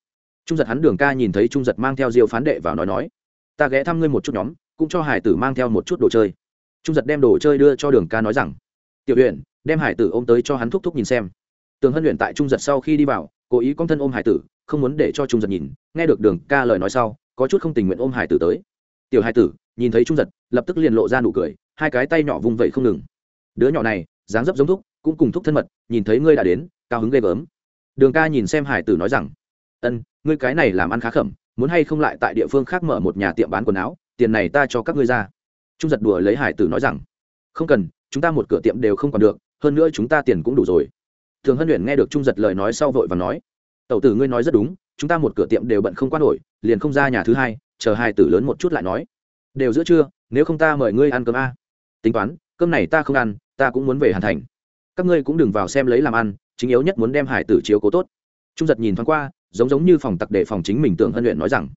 Trung giật hắn đường ca nhìn thấy trung giật mang theo diêu phán đệ vào nói nói. Ta ghé thăm ngươi một chút nhóm, cũng cho hải tử mang theo một chút đồ chơi. Trung giật đem đồ chơi đưa cho đường ca nói rằng tiểu huyện đem hải tử ôm tới cho hắn thúc thúc nhìn xem. Tường hân luyện tại trung giật sau khi đi vào, cố ý con thân ôm hải tử, không muốn để cho trung giật nhìn. Nghe được đường ca lời nói sau, có chút không tình nguyện ôm hải tử tới. Tiểu hải tử, nhìn thấy trung giật, lập tức liền lộ ra nụ cười, hai cái tay nhỏ vung vẩy không ngừng. Đứa nhỏ này, dáng dấp giống thúc, cũng cùng thúc thân mật, nhìn thấy ngươi đã đến, cao hứng ghê gớm. Đường ca nhìn xem hải tử nói rằng, ân, ngươi cái này làm ăn khá khẩm, muốn hay không lại tại địa phương khác mở một nhà tiệm bán quần áo, tiền này ta cho các ngươi ra. Trung giật đùa lấy hải tử nói rằng, không cần chúng ta một cửa tiệm đều không còn được, hơn nữa chúng ta tiền cũng đủ rồi. Thường hân luyện nghe được trung giật lời nói sau vội và nói, tẩu tử ngươi nói rất đúng, chúng ta một cửa tiệm đều bận không quan nổi, liền không ra nhà thứ hai, chờ hai tử lớn một chút lại nói. Đều giữa trưa, nếu không ta mời ngươi ăn cơm a. Tính toán, cơm này ta không ăn, ta cũng muốn về hàn thành. Các ngươi cũng đừng vào xem lấy làm ăn, chính yếu nhất muốn đem hải tử chiếu cố tốt. Trung giật nhìn thoáng qua, giống giống như phòng tặc để phòng chính mình tưởng hân luyện nói rằng,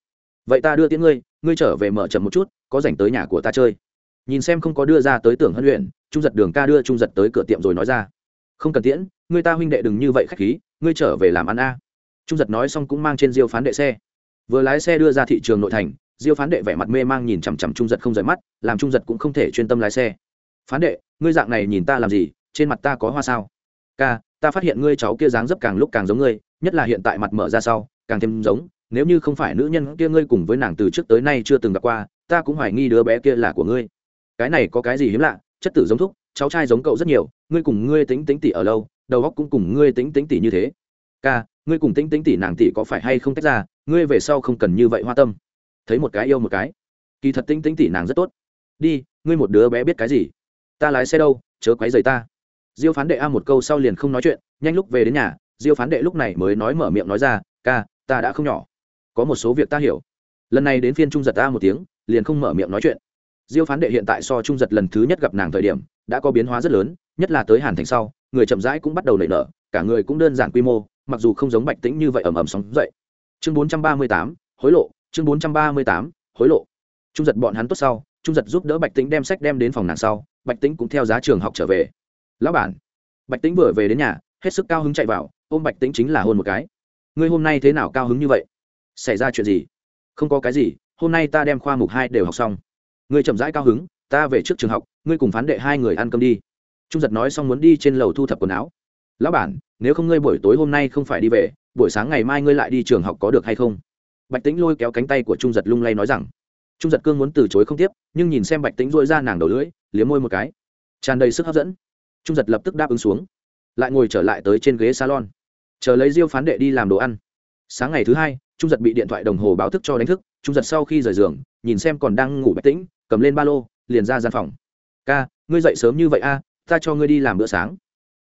vậy ta đưa tiễn ngươi ngươi trở về mở chậm một chút, có dành tới nhà của ta chơi nhìn xem không có đưa ra tới tưởng hân luyện, trung giật đường ca đưa trung giật tới cửa tiệm rồi nói ra. Không cần tiễn, người ta huynh đệ đừng như vậy khách khí, ngươi trở về làm ăn a. Trung giật nói xong cũng mang trên diêu phán đệ xe. Vừa lái xe đưa ra thị trường nội thành, diêu phán đệ vẻ mặt mê mang nhìn chằm chằm trung giật không rời mắt, làm trung giật cũng không thể chuyên tâm lái xe. Phán đệ, ngươi dạng này nhìn ta làm gì, trên mặt ta có hoa sao? Ca, ta phát hiện ngươi cháu kia dáng dấp càng lúc càng giống ngươi, nhất là hiện tại mặt mở ra sau, càng thêm giống, nếu như không phải nữ nhân kia ngươi cùng với nàng từ trước tới nay chưa từng gặp qua, ta cũng hoài nghi đứa bé kia là của ngươi cái này có cái gì hiếm lạ, chất tử giống thúc, cháu trai giống cậu rất nhiều, ngươi cùng ngươi tính tính tỷ ở lâu, đầu góc cũng cùng ngươi tính tính tỷ như thế. Ca, ngươi cùng tính tính tỷ nàng tỷ có phải hay không tách ra, ngươi về sau không cần như vậy hoa tâm. Thấy một cái yêu một cái. Kỳ thật tính tính tỷ nàng rất tốt. Đi, ngươi một đứa bé biết cái gì? Ta lái xe đâu, chớ quấy rầy ta. Diêu phán đệ a một câu sau liền không nói chuyện, nhanh lúc về đến nhà, diêu phán đệ lúc này mới nói mở miệng nói ra, ca, ta đã không nhỏ. Có một số việc ta hiểu. Lần này đến phiên trung giật ta một tiếng, liền không mở miệng nói chuyện diêu phán đệ hiện tại so trung giật lần thứ nhất gặp nàng thời điểm, đã có biến hóa rất lớn, nhất là tới hàn thành sau, người chậm rãi cũng bắt đầu nảy nở, cả người cũng đơn giản quy mô, mặc dù không giống bạch tĩnh như vậy ầm ầm sóng dậy. Chương bốn trăm ba mươi tám, hối lộ, chương bốn trăm ba mươi tám, hối lộ. Trung giật bọn hắn tốt sau, trung giật giúp đỡ bạch tĩnh đem sách đem đến phòng nàng sau, bạch tĩnh cũng theo giá trường học trở về. Lão bản. Bạch tĩnh vừa về đến nhà, hết sức cao hứng chạy vào, ôm bạch tĩnh chính là hôn một cái. Ngươi hôm nay thế nào cao hứng như vậy? Xảy ra chuyện gì? Không có cái gì, hôm nay ta đem khoa mục hai đều học xong ngươi chậm rãi cao hứng, ta về trước trường học, ngươi cùng phán đệ hai người ăn cơm đi. Trung giật nói xong muốn đi trên lầu thu thập quần áo. Lão bản, nếu không ngươi buổi tối hôm nay không phải đi về, buổi sáng ngày mai ngươi lại đi trường học có được hay không? Bạch tính lôi kéo cánh tay của trung giật lung lay nói rằng. Trung giật cương muốn từ chối không tiếp, nhưng nhìn xem bạch tính dội ra nàng đầu lưỡi, liếm môi một cái. Tràn đầy sức hấp dẫn. Trung giật lập tức đáp ứng xuống. Lại ngồi trở lại tới trên ghế salon. Chờ lấy diêu phán đệ đi làm đồ ăn. Sáng ngày thứ hai, trung giật bị điện thoại đồng hồ báo thức cho đánh thức. Trung giật sau khi rời giường, nhìn xem còn đang ngủ bạch tĩnh cầm lên ba lô, liền ra gian phòng. Ca, ngươi dậy sớm như vậy a, ta cho ngươi đi làm bữa sáng.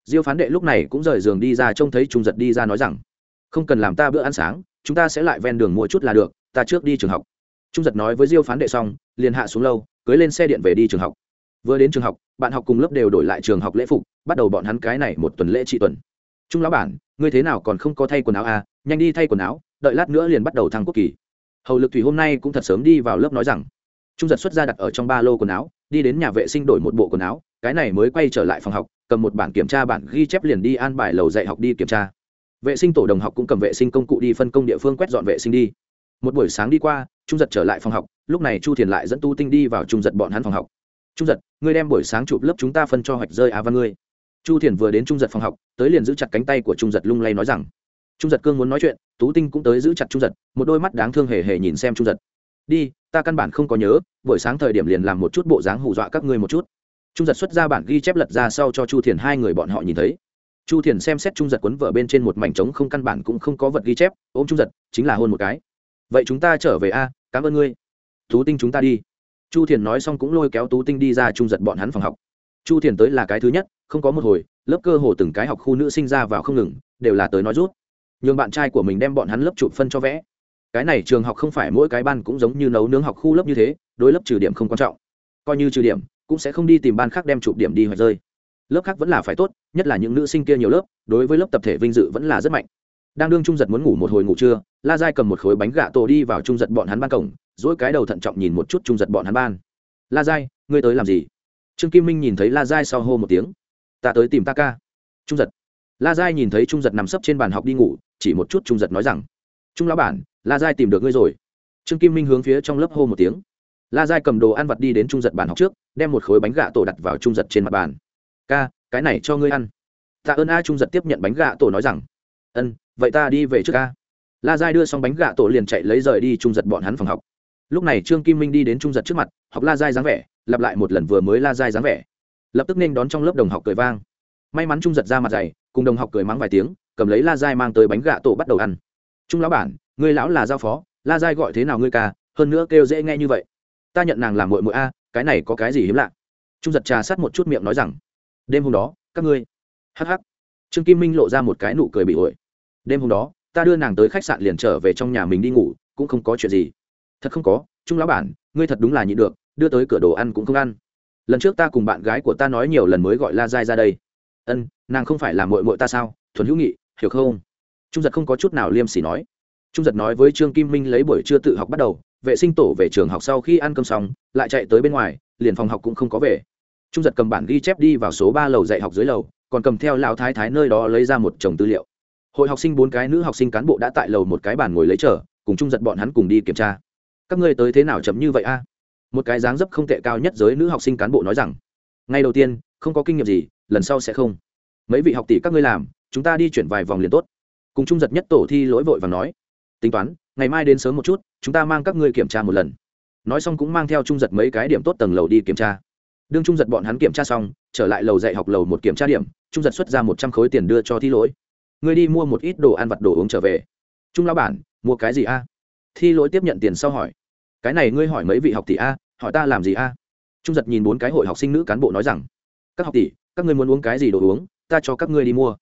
Diêu phán đệ lúc này cũng rời giường đi ra, trông thấy trung giật đi ra nói rằng, không cần làm ta bữa ăn sáng, chúng ta sẽ lại ven đường mua chút là được, ta trước đi trường học. Trung giật nói với diêu phán đệ xong, liền hạ xuống lâu cưới lên xe điện về đi trường học. Vừa đến trường học, bạn học cùng lớp đều đổi lại trường học lễ phục, bắt đầu bọn hắn cái này một tuần lễ trị tuần. Trung lão bản, ngươi thế nào còn không có thay quần áo à nhanh đi thay quần áo, đợi lát nữa liền bắt đầu thăng quốc kỳ. Hầu lực thủy hôm nay cũng thật sớm đi vào lớp nói rằng trung giật xuất ra đặt ở trong ba lô quần áo, đi đến nhà vệ sinh đổi một bộ quần áo, cái này mới quay trở lại phòng học, cầm một bản kiểm tra bản ghi chép liền đi an bài lầu dạy học đi kiểm tra. Vệ sinh tổ đồng học cũng cầm vệ sinh công cụ đi phân công địa phương quét dọn vệ sinh đi. Một buổi sáng đi qua, trung giật trở lại phòng học, lúc này chu thiền lại dẫn tu tinh đi vào trung giật bọn hắn phòng học. Trung giật, ngươi đem buổi sáng chụp lớp chúng ta phân cho hoạch rơi á văn ngươi. Chu thiền vừa đến trung giật phòng học, tới liền giữ chặt cánh tay của trung giật lung lay nói rằng, trung giật cương muốn nói chuyện, tú tinh cũng tới giữ chặt trung giật, một đôi mắt đáng thương hề hề nhìn xem trung giật. Đi ta căn bản không có nhớ, buổi sáng thời điểm liền làm một chút bộ dáng hù dọa các ngươi một chút. Trung giật xuất ra bản ghi chép lật ra sau cho chu thiền hai người bọn họ nhìn thấy. Chu thiền xem xét trung giật quấn vở bên trên một mảnh trống không căn bản cũng không có vật ghi chép, ôm trung giật, chính là hôn một cái. Vậy chúng ta trở về a, cảm ơn ngươi. Tú tinh chúng ta đi. Chu thiền nói xong cũng lôi kéo tú tinh đi ra trung giật bọn hắn phòng học. Chu thiền tới là cái thứ nhất, không có một hồi, lớp cơ hồ từng cái học khu nữ sinh ra vào không ngừng, đều là tới nói rút. Nhường bạn trai của mình đem bọn hắn lớp chụp phân cho vẽ cái này trường học không phải mỗi cái ban cũng giống như nấu nướng học khu lớp như thế, đối lớp trừ điểm không quan trọng. Coi như trừ điểm, cũng sẽ không đi tìm ban khác đem chụp điểm đi hoặc rơi. Lớp khác vẫn là phải tốt, nhất là những nữ sinh kia nhiều lớp, đối với lớp tập thể vinh dự vẫn là rất mạnh. Đang đương trung giật muốn ngủ một hồi ngủ trưa, la giai cầm một khối bánh gà tổ đi vào trung giật bọn hắn ban cổng, dỗi cái đầu thận trọng nhìn một chút trung giật bọn hắn ban. La giai, ngươi tới làm gì? Trương kim minh nhìn thấy la giai sau hô một tiếng. Ta tới tìm ta ca. Trung giật. La giai nhìn thấy trung giật nằm sấp trên bàn học đi ngủ, chỉ một chút trung giật nói rằng, trung lão bản la giai tìm được ngươi rồi. Trương kim minh hướng phía trong lớp hô một tiếng. La giai cầm đồ ăn vặt đi đến trung giật bàn học trước, đem một khối bánh gà tổ đặt vào trung giật trên mặt bàn. Ca, cái này cho ngươi ăn. Tạ ơn a trung giật tiếp nhận bánh gà tổ nói rằng. Ân, vậy ta đi về trước ca la giai đưa xong bánh gà tổ liền chạy lấy rời đi trung giật bọn hắn phòng học. Lúc này trương kim minh đi đến trung giật trước mặt, học la giai dáng vẻ, lặp lại một lần vừa mới la giai dáng vẻ. Lập tức nên đón trong lớp đồng học cười vang. May mắn trung giật ra mặt dày, cùng đồng học cười mắng vài tiếng, cầm lấy la giai mang tới bánh gà tổ bắt đầu ăn. Trung lão bản Ngươi lão là giao phó, la giai gọi thế nào ngươi ca, hơn nữa kêu dễ nghe như vậy. Ta nhận nàng làm mội mội a, cái này có cái gì hiếm lạ? Trung giật trà sát một chút miệng nói rằng, đêm hôm đó, các ngươi hh trương kim minh lộ ra một cái nụ cười bị ổi. Đêm hôm đó, ta đưa nàng tới khách sạn liền trở về trong nhà mình đi ngủ, cũng không có chuyện gì. Thật không có, trung lão bản, ngươi thật đúng là nhịn được, đưa tới cửa đồ ăn cũng không ăn. Lần trước ta cùng bạn gái của ta nói nhiều lần mới gọi la giai ra đây. Ân, nàng không phải là mội mội ta sao? Thuần hữu nghị, hiểu không? Trung giật không có chút nào liêm sỉ nói trung giật nói với trương kim minh lấy buổi trưa tự học bắt đầu, vệ sinh tổ về trường học sau khi ăn cơm xong, lại chạy tới bên ngoài, liền phòng học cũng không có về. Trung giật cầm bản ghi chép đi vào số ba lầu dạy học dưới lầu, còn cầm theo lão thái thái nơi đó lấy ra một chồng tư liệu. Hội học sinh bốn cái nữ học sinh cán bộ đã tại lầu một cái bàn ngồi lấy chờ, cùng trung giật bọn hắn cùng đi kiểm tra. Các ngươi tới thế nào chậm như vậy a? Một cái dáng dấp không tệ cao nhất giới nữ học sinh cán bộ nói rằng, ngay đầu tiên, không có kinh nghiệm gì, lần sau sẽ không. Mấy vị học tỷ các ngươi làm, chúng ta đi chuyển vài vòng liền tốt. Cùng trung giật nhất tổ thi lỗi vội và nói tính toán, ngày mai đến sớm một chút, chúng ta mang các ngươi kiểm tra một lần. Nói xong cũng mang theo trung giật mấy cái điểm tốt tầng lầu đi kiểm tra. Đương trung giật bọn hắn kiểm tra xong, trở lại lầu dạy học lầu một kiểm tra điểm, trung giật xuất ra một trăm khối tiền đưa cho thi lỗi. Ngươi đi mua một ít đồ ăn vặt đồ uống trở về. Trung lao bản, mua cái gì a? Thi lỗi tiếp nhận tiền sau hỏi. Cái này ngươi hỏi mấy vị học tỷ a? Hỏi ta làm gì a? Trung giật nhìn bốn cái hội học sinh nữ cán bộ nói rằng. Các học tỷ, các ngươi muốn uống cái gì đồ uống, ta cho các ngươi đi mua.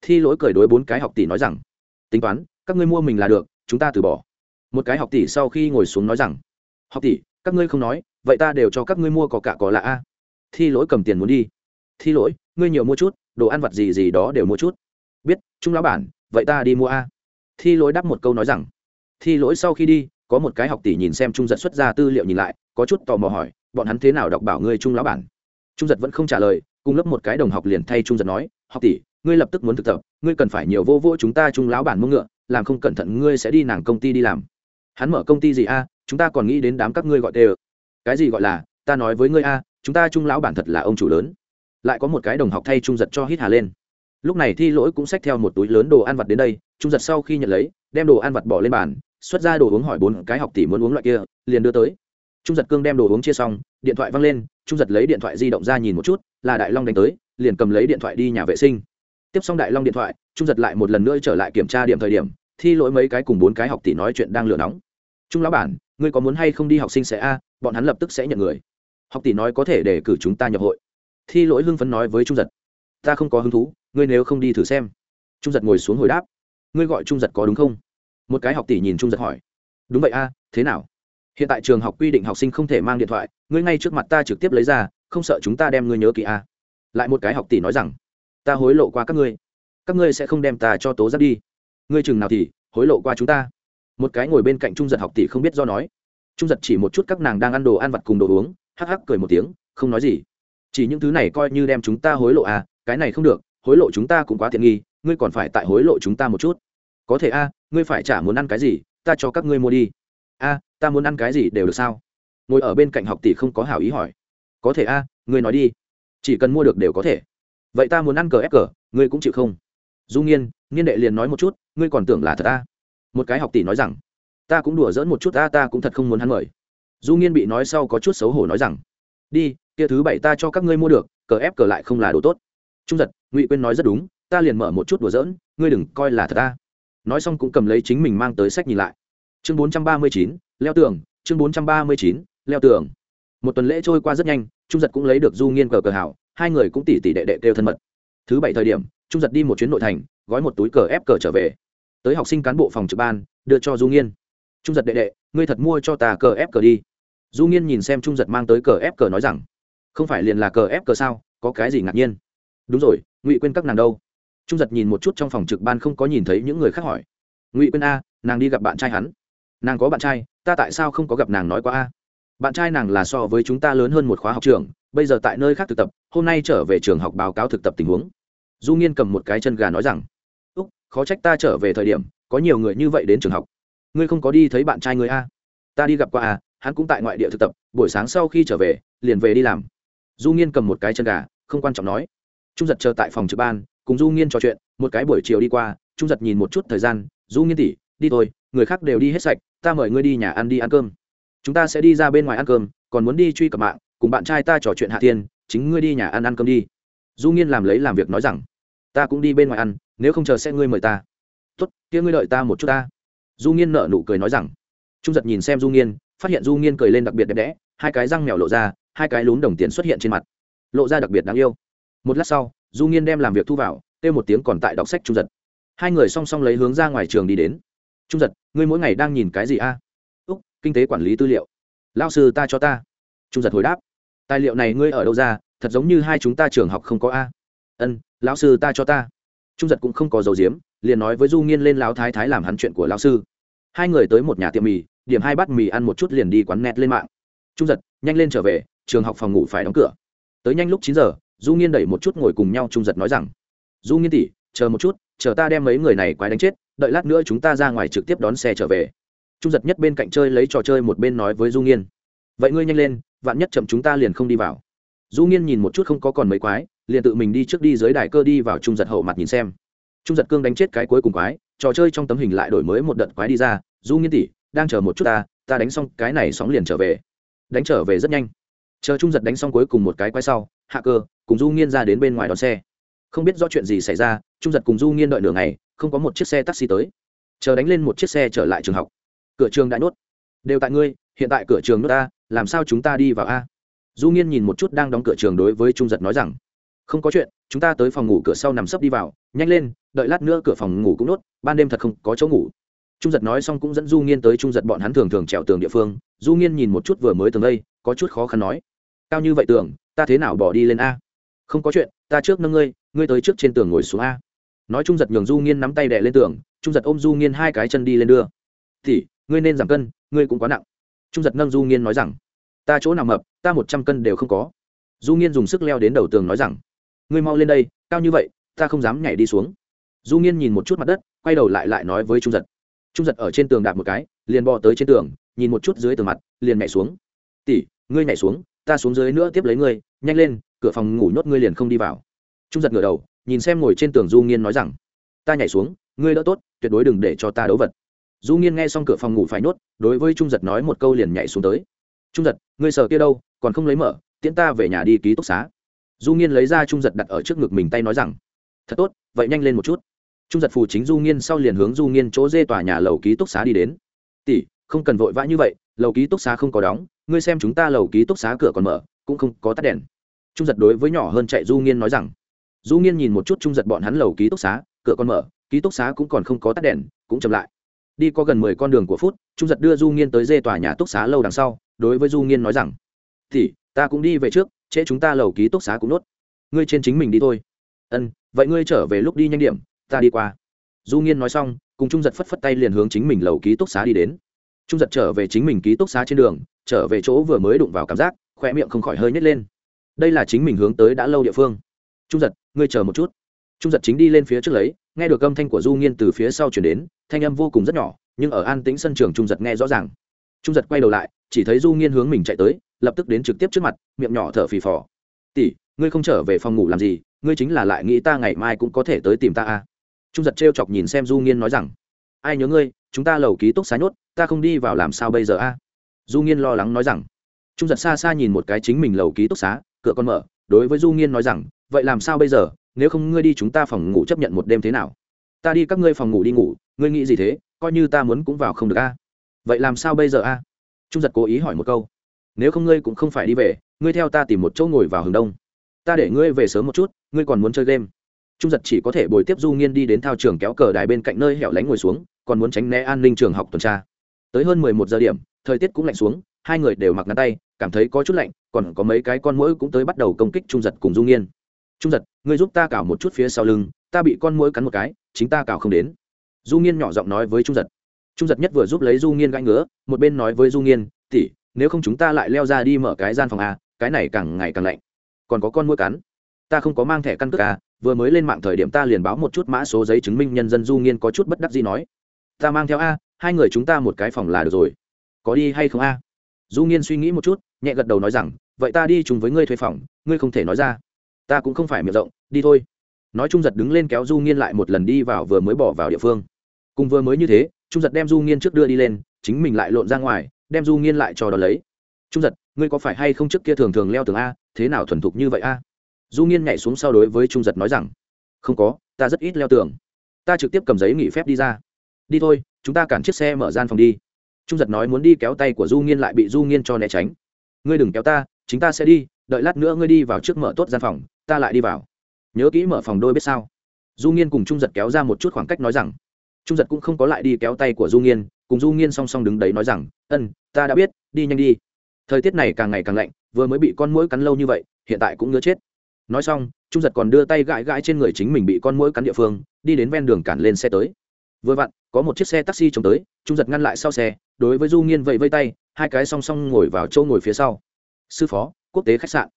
Thi lỗi cười đối bốn cái học tỷ nói rằng. Tính toán, các ngươi mua mình là được chúng ta từ bỏ. Một cái học tỷ sau khi ngồi xuống nói rằng, học tỷ, các ngươi không nói, vậy ta đều cho các ngươi mua có cả có lạ a. Thi lỗi cầm tiền muốn đi. Thi lỗi, ngươi nhiều mua chút, đồ ăn vặt gì gì đó đều mua chút. Biết, trung lão bản, vậy ta đi mua a. Thi lỗi đáp một câu nói rằng, thi lỗi sau khi đi, có một cái học tỷ nhìn xem trung giật xuất ra tư liệu nhìn lại, có chút tò mò hỏi, bọn hắn thế nào đọc bảo ngươi trung lão bản? Trung giật vẫn không trả lời, cùng lớp một cái đồng học liền thay trung giật nói, học tỷ, ngươi lập tức muốn thực tập, ngươi cần phải nhiều vô vô chúng ta trung lão bản mua ngựa làm không cẩn thận ngươi sẽ đi nàng công ty đi làm. Hắn mở công ty gì a? Chúng ta còn nghĩ đến đám các ngươi gọi tê cái gì gọi là, ta nói với ngươi a, chúng ta trung lão bản thật là ông chủ lớn. Lại có một cái đồng học thay trung giật cho hít hà lên. Lúc này thi lỗi cũng xách theo một túi lớn đồ ăn vặt đến đây, trung giật sau khi nhận lấy, đem đồ ăn vặt bỏ lên bàn, xuất ra đồ uống hỏi bốn cái học tỷ muốn uống loại kia, liền đưa tới. Trung giật cương đem đồ uống chia xong, điện thoại văng lên, trung giật lấy điện thoại di động ra nhìn một chút, là đại long đánh tới, liền cầm lấy điện thoại đi nhà vệ sinh. Tiếp xong đại long điện thoại, trung giật lại một lần nữa trở lại kiểm tra điểm thời điểm thi lỗi mấy cái cùng bốn cái học tỷ nói chuyện đang lửa nóng. Trung lão bản, ngươi có muốn hay không đi học sinh sẽ a, bọn hắn lập tức sẽ nhận người. Học tỷ nói có thể để cử chúng ta nhập hội. Thi lỗi hưng phấn nói với trung giật. Ta không có hứng thú, ngươi nếu không đi thử xem. Trung giật ngồi xuống hồi đáp. Ngươi gọi trung giật có đúng không? Một cái học tỷ nhìn trung giật hỏi. Đúng vậy a, thế nào? Hiện tại trường học quy định học sinh không thể mang điện thoại, ngươi ngay trước mặt ta trực tiếp lấy ra, không sợ chúng ta đem ngươi nhớ kỹ a. Lại một cái học tỷ nói rằng. Ta hối lộ qua các ngươi. Các ngươi sẽ không đem ta cho tố giác đi ngươi chừng nào thì hối lộ qua chúng ta. Một cái ngồi bên cạnh trung giật học tỷ không biết do nói. Trung giật chỉ một chút các nàng đang ăn đồ ăn vặt cùng đồ uống, hắc hắc cười một tiếng, không nói gì. Chỉ những thứ này coi như đem chúng ta hối lộ à cái này không được, hối lộ chúng ta cũng quá tiện nghi, ngươi còn phải tại hối lộ chúng ta một chút. Có thể a ngươi phải trả muốn ăn cái gì, ta cho các ngươi mua đi. A ta muốn ăn cái gì đều được sao? Ngồi ở bên cạnh học tỷ không có hảo ý hỏi. Có thể a ngươi nói đi. Chỉ cần mua được đều có thể. Vậy ta muốn ăn cờ ép cờ, ngươi cũng chịu không? Du nghiên niên đệ liền nói một chút ngươi còn tưởng là thật à? một cái học tỷ nói rằng, ta cũng đùa dỡn một chút, ta ta cũng thật không muốn hắn mời. Du nghiên bị nói sau có chút xấu hổ nói rằng, đi, kia thứ bảy ta cho các ngươi mua được, cờ ép cờ lại không là đồ tốt. Trung giật, ngụy quyên nói rất đúng, ta liền mở một chút đùa dỡn ngươi đừng coi là thật ta. Nói xong cũng cầm lấy chính mình mang tới sách nhìn lại. Chương bốn trăm ba mươi chín, leo tường, chương bốn trăm ba mươi chín, leo tường. Một tuần lễ trôi qua rất nhanh, trung giật cũng lấy được du nghiên cờ cờ hảo hai người cũng tỉ tỉ đệ đệ kêu thân mật. Thứ bảy thời điểm, trung giật đi một chuyến nội thành gói một túi cờ ép cờ trở về. Tới học sinh cán bộ phòng trực ban, đưa cho du nghiên. Trung giật đệ đệ, ngươi thật mua cho ta cờ ép cờ đi. Du nghiên nhìn xem trung giật mang tới cờ ép cờ nói rằng, không phải liền là cờ ép cờ sao, có cái gì ngạc nhiên. Đúng rồi, ngụy quên các nàng đâu? Trung giật nhìn một chút trong phòng trực ban không có nhìn thấy những người khác hỏi. Ngụy quên a, nàng đi gặp bạn trai hắn. Nàng có bạn trai, ta tại sao không có gặp nàng nói qua a? Bạn trai nàng là so với chúng ta lớn hơn một khóa học trường, bây giờ tại nơi khác thực tập, hôm nay trở về trường học báo cáo thực tập tình huống. Du nghiên cầm một cái chân gà nói rằng khó trách ta trở về thời điểm, có nhiều người như vậy đến trường học. Ngươi không có đi thấy bạn trai ngươi a? Ta đi gặp qua a hắn cũng tại ngoại địa thực tập, buổi sáng sau khi trở về, liền về đi làm. Du nghiên cầm một cái chân gà, không quan trọng nói. Trung giật chờ tại phòng trực ban, cùng du nghiên trò chuyện, một cái buổi chiều đi qua, trung giật nhìn một chút thời gian, du nghiên tỉ đi thôi, người khác đều đi hết sạch, ta mời ngươi đi nhà ăn đi ăn cơm. Chúng ta sẽ đi ra bên ngoài ăn cơm, còn muốn đi truy cập mạng, cùng bạn trai ta trò chuyện hạ tiên chính ngươi đi nhà ăn ăn cơm đi. Du nghiên làm lấy làm việc nói rằng, ta cũng đi bên ngoài ăn nếu không chờ sẽ ngươi mời ta. Tốt, kia ngươi đợi ta một chút ta. Du nghiên nợ nụ cười nói rằng. Trung giật nhìn xem du nghiên, phát hiện du nghiên cười lên đặc biệt đẹp đẽ, hai cái răng mèo lộ ra, hai cái lún đồng tiền xuất hiện trên mặt. Lộ ra đặc biệt đáng yêu. Một lát sau, du nghiên đem làm việc thu vào, kêu một tiếng còn tại đọc sách trung giật. Hai người song song lấy hướng ra ngoài trường đi đến. Trung giật, ngươi mỗi ngày đang nhìn cái gì a? Úc, kinh tế quản lý tư liệu. Lao sư ta cho ta. Trung giật hồi đáp. Tài liệu này ngươi ở đâu ra, thật giống như hai chúng ta trường học không có a. Ân, lão sư ta cho ta trung giật cũng không có dầu diếm, liền nói với du nghiên lên lão thái thái làm hắn chuyện của lão sư. Hai người tới một nhà tiệm mì, điểm hai bát mì ăn một chút liền đi quán net lên mạng. Trung giật, nhanh lên trở về, trường học phòng ngủ phải đóng cửa. Tới nhanh lúc chín giờ, du nghiên đẩy một chút ngồi cùng nhau trung giật nói rằng, du nghiên tỉ chờ một chút, chờ ta đem mấy người này quái đánh chết, đợi lát nữa chúng ta ra ngoài trực tiếp đón xe trở về. Trung giật nhất bên cạnh chơi lấy trò chơi một bên nói với du nghiên, vậy ngươi nhanh lên, vạn nhất chậm chúng ta liền không đi vào. Du nghiên nhìn một chút không có còn mấy quái liền tự mình đi trước đi dưới đài cơ đi vào trung giật hậu mặt nhìn xem. Trung giật cương đánh chết cái cuối cùng quái, trò chơi trong tấm hình lại đổi mới một đợt quái đi ra, du nghiên tỷ, đang chờ một chút ta ta đánh xong cái này sóng liền trở về. Đánh trở về rất nhanh. Chờ trung giật đánh xong cuối cùng một cái quái sau, hạ cơ cùng du nghiên ra đến bên ngoài đón xe. Không biết do chuyện gì xảy ra, trung giật cùng du nghiên đợi nửa ngày, không có một chiếc xe taxi tới. Chờ đánh lên một chiếc xe trở lại trường học. Cửa trường đã nuốt đều tại ngươi, hiện tại cửa trường nước ta, làm sao chúng ta đi vào a? Du nghiên nhìn một chút đang đóng cửa trường đối với trung giật nói rằng không có chuyện, chúng ta tới phòng ngủ cửa sau nằm sấp đi vào, nhanh lên, đợi lát nữa cửa phòng ngủ cũng nốt, ban đêm thật không có chỗ ngủ. Trung giật nói xong cũng dẫn du nghiên tới trung giật bọn hắn thường thường trèo tường địa phương, du nghiên nhìn một chút vừa mới tường đây, có chút khó khăn nói, cao như vậy tường, ta thế nào bỏ đi lên a? Không có chuyện, ta trước nâng ngươi ngươi tới trước trên tường ngồi xuống a. Nói trung giật nhường du nghiên nắm tay đè lên tường, trung giật ôm du nghiên hai cái chân đi lên đưa. Thì, ngươi nên giảm cân, ngươi cũng quá nặng. Trung giật nâng du nghiên nói rằng, ta chỗ nào mập, ta một trăm cân đều không có. Du nghiên dùng sức leo đến đầu tường nói rằng ngươi mau lên đây, cao như vậy, ta không dám nhảy đi xuống. Du nghiên nhìn một chút mặt đất, quay đầu lại lại nói với trung giật. Trung giật ở trên tường đạp một cái, liền bò tới trên tường, nhìn một chút dưới tường mặt, liền nhảy xuống. Tỷ, ngươi nhảy xuống, ta xuống dưới nữa tiếp lấy ngươi, nhanh lên, cửa phòng ngủ nhốt ngươi liền không đi vào. Trung giật ngửa đầu, nhìn xem ngồi trên tường du nghiên nói rằng, ta nhảy xuống, ngươi đỡ tốt, tuyệt đối đừng để cho ta đấu vật. Du nghiên nghe xong cửa phòng ngủ phải nhốt, đối với trung giật nói một câu liền nhảy xuống tới. Trung giật, ngươi sợ kia đâu, còn không lấy mở, tiễn ta về nhà đi ký túc xá du nghiên lấy ra trung giật đặt ở trước ngực mình tay nói rằng, thật tốt, vậy nhanh lên một chút. Trung giật phù chính du nghiên sau liền hướng du nghiên chỗ dê tòa nhà lầu ký túc xá đi đến. Tỷ, không cần vội vã như vậy, lầu ký túc xá không có đóng, ngươi xem chúng ta lầu ký túc xá cửa còn mở, cũng không có tắt đèn. Trung giật đối với nhỏ hơn chạy du nghiên nói rằng, du nghiên nhìn một chút trung giật bọn hắn lầu ký túc xá, cửa còn mở, ký túc xá cũng còn không có tắt đèn, cũng chậm lại. Đi có gần mười con đường của phút, trung giật đưa du nghiên tới dê tòa nhà túc xá lâu đằng sau, đối với du nghiên nói rằng thì ta cũng đi về trước trễ chúng ta lầu ký túc xá cũng nốt. Ngươi trên chính mình đi thôi. Ân, vậy ngươi trở về lúc đi nhanh điểm, ta đi qua. Du nghiên nói xong, cùng trung giật phất phất tay liền hướng chính mình lầu ký túc xá đi đến. Trung giật trở về chính mình ký túc xá trên đường, trở về chỗ vừa mới đụng vào cảm giác khoe miệng không khỏi hơi nhét lên. Đây là chính mình hướng tới đã lâu địa phương. Trung giật, ngươi chờ một chút. Trung giật chính đi lên phía trước lấy, nghe được âm thanh của du nghiên từ phía sau chuyển đến, thanh âm vô cùng rất nhỏ, nhưng ở an tĩnh sân trường trung giật nghe rõ ràng. Trung giật quay đầu lại, chỉ thấy du nghiên hướng mình chạy tới lập tức đến trực tiếp trước mặt, miệng nhỏ thở phì phò. Tỷ, ngươi không trở về phòng ngủ làm gì? Ngươi chính là lại nghĩ ta ngày mai cũng có thể tới tìm ta à? Trung giật trêu chọc nhìn xem du nghiên nói rằng, ai nhớ ngươi, chúng ta lầu ký túc xá nhốt, ta không đi vào làm sao bây giờ a du nghiên lo lắng nói rằng, trung giật xa xa nhìn một cái chính mình lầu ký túc xá, cửa con mở, đối với du nghiên nói rằng, vậy làm sao bây giờ? Nếu không ngươi đi chúng ta phòng ngủ chấp nhận một đêm thế nào? Ta đi các ngươi phòng ngủ đi ngủ, ngươi nghĩ gì thế? Coi như ta muốn cũng vào không được a vậy làm sao bây giờ a trung giật cố ý hỏi một câu nếu không ngươi cũng không phải đi về, ngươi theo ta tìm một chỗ ngồi vào hướng đông. Ta để ngươi về sớm một chút, ngươi còn muốn chơi game. Trung giật chỉ có thể bồi tiếp du nghiên đi đến thao trường kéo cờ đài bên cạnh nơi hẻo lánh ngồi xuống, còn muốn tránh né an ninh trường học tuần tra. Tới hơn mười một giờ điểm, thời tiết cũng lạnh xuống, hai người đều mặc ngắn tay, cảm thấy có chút lạnh, còn có mấy cái con mũi cũng tới bắt đầu công kích trung giật cùng du nghiên. Trung giật, ngươi giúp ta cào một chút phía sau lưng, ta bị con mũi cắn một cái, chính ta cào không đến. Du nghiên nhỏ giọng nói với trung giật. Trung giật nhất vừa giúp lấy du nghiên gãi ngứa, một bên nói với du nghiên tỉ nếu không chúng ta lại leo ra đi mở cái gian phòng a, cái này càng ngày càng lạnh. Còn có con mũi cắn. Ta không có mang thẻ căn cước a, vừa mới lên mạng thời điểm ta liền báo một chút mã số giấy chứng minh nhân dân du nghiên có chút bất đắc gì nói. Ta mang theo a, hai người chúng ta một cái phòng là được rồi. Có đi hay không a? Du nghiên suy nghĩ một chút, nhẹ gật đầu nói rằng, vậy ta đi chung với ngươi thuê phòng, ngươi không thể nói ra. Ta cũng không phải miệng rộng, đi thôi. Nói trung giật đứng lên kéo du nghiên lại một lần đi vào vừa mới bỏ vào địa phương. Cùng vừa mới như thế trung giật đem du nghiên trước đưa đi lên, chính mình lại lộn ra ngoài đem du nghiên lại cho đ ó lấy. Trung giật, ngươi có phải hay không trước kia thường thường leo tường a, thế nào thuần thục như vậy a? Du nghiên nhảy xuống sau đối với trung giật nói rằng, không có, ta rất ít leo tường. Ta trực tiếp cầm giấy nghỉ phép đi ra. Đi thôi, chúng ta cản chiếc xe mở gian phòng đi. Trung giật nói muốn đi kéo tay của du nghiên lại bị du nghiên cho né tránh. Ngươi đừng kéo ta, chính ta sẽ đi, đợi lát nữa ngươi đi vào trước mở tốt gian phòng, ta lại đi vào. Nhớ kỹ mở phòng đôi biết sao? Du nghiên cùng trung giật kéo ra một chút khoảng cách nói rằng trung giật cũng không có lại đi kéo tay của du nghiên, cùng du nghiên song song đứng đấy nói rằng, ân, ta đã biết, đi nhanh đi. Thời tiết này càng ngày càng lạnh, vừa mới bị con mũi cắn lâu như vậy, hiện tại cũng ngứa chết. Nói xong, trung giật còn đưa tay gãi gãi trên người chính mình bị con mũi cắn địa phương, đi đến ven đường cản lên xe tới. Vừa vặn, có một chiếc xe taxi trông tới, trung giật ngăn lại sau xe, đối với du nghiên vẫy vây tay, hai cái song song ngồi vào chỗ ngồi phía sau. Sư phó, quốc tế khách sạn.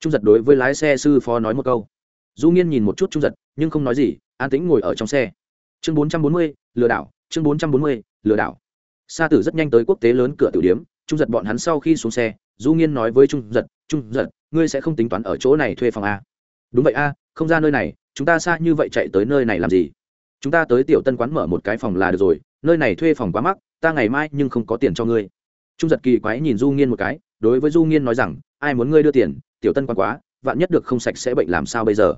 Trung giật đối với lái xe sư phó nói một câu. Du nghiên nhìn một chút trung giật, nhưng không nói gì, an tĩnh ngồi ở trong xe chương bốn trăm bốn mươi, lừa đảo, chương bốn trăm bốn mươi, lừa đảo. Sa tử rất nhanh tới quốc tế lớn cửa tử điếm, trung giật bọn hắn sau khi xuống xe, du nghiên nói với trung giật trung giật, ngươi sẽ không tính toán ở chỗ này thuê phòng a. Đúng vậy a, không ra nơi này, chúng ta xa như vậy chạy tới nơi này làm gì? Chúng ta tới tiểu tân quán mở một cái phòng là được rồi, nơi này thuê phòng quá mắc, ta ngày mai nhưng không có tiền cho ngươi. Trung giật kỳ quái nhìn du nghiên một cái, đối với du nghiên nói rằng, ai muốn ngươi đưa tiền, tiểu tân quán quá, vạn nhất được không sạch sẽ bệnh làm sao bây giờ?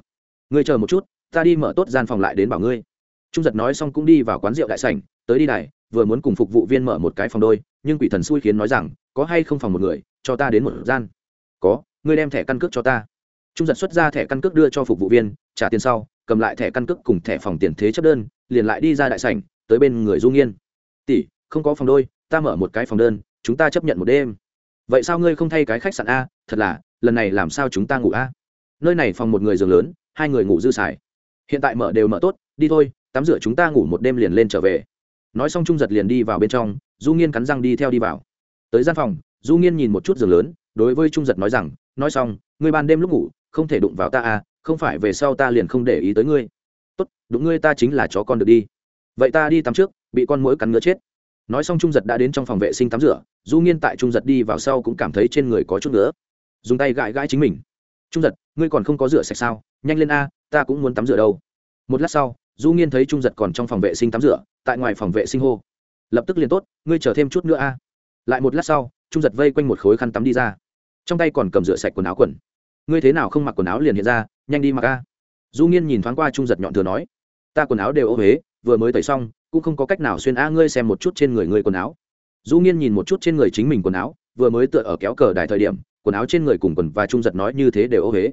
Ngươi chờ một chút, ta đi mở tốt gian phòng lại đến bảo ngươi trung giật nói xong cũng đi vào quán rượu đại sảnh, tới đi đài, vừa muốn cùng phục vụ viên mở một cái phòng đôi, nhưng quỷ thần xui khiến nói rằng, có hay không phòng một người, cho ta đến một gian. Có, ngươi đem thẻ căn cước cho ta. Trung giật xuất ra thẻ căn cước đưa cho phục vụ viên, trả tiền sau, cầm lại thẻ căn cước cùng thẻ phòng tiền thế chấp đơn, liền lại đi ra đại sảnh, tới bên người du nghiên. Tỷ, không có phòng đôi, ta mở một cái phòng đơn, chúng ta chấp nhận một đêm. Vậy sao ngươi không thay cái khách sạn a? Thật là, lần này làm sao chúng ta ngủ a? Nơi này phòng một người giường lớn, hai người ngủ dư xài. Hiện tại mở đều mở tốt, đi thôi tắm rửa chúng ta ngủ một đêm liền lên trở về. Nói xong trung giật liền đi vào bên trong, du nghiên cắn răng đi theo đi vào. Tới gian phòng, du nghiên nhìn một chút giường lớn, đối với trung giật nói rằng, nói xong, ngươi ban đêm lúc ngủ, không thể đụng vào ta à không phải về sau ta liền không để ý tới ngươi. Tốt, đụng ngươi ta chính là chó con được đi. Vậy ta đi tắm trước, bị con mũi cắn ngứa chết. Nói xong trung giật đã đến trong phòng vệ sinh tắm rửa, du nghiên tại trung giật đi vào sau cũng cảm thấy trên người có chút nữa dùng tay gãi gãi chính mình. Trung giật, ngươi còn không có rửa sạch sao? Nhanh lên a, ta cũng muốn tắm rửa đâu. Một lát sau du nghiên thấy trung giật còn trong phòng vệ sinh tắm rửa, tại ngoài phòng vệ sinh hô. Lập tức liền tốt, ngươi chờ thêm chút nữa a. Lại một lát sau, trung giật vây quanh một khối khăn tắm đi ra. Trong tay còn cầm rửa sạch quần áo quần. Ngươi thế nào không mặc quần áo liền hiện ra, nhanh đi mặc a. Du nghiên nhìn thoáng qua trung giật nhọn thừa nói. Ta quần áo đều ô huế vừa mới tẩy xong, cũng không có cách nào xuyên a, ngươi xem một chút trên người ngươi quần áo. Du nghiên nhìn một chút trên người chính mình quần áo, vừa mới tựa ở kéo cờ đài thời điểm, quần áo trên người cùng quần và trung giật nói như thế đều ô huế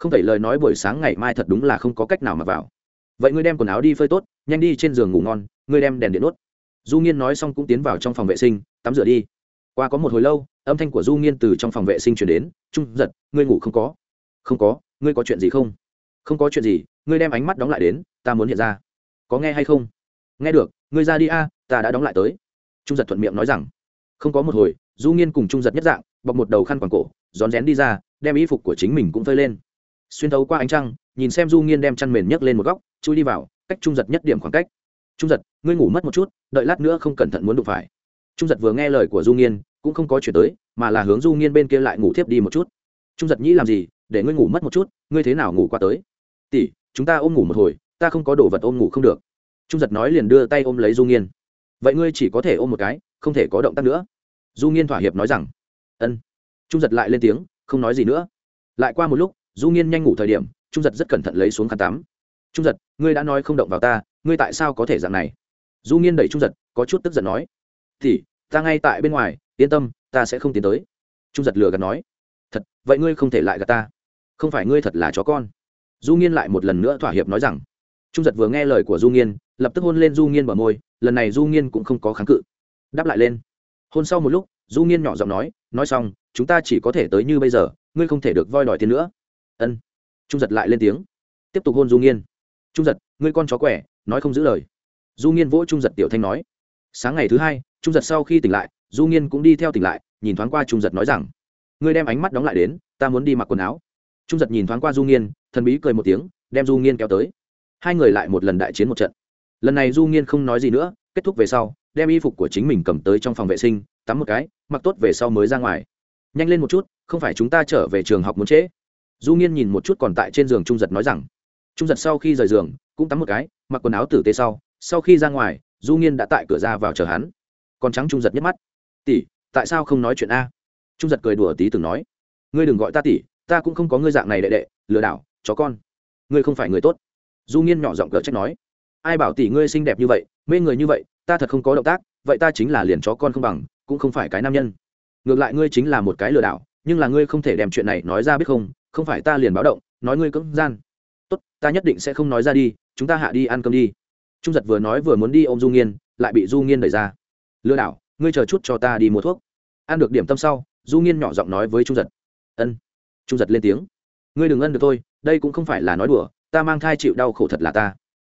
không thể lời nói buổi sáng ngày mai thật đúng là không có cách nào mà vào vậy ngươi đem quần áo đi phơi tốt, nhanh đi trên giường ngủ ngon, ngươi đem đèn điện nuốt. du nghiên nói xong cũng tiến vào trong phòng vệ sinh, tắm rửa đi. Qua có một hồi lâu, âm thanh của du nghiên từ trong phòng vệ sinh chuyển đến, trung giật, ngươi ngủ không có? Không có, ngươi có chuyện gì không? Không có chuyện gì, ngươi đem ánh mắt đóng lại đến, ta muốn hiện ra. Có nghe hay không? Nghe được, ngươi ra đi a, ta đã đóng lại tới. Trung giật thuận miệng nói rằng. Không có một hồi, du nghiên cùng trung giật nhất dạng, bọc một đầu khăn quàng cổ, rón rén đi ra, đem y phục của chính mình cũng phơi lên xuyên thấu qua ánh trăng, nhìn xem du nghiên đem chăn mền nhấc lên một góc, chui đi vào, cách trung giật nhất điểm khoảng cách. Trung giật, ngươi ngủ mất một chút, đợi lát nữa không cẩn thận muốn đụng phải. Trung giật vừa nghe lời của du nghiên, cũng không có chuyển tới, mà là hướng du nghiên bên kia lại ngủ thiếp đi một chút. Trung giật nhĩ làm gì, để ngươi ngủ mất một chút, ngươi thế nào ngủ qua tới? Tỷ, chúng ta ôm ngủ một hồi, ta không có đồ vật ôm ngủ không được. Trung giật nói liền đưa tay ôm lấy du nghiên. Vậy ngươi chỉ có thể ôm một cái, không thể có động tác nữa. Du nghiên thỏa hiệp nói rằng. Ân. Trung giật lại lên tiếng, không nói gì nữa. Lại qua một lúc du nghiên nhanh ngủ thời điểm, trung giật rất cẩn thận lấy xuống khăn tắm. Trung giật, ngươi đã nói không động vào ta, ngươi tại sao có thể dạng này? Du nghiên đẩy trung giật, có chút tức giận nói. Thì, ta ngay tại bên ngoài, yên tâm, ta sẽ không tiến tới. Trung giật lừa gạt nói. Thật, vậy ngươi không thể lại gạt ta. Không phải ngươi thật là chó con. Du nghiên lại một lần nữa thỏa hiệp nói rằng. Trung giật vừa nghe lời của du nghiên, lập tức hôn lên du nghiên bờ môi, lần này du nghiên cũng không có kháng cự. Đáp lại lên. Hôn sau một lúc, du nghiên nhỏ giọng nói nói xong, chúng ta chỉ có thể tới như bây giờ, ngươi không thể được voi đòi tiền nữa ân trung giật lại lên tiếng tiếp tục hôn du nghiên trung giật ngươi con chó quẻ nói không giữ lời du nghiên vỗ trung giật tiểu thanh nói sáng ngày thứ hai trung giật sau khi tỉnh lại du nghiên cũng đi theo tỉnh lại nhìn thoáng qua trung giật nói rằng ngươi đem ánh mắt đóng lại đến ta muốn đi mặc quần áo trung giật nhìn thoáng qua du nghiên thần bí cười một tiếng đem du nghiên kéo tới hai người lại một lần đại chiến một trận lần này du nghiên không nói gì nữa kết thúc về sau đem y phục của chính mình cầm tới trong phòng vệ sinh tắm một cái mặc tốt về sau mới ra ngoài nhanh lên một chút không phải chúng ta trở về trường học muốn trễ du nghiên nhìn một chút còn tại trên giường trung giật nói rằng, trung giật sau khi rời giường, cũng tắm một cái, mặc quần áo tử tế sau sau khi ra ngoài, du nghiên đã tại cửa ra vào chờ hắn. Còn trắng trung giật nhấc mắt. Tỷ, tại sao không nói chuyện a? Trung giật cười đùa tí từng nói. Ngươi đừng gọi ta tỷ, ta cũng không có ngươi dạng này đệ đệ, lừa đảo, chó con. Ngươi không phải người tốt. Du nghiên nhỏ giọng cờ trách nói. Ai bảo tỷ ngươi xinh đẹp như vậy, mê người như vậy, ta thật không có động tác, vậy ta chính là liền chó con không bằng, cũng không phải cái nam nhân. Ngược lại ngươi chính là một cái lừa đảo, nhưng là ngươi không thể đem chuyện này nói ra biết không không phải ta liền báo động, nói ngươi cưỡng gian. Tốt, ta nhất định sẽ không nói ra đi, chúng ta hạ đi ăn cơm đi. Trung giật vừa nói vừa muốn đi ô m du nghiên, lại bị du nghiên đẩy ra. Lừa đảo, ngươi chờ chút cho ta đi mua thuốc. Ăn được điểm tâm sau, du nghiên nhỏ giọng nói với trung giật. Ân. Trung giật lên tiếng. Ngươi đừng ân được thôi, đây cũng không phải là nói đùa, ta mang thai chịu đau khổ thật là ta.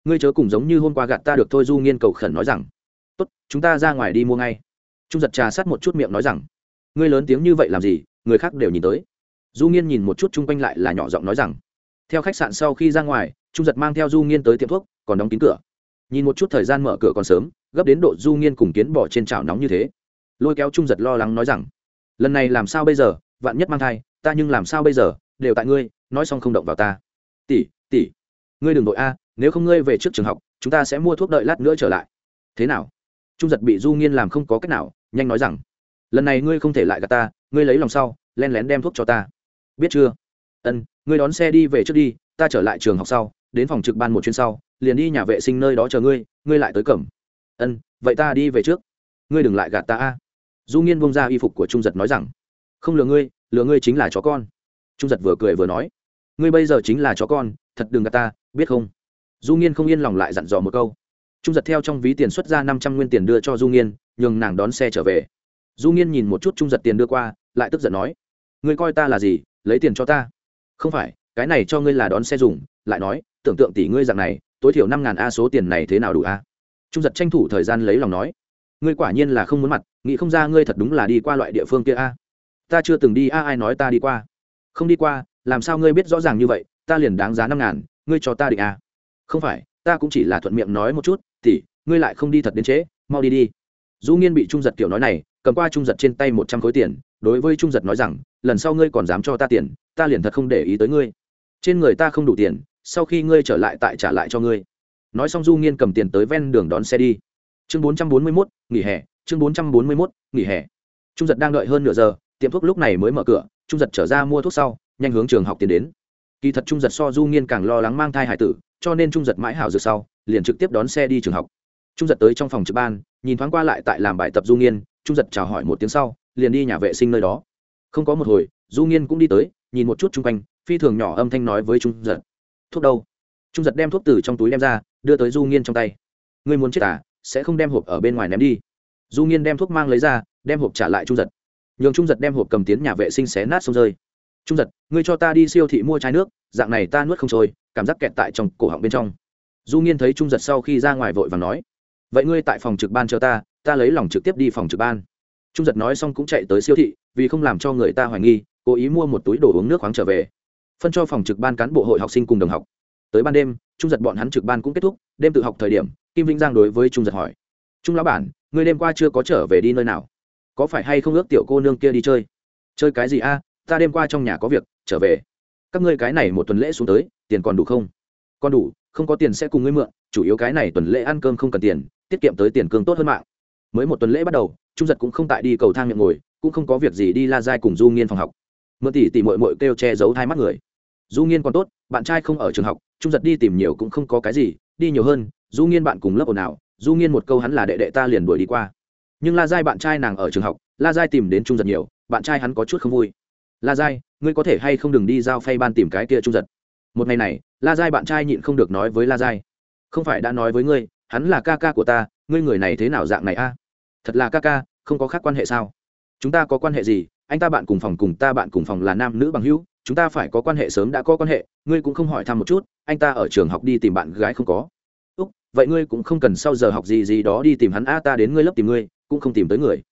Ngươi chớ cùng giống như hôm qua gạt ta được thôi, du nghiên cầu khẩn nói rằng. Tốt, chúng ta ra ngoài đi mua ngay. Trung giật trà sát một chút miệng nói rằng. Ngươi lớn tiếng như vậy làm gì, người khác đều nhìn tới du nghiên nhìn một chút chung quanh lại là nhỏ giọng nói rằng, theo khách sạn sau khi ra ngoài, trung giật mang theo du nghiên tới tiệm thuốc, còn đóng kín cửa. nhìn một chút thời gian mở cửa còn sớm, gấp đến độ du nghiên cùng kiến bỏ trên chảo nóng như thế. lôi kéo trung giật lo lắng nói rằng, lần này làm sao bây giờ, vạn nhất mang thai, ta nhưng làm sao bây giờ, đều tại ngươi, nói xong không động vào ta. tỷ tỷ, ngươi đừng đội a, nếu không ngươi về trước trường học, chúng ta sẽ mua thuốc đợi lát nữa trở lại. thế nào? trung giật bị du nghiên làm không có cách nào, nhanh nói rằng, lần này ngươi không thể lại gạt ta, ngươi lấy lòng sau, len lén đem thuốc cho ta biết chưa? Ân, ngươi đón xe đi về trước đi, ta trở lại trường học sau, đến phòng trực ban một chuyến sau, liền đi nhà vệ sinh nơi đó chờ ngươi ngươi lại tới cẩm ân, vậy ta đi về trước. Ngươi đừng lại gạt ta a. Du nghiên bông ra y phục của trung giật nói rằng, không lừa ngươi lừa ngươi chính là chó con. Trung giật vừa cười vừa nói, ngươi bây giờ chính là chó con, thật đừng gạt ta, biết không? Du nghiên không yên lòng lại dặn dò một câu. Trung giật theo trong ví tiền xuất ra năm trăm nguyên tiền đưa cho du nghiên, nhường nàng đón xe trở về. Du nghiên nhìn một chút trung giật tiền đưa qua, lại tức giận nói, ngươi coi ta là gì lấy tiền cho ta. Không phải cái này cho ngươi là đón xe dùng lại nói tưởng tượng tỷ ngươi dạng này tối thiểu năm ngàn a số tiền này thế nào đủ a? Trung giật tranh thủ thời gian lấy lòng nói ngươi quả nhiên là không muốn mặt nghĩ không ra ngươi thật đúng là đi qua loại địa phương kia a. Ta chưa từng đi a ai nói ta đi qua? Không đi qua làm sao ngươi biết rõ ràng như vậy ta liền đáng giá năm ngàn ngươi cho ta định a. Không phải ta cũng chỉ là thuận miệng nói một chút tỷ, ngươi lại không đi thật đến trễ mau đi đi. Du nghiên bị trung giật kiểu nói này cầm qua trung giật trên tay một trăm khối tiền đối với trung giật nói rằng lần sau ngươi còn dám cho ta tiền, ta liền thật không để ý tới ngươi. Trên người ta không đủ tiền, sau khi ngươi trở lại tại trả lại cho ngươi. Nói xong du nghiên cầm tiền tới ven đường đón xe đi. Chương bốn trăm bốn mươi mốt, nghỉ hè, chương bốn trăm bốn mươi mốt, nghỉ hè. Trung giật đang đợi hơn nửa giờ, tiệm thuốc lúc này mới mở cửa, trung giật trở ra mua thuốc sau, nhanh hướng trường học tiến đến. Kỳ thật trung giật so du nghiên càng lo lắng mang thai hải tử, cho nên trung giật mãi hảo dược sau, liền trực tiếp đón xe đi trường học. Trung giật tới trong phòng trực ban, nhìn thoáng qua lại tại làm bài tập du nghiên, trung giật chào hỏi một tiếng sau, liền đi nhà vệ sinh nơi đó không có một hồi, du nghiên cũng đi tới, nhìn một chút chung quanh, phi thường nhỏ âm thanh nói với trung giật. Thuốc đâu? Trung giật đem thuốc từ trong túi đem ra, đưa tới du nghiên trong tay. Ngươi muốn chết à? Sẽ không đem hộp ở bên ngoài ném đi. Du nghiên đem thuốc mang lấy ra, đem hộp trả lại trung giật. Nhường trung giật đem hộp cầm tiến nhà vệ sinh xé nát xong rơi. Trung giật, ngươi cho ta đi siêu thị mua chai nước, dạng này ta nuốt không trôi, cảm giác kẹt tại trong cổ họng bên trong. Du nghiên thấy trung giật sau khi ra ngoài vội và nói, vậy ngươi tại phòng trực ban chờ ta ta lấy lòng trực tiếp đi phòng trực ban. Trung giật nói xong cũng chạy tới siêu thị vì không làm cho người ta hoài nghi, cố ý mua một túi đồ uống nước khoáng trở về. Phân cho phòng trực ban cán bộ hội học sinh cùng đồng học. Tới ban đêm, trung giật bọn hắn trực ban cũng kết thúc, đêm tự học thời điểm, kim vĩnh giang đối với trung giật hỏi. Trung lão bản, người đêm qua chưa có trở về đi nơi nào? Có phải hay không ước tiểu cô nương kia đi chơi? Chơi cái gì a? Ta đêm qua trong nhà có việc, trở về. Các ngươi cái này một tuần lễ xuống tới, tiền còn đủ không? Còn đủ, không có tiền sẽ cùng ngươi mượn, chủ yếu cái này tuần lễ ăn cơm không cần tiền, tiết kiệm tới tiền cương tốt hơn mạng. Mới một tuần lễ bắt đầu, trung giật cũng không tại đi cầu thang miệng ngồi cũng không có việc gì đi la giai cùng du nghiên phòng học. Mượn tỷ tỷ mội mội kêu che giấu hai mắt người. Du nghiên còn tốt, bạn trai không ở trường học, trung giật đi tìm nhiều cũng không có cái gì, đi nhiều hơn, du nghiên bạn cùng lớp ồn ào, du nghiên một câu hắn là đệ đệ ta liền đuổi đi qua. Nhưng la giai bạn trai nàng ở trường học, la giai tìm đến trung giật nhiều, bạn trai hắn có chút không vui. La giai, ngươi có thể hay không đừng đi giao phay ban tìm cái kia trung giật? Một ngày này, la giai bạn trai nhịn không được nói với la giai. Không phải đã nói với ngươi, hắn là ca ca của ta, ngươi người này thế nào dạng này a? Thật là ca ca, không có khác quan hệ sao? Chúng ta có quan hệ gì? Anh ta bạn cùng phòng cùng ta bạn cùng phòng là nam nữ bằng hữu. Chúng ta phải có quan hệ sớm đã có quan hệ. Ngươi cũng không hỏi thăm một chút. Anh ta ở trường học đi tìm bạn gái không có. Úc, vậy ngươi cũng không cần sau giờ học gì gì đó đi tìm hắn. A, ta đến ngươi lớp tìm ngươi, cũng không tìm tới người.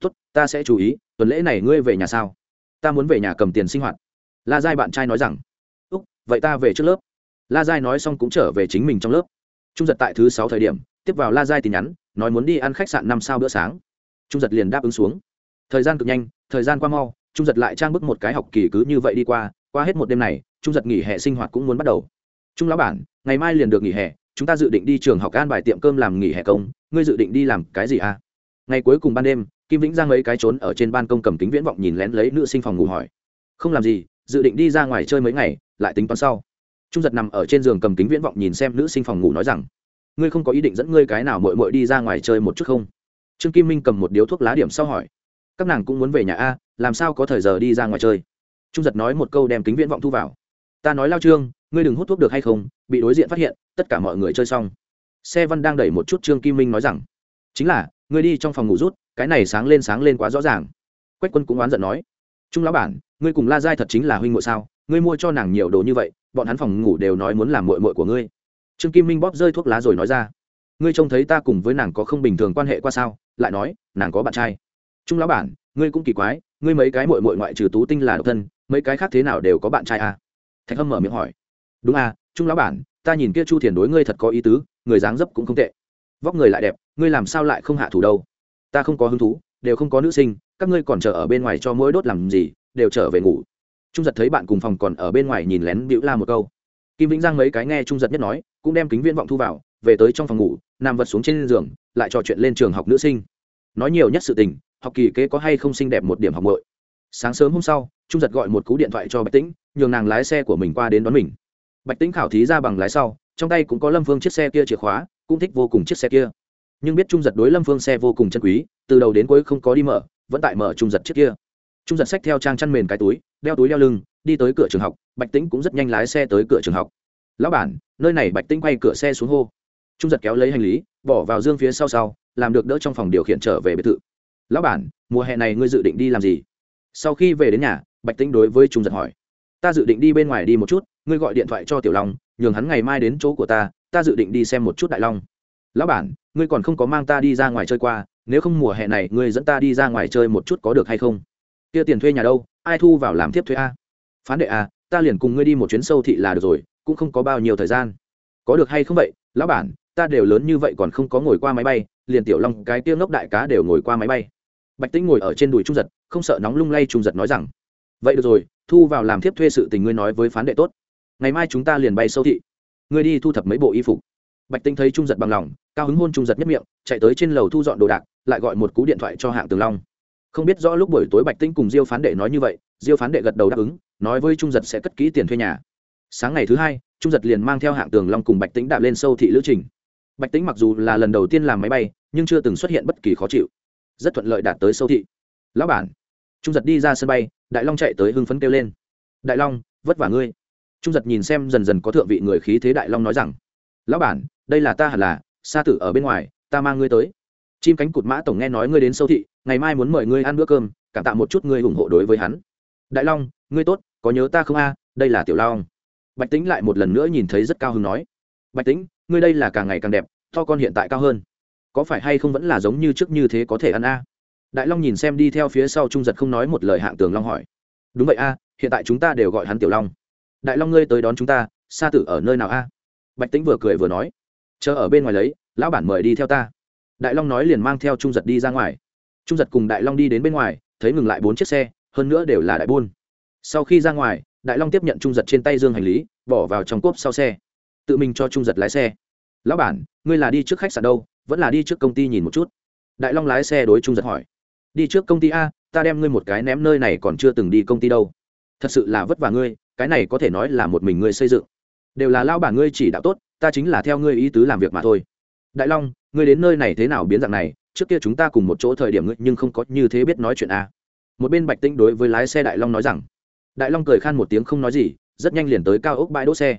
Tốt, ta sẽ chú ý. Tuần lễ này ngươi về nhà sao? Ta muốn về nhà cầm tiền sinh hoạt. La giai bạn trai nói rằng. Úc, vậy ta về trước lớp. La giai nói xong cũng trở về chính mình trong lớp. Trung giật tại thứ sáu thời điểm, tiếp vào la giai tin nhắn, nói muốn đi ăn khách sạn năm sao bữa sáng. Trung giật liền đáp ứng xuống thời gian cực nhanh, thời gian qua mau, trung giật lại trang bức một cái học kỳ cứ như vậy đi qua qua hết một đêm này, trung giật nghỉ hè sinh hoạt cũng muốn bắt đầu. Trung lão bản, ngày mai liền được nghỉ hè, chúng ta dự định đi trường học an bài tiệm cơm làm nghỉ hè công, ngươi dự định đi làm cái gì à? Ngày cuối cùng ban đêm, kim vĩnh giang ấy cái trốn ở trên ban công cầm kính viễn vọng nhìn lén lấy nữ sinh phòng ngủ hỏi. Không làm gì, dự định đi ra ngoài chơi mấy ngày, lại tính toán sau. Trung giật nằm ở trên giường cầm kính viễn vọng nhìn xem nữ sinh phòng ngủ nói rằng, ngươi không có ý định dẫn ngươi cái nào mội mội đi ra ngoài chơi một chút không? Trương kim minh cầm một điếu thuốc lá điểm sau hỏi các nàng cũng muốn về nhà a, làm sao có thời giờ đi ra ngoài chơi? Trung giật nói một câu đem kính viễn vọng thu vào. Ta nói lao trương, ngươi đừng hút thuốc được hay không? Bị đối diện phát hiện, tất cả mọi người chơi xong. Xe văn đang đẩy một chút trương kim minh nói rằng, chính là, ngươi đi trong phòng ngủ rút, cái này sáng lên sáng lên quá rõ ràng. Quách quân cũng oán giận nói, trung lão bản, ngươi cùng la giai thật chính là huynh ngội sao? Ngươi mua cho nàng nhiều đồ như vậy, bọn hắn phòng ngủ đều nói muốn làm mội mội của ngươi. Trương kim minh bóp rơi thuốc lá rồi nói ra, ngươi trông thấy ta cùng với nàng có không bình thường quan hệ qua sao? Lại nói, nàng có bạn trai trung lão bản, ngươi cũng kỳ quái, ngươi mấy cái mội mội ngoại trừ tú tinh là độc thân, mấy cái khác thế nào đều có bạn trai à? thạch hâm mở miệng hỏi. Đúng à trung lão bản, ta nhìn kia chu thiền đối ngươi thật có ý tứ, người dáng dấp cũng không tệ. Vóc người lại đẹp, ngươi làm sao lại không hạ thủ đâu? Ta không có hứng thú, đều không có nữ sinh, các ngươi còn chờ ở bên ngoài cho mỗi đốt làm gì, đều trở về ngủ. Trung giật thấy bạn cùng phòng còn ở bên ngoài nhìn lén bĩu la một câu. Kim vĩnh giang mấy cái nghe trung giật nhất nói, cũng đem kính viễn vọng thu vào, về tới trong phòng ngủ, nằm vật xuống trên giường, lại trò chuyện lên trường học nữ sinh. Nói nhiều nhất sự tình học kỳ kế có hay không xinh đẹp một điểm học mội sáng sớm hôm sau, trung giật gọi một cú điện thoại cho bạch tĩnh, nhường nàng lái xe của mình qua đến đón mình. Bạch tĩnh khảo thí ra bằng lái sau, trong tay cũng có lâm phương chiếc xe kia chìa khóa, cũng thích vô cùng chiếc xe kia. Nhưng biết trung giật đối lâm phương xe vô cùng chân quý, từ đầu đến cuối không có đi mở, vẫn tại mở trung giật chiếc kia. Trung giật xách theo trang chăn mền cái túi, đeo túi đeo lưng, đi tới cửa trường học, bạch tĩnh cũng rất nhanh lái xe tới cửa trường học. Lão bản, nơi này bạch tĩnh quay cửa xe xuống hô. Trung giật kéo lấy hành lý, bỏ vào dương phía sau sau, làm được đỡ trong phòng điều khiển trở về biệt thự lão bản, mùa hè này ngươi dự định đi làm gì? Sau khi về đến nhà, bạch tĩnh đối với trung giật hỏi. Ta dự định đi bên ngoài đi một chút, ngươi gọi điện thoại cho tiểu long, nhường hắn ngày mai đến chỗ của ta ta dự định đi xem một chút đại long. Lão bản, ngươi còn không có mang ta đi ra ngoài chơi qua, nếu không mùa hè này ngươi dẫn ta đi ra ngoài chơi một chút có được hay không? Kia tiền thuê nhà đâu, ai thu vào làm tiếp thuê a? Phán đệ a, ta liền cùng ngươi đi một chuyến sâu thị là được rồi, cũng không có bao nhiêu thời gian. Có được hay không vậy, lão bản, ta đều lớn như vậy còn không có ngồi qua máy bay, liền tiểu long cái tiêu ngốc đại cá đều ngồi qua máy bay bạch tĩnh ngồi ở trên đùi trung giật, không sợ nóng lung lay trung giật nói rằng, vậy được rồi, thu vào làm tiếp thuê sự tình ngươi nói với phán đệ tốt. Ngày mai chúng ta liền bay sâu thị. Ngươi đi thu thập mấy bộ y phục. Bạch tĩnh thấy trung giật bằng lòng, cao hứng hôn trung giật nhất miệng, chạy tới trên lầu thu dọn đồ đạc, lại gọi một cú điện thoại cho hạng tường long. Không biết rõ lúc buổi tối bạch tĩnh cùng diêu phán đệ nói như vậy, diêu phán đệ gật đầu đáp ứng, nói với trung giật sẽ cất kỹ tiền thuê nhà. Sáng ngày thứ hai, trung giật liền mang theo hạng tường long cùng bạch tĩnh đạp lên sâu thị lữ trình. Bạch tĩnh mặc dù là lần đầu tiên làm máy bay, nhưng chưa từng xuất hiện bất kỳ khó chịu rất thuận lợi đạt tới sâu thị. Lão bản, trung giật đi ra sân bay, đại long chạy tới hưng phấn kêu lên. Đại long, vất vả ngươi. Trung giật nhìn xem dần dần có thượng vị người khí thế đại long nói rằng, lão bản, đây là ta hẳn là xa tử ở bên ngoài, ta mang ngươi tới. Chim cánh cụt mã tổng nghe nói ngươi đến sâu thị, ngày mai muốn mời ngươi ăn bữa cơm, cảm tạ một chút ngươi ủng hộ đối với hắn. Đại long, ngươi tốt, có nhớ ta không a? Đây là tiểu long. Bạch tính lại một lần nữa nhìn thấy rất cao hứng nói. Bạch tính ngươi đây là càng ngày càng đẹp, to con hiện tại cao hơn có phải hay không vẫn là giống như trước như thế có thể ăn a? Đại long nhìn xem đi theo phía sau trung giật không nói một lời hạng tường long hỏi. Đúng vậy a, hiện tại chúng ta đều gọi hắn tiểu long. Đại long ngươi tới đón chúng ta xa tử ở nơi nào a? Bạch tính vừa cười vừa nói. Chờ ở bên ngoài lấy, lão bản mời đi theo ta. Đại long nói liền mang theo trung giật đi ra ngoài. Trung giật cùng đại long đi đến bên ngoài, thấy ngừng lại bốn chiếc xe, hơn nữa đều là đại buôn. Sau khi ra ngoài, đại long tiếp nhận trung giật trên tay dương hành lý, bỏ vào trong cốp sau xe. Tự mình cho trung giật lái xe. Lão bản, ngươi là đi trước khách sạn đâu? Vẫn là đi trước công ty nhìn một chút. Đại long lái xe đối trung giật hỏi. Đi trước công ty a, ta đem ngươi một cái ném nơi này còn chưa từng đi công ty đâu. Thật sự là vất vả ngươi, cái này có thể nói là một mình ngươi xây dựng. Đều là lao bản ngươi chỉ đạo tốt, ta chính là theo ngươi ý tứ làm việc mà thôi. Đại long, ngươi đến nơi này thế nào biến dạng này, trước kia chúng ta cùng một chỗ thời điểm ngươi nhưng không có như thế biết nói chuyện a. Một bên bạch tĩnh đối với lái xe đại long nói rằng. Đại long cười khan một tiếng không nói gì, rất nhanh liền tới cao ốc bãi đỗ xe.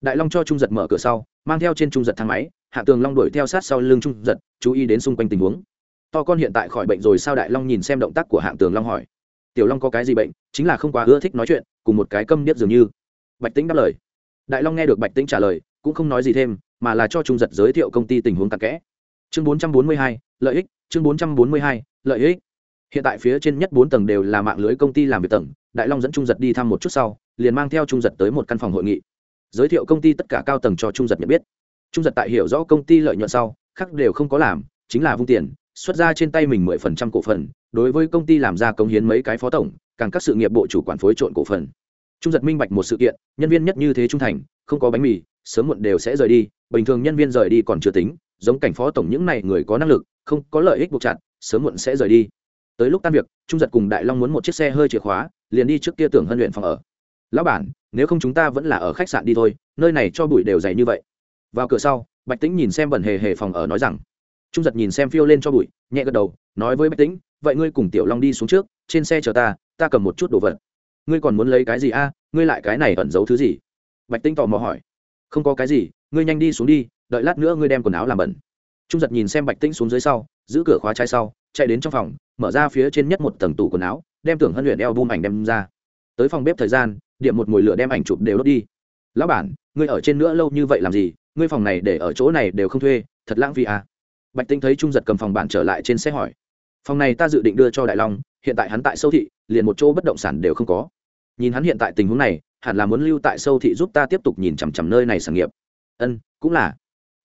Đại long cho trung giật mở cửa sau, mang theo trên trung giật thang máy hạ tường long đuổi theo sát sau lưng trung giật, chú ý đến xung quanh tình huống. To con hiện tại khỏi bệnh rồi sao đại long nhìn xem động tác của hạng tường long hỏi. Tiểu long có cái gì bệnh? Chính là không quá ưa thích nói chuyện, cùng một cái câm điếc dường như. Bạch tĩnh đáp lời. Đại long nghe được bạch tĩnh trả lời, cũng không nói gì thêm, mà là cho trung giật giới thiệu công ty tình huống tạc kẽ. Chương bốn trăm bốn mươi hai, lợi ích, chương bốn trăm bốn mươi hai, lợi ích. Hiện tại phía trên nhất bốn tầng đều là mạng lưới công ty làm việc tầng, đại long dẫn trung giật đi thăm một chút sau, liền mang theo trung giật tới một căn phòng hội nghị. Giới thiệu công ty tất cả cao tầng cho trung giật nhận biết trung giật tại hiểu rõ công ty lợi nhuận sau, khác đều không có làm, chính là vung tiền, xuất ra trên tay mình mười phần trăm cổ phần, đối với công ty làm ra công hiến mấy cái phó tổng, càng các sự nghiệp bộ chủ quản phối trộn cổ phần. Trung giật minh bạch một sự kiện, nhân viên nhất như thế trung thành, không có bánh mì, sớm muộn đều sẽ rời đi, bình thường nhân viên rời đi còn chưa tính, giống cảnh phó tổng những này người có năng lực, không có lợi ích buộc chặt, sớm muộn sẽ rời đi. Tới lúc tan việc, trung giật cùng đại long muốn một chiếc xe hơi chìa khóa, liền đi trước kia tưởng hân luyện phòng ở. Lão bản, nếu không chúng ta vẫn là ở khách sạn đi thôi, nơi này cho bụi đều dày như vậy vào cửa sau, bạch tĩnh nhìn xem bẩn hề hề phòng ở nói rằng, trung giật nhìn xem phiêu lên cho bụi, nhẹ gật đầu, nói với bạch tĩnh, vậy ngươi cùng tiểu long đi xuống trước, trên xe chờ ta ta cầm một chút đồ vật. Ngươi còn muốn lấy cái gì a? Ngươi lại cái này ẩn giấu thứ gì? Bạch tĩnh tò mò hỏi. Không có cái gì, ngươi nhanh đi xuống đi, đợi lát nữa ngươi đem quần áo làm bẩn. Trung giật nhìn xem bạch tĩnh xuống dưới sau, giữ cửa khóa trái sau, chạy đến trong phòng, mở ra phía trên nhất một tầng tủ quần áo, đem tưởng hân luyện đeo bum ảnh đem ra. Tới phòng bếp thời gian, điểm một mồi lửa đem ảnh chụp đều đốt đi. Lão bản, ngươi ở trên nữa lâu như vậy làm gì? Ngươi phòng này để ở chỗ này đều không thuê, thật lãng phí à? Bạch tinh thấy trung giật cầm phòng bản trở lại trên xe hỏi. Phòng này ta dự định đưa cho đại long, hiện tại hắn tại sâu thị, liền một chỗ bất động sản đều không có. Nhìn hắn hiện tại tình huống này, hẳn là muốn lưu tại sâu thị giúp ta tiếp tục nhìn chằm chằm nơi này sản nghiệp. Ân, cũng là.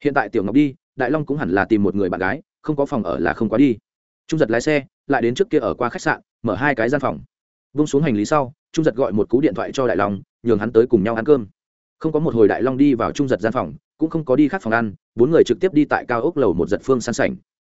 Hiện tại tiểu ngọc đi, đại long cũng hẳn là tìm một người bạn gái, không có phòng ở là không quá đi. Trung giật lái xe, lại đến trước kia ở qua khách sạn, mở hai cái gian phòng. Vung xuống hành lý sau, trung giật gọi một cú điện thoại cho đại long, nhường hắn tới cùng nhau ăn cơm không có một hồi đại long đi vào trung giật gian phòng, cũng không có đi khác phòng ăn, bốn người trực tiếp đi tại cao ốc lầu một giật phương san sảnh.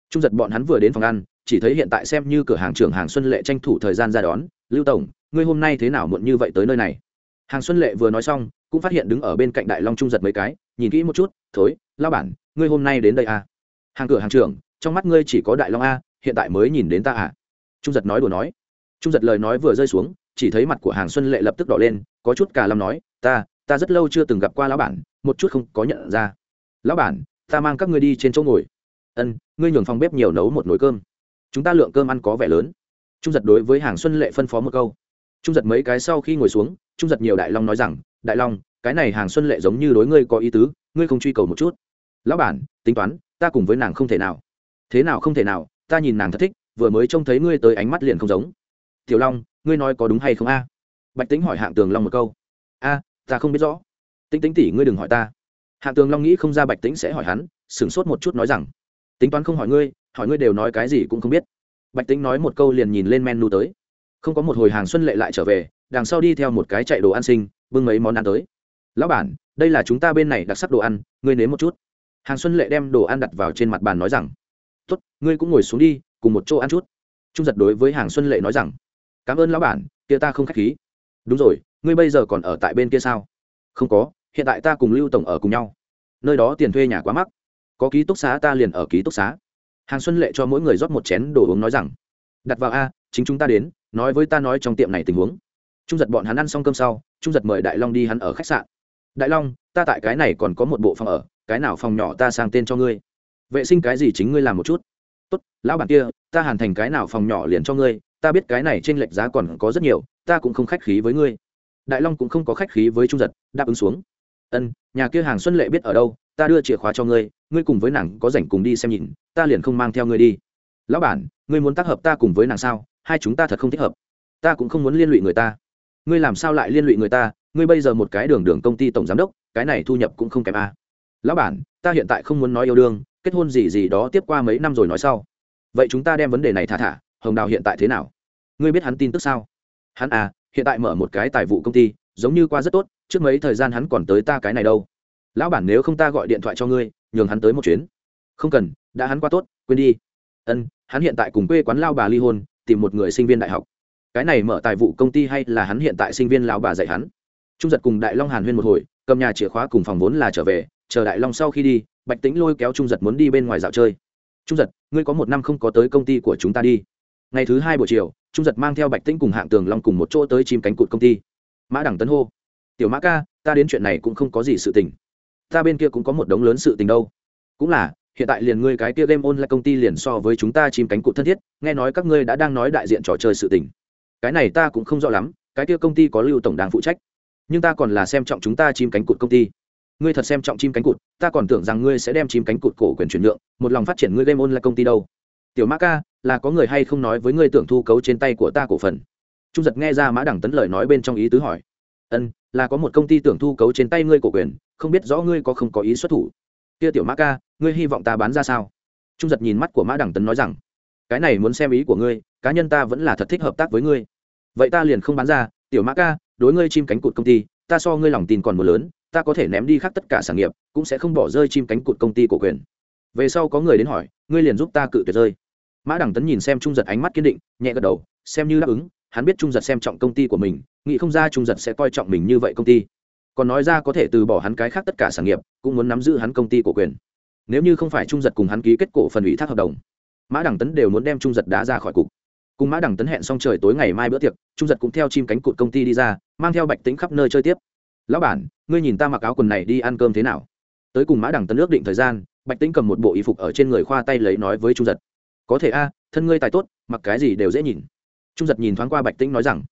Trung giật bọn hắn vừa đến phòng ăn, chỉ thấy hiện tại xem như cửa hàng trưởng hàng xuân lệ tranh thủ thời gian ra đón, lưu tổng, ngươi hôm nay thế nào muộn như vậy tới nơi này? Hàng xuân lệ vừa nói xong, cũng phát hiện đứng ở bên cạnh đại long trung giật mấy cái, nhìn kỹ một chút, thối lao bản, ngươi hôm nay đến đây à? hàng cửa hàng trưởng, trong mắt ngươi chỉ có đại long a, hiện tại mới nhìn đến ta à? Trung giật nói đùa nói. Trung giật lời nói vừa rơi xuống, chỉ thấy mặt của hàng xuân lệ lập tức đỏ lên, có chút cả lâm nói, ta ta rất lâu chưa từng gặp qua lão bản, một chút không có nhận ra. Lão bản, ta mang các ngươi đi trên chỗ ngồi. Ân, ngươi nhường phòng bếp nhiều nấu một nồi cơm. Chúng ta lượng cơm ăn có vẻ lớn. Trung giật đối với hàng xuân lệ phân phó một câu. Trung giật mấy cái sau khi ngồi xuống, trung giật nhiều đại long nói rằng, đại long, cái này hàng xuân lệ giống như đối ngươi có ý tứ, ngươi không truy cầu một chút. Lão bản, tính toán, ta cùng với nàng không thể nào. Thế nào không thể nào, ta nhìn nàng thật thích, vừa mới trông thấy ngươi tới ánh mắt liền không giống. Tiểu long, ngươi nói có đúng hay không a? Bạch tính hỏi hạng tường long một câu. A ta không biết rõ. Tính tính tỉ ngươi đừng hỏi ta. Hạ tường long nghĩ không ra bạch tính sẽ hỏi hắn, sửng sốt một chút nói rằng, tính toán không hỏi ngươi hỏi ngươi đều nói cái gì cũng không biết. Bạch tính nói một câu liền nhìn lên menu tới. Không có một hồi hàng xuân lệ lại trở về, đằng sau đi theo một cái chạy đồ ăn sinh, bưng mấy món ăn tới. Lão bản, đây là chúng ta bên này đặc sắc đồ ăn, ngươi nếm một chút. Hàng xuân lệ đem đồ ăn đặt vào trên mặt bàn nói rằng, tốt, ngươi cũng ngồi xuống đi, cùng một chỗ ăn chút. Trung giật đối với hàng xuân lệ nói rằng, cảm ơn lão bản, kia ta không k h á c h khí đúng rồi, ngươi bây giờ còn ở tại bên kia sao? Không có, hiện tại ta cùng lưu tổng ở cùng nhau. Nơi đó tiền thuê nhà quá mắc. Có ký túc xá ta liền ở ký túc xá. Hàng xuân lệ cho mỗi người rót một chén đồ uống nói rằng, đặt vào a, chính chúng ta đến, nói với ta nói trong tiệm này tình huống. Trung giật bọn hắn ăn xong cơm sau, trung giật mời đại long đi hắn ở khách sạn. Đại long, ta tại cái này còn có một bộ phòng ở, cái nào phòng nhỏ ta sang tên cho ngươi. Vệ sinh cái gì chính ngươi làm một chút. Tốt, lão bản kia, ta hàn thành cái nào phòng nhỏ liền cho ngươi, ta biết cái này trên lệch giá còn có rất nhiều ta cũng không khách khí với ngươi. Đại long cũng không có khách khí với trung giật, đáp ứng xuống. Ân, nhà kia hàng xuân lệ biết ở đâu, ta đưa chìa khóa cho ngươi ngươi cùng với nàng có rảnh cùng đi xem nhìn, ta liền không mang theo ngươi đi. Lão bản, ngươi muốn tác hợp ta cùng với nàng sao? Hai chúng ta thật không thích hợp. Ta cũng không muốn liên lụy người ta. Ngươi làm sao lại liên lụy người ta? Ngươi bây giờ một cái đường đường công ty tổng giám đốc, cái này thu nhập cũng không kém a à. lão bản, ta hiện tại không muốn nói yêu đương, kết hôn gì gì đó tiếp qua mấy năm rồi nói sau. Vậy chúng ta đem vấn đề này thả thả, hồng đào hiện tại thế nào? Ngươi biết hắn tin tức sao? Hắn à hiện tại mở một cái tài vụ công ty, giống như qua rất tốt, trước mấy thời gian hắn còn tới ta cái này đâu. Lão bản nếu không ta gọi điện thoại cho ngươi, nhường hắn tới một chuyến. Không cần, đã hắn qua tốt, quên đi. Ân, hắn hiện tại cùng quê quán lao bà ly hôn, tìm một người sinh viên đại học. Cái này mở tài vụ công ty hay là hắn hiện tại sinh viên lao bà dạy hắn? Trung giật cùng đại long hàn huyên một hồi, cầm nhà chìa khóa cùng phòng vốn là trở về, chờ đại long sau khi đi, bạch tính lôi kéo trung giật muốn đi bên ngoài dạo chơi. Trung giật, ngươi có một năm không có tới công ty của chúng ta đi. Ngày thứ hai buổi chiều trung giật mang theo bạch tĩnh cùng hạng tường long cùng một chỗ tới chim cánh cụt công ty. Mã đẳng tấn hô, tiểu mã ca, ta đến chuyện này cũng không có gì sự tình. Ta bên kia cũng có một đống lớn sự tình đâu. Cũng là, hiện tại liền ngươi cái kia game online công ty liền so với chúng ta chim cánh cụt thân thiết, nghe nói các ngươi đã đang nói đại diện trò chơi sự tình. Cái này ta cũng không rõ lắm, cái kia công ty có lưu tổng đang phụ trách. Nhưng ta còn là xem trọng chúng ta chim cánh cụt công ty. Ngươi thật xem trọng chim cánh cụt, ta còn tưởng rằng ngươi sẽ đem chim cánh cụt cổ quyền chuyển nhượng, một lòng phát triển ngươi game online công ty đâu tiểu mã ca, là có người hay không nói với ngươi tưởng thu cấu trên tay của ta cổ phần? Trung giật nghe ra mã đẳng tấn lời nói bên trong ý tứ hỏi. Ân, là có một công ty tưởng thu cấu trên tay ngươi cổ quyền, không biết rõ ngươi có không có ý xuất thủ. Kia tiểu mã ca, ngươi hy vọng ta bán ra sao? Trung giật nhìn mắt của mã đẳng tấn nói rằng, cái này muốn xem ý của ngươi, cá nhân ta vẫn là thật thích hợp tác với ngươi. Vậy ta liền không bán ra, tiểu mã ca, đối ngươi chim cánh cụt công ty, ta so ngươi lòng tin còn một lớn, ta có thể ném đi khác tất cả sản nghiệp, cũng sẽ không bỏ rơi chim cánh cụt công ty cổ quyền. Về sau có người đến hỏi, ngươi liền giúp ta cự tuyệt rơi mã đẳng tấn nhìn xem trung giật ánh mắt kiên định, nhẹ gật đầu, xem như đáp ứng, hắn biết trung giật xem trọng công ty của mình, nghĩ không ra trung giật sẽ coi trọng mình như vậy công ty. Còn nói ra có thể từ bỏ hắn cái khác tất cả sản nghiệp, cũng muốn nắm giữ hắn công ty của quyền. Nếu như không phải trung giật cùng hắn ký kết cổ phần ủy thác hợp đồng, mã đẳng tấn đều muốn đem trung giật đá ra khỏi cục. Cùng mã đẳng tấn hẹn xong trời tối ngày mai bữa tiệc, trung giật cũng theo chim cánh cụt công ty đi ra, mang theo bạch tính khắp nơi chơi tiếp. Lão bản, ngươi nhìn ta mặc áo quần này đi ăn cơm thế nào? Tới cùng mã đẳng tấn ước định thời gian, bạch tính cầm một bộ y phục ở trên người khoa tay lấy nói với trung giật có thể a à, thân ngươi tài tốt, mặc cái gì đều dễ nhìn. Trung giật nhìn thoáng qua bạch tĩnh nói rằng,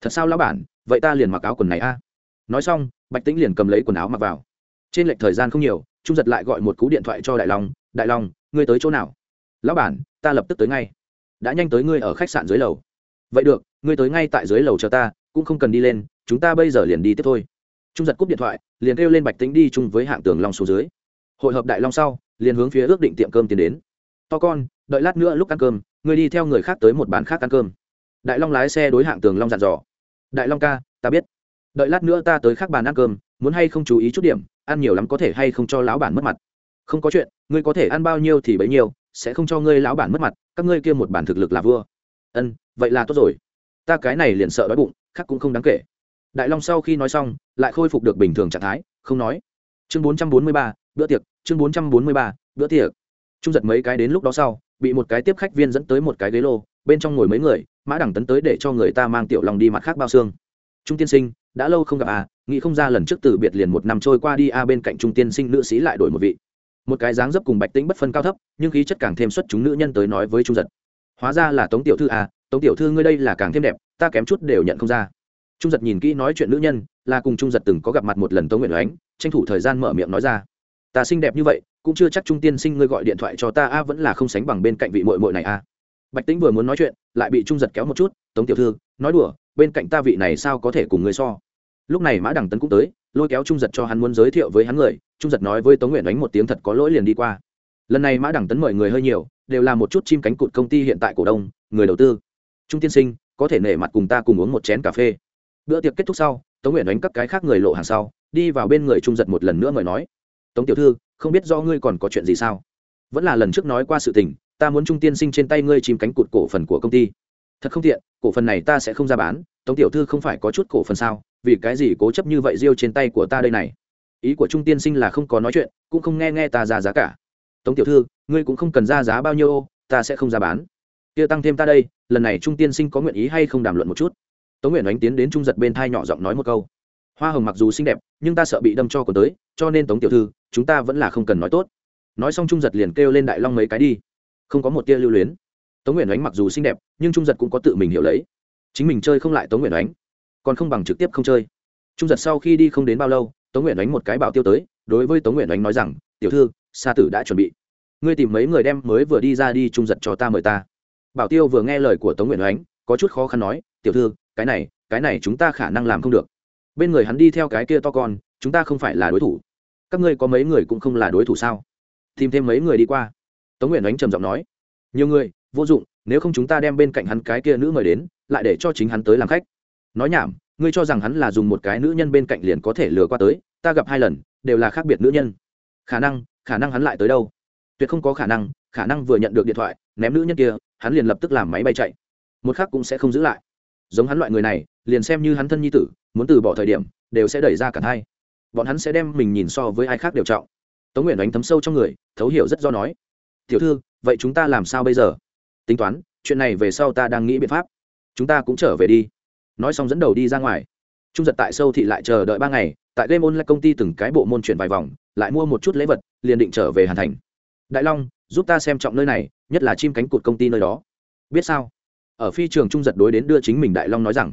thật sao lão bản, vậy ta liền mặc áo quần này a? Nói xong, bạch tĩnh liền cầm lấy quần áo mặc vào. Trên lệch thời gian không nhiều, trung giật lại gọi một cú điện thoại cho đại long đại long, ngươi tới chỗ nào? Lão bản, ta lập tức tới ngay. Đã nhanh tới ngươi ở khách sạn dưới lầu. Vậy được, ngươi tới ngay tại dưới lầu chờ ta, cũng không cần đi lên, chúng ta bây giờ liền đi tiếp thôi. Trung giật cúp điện thoại, liền kêu lên bạch tính đi chung với hạng tường long xuống dưới. Hội hợp đại long sau, liền hướng phía ước định tiệm cơm tiến đến. To con đợi lát nữa lúc ăn cơm ngươi đi theo người khác tới một bàn khác ăn cơm. Đại long lái xe đối hạng tường long dặn dò. Đại long ca, ta biết. Đợi lát nữa ta tới khác bàn ăn cơm, muốn hay không chú ý chút điểm, ăn nhiều lắm có thể hay không cho lão bản mất mặt. Không có chuyện, ngươi có thể ăn bao nhiêu thì bấy nhiêu, sẽ không cho ngươi lão bản mất mặt, các ngươi kia một bản thực lực là vua. Ân, vậy là tốt rồi. Ta cái này liền sợ đói bụng, khác cũng không đáng kể. Đại long sau khi nói xong, lại khôi phục được bình thường trạng thái, không nói. Chương bốn trăm bốn mươi ba, bữa tiệc, chương bốn trăm bốn mươi ba, bữa tiệc trung giật mấy cái đến lúc đó sau, bị một cái tiếp khách viên dẫn tới một cái ghế lô, bên trong ngồi mấy người, mã đẳng tấn tới để cho người ta mang tiểu lòng đi mặt khác bao xương. Trung tiên sinh, đã lâu không gặp à nghĩ không ra lần trước từ biệt liền một năm trôi qua đi a bên cạnh trung tiên sinh nữ sĩ lại đổi một vị. Một cái dáng dấp cùng bạch tĩnh bất phân cao thấp, nhưng khí chất càng thêm xuất chúng nữ nhân tới nói với trung giật. Hóa ra là tống tiểu thư à tống tiểu thư ngươi đây là càng thêm đẹp, ta kém chút đều nhận không ra. Trung giật nhìn kỹ nói chuyện nữ nhân, là cùng trung giật từng có gặp mặt một lần tống nguyện ánh tranh thủ thời gian mở miệng nói ra. Ta xinh đẹp như vậy cũng chưa chắc trung tiên sinh ngươi gọi điện thoại cho ta, a, vẫn là không sánh bằng bên cạnh vị mội mội này, a. Bạch tĩnh vừa muốn nói chuyện, lại bị trung giật kéo một chút, tống tiểu thư, nói đùa, bên cạnh ta vị này sao có thể cùng ngươi so? Lúc này mã đằng tấn cũng tới, lôi kéo trung giật cho hắn muốn giới thiệu với hắn người, trung giật nói với tống nguyện đánh một tiếng thật có lỗi liền đi qua. Lần này mã đằng tấn mời người hơi nhiều, đều là một chút chim cánh cụt công ty hiện tại cổ đông, người đầu tư. Trung tiên sinh, có thể nể mặt cùng ta cùng uống một chén cà phê. Bữa tiệc kết thúc sau, tống nguyện đánh các cái khác người lộ hàng sau, đi vào bên người trung giật một lần nữa mời nói, tống tiểu thư không biết do ngươi còn có chuyện gì sao? Vẫn là lần trước nói qua sự tình, ta muốn trung tiên sinh trên tay ngươi chìm cánh cụt cổ phần của công ty. Thật không tiện, cổ phần này ta sẽ không ra bán, tống tiểu thư không phải có chút cổ phần sao? Vì cái gì cố chấp như vậy riêu trên tay của ta đây này? Ý của trung tiên sinh là không có nói chuyện, cũng không nghe nghe ta ra giá cả. Tống tiểu thư, ngươi cũng không cần ra giá bao nhiêu ô, ta sẽ không ra bán. Kia tăng thêm ta đây, lần này trung tiên sinh có nguyện ý hay không đàm luận một chút? Tống nguyện đánh tiến đến trung giật bên thai nhỏ giọng nói một câu hoa hồng mặc dù xinh đẹp, nhưng ta sợ bị đâm cho còn tới, cho nên tống tiểu thư, chúng ta vẫn là không cần nói tốt. Nói xong trung giật liền kêu lên đại long mấy cái đi. Không có một tia lưu luyến. Tống nguyện ánh mặc dù xinh đẹp, nhưng trung giật cũng có tự mình hiểu lấy. Chính mình chơi không lại tống nguyện ánh, còn không bằng trực tiếp không chơi. Trung giật sau khi đi không đến bao lâu, tống nguyện ánh một cái bảo tiêu tới, đối với tống nguyện ánh nói rằng, tiểu thư, sa tử đã chuẩn bị. Ngươi tìm mấy người đem mới vừa đi ra đi trung giật cho ta mời ta. Bảo tiêu vừa nghe lời của tống nguyện ánh, có chút khó khăn nói, tiểu thư, cái này cái này chúng ta khả năng làm không được bên người hắn đi theo cái kia to con, chúng ta không phải là đối thủ. Các ngươi có mấy người cũng không là đối thủ sao? Tìm thêm mấy người đi qua. Tống nguyện đánh trầm giọng nói. Nhiều người, vô dụng, nếu không chúng ta đem bên cạnh hắn cái kia nữ mời đến, lại để cho chính hắn tới làm khách. Nói nhảm, ngươi cho rằng hắn là dùng một cái nữ nhân bên cạnh liền có thể lừa qua tới, ta gặp hai lần, đều là khác biệt nữ nhân. Khả năng khả năng hắn lại tới đâu? Tuyệt không có khả năng khả năng vừa nhận được điện thoại, ném nữ nhân kia, hắn liền lập tức làm máy bay chạy. Một khác cũng sẽ không giữ lại. Giống hắn loại người này, liền xem như hắn thân nhi tử muốn từ bỏ thời điểm, đều sẽ đẩy ra cả hai bọn hắn sẽ đem mình nhìn so với ai khác đều trọng. Tống nguyện đánh thấm sâu trong người, thấu hiểu rất do nói, tiểu thư, vậy chúng ta làm sao bây giờ? Tính toán, chuyện này về sau ta đang nghĩ biện pháp. Chúng ta cũng trở về đi. Nói xong dẫn đầu đi ra ngoài. Trung giật tại sâu thị lại chờ đợi ba ngày, tại game online công ty từng cái bộ môn chuyển vài vòng, lại mua một chút lễ vật, liền định trở về hàn thành. Đại long, giúp ta xem trọng nơi này, nhất là chim cánh cụt công ty nơi đó. Biết sao? Ở phi trường trung giật đối đến đưa chính mình đại long nói rằng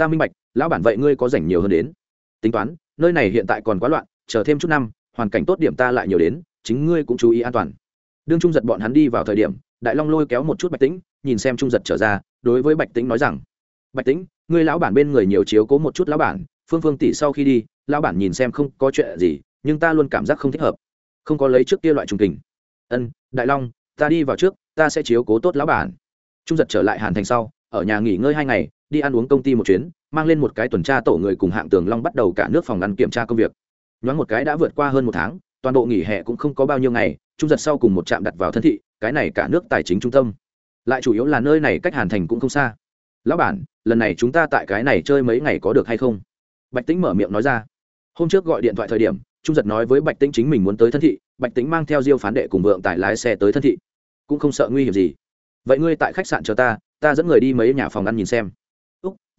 ta minh bạch, lão bản vậy ngươi có rảnh nhiều hơn đến. Tính toán, nơi này hiện tại còn quá loạn, chờ thêm chút năm, hoàn cảnh tốt điểm ta lại nhiều đến, chính ngươi cũng chú ý an toàn. Đương trung giật bọn hắn đi vào thời điểm, đại long lôi kéo một chút bạch tĩnh, nhìn xem trung giật trở ra, đối với bạch tĩnh nói rằng, bạch tĩnh, ngươi lão bản bên người nhiều chiếu cố một chút lão bản, phương phương tỷ sau khi đi, lão bản nhìn xem không có chuyện gì, nhưng ta luôn cảm giác không thích hợp. Không có lấy trước kia loại trùng tình ân, đại long, ta đi vào trước, ta sẽ chiếu cố tốt lão bản. Trung giật trở lại hàn thành sau, ở nhà nghỉ ngơi hai ngày đi ăn uống công ty một chuyến, mang lên một cái tuần tra tổ người cùng hạng tường long bắt đầu cả nước phòng ăn kiểm tra công việc. Nhoáng một cái đã vượt qua hơn một tháng, toàn bộ nghỉ hè cũng không có bao nhiêu ngày, trung giật sau cùng một trạm đặt vào thân thị, cái này cả nước tài chính trung tâm. Lại chủ yếu là nơi này cách hàn thành cũng không xa. Lão bản, lần này chúng ta tại cái này chơi mấy ngày có được hay không? Bạch tĩnh mở miệng nói ra. Hôm trước gọi điện thoại thời điểm, trung giật nói với bạch tĩnh chính mình muốn tới thân thị, bạch tĩnh mang theo diêu phán đệ cùng vượng tải lái xe tới thân thị. Cũng không sợ nguy hiểm gì. Vậy ngươi tại khách sạn chờ ta ta dẫn người đi mấy nhà phòng ăn nhìn xem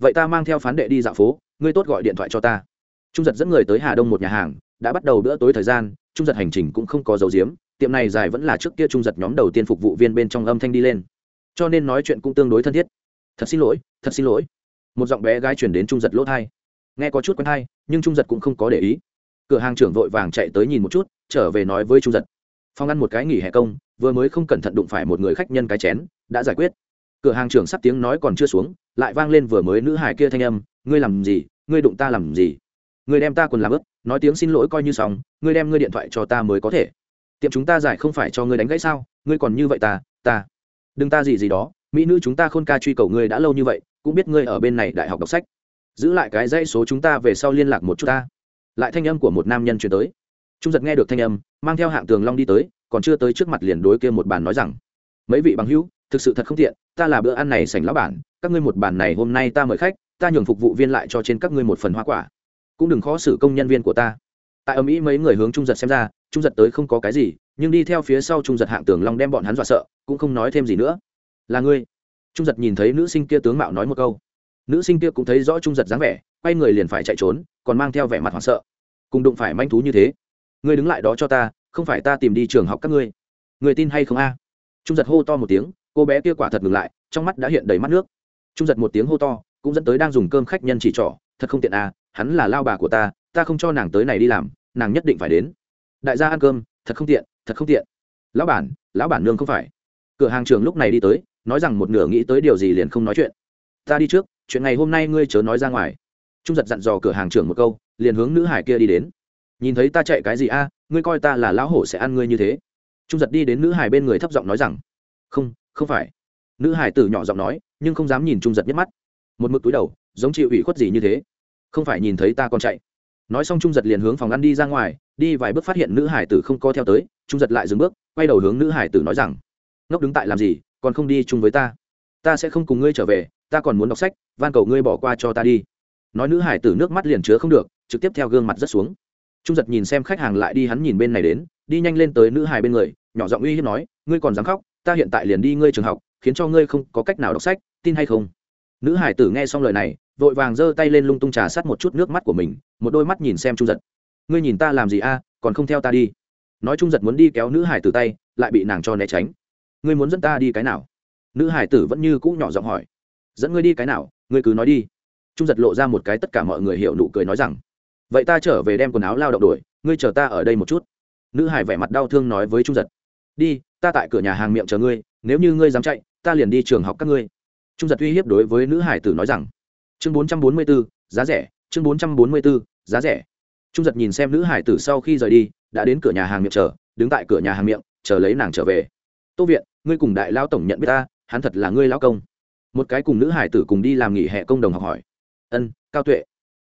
vậy ta mang theo phán đệ đi dạo phố, ngươi tốt gọi điện thoại cho ta. Trung giật dẫn người tới hà đông một nhà hàng, đã bắt đầu bữa tối thời gian, trung giật hành trình cũng không có dấu diếm, tiệm này dài vẫn là trước kia trung giật nhóm đầu tiên phục vụ viên bên trong âm thanh đi lên. Cho nên nói chuyện cũng tương đối thân thiết. Thật xin lỗi, thật xin lỗi. Một giọng bé gái chuyển đến trung giật lỗ thai nghe có chút quen thai nhưng trung giật cũng không có để ý. Cửa hàng trưởng vội vàng chạy tới nhìn một chút, trở về nói với trung giật. Phong ăn một cái nghỉ hè công, vừa mới không cẩn thận đụng phải một người khách nhân cái chén, đã giải quyết. Cửa hàng trưởng sắp tiếng nói còn chưa xuống lại vang lên vừa mới nữ hải kia thanh âm, ngươi làm gì? Ngươi đụng ta làm gì? Ngươi đem ta quần làm ướt, nói tiếng xin lỗi coi như xong, ngươi đem ngươi điện thoại cho ta mới có thể. Tiệm chúng ta giải không phải cho ngươi đánh gãy sao? Ngươi còn như vậy ta ta. Đừng ta gì gì đó, mỹ nữ chúng ta khôn ca truy cầu ngươi đã lâu như vậy, cũng biết ngươi ở bên này đại học đọc sách. Giữ lại cái dãy số chúng ta về sau liên lạc một chút ta. Lại thanh âm của một nam nhân chuyển tới. Trung giật nghe được thanh âm, mang theo hạng tường long đi tới, còn chưa tới trước mặt liền đối kia một bàn nói rằng, mấy vị bằng hữu, thực sự thật không tiện, ta là bữa ăn này sành lão bản các ngươi một bàn này hôm nay ta mời khách, ta nhường phục vụ viên lại cho trên các ngươi một phần hoa quả. Cũng đừng khó xử công nhân viên của ta. Tại âm ý mấy người hướng trung giật xem ra, trung giật tới không có cái gì, nhưng đi theo phía sau trung giật hạng tường long đem bọn hắn dọa sợ, cũng không nói thêm gì nữa. Là ngươi. Trung giật nhìn thấy nữ sinh kia tướng mạo nói một câu. Nữ sinh kia cũng thấy rõ trung giật dáng vẻ, quay người liền phải chạy trốn, còn mang theo vẻ mặt hoảng sợ. Cùng đụng phải manh thú như thế, ngươi đứng lại đó cho ta, không phải ta tìm đi trường học các ngươi. Người tin hay không a? Trung giật hô to một tiếng, cô bé kia quả thật ngừng lại, trong mắt đã hiện đầy mắt nước trung giật một tiếng hô to, cũng dẫn tới đang dùng cơm khách nhân chỉ trỏ, thật không tiện à hắn là lao bà của ta ta không cho nàng tới này đi làm, nàng nhất định phải đến. Đại gia ăn cơm, thật không tiện, thật không tiện. Lão bản lão bản nương không phải. Cửa hàng trường lúc này đi tới, nói rằng một nửa nghĩ tới điều gì liền không nói chuyện. Ta đi trước, chuyện ngày hôm nay ngươi chớ nói ra ngoài. Trung giật dặn dò cửa hàng trưởng một câu, liền hướng nữ hải kia đi đến. Nhìn thấy ta chạy cái gì a, ngươi coi ta là lão hổ sẽ ăn ngươi như thế. Trung giật đi đến nữ hải bên người thấp giọng nói rằng, không không phải nữ hải tử nhỏ giọng nói, nhưng không dám nhìn trung giật nhất mắt. Một mực túi đầu, giống chịu ủy khuất gì như thế. Không phải nhìn thấy ta còn chạy. Nói xong trung giật liền hướng phòng ăn đi ra ngoài, đi vài bước phát hiện nữ hải tử không co theo tới, trung giật lại dừng bước, quay đầu hướng nữ hải tử nói rằng, ngốc đứng tại làm gì, còn không đi chung với ta? Ta sẽ không cùng ngươi trở về, ta còn muốn đọc sách, van cầu ngươi bỏ qua cho ta đi. Nói nữ hải tử nước mắt liền chứa không được, trực tiếp theo gương mặt rất xuống. Trung giật nhìn xem khách hàng lại đi, hắn nhìn bên này đến, đi nhanh lên tới nữ hải bên người, nhỏ giọng uy hiếp nói, ngươi còn dám khóc, ta hiện tại liền đi ngươi trường học khiến cho ngươi không có cách nào đọc sách, tin hay không? Nữ hải tử nghe xong lời này, vội vàng giơ tay lên lung tung trà sát một chút nước mắt của mình, một đôi mắt nhìn xem trung giật. Ngươi nhìn ta làm gì a? À, còn không theo ta đi. Nói trung giật muốn đi kéo nữ hải tử tay, lại bị nàng cho né tránh. Ngươi muốn dẫn ta đi cái nào? Nữ hải tử vẫn như cũ nhỏ giọng hỏi. Dẫn ngươi đi cái nào? Ngươi cứ nói đi. Trung giật lộ ra một cái tất cả mọi người hiểu nụ cười nói rằng. Vậy ta trở về đem quần áo lao động đổi ngươi chờ ta ở đây một chút. Nữ hải vẻ mặt đau thương nói với trung giật. Đi, ta tại cửa nhà hàng miệng chờ ngươi, nếu như ngươi dám chạy ta liền đi trường học các ngươi. Trung giật uy hiếp đối với nữ hải tử nói rằng, chương bốn trăm bốn mươi b ố giá rẻ, chương bốn trăm bốn mươi b ố giá rẻ. Trung giật nhìn xem nữ hải tử sau khi rời đi, đã đến cửa nhà hàng miệng chờ, đứng tại cửa nhà hàng miệng, chờ lấy nàng trở về. Tô viện, ngươi cùng đại lao tổng nhận biết ta, hắn thật là ngươi lao công. Một cái cùng nữ hải tử cùng đi làm nghỉ hè công đồng học hỏi. Ân, cao tuệ,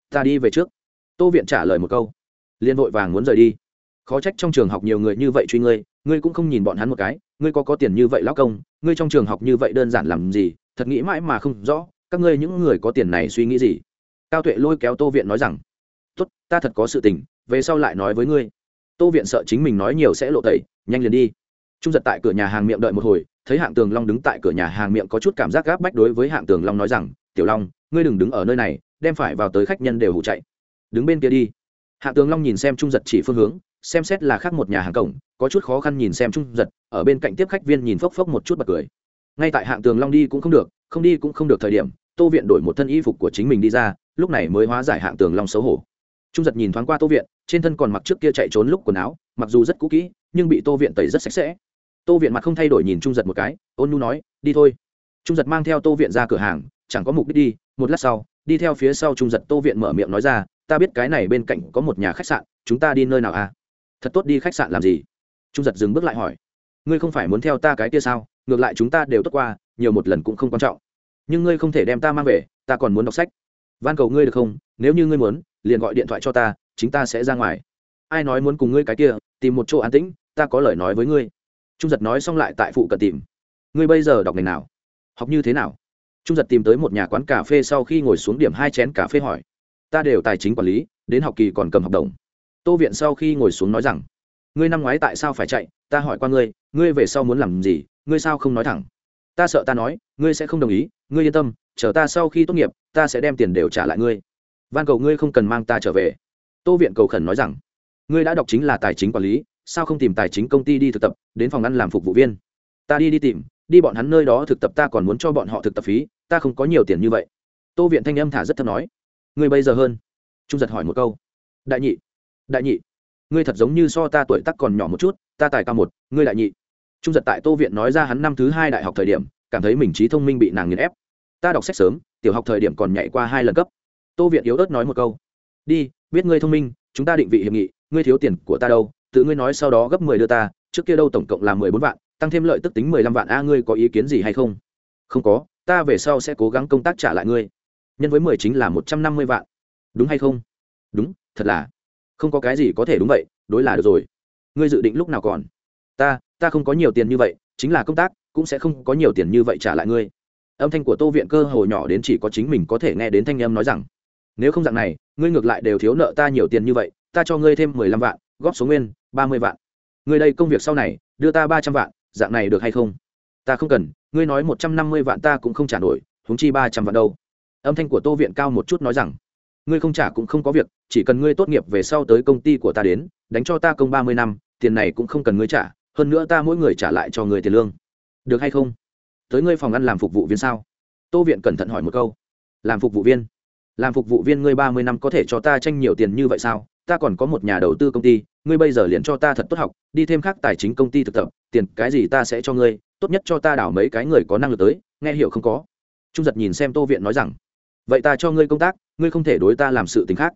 ta đi về trước. Tô viện trả lời một câu liên vội vàng muốn rời đi. Khó trách trong trường học nhiều người như vậy truy ngươi ngươi cũng không nhìn bọn hắn một cái, ngươi có có tiền như vậy lão công, ngươi trong trường học như vậy đơn giản làm gì, thật nghĩ mãi mà không rõ, các ngươi những người có tiền này suy nghĩ gì? Cao tuệ lôi kéo tô viện nói rằng, tốt, ta thật có sự tình, về sau lại nói với ngươi. Tô viện sợ chính mình nói nhiều sẽ lộ tẩy, nhanh liền đi. Trung giật tại cửa nhà hàng miệng đợi một hồi, thấy hạng tường long đứng tại cửa nhà hàng miệng có chút cảm giác gáp bách đối với hạng tường long nói rằng, tiểu long, ngươi đừng đứng ở nơi này, đem phải vào tới khách nhân đều hụ chạy. Đứng bên kia đi. Hạng tường long nhìn xem trung giật chỉ phương hướng xem xét là khác một nhà hàng cổng, có chút khó khăn nhìn xem trung giật, ở bên cạnh tiếp khách viên nhìn phốc phốc một chút bật cười. Ngay tại hạng tường long đi cũng không được, không đi cũng không được thời điểm, tô viện đổi một thân y phục của chính mình đi ra, lúc này mới hóa giải hạng tường long xấu hổ. Trung giật nhìn thoáng qua tô viện, trên thân còn mặc trước kia chạy trốn lúc quần áo, mặc dù rất cũ kỹ, nhưng bị tô viện tẩy rất sạch sẽ. Tô viện mặt không thay đổi nhìn trung giật một cái, ôn nu nói, đi thôi. Trung giật mang theo tô viện ra cửa hàng, chẳng có mục đích đi, một lát sau, đi theo phía sau trung giật tô viện mở miệng nói ra, ta biết cái này bên cạnh có một nhà khách sạn, chúng ta đi nơi nào à? Thật tốt đi khách sạn làm gì? Trung giật dừng bước lại hỏi. Ngươi không phải muốn theo ta cái kia sao? Ngược lại chúng ta đều tốt qua, nhiều một lần cũng không quan trọng. Nhưng ngươi không thể đem ta mang về, ta còn muốn đọc sách. Van cầu ngươi được không? Nếu như ngươi muốn, liền gọi điện thoại cho ta, chính ta sẽ ra ngoài. Ai nói muốn cùng ngươi cái kia, tìm một chỗ an tĩnh, ta có lời nói với ngươi. Trung giật nói xong lại tại phụ cận tìm. Ngươi bây giờ đọc ngành nào? Học như thế nào? Trung giật tìm tới một nhà quán cà phê sau khi ngồi xuống điểm hai chén cà phê hỏi. Ta đều tài chính quản lý, đến học kỳ còn cầm học đồng tô viện sau khi ngồi xuống nói rằng, ngươi năm ngoái tại sao phải chạy? Ta hỏi qua ngươi ngươi về sau muốn làm gì, ngươi sao không nói thẳng? Ta sợ ta nói, ngươi sẽ không đồng ý, ngươi yên tâm, chờ ta sau khi tốt nghiệp, ta sẽ đem tiền đều trả lại ngươi. Van cầu ngươi không cần mang ta trở về. Tô viện cầu khẩn nói rằng, ngươi đã đọc chính là tài chính quản lý, sao không tìm tài chính công ty đi thực tập, đến phòng ăn làm phục vụ viên? Ta đi đi tìm, đi bọn hắn nơi đó thực tập ta còn muốn cho bọn họ thực tập phí, ta không có nhiều tiền như vậy. Tô viện thanh âm thả rất thấp nói, ngươi bây giờ hơn. Trung giật hỏi một câu, đại nhị đại nhị, ngươi thật giống như so ta tuổi tắc còn nhỏ một chút, ta tài cao một, ngươi đại nhị. Trung giật tại tô viện nói ra hắn năm thứ hai đại học thời điểm, cảm thấy mình trí thông minh bị nàng nghiền ép. Ta đọc sách sớm, tiểu học thời điểm còn nhảy qua hai lần cấp. Tô viện yếu ớt nói một câu. Đi, biết ngươi thông minh, chúng ta định vị hiệp nghị, ngươi thiếu tiền của ta đâu, tự ngươi nói sau đó gấp mười đưa ta, trước kia đâu tổng cộng là mười bốn vạn, tăng thêm lợi tức tính mười lăm vạn, a, ngươi có ý kiến gì hay không? Không có, ta về sau sẽ cố gắng công tác trả lại ngươi. Nhân với mười chính là một trăm năm mươi vạn. Đúng hay không? Đúng, thật là không có cái gì có thể đúng vậy, đối là được rồi. Ngươi dự định lúc nào còn? Ta ta không có nhiều tiền như vậy, chính là công tác, cũng sẽ không có nhiều tiền như vậy trả lại ngươi. Âm thanh của tô viện cơ hồ nhỏ đến chỉ có chính mình có thể nghe đến thanh âm nói rằng, nếu không dạng này, ngươi ngược lại đều thiếu nợ ta nhiều tiền như vậy, ta cho ngươi thêm mười lăm vạn, góp số nguyên, ba mươi vạn. Ngươi đây công việc sau này, đưa ta ba trăm vạn, dạng này được hay không? Ta không cần, ngươi nói một trăm năm mươi vạn ta cũng không trả nổi, huống chi ba trăm vạn đâu. Âm thanh của tô viện cao một chút nói rằng ngươi không trả cũng không có việc, chỉ cần ngươi tốt nghiệp về sau tới công ty của ta đến, đánh cho ta công ba mươi năm, tiền này cũng không cần ngươi trả, hơn nữa ta mỗi người trả lại cho người tiền lương. Được hay không? Tới ngươi phòng ăn làm phục vụ viên sao? Tô viện cẩn thận hỏi một câu. Làm phục vụ viên? Làm phục vụ viên ngươi ba mươi năm có thể cho ta tranh nhiều tiền như vậy sao? Ta còn có một nhà đầu tư công ty, ngươi bây giờ liền cho ta thật tốt học, đi thêm khác tài chính công ty thực tập, tiền cái gì ta sẽ cho ngươi, tốt nhất cho ta đảo mấy cái người có năng lực tới, nghe hiểu không có? Trung giật nhìn xem tô viện nói rằng, vậy ta cho ngươi công tác ngươi không thể đối ta làm sự tình khác.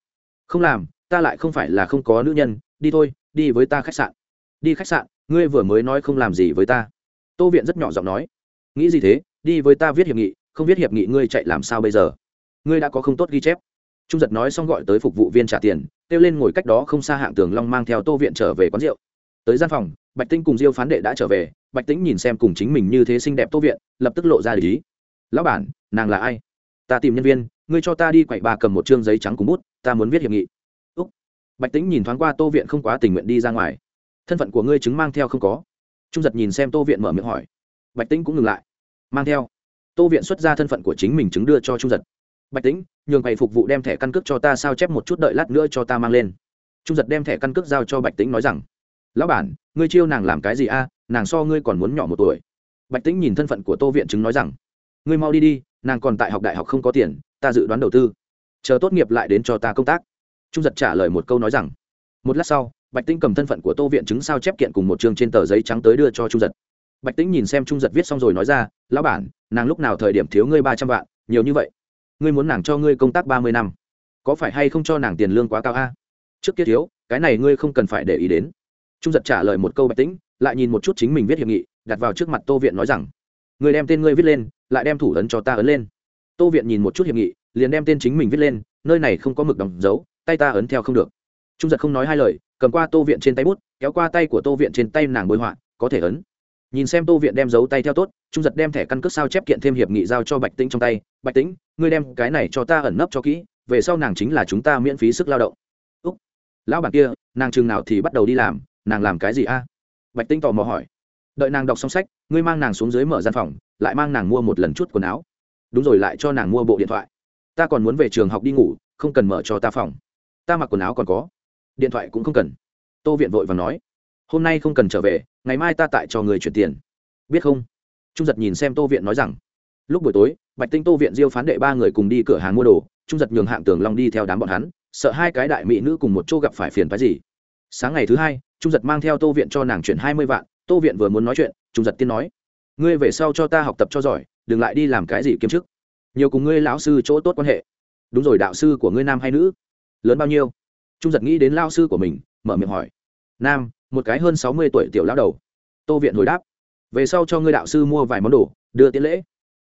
Không làm, ta lại không phải là không có nữ nhân, đi thôi, đi với ta khách sạn. Đi khách sạn, ngươi vừa mới nói không làm gì với ta. Tô viện rất nhỏ giọng nói. Nghĩ gì thế, đi với ta viết hiệp nghị, không viết hiệp nghị ngươi chạy làm sao bây giờ? Ngươi đã có không tốt ghi chép. Trung giật nói xong gọi tới phục vụ viên trả tiền, kêu lên ngồi cách đó không xa hạng tường long mang theo tô viện trở về quán rượu. Tới gian phòng, bạch tinh cùng diêu phán đệ đã trở về, bạch tĩnh nhìn xem cùng chính mình như thế xinh đẹp tô viện, lập tức lộ ra ý. lão bản, nàng là ai? Ta tìm nhân viên ngươi cho ta đi quậy bà cầm một chương giấy trắng cùng bút, ta muốn viết hiệp nghị. Úc. Bạch tĩnh nhìn thoáng qua tô viện không quá tình nguyện đi ra ngoài. Thân phận của ngươi chứng mang theo không có. Trung giật nhìn xem tô viện mở miệng hỏi. Bạch tĩnh cũng ngừng lại. Mang theo. Tô viện xuất ra thân phận của chính mình chứng đưa cho trung giật. Bạch tĩnh, nhường bày phục vụ đem thẻ căn cước cho ta sao chép một chút đợi lát nữa cho ta mang lên. Trung giật đem thẻ căn cước giao cho bạch tĩnh nói rằng, lão bản, ngươi chiêu nàng làm cái gì a? Nàng so ngươi còn muốn nhỏ một tuổi. Bạch tĩnh nhìn thân phận của tô viện chứng nói rằng, ngươi mau đi đi, nàng còn tại học đại học không có tiền ta dự đoán đầu tư. Chờ tốt nghiệp lại đến cho ta công tác. Trung giật trả lời một câu nói rằng. Một lát sau, bạch tĩnh cầm thân phận của tô viện chứng sao chép kiện cùng một chương trên tờ giấy trắng tới đưa cho trung giật. Bạch tĩnh nhìn xem trung giật viết xong rồi nói ra, lão bản, nàng lúc nào thời điểm thiếu ngươi ba trăm vạn, nhiều như vậy? Ngươi muốn nàng cho ngươi công tác ba mươi năm. Có phải hay không cho nàng tiền lương quá cao a? Trước kia thiếu, cái này ngươi không cần phải để ý đến. Trung giật trả lời một câu bạch tĩnh, lại nhìn một chút chính mình viết hiệp nghị, đặt vào trước mặt tô viện nói rằng người đem tên ngươi viết lên, lại đem thủ ấn cho ta ấn lên tô viện nhìn một chút hiệp nghị, liền đem tên chính mình viết lên, nơi này không có mực đóng dấu, tay ta ấn theo không được. Trung giật không nói hai lời, cầm qua tô viện trên tay bút, kéo qua tay của tô viện trên tay nàng bôi họa, có thể ấn. Nhìn xem tô viện đem dấu tay theo tốt, trung giật đem thẻ căn cước sao chép kiện thêm hiệp nghị giao cho bạch tĩnh trong tay. Bạch tĩnh, ngươi đem cái này cho ta ẩn nấp cho kỹ, về sau nàng chính là chúng ta miễn phí sức lao động. Úc, lão bản kia, nàng chừng nào thì bắt đầu đi làm, nàng làm cái gì a? Bạch tĩnh tò mò hỏi. Đợi nàng đọc xong sách, ngươi mang nàng xuống dưới mở gian phòng, lại mang nàng mua một lần chút quần áo đúng rồi lại cho nàng mua bộ điện thoại. Ta còn muốn về trường học đi ngủ, không cần mở cho ta phòng. Ta mặc quần áo còn có. Điện thoại cũng không cần. Tô viện vội và nói. Hôm nay không cần trở về, ngày mai ta tại cho người chuyển tiền. Biết không? Trung giật nhìn xem tô viện nói rằng. Lúc buổi tối, bạch tinh tô viện diêu phán đệ ba người cùng đi cửa hàng mua đồ, trung giật nhường hạng tường long đi theo đám bọn hắn, sợ hai cái đại mỹ nữ cùng một chỗ gặp phải phiền phái gì. Sáng ngày thứ hai, trung giật mang theo tô viện cho nàng chuyển hai mươi vạn, tô viện vừa muốn nói chuyện, trung giật tiên nói. Ngươi về sau cho ta học tập cho giỏi đừng lại đi làm cái gì kiếm chức. Nhiều cùng ngươi lão sư chỗ tốt quan hệ. Đúng rồi, đạo sư của ngươi nam hay nữ? Lớn bao nhiêu? Trung giật nghĩ đến lao sư của mình, mở miệng hỏi. Nam, một cái hơn sáu mươi tuổi tiểu lão đầu. Tô viện hồi đáp. Về sau cho ngươi đạo sư mua vài món đồ, đưa tiễn lễ.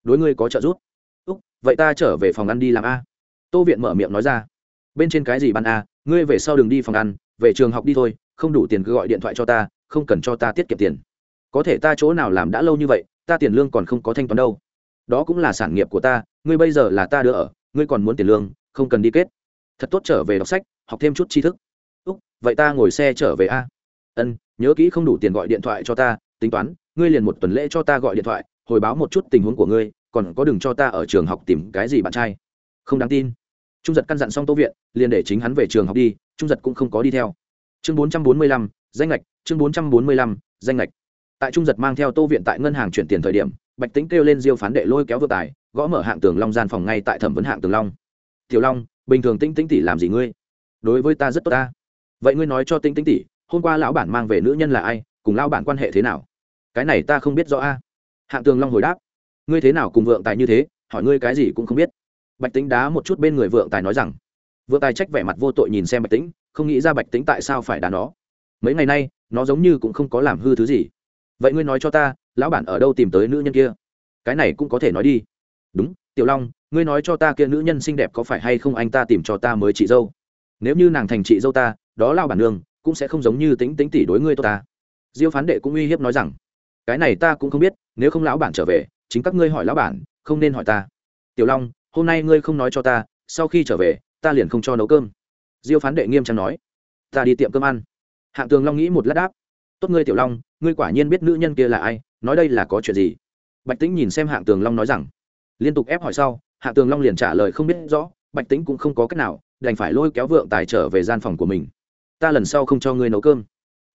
Đối ngươi có trợ giúp. Úc, vậy ta trở về phòng ăn đi làm a. Tô viện mở miệng nói ra. Bên trên cái gì ban a? Ngươi về sau đừng đi phòng ăn, về trường học đi thôi, không đủ tiền cứ gọi điện thoại cho ta, không cần cho ta tiết kiệm tiền. Có thể ta chỗ nào làm đã lâu như vậy, ta tiền lương còn không có thanh toán đâu đó cũng là sản nghiệp của ta, ngươi bây giờ là ta đưa ở, ngươi còn muốn tiền lương, không cần đi kết. Thật tốt trở về đọc sách, học thêm chút tri thức. Úc, vậy ta ngồi xe trở về a. Ân, nhớ kỹ không đủ tiền gọi điện thoại cho ta, tính toán, ngươi liền một tuần lễ cho ta gọi điện thoại, hồi báo một chút tình huống của ngươi, còn có đừng cho ta ở trường học tìm cái gì bạn trai. Không đáng tin. Trung giật căn dặn xong tô viện, liền để chính hắn về trường học đi, trung giật cũng không có đi theo. Chương bốn trăm bốn mươi lăm, danh lệch chương bốn trăm bốn mươi lăm, danh lệch tại trung giật mang theo tô viện tại ngân hàng chuyển tiền thời điểm bạch tính kêu lên diêu phán đệ lôi kéo vừa tài, gõ mở hạng tường long gian phòng ngay tại thẩm vấn hạng tường long. Tiểu long, bình thường tinh tinh tỷ làm gì ngươi? Đối với ta rất tốt ta. Vậy ngươi nói cho tinh tinh tỷ, hôm qua lão bản mang về nữ nhân là ai, cùng lão bản quan hệ thế nào? Cái này ta không biết rõ a. Hạng tường long hồi đáp. Ngươi thế nào cùng vượng tài như thế, hỏi ngươi cái gì cũng không biết. Bạch tính đá một chút bên người vượng tài nói rằng. Vượng tài trách vẻ mặt vô tội nhìn xem bạch tĩnh, không nghĩ ra bạch tĩnh tại sao phải đá nó. Mấy ngày nay, nó giống như cũng không có làm hư thứ gì vậy ngươi nói cho ta, lão bản ở đâu tìm tới nữ nhân kia? Cái này cũng có thể nói đi. Đúng, tiểu long, ngươi nói cho ta kia nữ nhân xinh đẹp có phải hay không anh ta tìm cho ta mới chị dâu? Nếu như nàng thành chị dâu ta, đó lao bản nương, cũng sẽ không giống như tính tính tỷ đối ngươi tốt ta. Diêu phán đệ cũng uy hiếp nói rằng, cái này ta cũng không biết, nếu không lão bản trở về, chính các ngươi hỏi lão bản, không nên hỏi ta. Tiểu long, hôm nay ngươi không nói cho ta, sau khi trở về, ta liền không cho nấu cơm. Diêu phán đệ nghiêm trang nói, ta đi tiệm cơm ăn. Hạng tường long nghĩ một lát đáp tốt ngươi, tiểu long, ngươi quả nhiên biết nữ nhân kia là ai, nói đây là có chuyện gì? Bạch tĩnh nhìn xem hạng tường long nói rằng, liên tục ép hỏi sau, hạng tường long liền trả lời không biết rõ, bạch tĩnh cũng không có cách nào, đành phải lôi kéo vượng tài trở về gian phòng của mình. Ta lần sau không cho ngươi nấu cơm.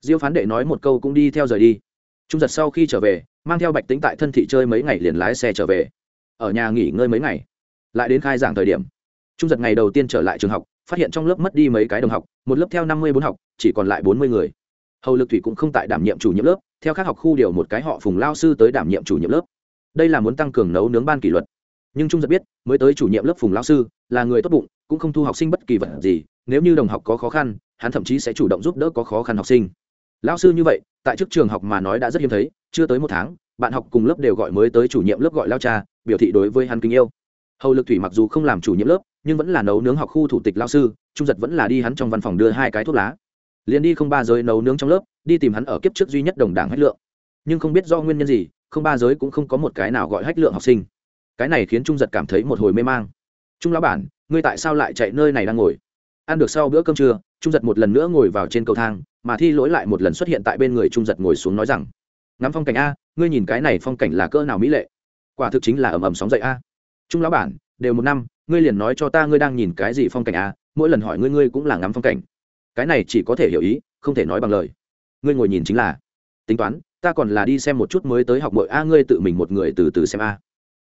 Diêu phán đệ nói một câu cũng đi theo rời đi. Trung giật sau khi trở về, mang theo bạch tĩnh tại thân thị chơi mấy ngày liền lái xe trở về. Ở nhà nghỉ ngơi mấy ngày. Lại đến khai giảng thời điểm, trung giật ngày đầu tiên trở lại trường học, phát hiện trong lớp mất đi mấy cái đồng học, một lớp theo năm mươi bốn học, chỉ còn lại bốn mươi người hầu lực thủy cũng không tại đảm nhiệm chủ nhiệm lớp, theo các học khu điều một cái họ phùng lao sư tới đảm nhiệm chủ nhiệm lớp. Đây là muốn tăng cường nấu nướng ban kỷ luật. Nhưng trung giật biết, mới tới chủ nhiệm lớp phùng lao sư, là người tốt bụng, cũng không thu học sinh bất kỳ vật gì, nếu như đồng học có khó khăn, hắn thậm chí sẽ chủ động giúp đỡ có khó khăn học sinh. Lao sư như vậy, tại trước trường học mà nói đã rất hiếm thấy, chưa tới một tháng, bạn học cùng lớp đều gọi mới tới chủ nhiệm lớp gọi lao cha, biểu thị đối với hắn kính yêu. Hầu lực thủy mặc dù không làm chủ nhiệm lớp, nhưng vẫn là nấu nướng học khu thủ tịch lao sư, trung giật vẫn là đi hắn trong văn phòng đưa hai cái thuốc lá liền đi không ba giới nấu nướng trong lớp, đi tìm hắn ở kiếp trước duy nhất đồng đảng hách lượng. Nhưng không biết do nguyên nhân gì, không ba giới cũng không có một cái nào gọi hách lượng học sinh. Cái này khiến trung giật cảm thấy một hồi mê mang. Trung lão bản, ngươi tại sao lại chạy nơi này đang ngồi? Ăn được sau bữa cơm trưa, trung giật một lần nữa ngồi vào trên cầu thang, mà thi lỗi lại một lần xuất hiện tại bên người trung giật ngồi xuống nói rằng, ngắm phong cảnh a, ngươi nhìn cái này phong cảnh là cỡ nào mỹ lệ. Quả thực chính là ầm ầm sóng dậy a. Trung lão bản, đều một năm, ngươi liền nói cho ta ngươi đang nhìn cái gì phong cảnh a, mỗi lần hỏi ngươi ngươi cũng là ngắm phong cảnh cái này chỉ có thể hiểu ý, không thể nói bằng lời. Ngươi ngồi nhìn chính là. Tính toán, ta còn là đi xem một chút mới tới học mội a, ngươi tự mình một người từ từ xem a.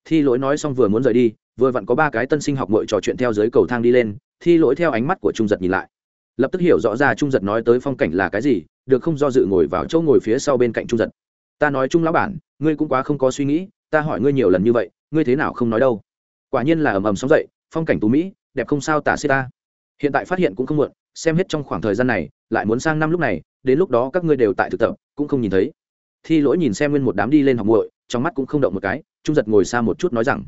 Thi lỗi nói xong vừa muốn rời đi, vừa vặn có ba cái tân sinh học mội trò chuyện theo dưới cầu thang đi lên, thi lỗi theo ánh mắt của trung giật nhìn lại. Lập tức hiểu rõ ra trung giật nói tới phong cảnh là cái gì, được không do dự ngồi vào chỗ ngồi phía sau bên cạnh trung giật. Ta nói trung lão bản, ngươi cũng quá không có suy nghĩ, ta hỏi ngươi nhiều lần như vậy, ngươi thế nào không nói đâu? Quả nhiên là ầm ầm sóng dậy, phong cảnh tú mỹ, đẹp không sao tả xê ta. Hiện tại phát hiện cũng không muộn xem hết trong khoảng thời gian này, lại muốn sang năm lúc này, đến lúc đó các ngươi đều tại thực tập, cũng không nhìn thấy. Thi lỗi nhìn xem nguyên một đám đi lên học muội, trong mắt cũng không động một cái, trung giật ngồi xa một chút nói rằng,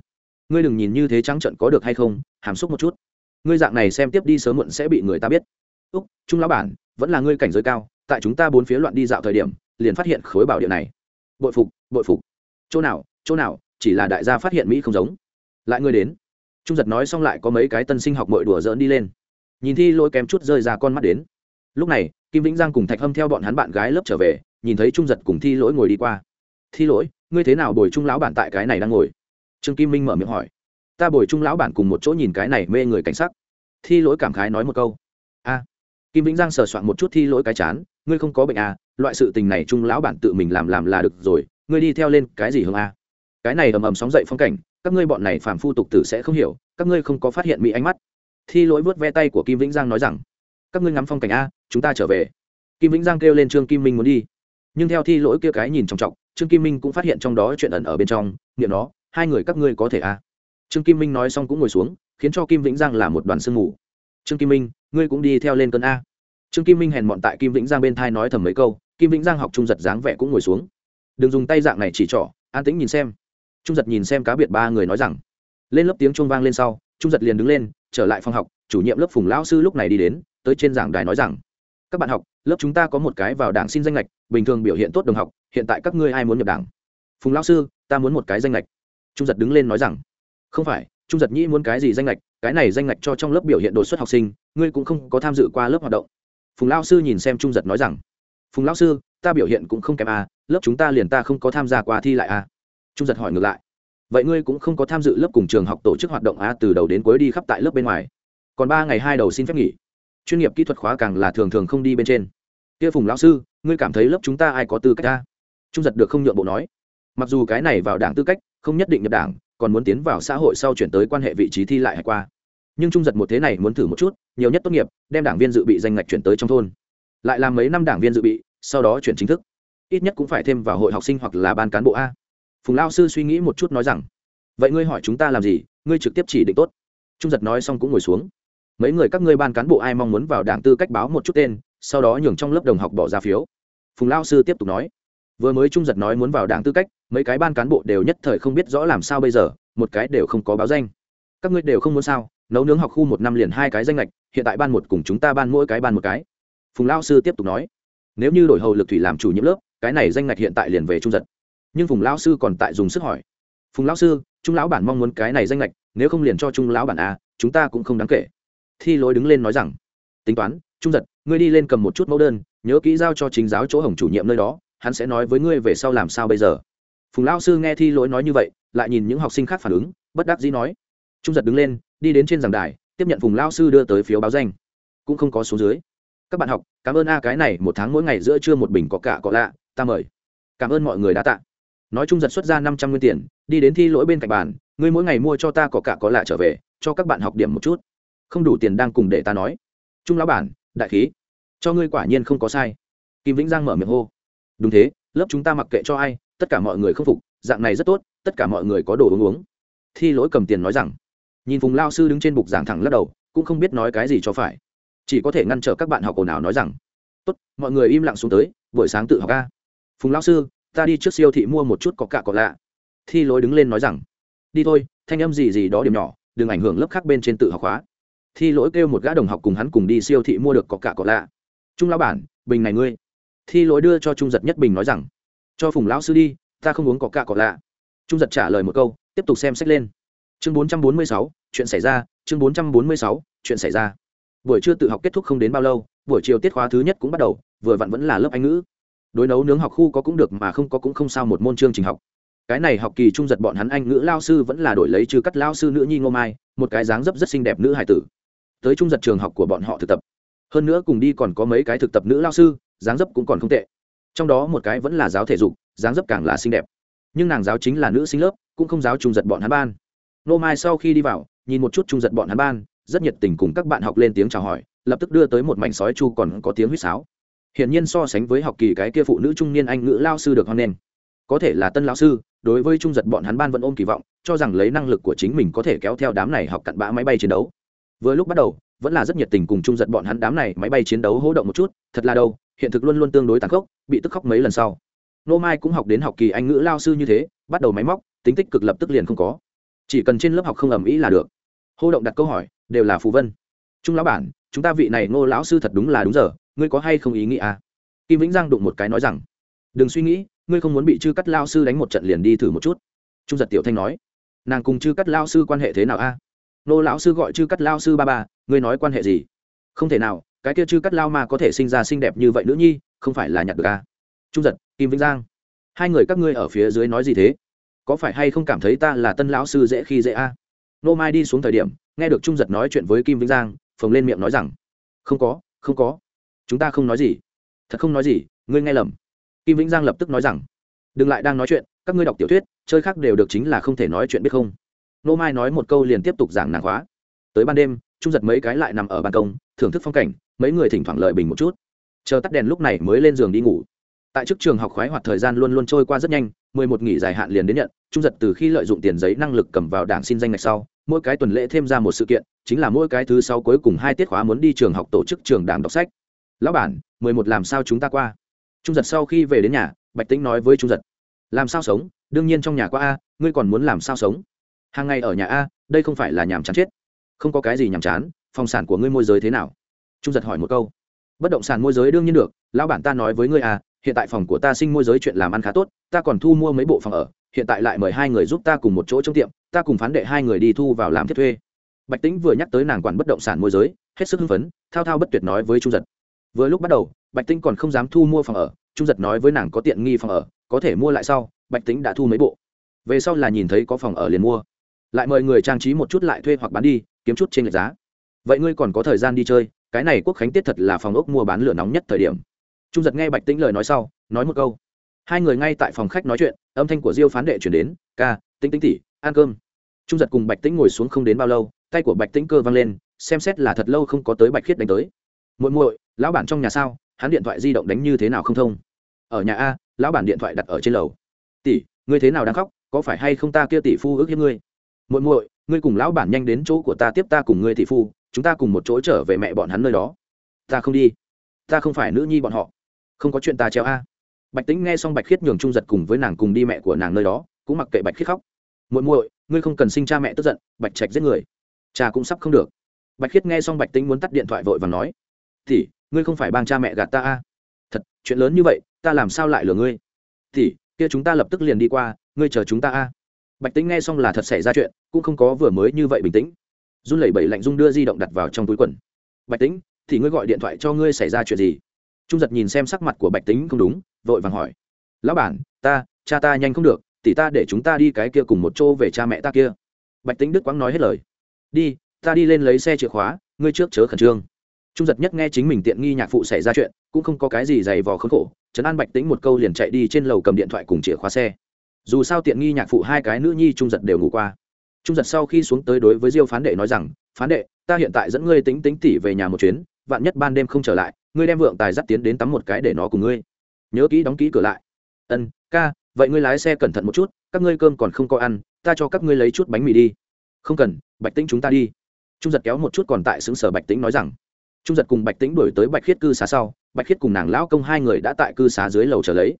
ngươi đừng nhìn như thế trắng trận có được hay không, hàm xúc một chút. Ngươi dạng này xem tiếp đi sớm muộn sẽ bị người ta biết. Úc, trung lão bản, vẫn là ngươi cảnh giới cao, tại chúng ta bốn phía loạn đi dạo thời điểm, liền phát hiện khối bảo địa này. Bội phục bội phục. Chỗ nào chỗ nào, chỉ là đại gia phát hiện mỹ không giống. Lại ngươi đến. Trung giật nói xong lại có mấy cái tân sinh học mội đùa dỡn đi lên nhìn thi lỗi kém chút rơi ra con mắt đến. Lúc này, kim vĩnh giang cùng thạch hâm theo bọn hắn bạn gái lớp trở về, nhìn thấy trung giật cùng thi lỗi ngồi đi qua. Thi lỗi, ngươi thế nào bồi trung lão bản tại cái này đang ngồi? Trương kim minh mở miệng hỏi. Ta bồi trung lão bản cùng một chỗ nhìn cái này mê người cảnh sắc. Thi lỗi cảm khái nói một câu. A. Kim vĩnh giang sờ soạn một chút thi lỗi cái chán. Ngươi không có bệnh à loại sự tình này trung lão bản tự mình làm làm là được rồi, ngươi đi theo lên cái gì hương a? Cái này ầm ầm sóng dậy phong cảnh, các ngươi bọn này phàm phu tục tử sẽ không hiểu, các ngươi không có phát hiện mỹ ánh mắt thi lỗi vớt ve tay của kim vĩnh giang nói rằng, các ngươi ngắm phong cảnh a, chúng ta trở về. Kim vĩnh giang kêu lên trương kim minh muốn đi. Nhưng theo thi lỗi kia cái nhìn trọng trọng trương kim minh cũng phát hiện trong đó chuyện ẩn ở bên trong nghiệm nó, hai người các ngươi có thể a. Trương kim minh nói xong cũng ngồi xuống, khiến cho kim vĩnh giang là một đoàn sương mù. Trương kim minh, ngươi cũng đi theo lên cơn a. Trương kim minh hèn mọn tại kim vĩnh giang bên thai nói thầm mấy câu, kim vĩnh giang học trung giật dáng vẻ cũng ngồi xuống. Đừng dùng tay dạng này chỉ trỏ, an tĩnh nhìn xem. Trung giật nhìn xem cá biệt ba người nói rằng, lên lớp tiếng chuông vang lên sau trung giật liền đứng lên trở lại phòng học chủ nhiệm lớp phùng lão sư lúc này đi đến tới trên giảng đài nói rằng các bạn học lớp chúng ta có một cái vào đảng xin danh lệch bình thường biểu hiện tốt đồng học hiện tại các ngươi ai muốn nhập đảng? Phùng lão sư ta muốn một cái danh lệch trung giật đứng lên nói rằng không phải trung giật nhĩ muốn cái gì danh lệch cái này danh lệch cho trong lớp biểu hiện đột xuất học sinh ngươi cũng không có tham dự qua lớp hoạt động. Phùng lão sư nhìn xem trung giật nói rằng phùng lão sư ta biểu hiện cũng không kém à, lớp chúng ta liền ta không có tham gia qua thi lại à. trung giật hỏi ngược lại vậy ngươi cũng không có tham dự lớp cùng trường học tổ chức hoạt động a từ đầu đến cuối đi khắp tại lớp bên ngoài. Còn ba ngày hai đầu xin phép nghỉ. Chuyên nghiệp kỹ thuật khóa càng là thường thường không đi bên trên. Kia phùng lão sư, ngươi cảm thấy lớp chúng ta ai có tư cách ta? Trung giật được không nhượng bộ nói. Mặc dù cái này vào đảng tư cách, không nhất định nhập đảng, còn muốn tiến vào xã hội sau chuyển tới quan hệ vị trí thi lại hay qua. Nhưng trung giật một thế này muốn thử một chút, nhiều nhất tốt nghiệp, đem đảng viên dự bị danh ngạch chuyển tới trong thôn. Lại làm mấy năm đảng viên dự bị, sau đó chuyển chính thức. Ít nhất cũng phải thêm vào hội học sinh hoặc là ban cán bộ a phùng lao sư suy nghĩ một chút nói rằng, vậy ngươi hỏi chúng ta làm gì? Ngươi trực tiếp chỉ định tốt. Trung giật nói xong cũng ngồi xuống. Mấy người các ngươi ban cán bộ ai mong muốn vào đảng tư cách báo một chút tên, sau đó nhường trong lớp đồng học bỏ ra phiếu. Phùng lao sư tiếp tục nói, vừa mới trung giật nói muốn vào đảng tư cách, mấy cái ban cán bộ đều nhất thời không biết rõ làm sao bây giờ, một cái đều không có báo danh. Các ngươi đều không muốn sao? Nấu nướng học khu một năm liền hai cái danh lệch hiện tại ban một cùng chúng ta ban mỗi cái ban một cái. Phùng lao sư tiếp tục nói, nếu như đổi hầu lực thủy làm chủ nhiệm lớp, cái này danh ngạch hiện tại liền về trung giật nhưng phùng lão sư còn tại dùng sức hỏi. Phùng lão sư, trung lão bản mong muốn cái này danh lệch, nếu không liền cho trung lão bản a, chúng ta cũng không đáng kể. Thi lối đứng lên nói rằng, tính toán, trung giật, ngươi đi lên cầm một chút mẫu đơn, nhớ kỹ giao cho chính giáo chỗ hồng chủ nhiệm nơi đó, hắn sẽ nói với ngươi về sau làm sao bây giờ. Phùng lão sư nghe thi lối nói như vậy, lại nhìn những học sinh khác phản ứng, bất đắc dĩ nói. Trung giật đứng lên, đi đến trên giảng đài, tiếp nhận phùng lão sư đưa tới phiếu báo danh. Cũng không có số dưới. Các bạn học, cảm ơn a, cái này, một tháng mỗi ngày giữa trưa một bình có cả có lạ, ta mời. Cảm ơn mọi người đã tạ nói chung giật xuất ra năm trăm nguyên tiền, đi đến thi lỗi bên cạnh bàn, ngươi mỗi ngày mua cho ta có cả có lạ trở về, cho các bạn học điểm một chút. Không đủ tiền đang cùng để ta nói. Trung lão bản, đại khí, cho ngươi quả nhiên không có sai. Kim vĩnh giang mở miệng hô. Đúng thế, lớp chúng ta mặc kệ cho ai, tất cả mọi người không phục, dạng này rất tốt, tất cả mọi người có đồ uống uống. Thi lỗi cầm tiền nói rằng. Nhìn phùng lao sư đứng trên bục giảng thẳng lắc đầu, cũng không biết nói cái gì cho phải. Chỉ có thể ngăn trở các bạn học ồn ào nói rằng, tốt, mọi người im lặng xuống tới, buổi sáng tự học ca phùng lão sư ta đi trước siêu thị mua một chút có cả có lạ. Thi lối đứng lên nói rằng, đi thôi, thanh âm gì gì đó điểm nhỏ, đừng ảnh hưởng lớp khác bên trên tự học hóa thi lỗi kêu một gã đồng học cùng hắn cùng đi siêu thị mua được có cả có lạ. Trung lão bản, bình này ngươi. Thi lỗi đưa cho trung giật nhất bình nói rằng, cho phùng lão sư đi, ta không uống có cả có lạ. Trung giật trả lời một câu, tiếp tục xem sách lên. Chương bốn trăm bốn mươi sáu, chuyện xảy ra, chương bốn trăm bốn mươi sáu, chuyện xảy ra. Buổi trưa tự học kết thúc không đến bao lâu, buổi chiều tiết khóa thứ nhất cũng bắt đầu, vừa vặn vẫn là lớp anh ngữ đối nấu nướng học khu có cũng được mà không có cũng không sao một môn chương trình học. Cái này học kỳ trung giật bọn hắn anh ngữ lao sư vẫn là đổi lấy trừ cắt lao sư nữ nhi ngô mai, một cái dáng dấp rất xinh đẹp nữ hải tử. Tới trung giật trường học của bọn họ thực tập. Hơn nữa cùng đi còn có mấy cái thực tập nữ lao sư, dáng dấp cũng còn không tệ. Trong đó một cái vẫn là giáo thể dục, dáng dấp càng là xinh đẹp. Nhưng nàng giáo chính là nữ sinh lớp, cũng không giáo trung giật bọn hắn ban. Nô mai sau khi đi vào, nhìn một chút trung giật bọn hắn ban, rất nhiệt tình cùng các bạn học lên tiếng chào hỏi, lập tức đưa tới một mảnh sói chu còn có tiếng huýt sáo hiển nhiên so sánh với học kỳ cái kia phụ nữ trung niên anh ngữ lao sư được hoan nghênh. Có thể là tân lao sư, đối với trung giật bọn hắn ban vẫn ôm kỳ vọng, cho rằng lấy năng lực của chính mình có thể kéo theo đám này học cặn bã máy bay chiến đấu. Vừa lúc bắt đầu, vẫn là rất nhiệt tình cùng trung giật bọn hắn đám này máy bay chiến đấu hỗ động một chút, thật là đâu, hiện thực luôn luôn tương đối tàn khốc, bị tức khóc mấy lần sau. Nô mai cũng học đến học kỳ anh ngữ lao sư như thế, bắt đầu máy móc, tính tích cực lập tức liền không có. Chỉ cần trên lớp học không ầm ĩ là được. Hô động đặt câu hỏi, đều là phù vân. Trung lão bản, chúng ta vị này ngô lão sư thật đúng là đúng giờ ngươi có hay không ý nghĩ à? Kim vĩnh giang đụng một cái nói rằng, đừng suy nghĩ, ngươi không muốn bị chư cắt lao sư đánh một trận liền đi thử một chút. Trung giật tiểu thanh nói, nàng cùng chư cắt lao sư quan hệ thế nào a à? nô lão sư gọi chư cắt lao sư ba ba, ngươi nói quan hệ gì? Không thể nào, cái kia chư cắt lao mà có thể sinh ra xinh đẹp như vậy nữ nhi, không phải là nhặt được a trung giật, kim vĩnh giang, hai người các ngươi ở phía dưới nói gì thế? Có phải hay không cảm thấy ta là tân lão sư dễ khi dễ a nô mai đi xuống thời điểm, nghe được trung giật nói chuyện với kim vĩnh giang, phồng lên miệng nói rằng, không có không có chúng ta không nói gì. Thật không nói gì, ngươi nghe lầm. Kim vĩnh giang lập tức nói rằng, đừng lại đang nói chuyện, các ngươi đọc tiểu thuyết, chơi khác đều được chính là không thể nói chuyện biết không. Nô mai nói một câu liền tiếp tục giảng nàng khóa. Tới ban đêm, trung giật mấy cái lại nằm ở ban công, thưởng thức phong cảnh, mấy người thỉnh thoảng lợi bình một chút. Chờ tắt đèn lúc này mới lên giường đi ngủ. Tại trước trường học khoái hoạt thời gian luôn luôn trôi qua rất nhanh, mười một nghỉ dài hạn liền đến nhận, trung giật từ khi lợi dụng tiền giấy năng lực cầm vào đảng xin danh ngạch sau, mỗi cái tuần lễ thêm ra một sự kiện, chính là mỗi cái thứ sau cuối cùng hai tiết khóa muốn đi trường học tổ chức trường đảng đọc sách lão bản, mười một làm sao chúng ta qua? Trung giật sau khi về đến nhà, bạch tĩnh nói với trung giật, làm sao sống? Đương nhiên trong nhà qua a, ngươi còn muốn làm sao sống? Hàng ngày ở nhà a, đây không phải là nhàm chán chết. Không có cái gì nhàm chán, phòng sản của ngươi môi giới thế nào? Trung giật hỏi một câu, bất động sản môi giới đương nhiên được, lão bản ta nói với ngươi a, hiện tại phòng của ta sinh môi giới chuyện làm ăn khá tốt, ta còn thu mua mấy bộ phòng ở, hiện tại lại mời hai người giúp ta cùng một chỗ trong tiệm, ta cùng phán đệ hai người đi thu vào làm thiết thuê. Bạch tĩnh vừa nhắc tới nàng quản bất động sản môi giới, hết sức hưng phấn, thao thao bất tuyệt nói với trung giật vừa lúc bắt đầu, bạch tĩnh còn không dám thu mua phòng ở, trung giật nói với nàng có tiện nghi phòng ở, có thể mua lại sau, bạch tĩnh đã thu mấy bộ. Về sau là nhìn thấy có phòng ở liền mua. Lại mời người trang trí một chút lại thuê hoặc bán đi, kiếm chút trên lệch giá. Vậy ngươi còn có thời gian đi chơi, cái này quốc khánh tiết thật là phòng ốc mua bán lửa nóng nhất thời điểm. Trung giật nghe bạch tĩnh lời nói sau, nói một câu. Hai người ngay tại phòng khách nói chuyện, âm thanh của diêu phán đệ chuyển đến, ca, tĩnh tĩnh tỉ ăn cơm. Trung giật cùng bạch tĩnh ngồi xuống không đến bao lâu, tay của bạch tĩnh cơ văng lên, xem xét là thật lâu không có tới bạch khiết đánh tới. Muội muội lão bản trong nhà sao? Hắn điện thoại di động đánh như thế nào không thông? Ở nhà a, lão bản điện thoại đặt ở trên lầu. Tỷ, ngươi thế nào đang khóc? Có phải hay không ta kia tỷ phu ước hiếp ngươi? Muội muội, ngươi cùng lão bản nhanh đến chỗ của ta tiếp ta cùng ngươi tỷ phu, chúng ta cùng một chỗ trở về mẹ bọn hắn nơi đó. Ta không đi. Ta không phải nữ nhi bọn họ. Không có chuyện ta treo a. Bạch tính nghe xong bạch khiết nhường trung giật cùng với nàng cùng đi mẹ của nàng nơi đó, cũng mặc kệ bạch khiết khóc. Muội muội, ngươi không cần sinh cha mẹ tức giận, bạch trạch giết người. Cha cũng sắp không được. Bạch khiết nghe xong bạch tính muốn tắt điện thoại vội và nói thì ngươi không phải bang cha mẹ gạt ta a. Thật, chuyện lớn như vậy, ta làm sao lại lừa ngươi? Thì, kia chúng ta lập tức liền đi qua, ngươi chờ chúng ta a. Bạch tính nghe xong là thật xảy ra chuyện, cũng không có vừa mới như vậy bình tĩnh. Run lẩy bẩy lạnh dung đưa di động đặt vào trong túi quần. Bạch tính thì ngươi gọi điện thoại cho ngươi xảy ra chuyện gì? Trung giật nhìn xem sắc mặt của bạch tính không đúng, vội vàng hỏi. Lão bản, ta, cha ta nhanh không được tỷ ta để chúng ta đi cái kia cùng một chỗ về cha mẹ ta kia. Bạch tính đức Quang nói hết lời. Đi, ta đi lên lấy xe chìa khóa, ngươi trước chớ khẩn trương trung giật nhất nghe chính mình tiện nghi nhạc phụ xảy ra chuyện, cũng không có cái gì dày vò khốn khổ, trấn an bạch tính một câu liền chạy đi trên lầu cầm điện thoại cùng chìa khóa xe. Dù sao tiện nghi nhạc phụ hai cái nữ nhi trung giật đều ngủ qua. Trung giật sau khi xuống tới đối với diêu phán đệ nói rằng, phán đệ, ta hiện tại dẫn ngươi tính tính tỉ về nhà một chuyến, vạn nhất ban đêm không trở lại, ngươi đem vượng tài dắt tiến đến tắm một cái để nó cùng ngươi. Nhớ kỹ đóng kỹ cửa lại. Ân, ca, vậy ngươi lái xe cẩn thận một chút, các ngươi cơm còn không có ăn, ta cho các ngươi lấy chút bánh mì đi. Không cần, bạch tĩnh chúng ta đi. Trung giật kéo một chút còn tại xứng sở bạch tĩnh nói rằng trung giật cùng bạch tĩnh đổi tới bạch khiết cư xá sau, bạch khiết cùng nàng lão công hai người đã tại cư xá dưới lầu trở lấy.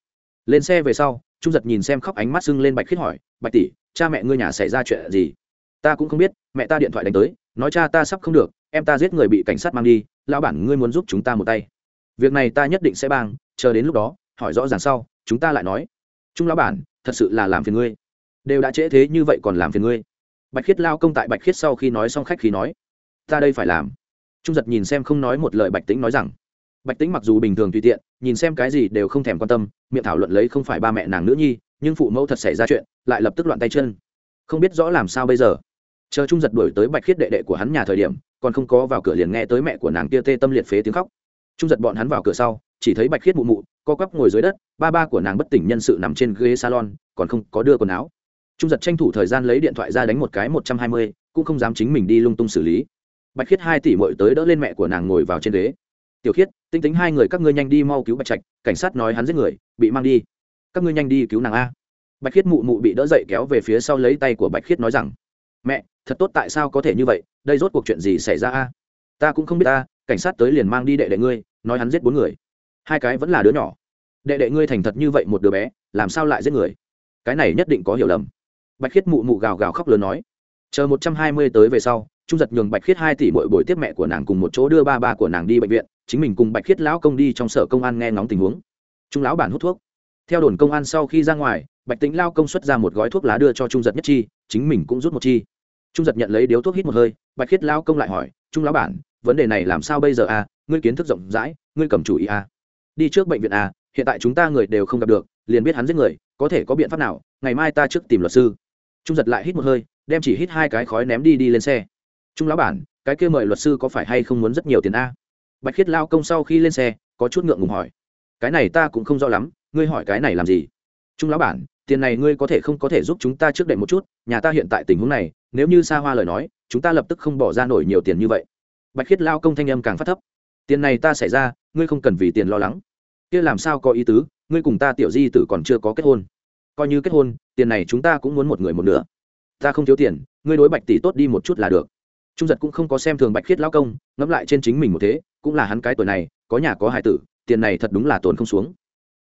Lên xe về sau, trung giật nhìn xem khóc ánh mắt sưng lên bạch khiết hỏi, bạch tỷ, cha mẹ ngươi nhà xảy ra chuyện gì? Ta cũng không biết, mẹ ta điện thoại đánh tới, nói cha ta sắp không được, em ta giết người bị cảnh sát mang đi, lão bản ngươi muốn giúp chúng ta một tay. Việc này ta nhất định sẽ bang, chờ đến lúc đó, hỏi rõ ràng sau, chúng ta lại nói. Trung lão bản, thật sự là làm phiền ngươi. Đều đã trễ thế như vậy còn làm phiền ngươi. Bạch khiết lao công tại bạch khiết sau khi nói xong khách khi nói, ta đây phải làm trung giật nhìn xem không nói một lời bạch tính nói rằng, bạch tính mặc dù bình thường tùy tiện, nhìn xem cái gì đều không thèm quan tâm, miệng thảo luận lấy không phải ba mẹ nàng nữ nhi, nhưng phụ mẫu thật xảy ra chuyện, lại lập tức loạn tay chân. Không biết rõ làm sao bây giờ. Chờ trung giật đuổi tới bạch khiết đệ đệ của hắn nhà thời điểm, còn không có vào cửa liền nghe tới mẹ của nàng kia tê tâm liệt phế tiếng khóc. Trung giật bọn hắn vào cửa sau, chỉ thấy bạch khiết mụ mụ, co quắp ngồi dưới đất, ba ba của nàng bất tỉnh nhân sự nằm trên ghế salon, còn không có đưa quần áo. Trung giật tranh thủ thời gian lấy điện thoại ra đánh một cái một trăm hai mươi, cũng không dám chính mình đi lung tung xử lý bạch khiết hai tỷ mội tới đỡ lên mẹ của nàng ngồi vào trên ghế. Tiểu khiết, tinh tính hai người các ngươi nhanh đi mau cứu bạch trạch, cảnh sát nói hắn giết người, bị mang đi. Các ngươi nhanh đi cứu nàng a. Bạch khiết mụ mụ bị đỡ dậy kéo về phía sau lấy tay của bạch khiết nói rằng, mẹ, thật tốt tại sao có thể như vậy? Đây rốt cuộc chuyện gì xảy ra a? Ta cũng không biết ta, cảnh sát tới liền mang đi đệ đệ ngươi, nói hắn giết bốn người. Hai cái vẫn là đứa nhỏ. Đệ đệ ngươi thành thật như vậy một đứa bé, làm sao lại giết người? Cái này nhất định có hiểu lầm. Bạch khiết mụ mụ gào gào khóc lớn nói. Chờ một trăm hai mươi tới về sau trung giật nhường bạch khiết hai tỷ mỗi buổi tiếp mẹ của nàng cùng một chỗ đưa ba ba của nàng đi bệnh viện, chính mình cùng bạch khiết lão công đi trong sở công an nghe ngóng tình huống. Trung lão bản hút thuốc. Theo đồn công an sau khi ra ngoài, bạch tính lao công xuất ra một gói thuốc lá đưa cho trung giật nhất chi, chính mình cũng rút một chi. Trung giật nhận lấy điếu thuốc hít một hơi, bạch khiết lao công lại hỏi, trung lão bản, vấn đề này làm sao bây giờ à? Ngươi kiến thức rộng rãi, ngươi cầm chủ ý à? Đi trước bệnh viện à hiện tại chúng ta người đều không gặp được, liền biết hắn giết người, có thể có biện pháp nào, ngày mai ta trước tìm luật sư. Trung giật lại hít một hơi, đem chỉ hít hai cái khói ném đi đi lên xe trung lão bản, cái kia mời luật sư có phải hay không muốn rất nhiều tiền a? Bạch khiết lao công sau khi lên xe, có chút ngượng ngùng hỏi. Cái này ta cũng không rõ lắm, ngươi hỏi cái này làm gì? Trung lão bản, tiền này ngươi có thể không có thể giúp chúng ta trước đệm một chút, nhà ta hiện tại tình huống này, nếu như xa hoa lời nói, chúng ta lập tức không bỏ ra nổi nhiều tiền như vậy. Bạch khiết lao công thanh âm càng phát thấp. Tiền này ta xảy ra, ngươi không cần vì tiền lo lắng. Kia làm sao có ý tứ, ngươi cùng ta tiểu di tử còn chưa có kết hôn. Coi như kết hôn, tiền này chúng ta cũng muốn một người một nửa. Ta không thiếu tiền, ngươi đối bạch tỷ tốt đi một chút là được trung giật cũng không có xem thường bạch khiết lao công, ngẫm lại trên chính mình một thế, cũng là hắn cái tuổi này, có nhà có hải tử, tiền này thật đúng là tồn không xuống.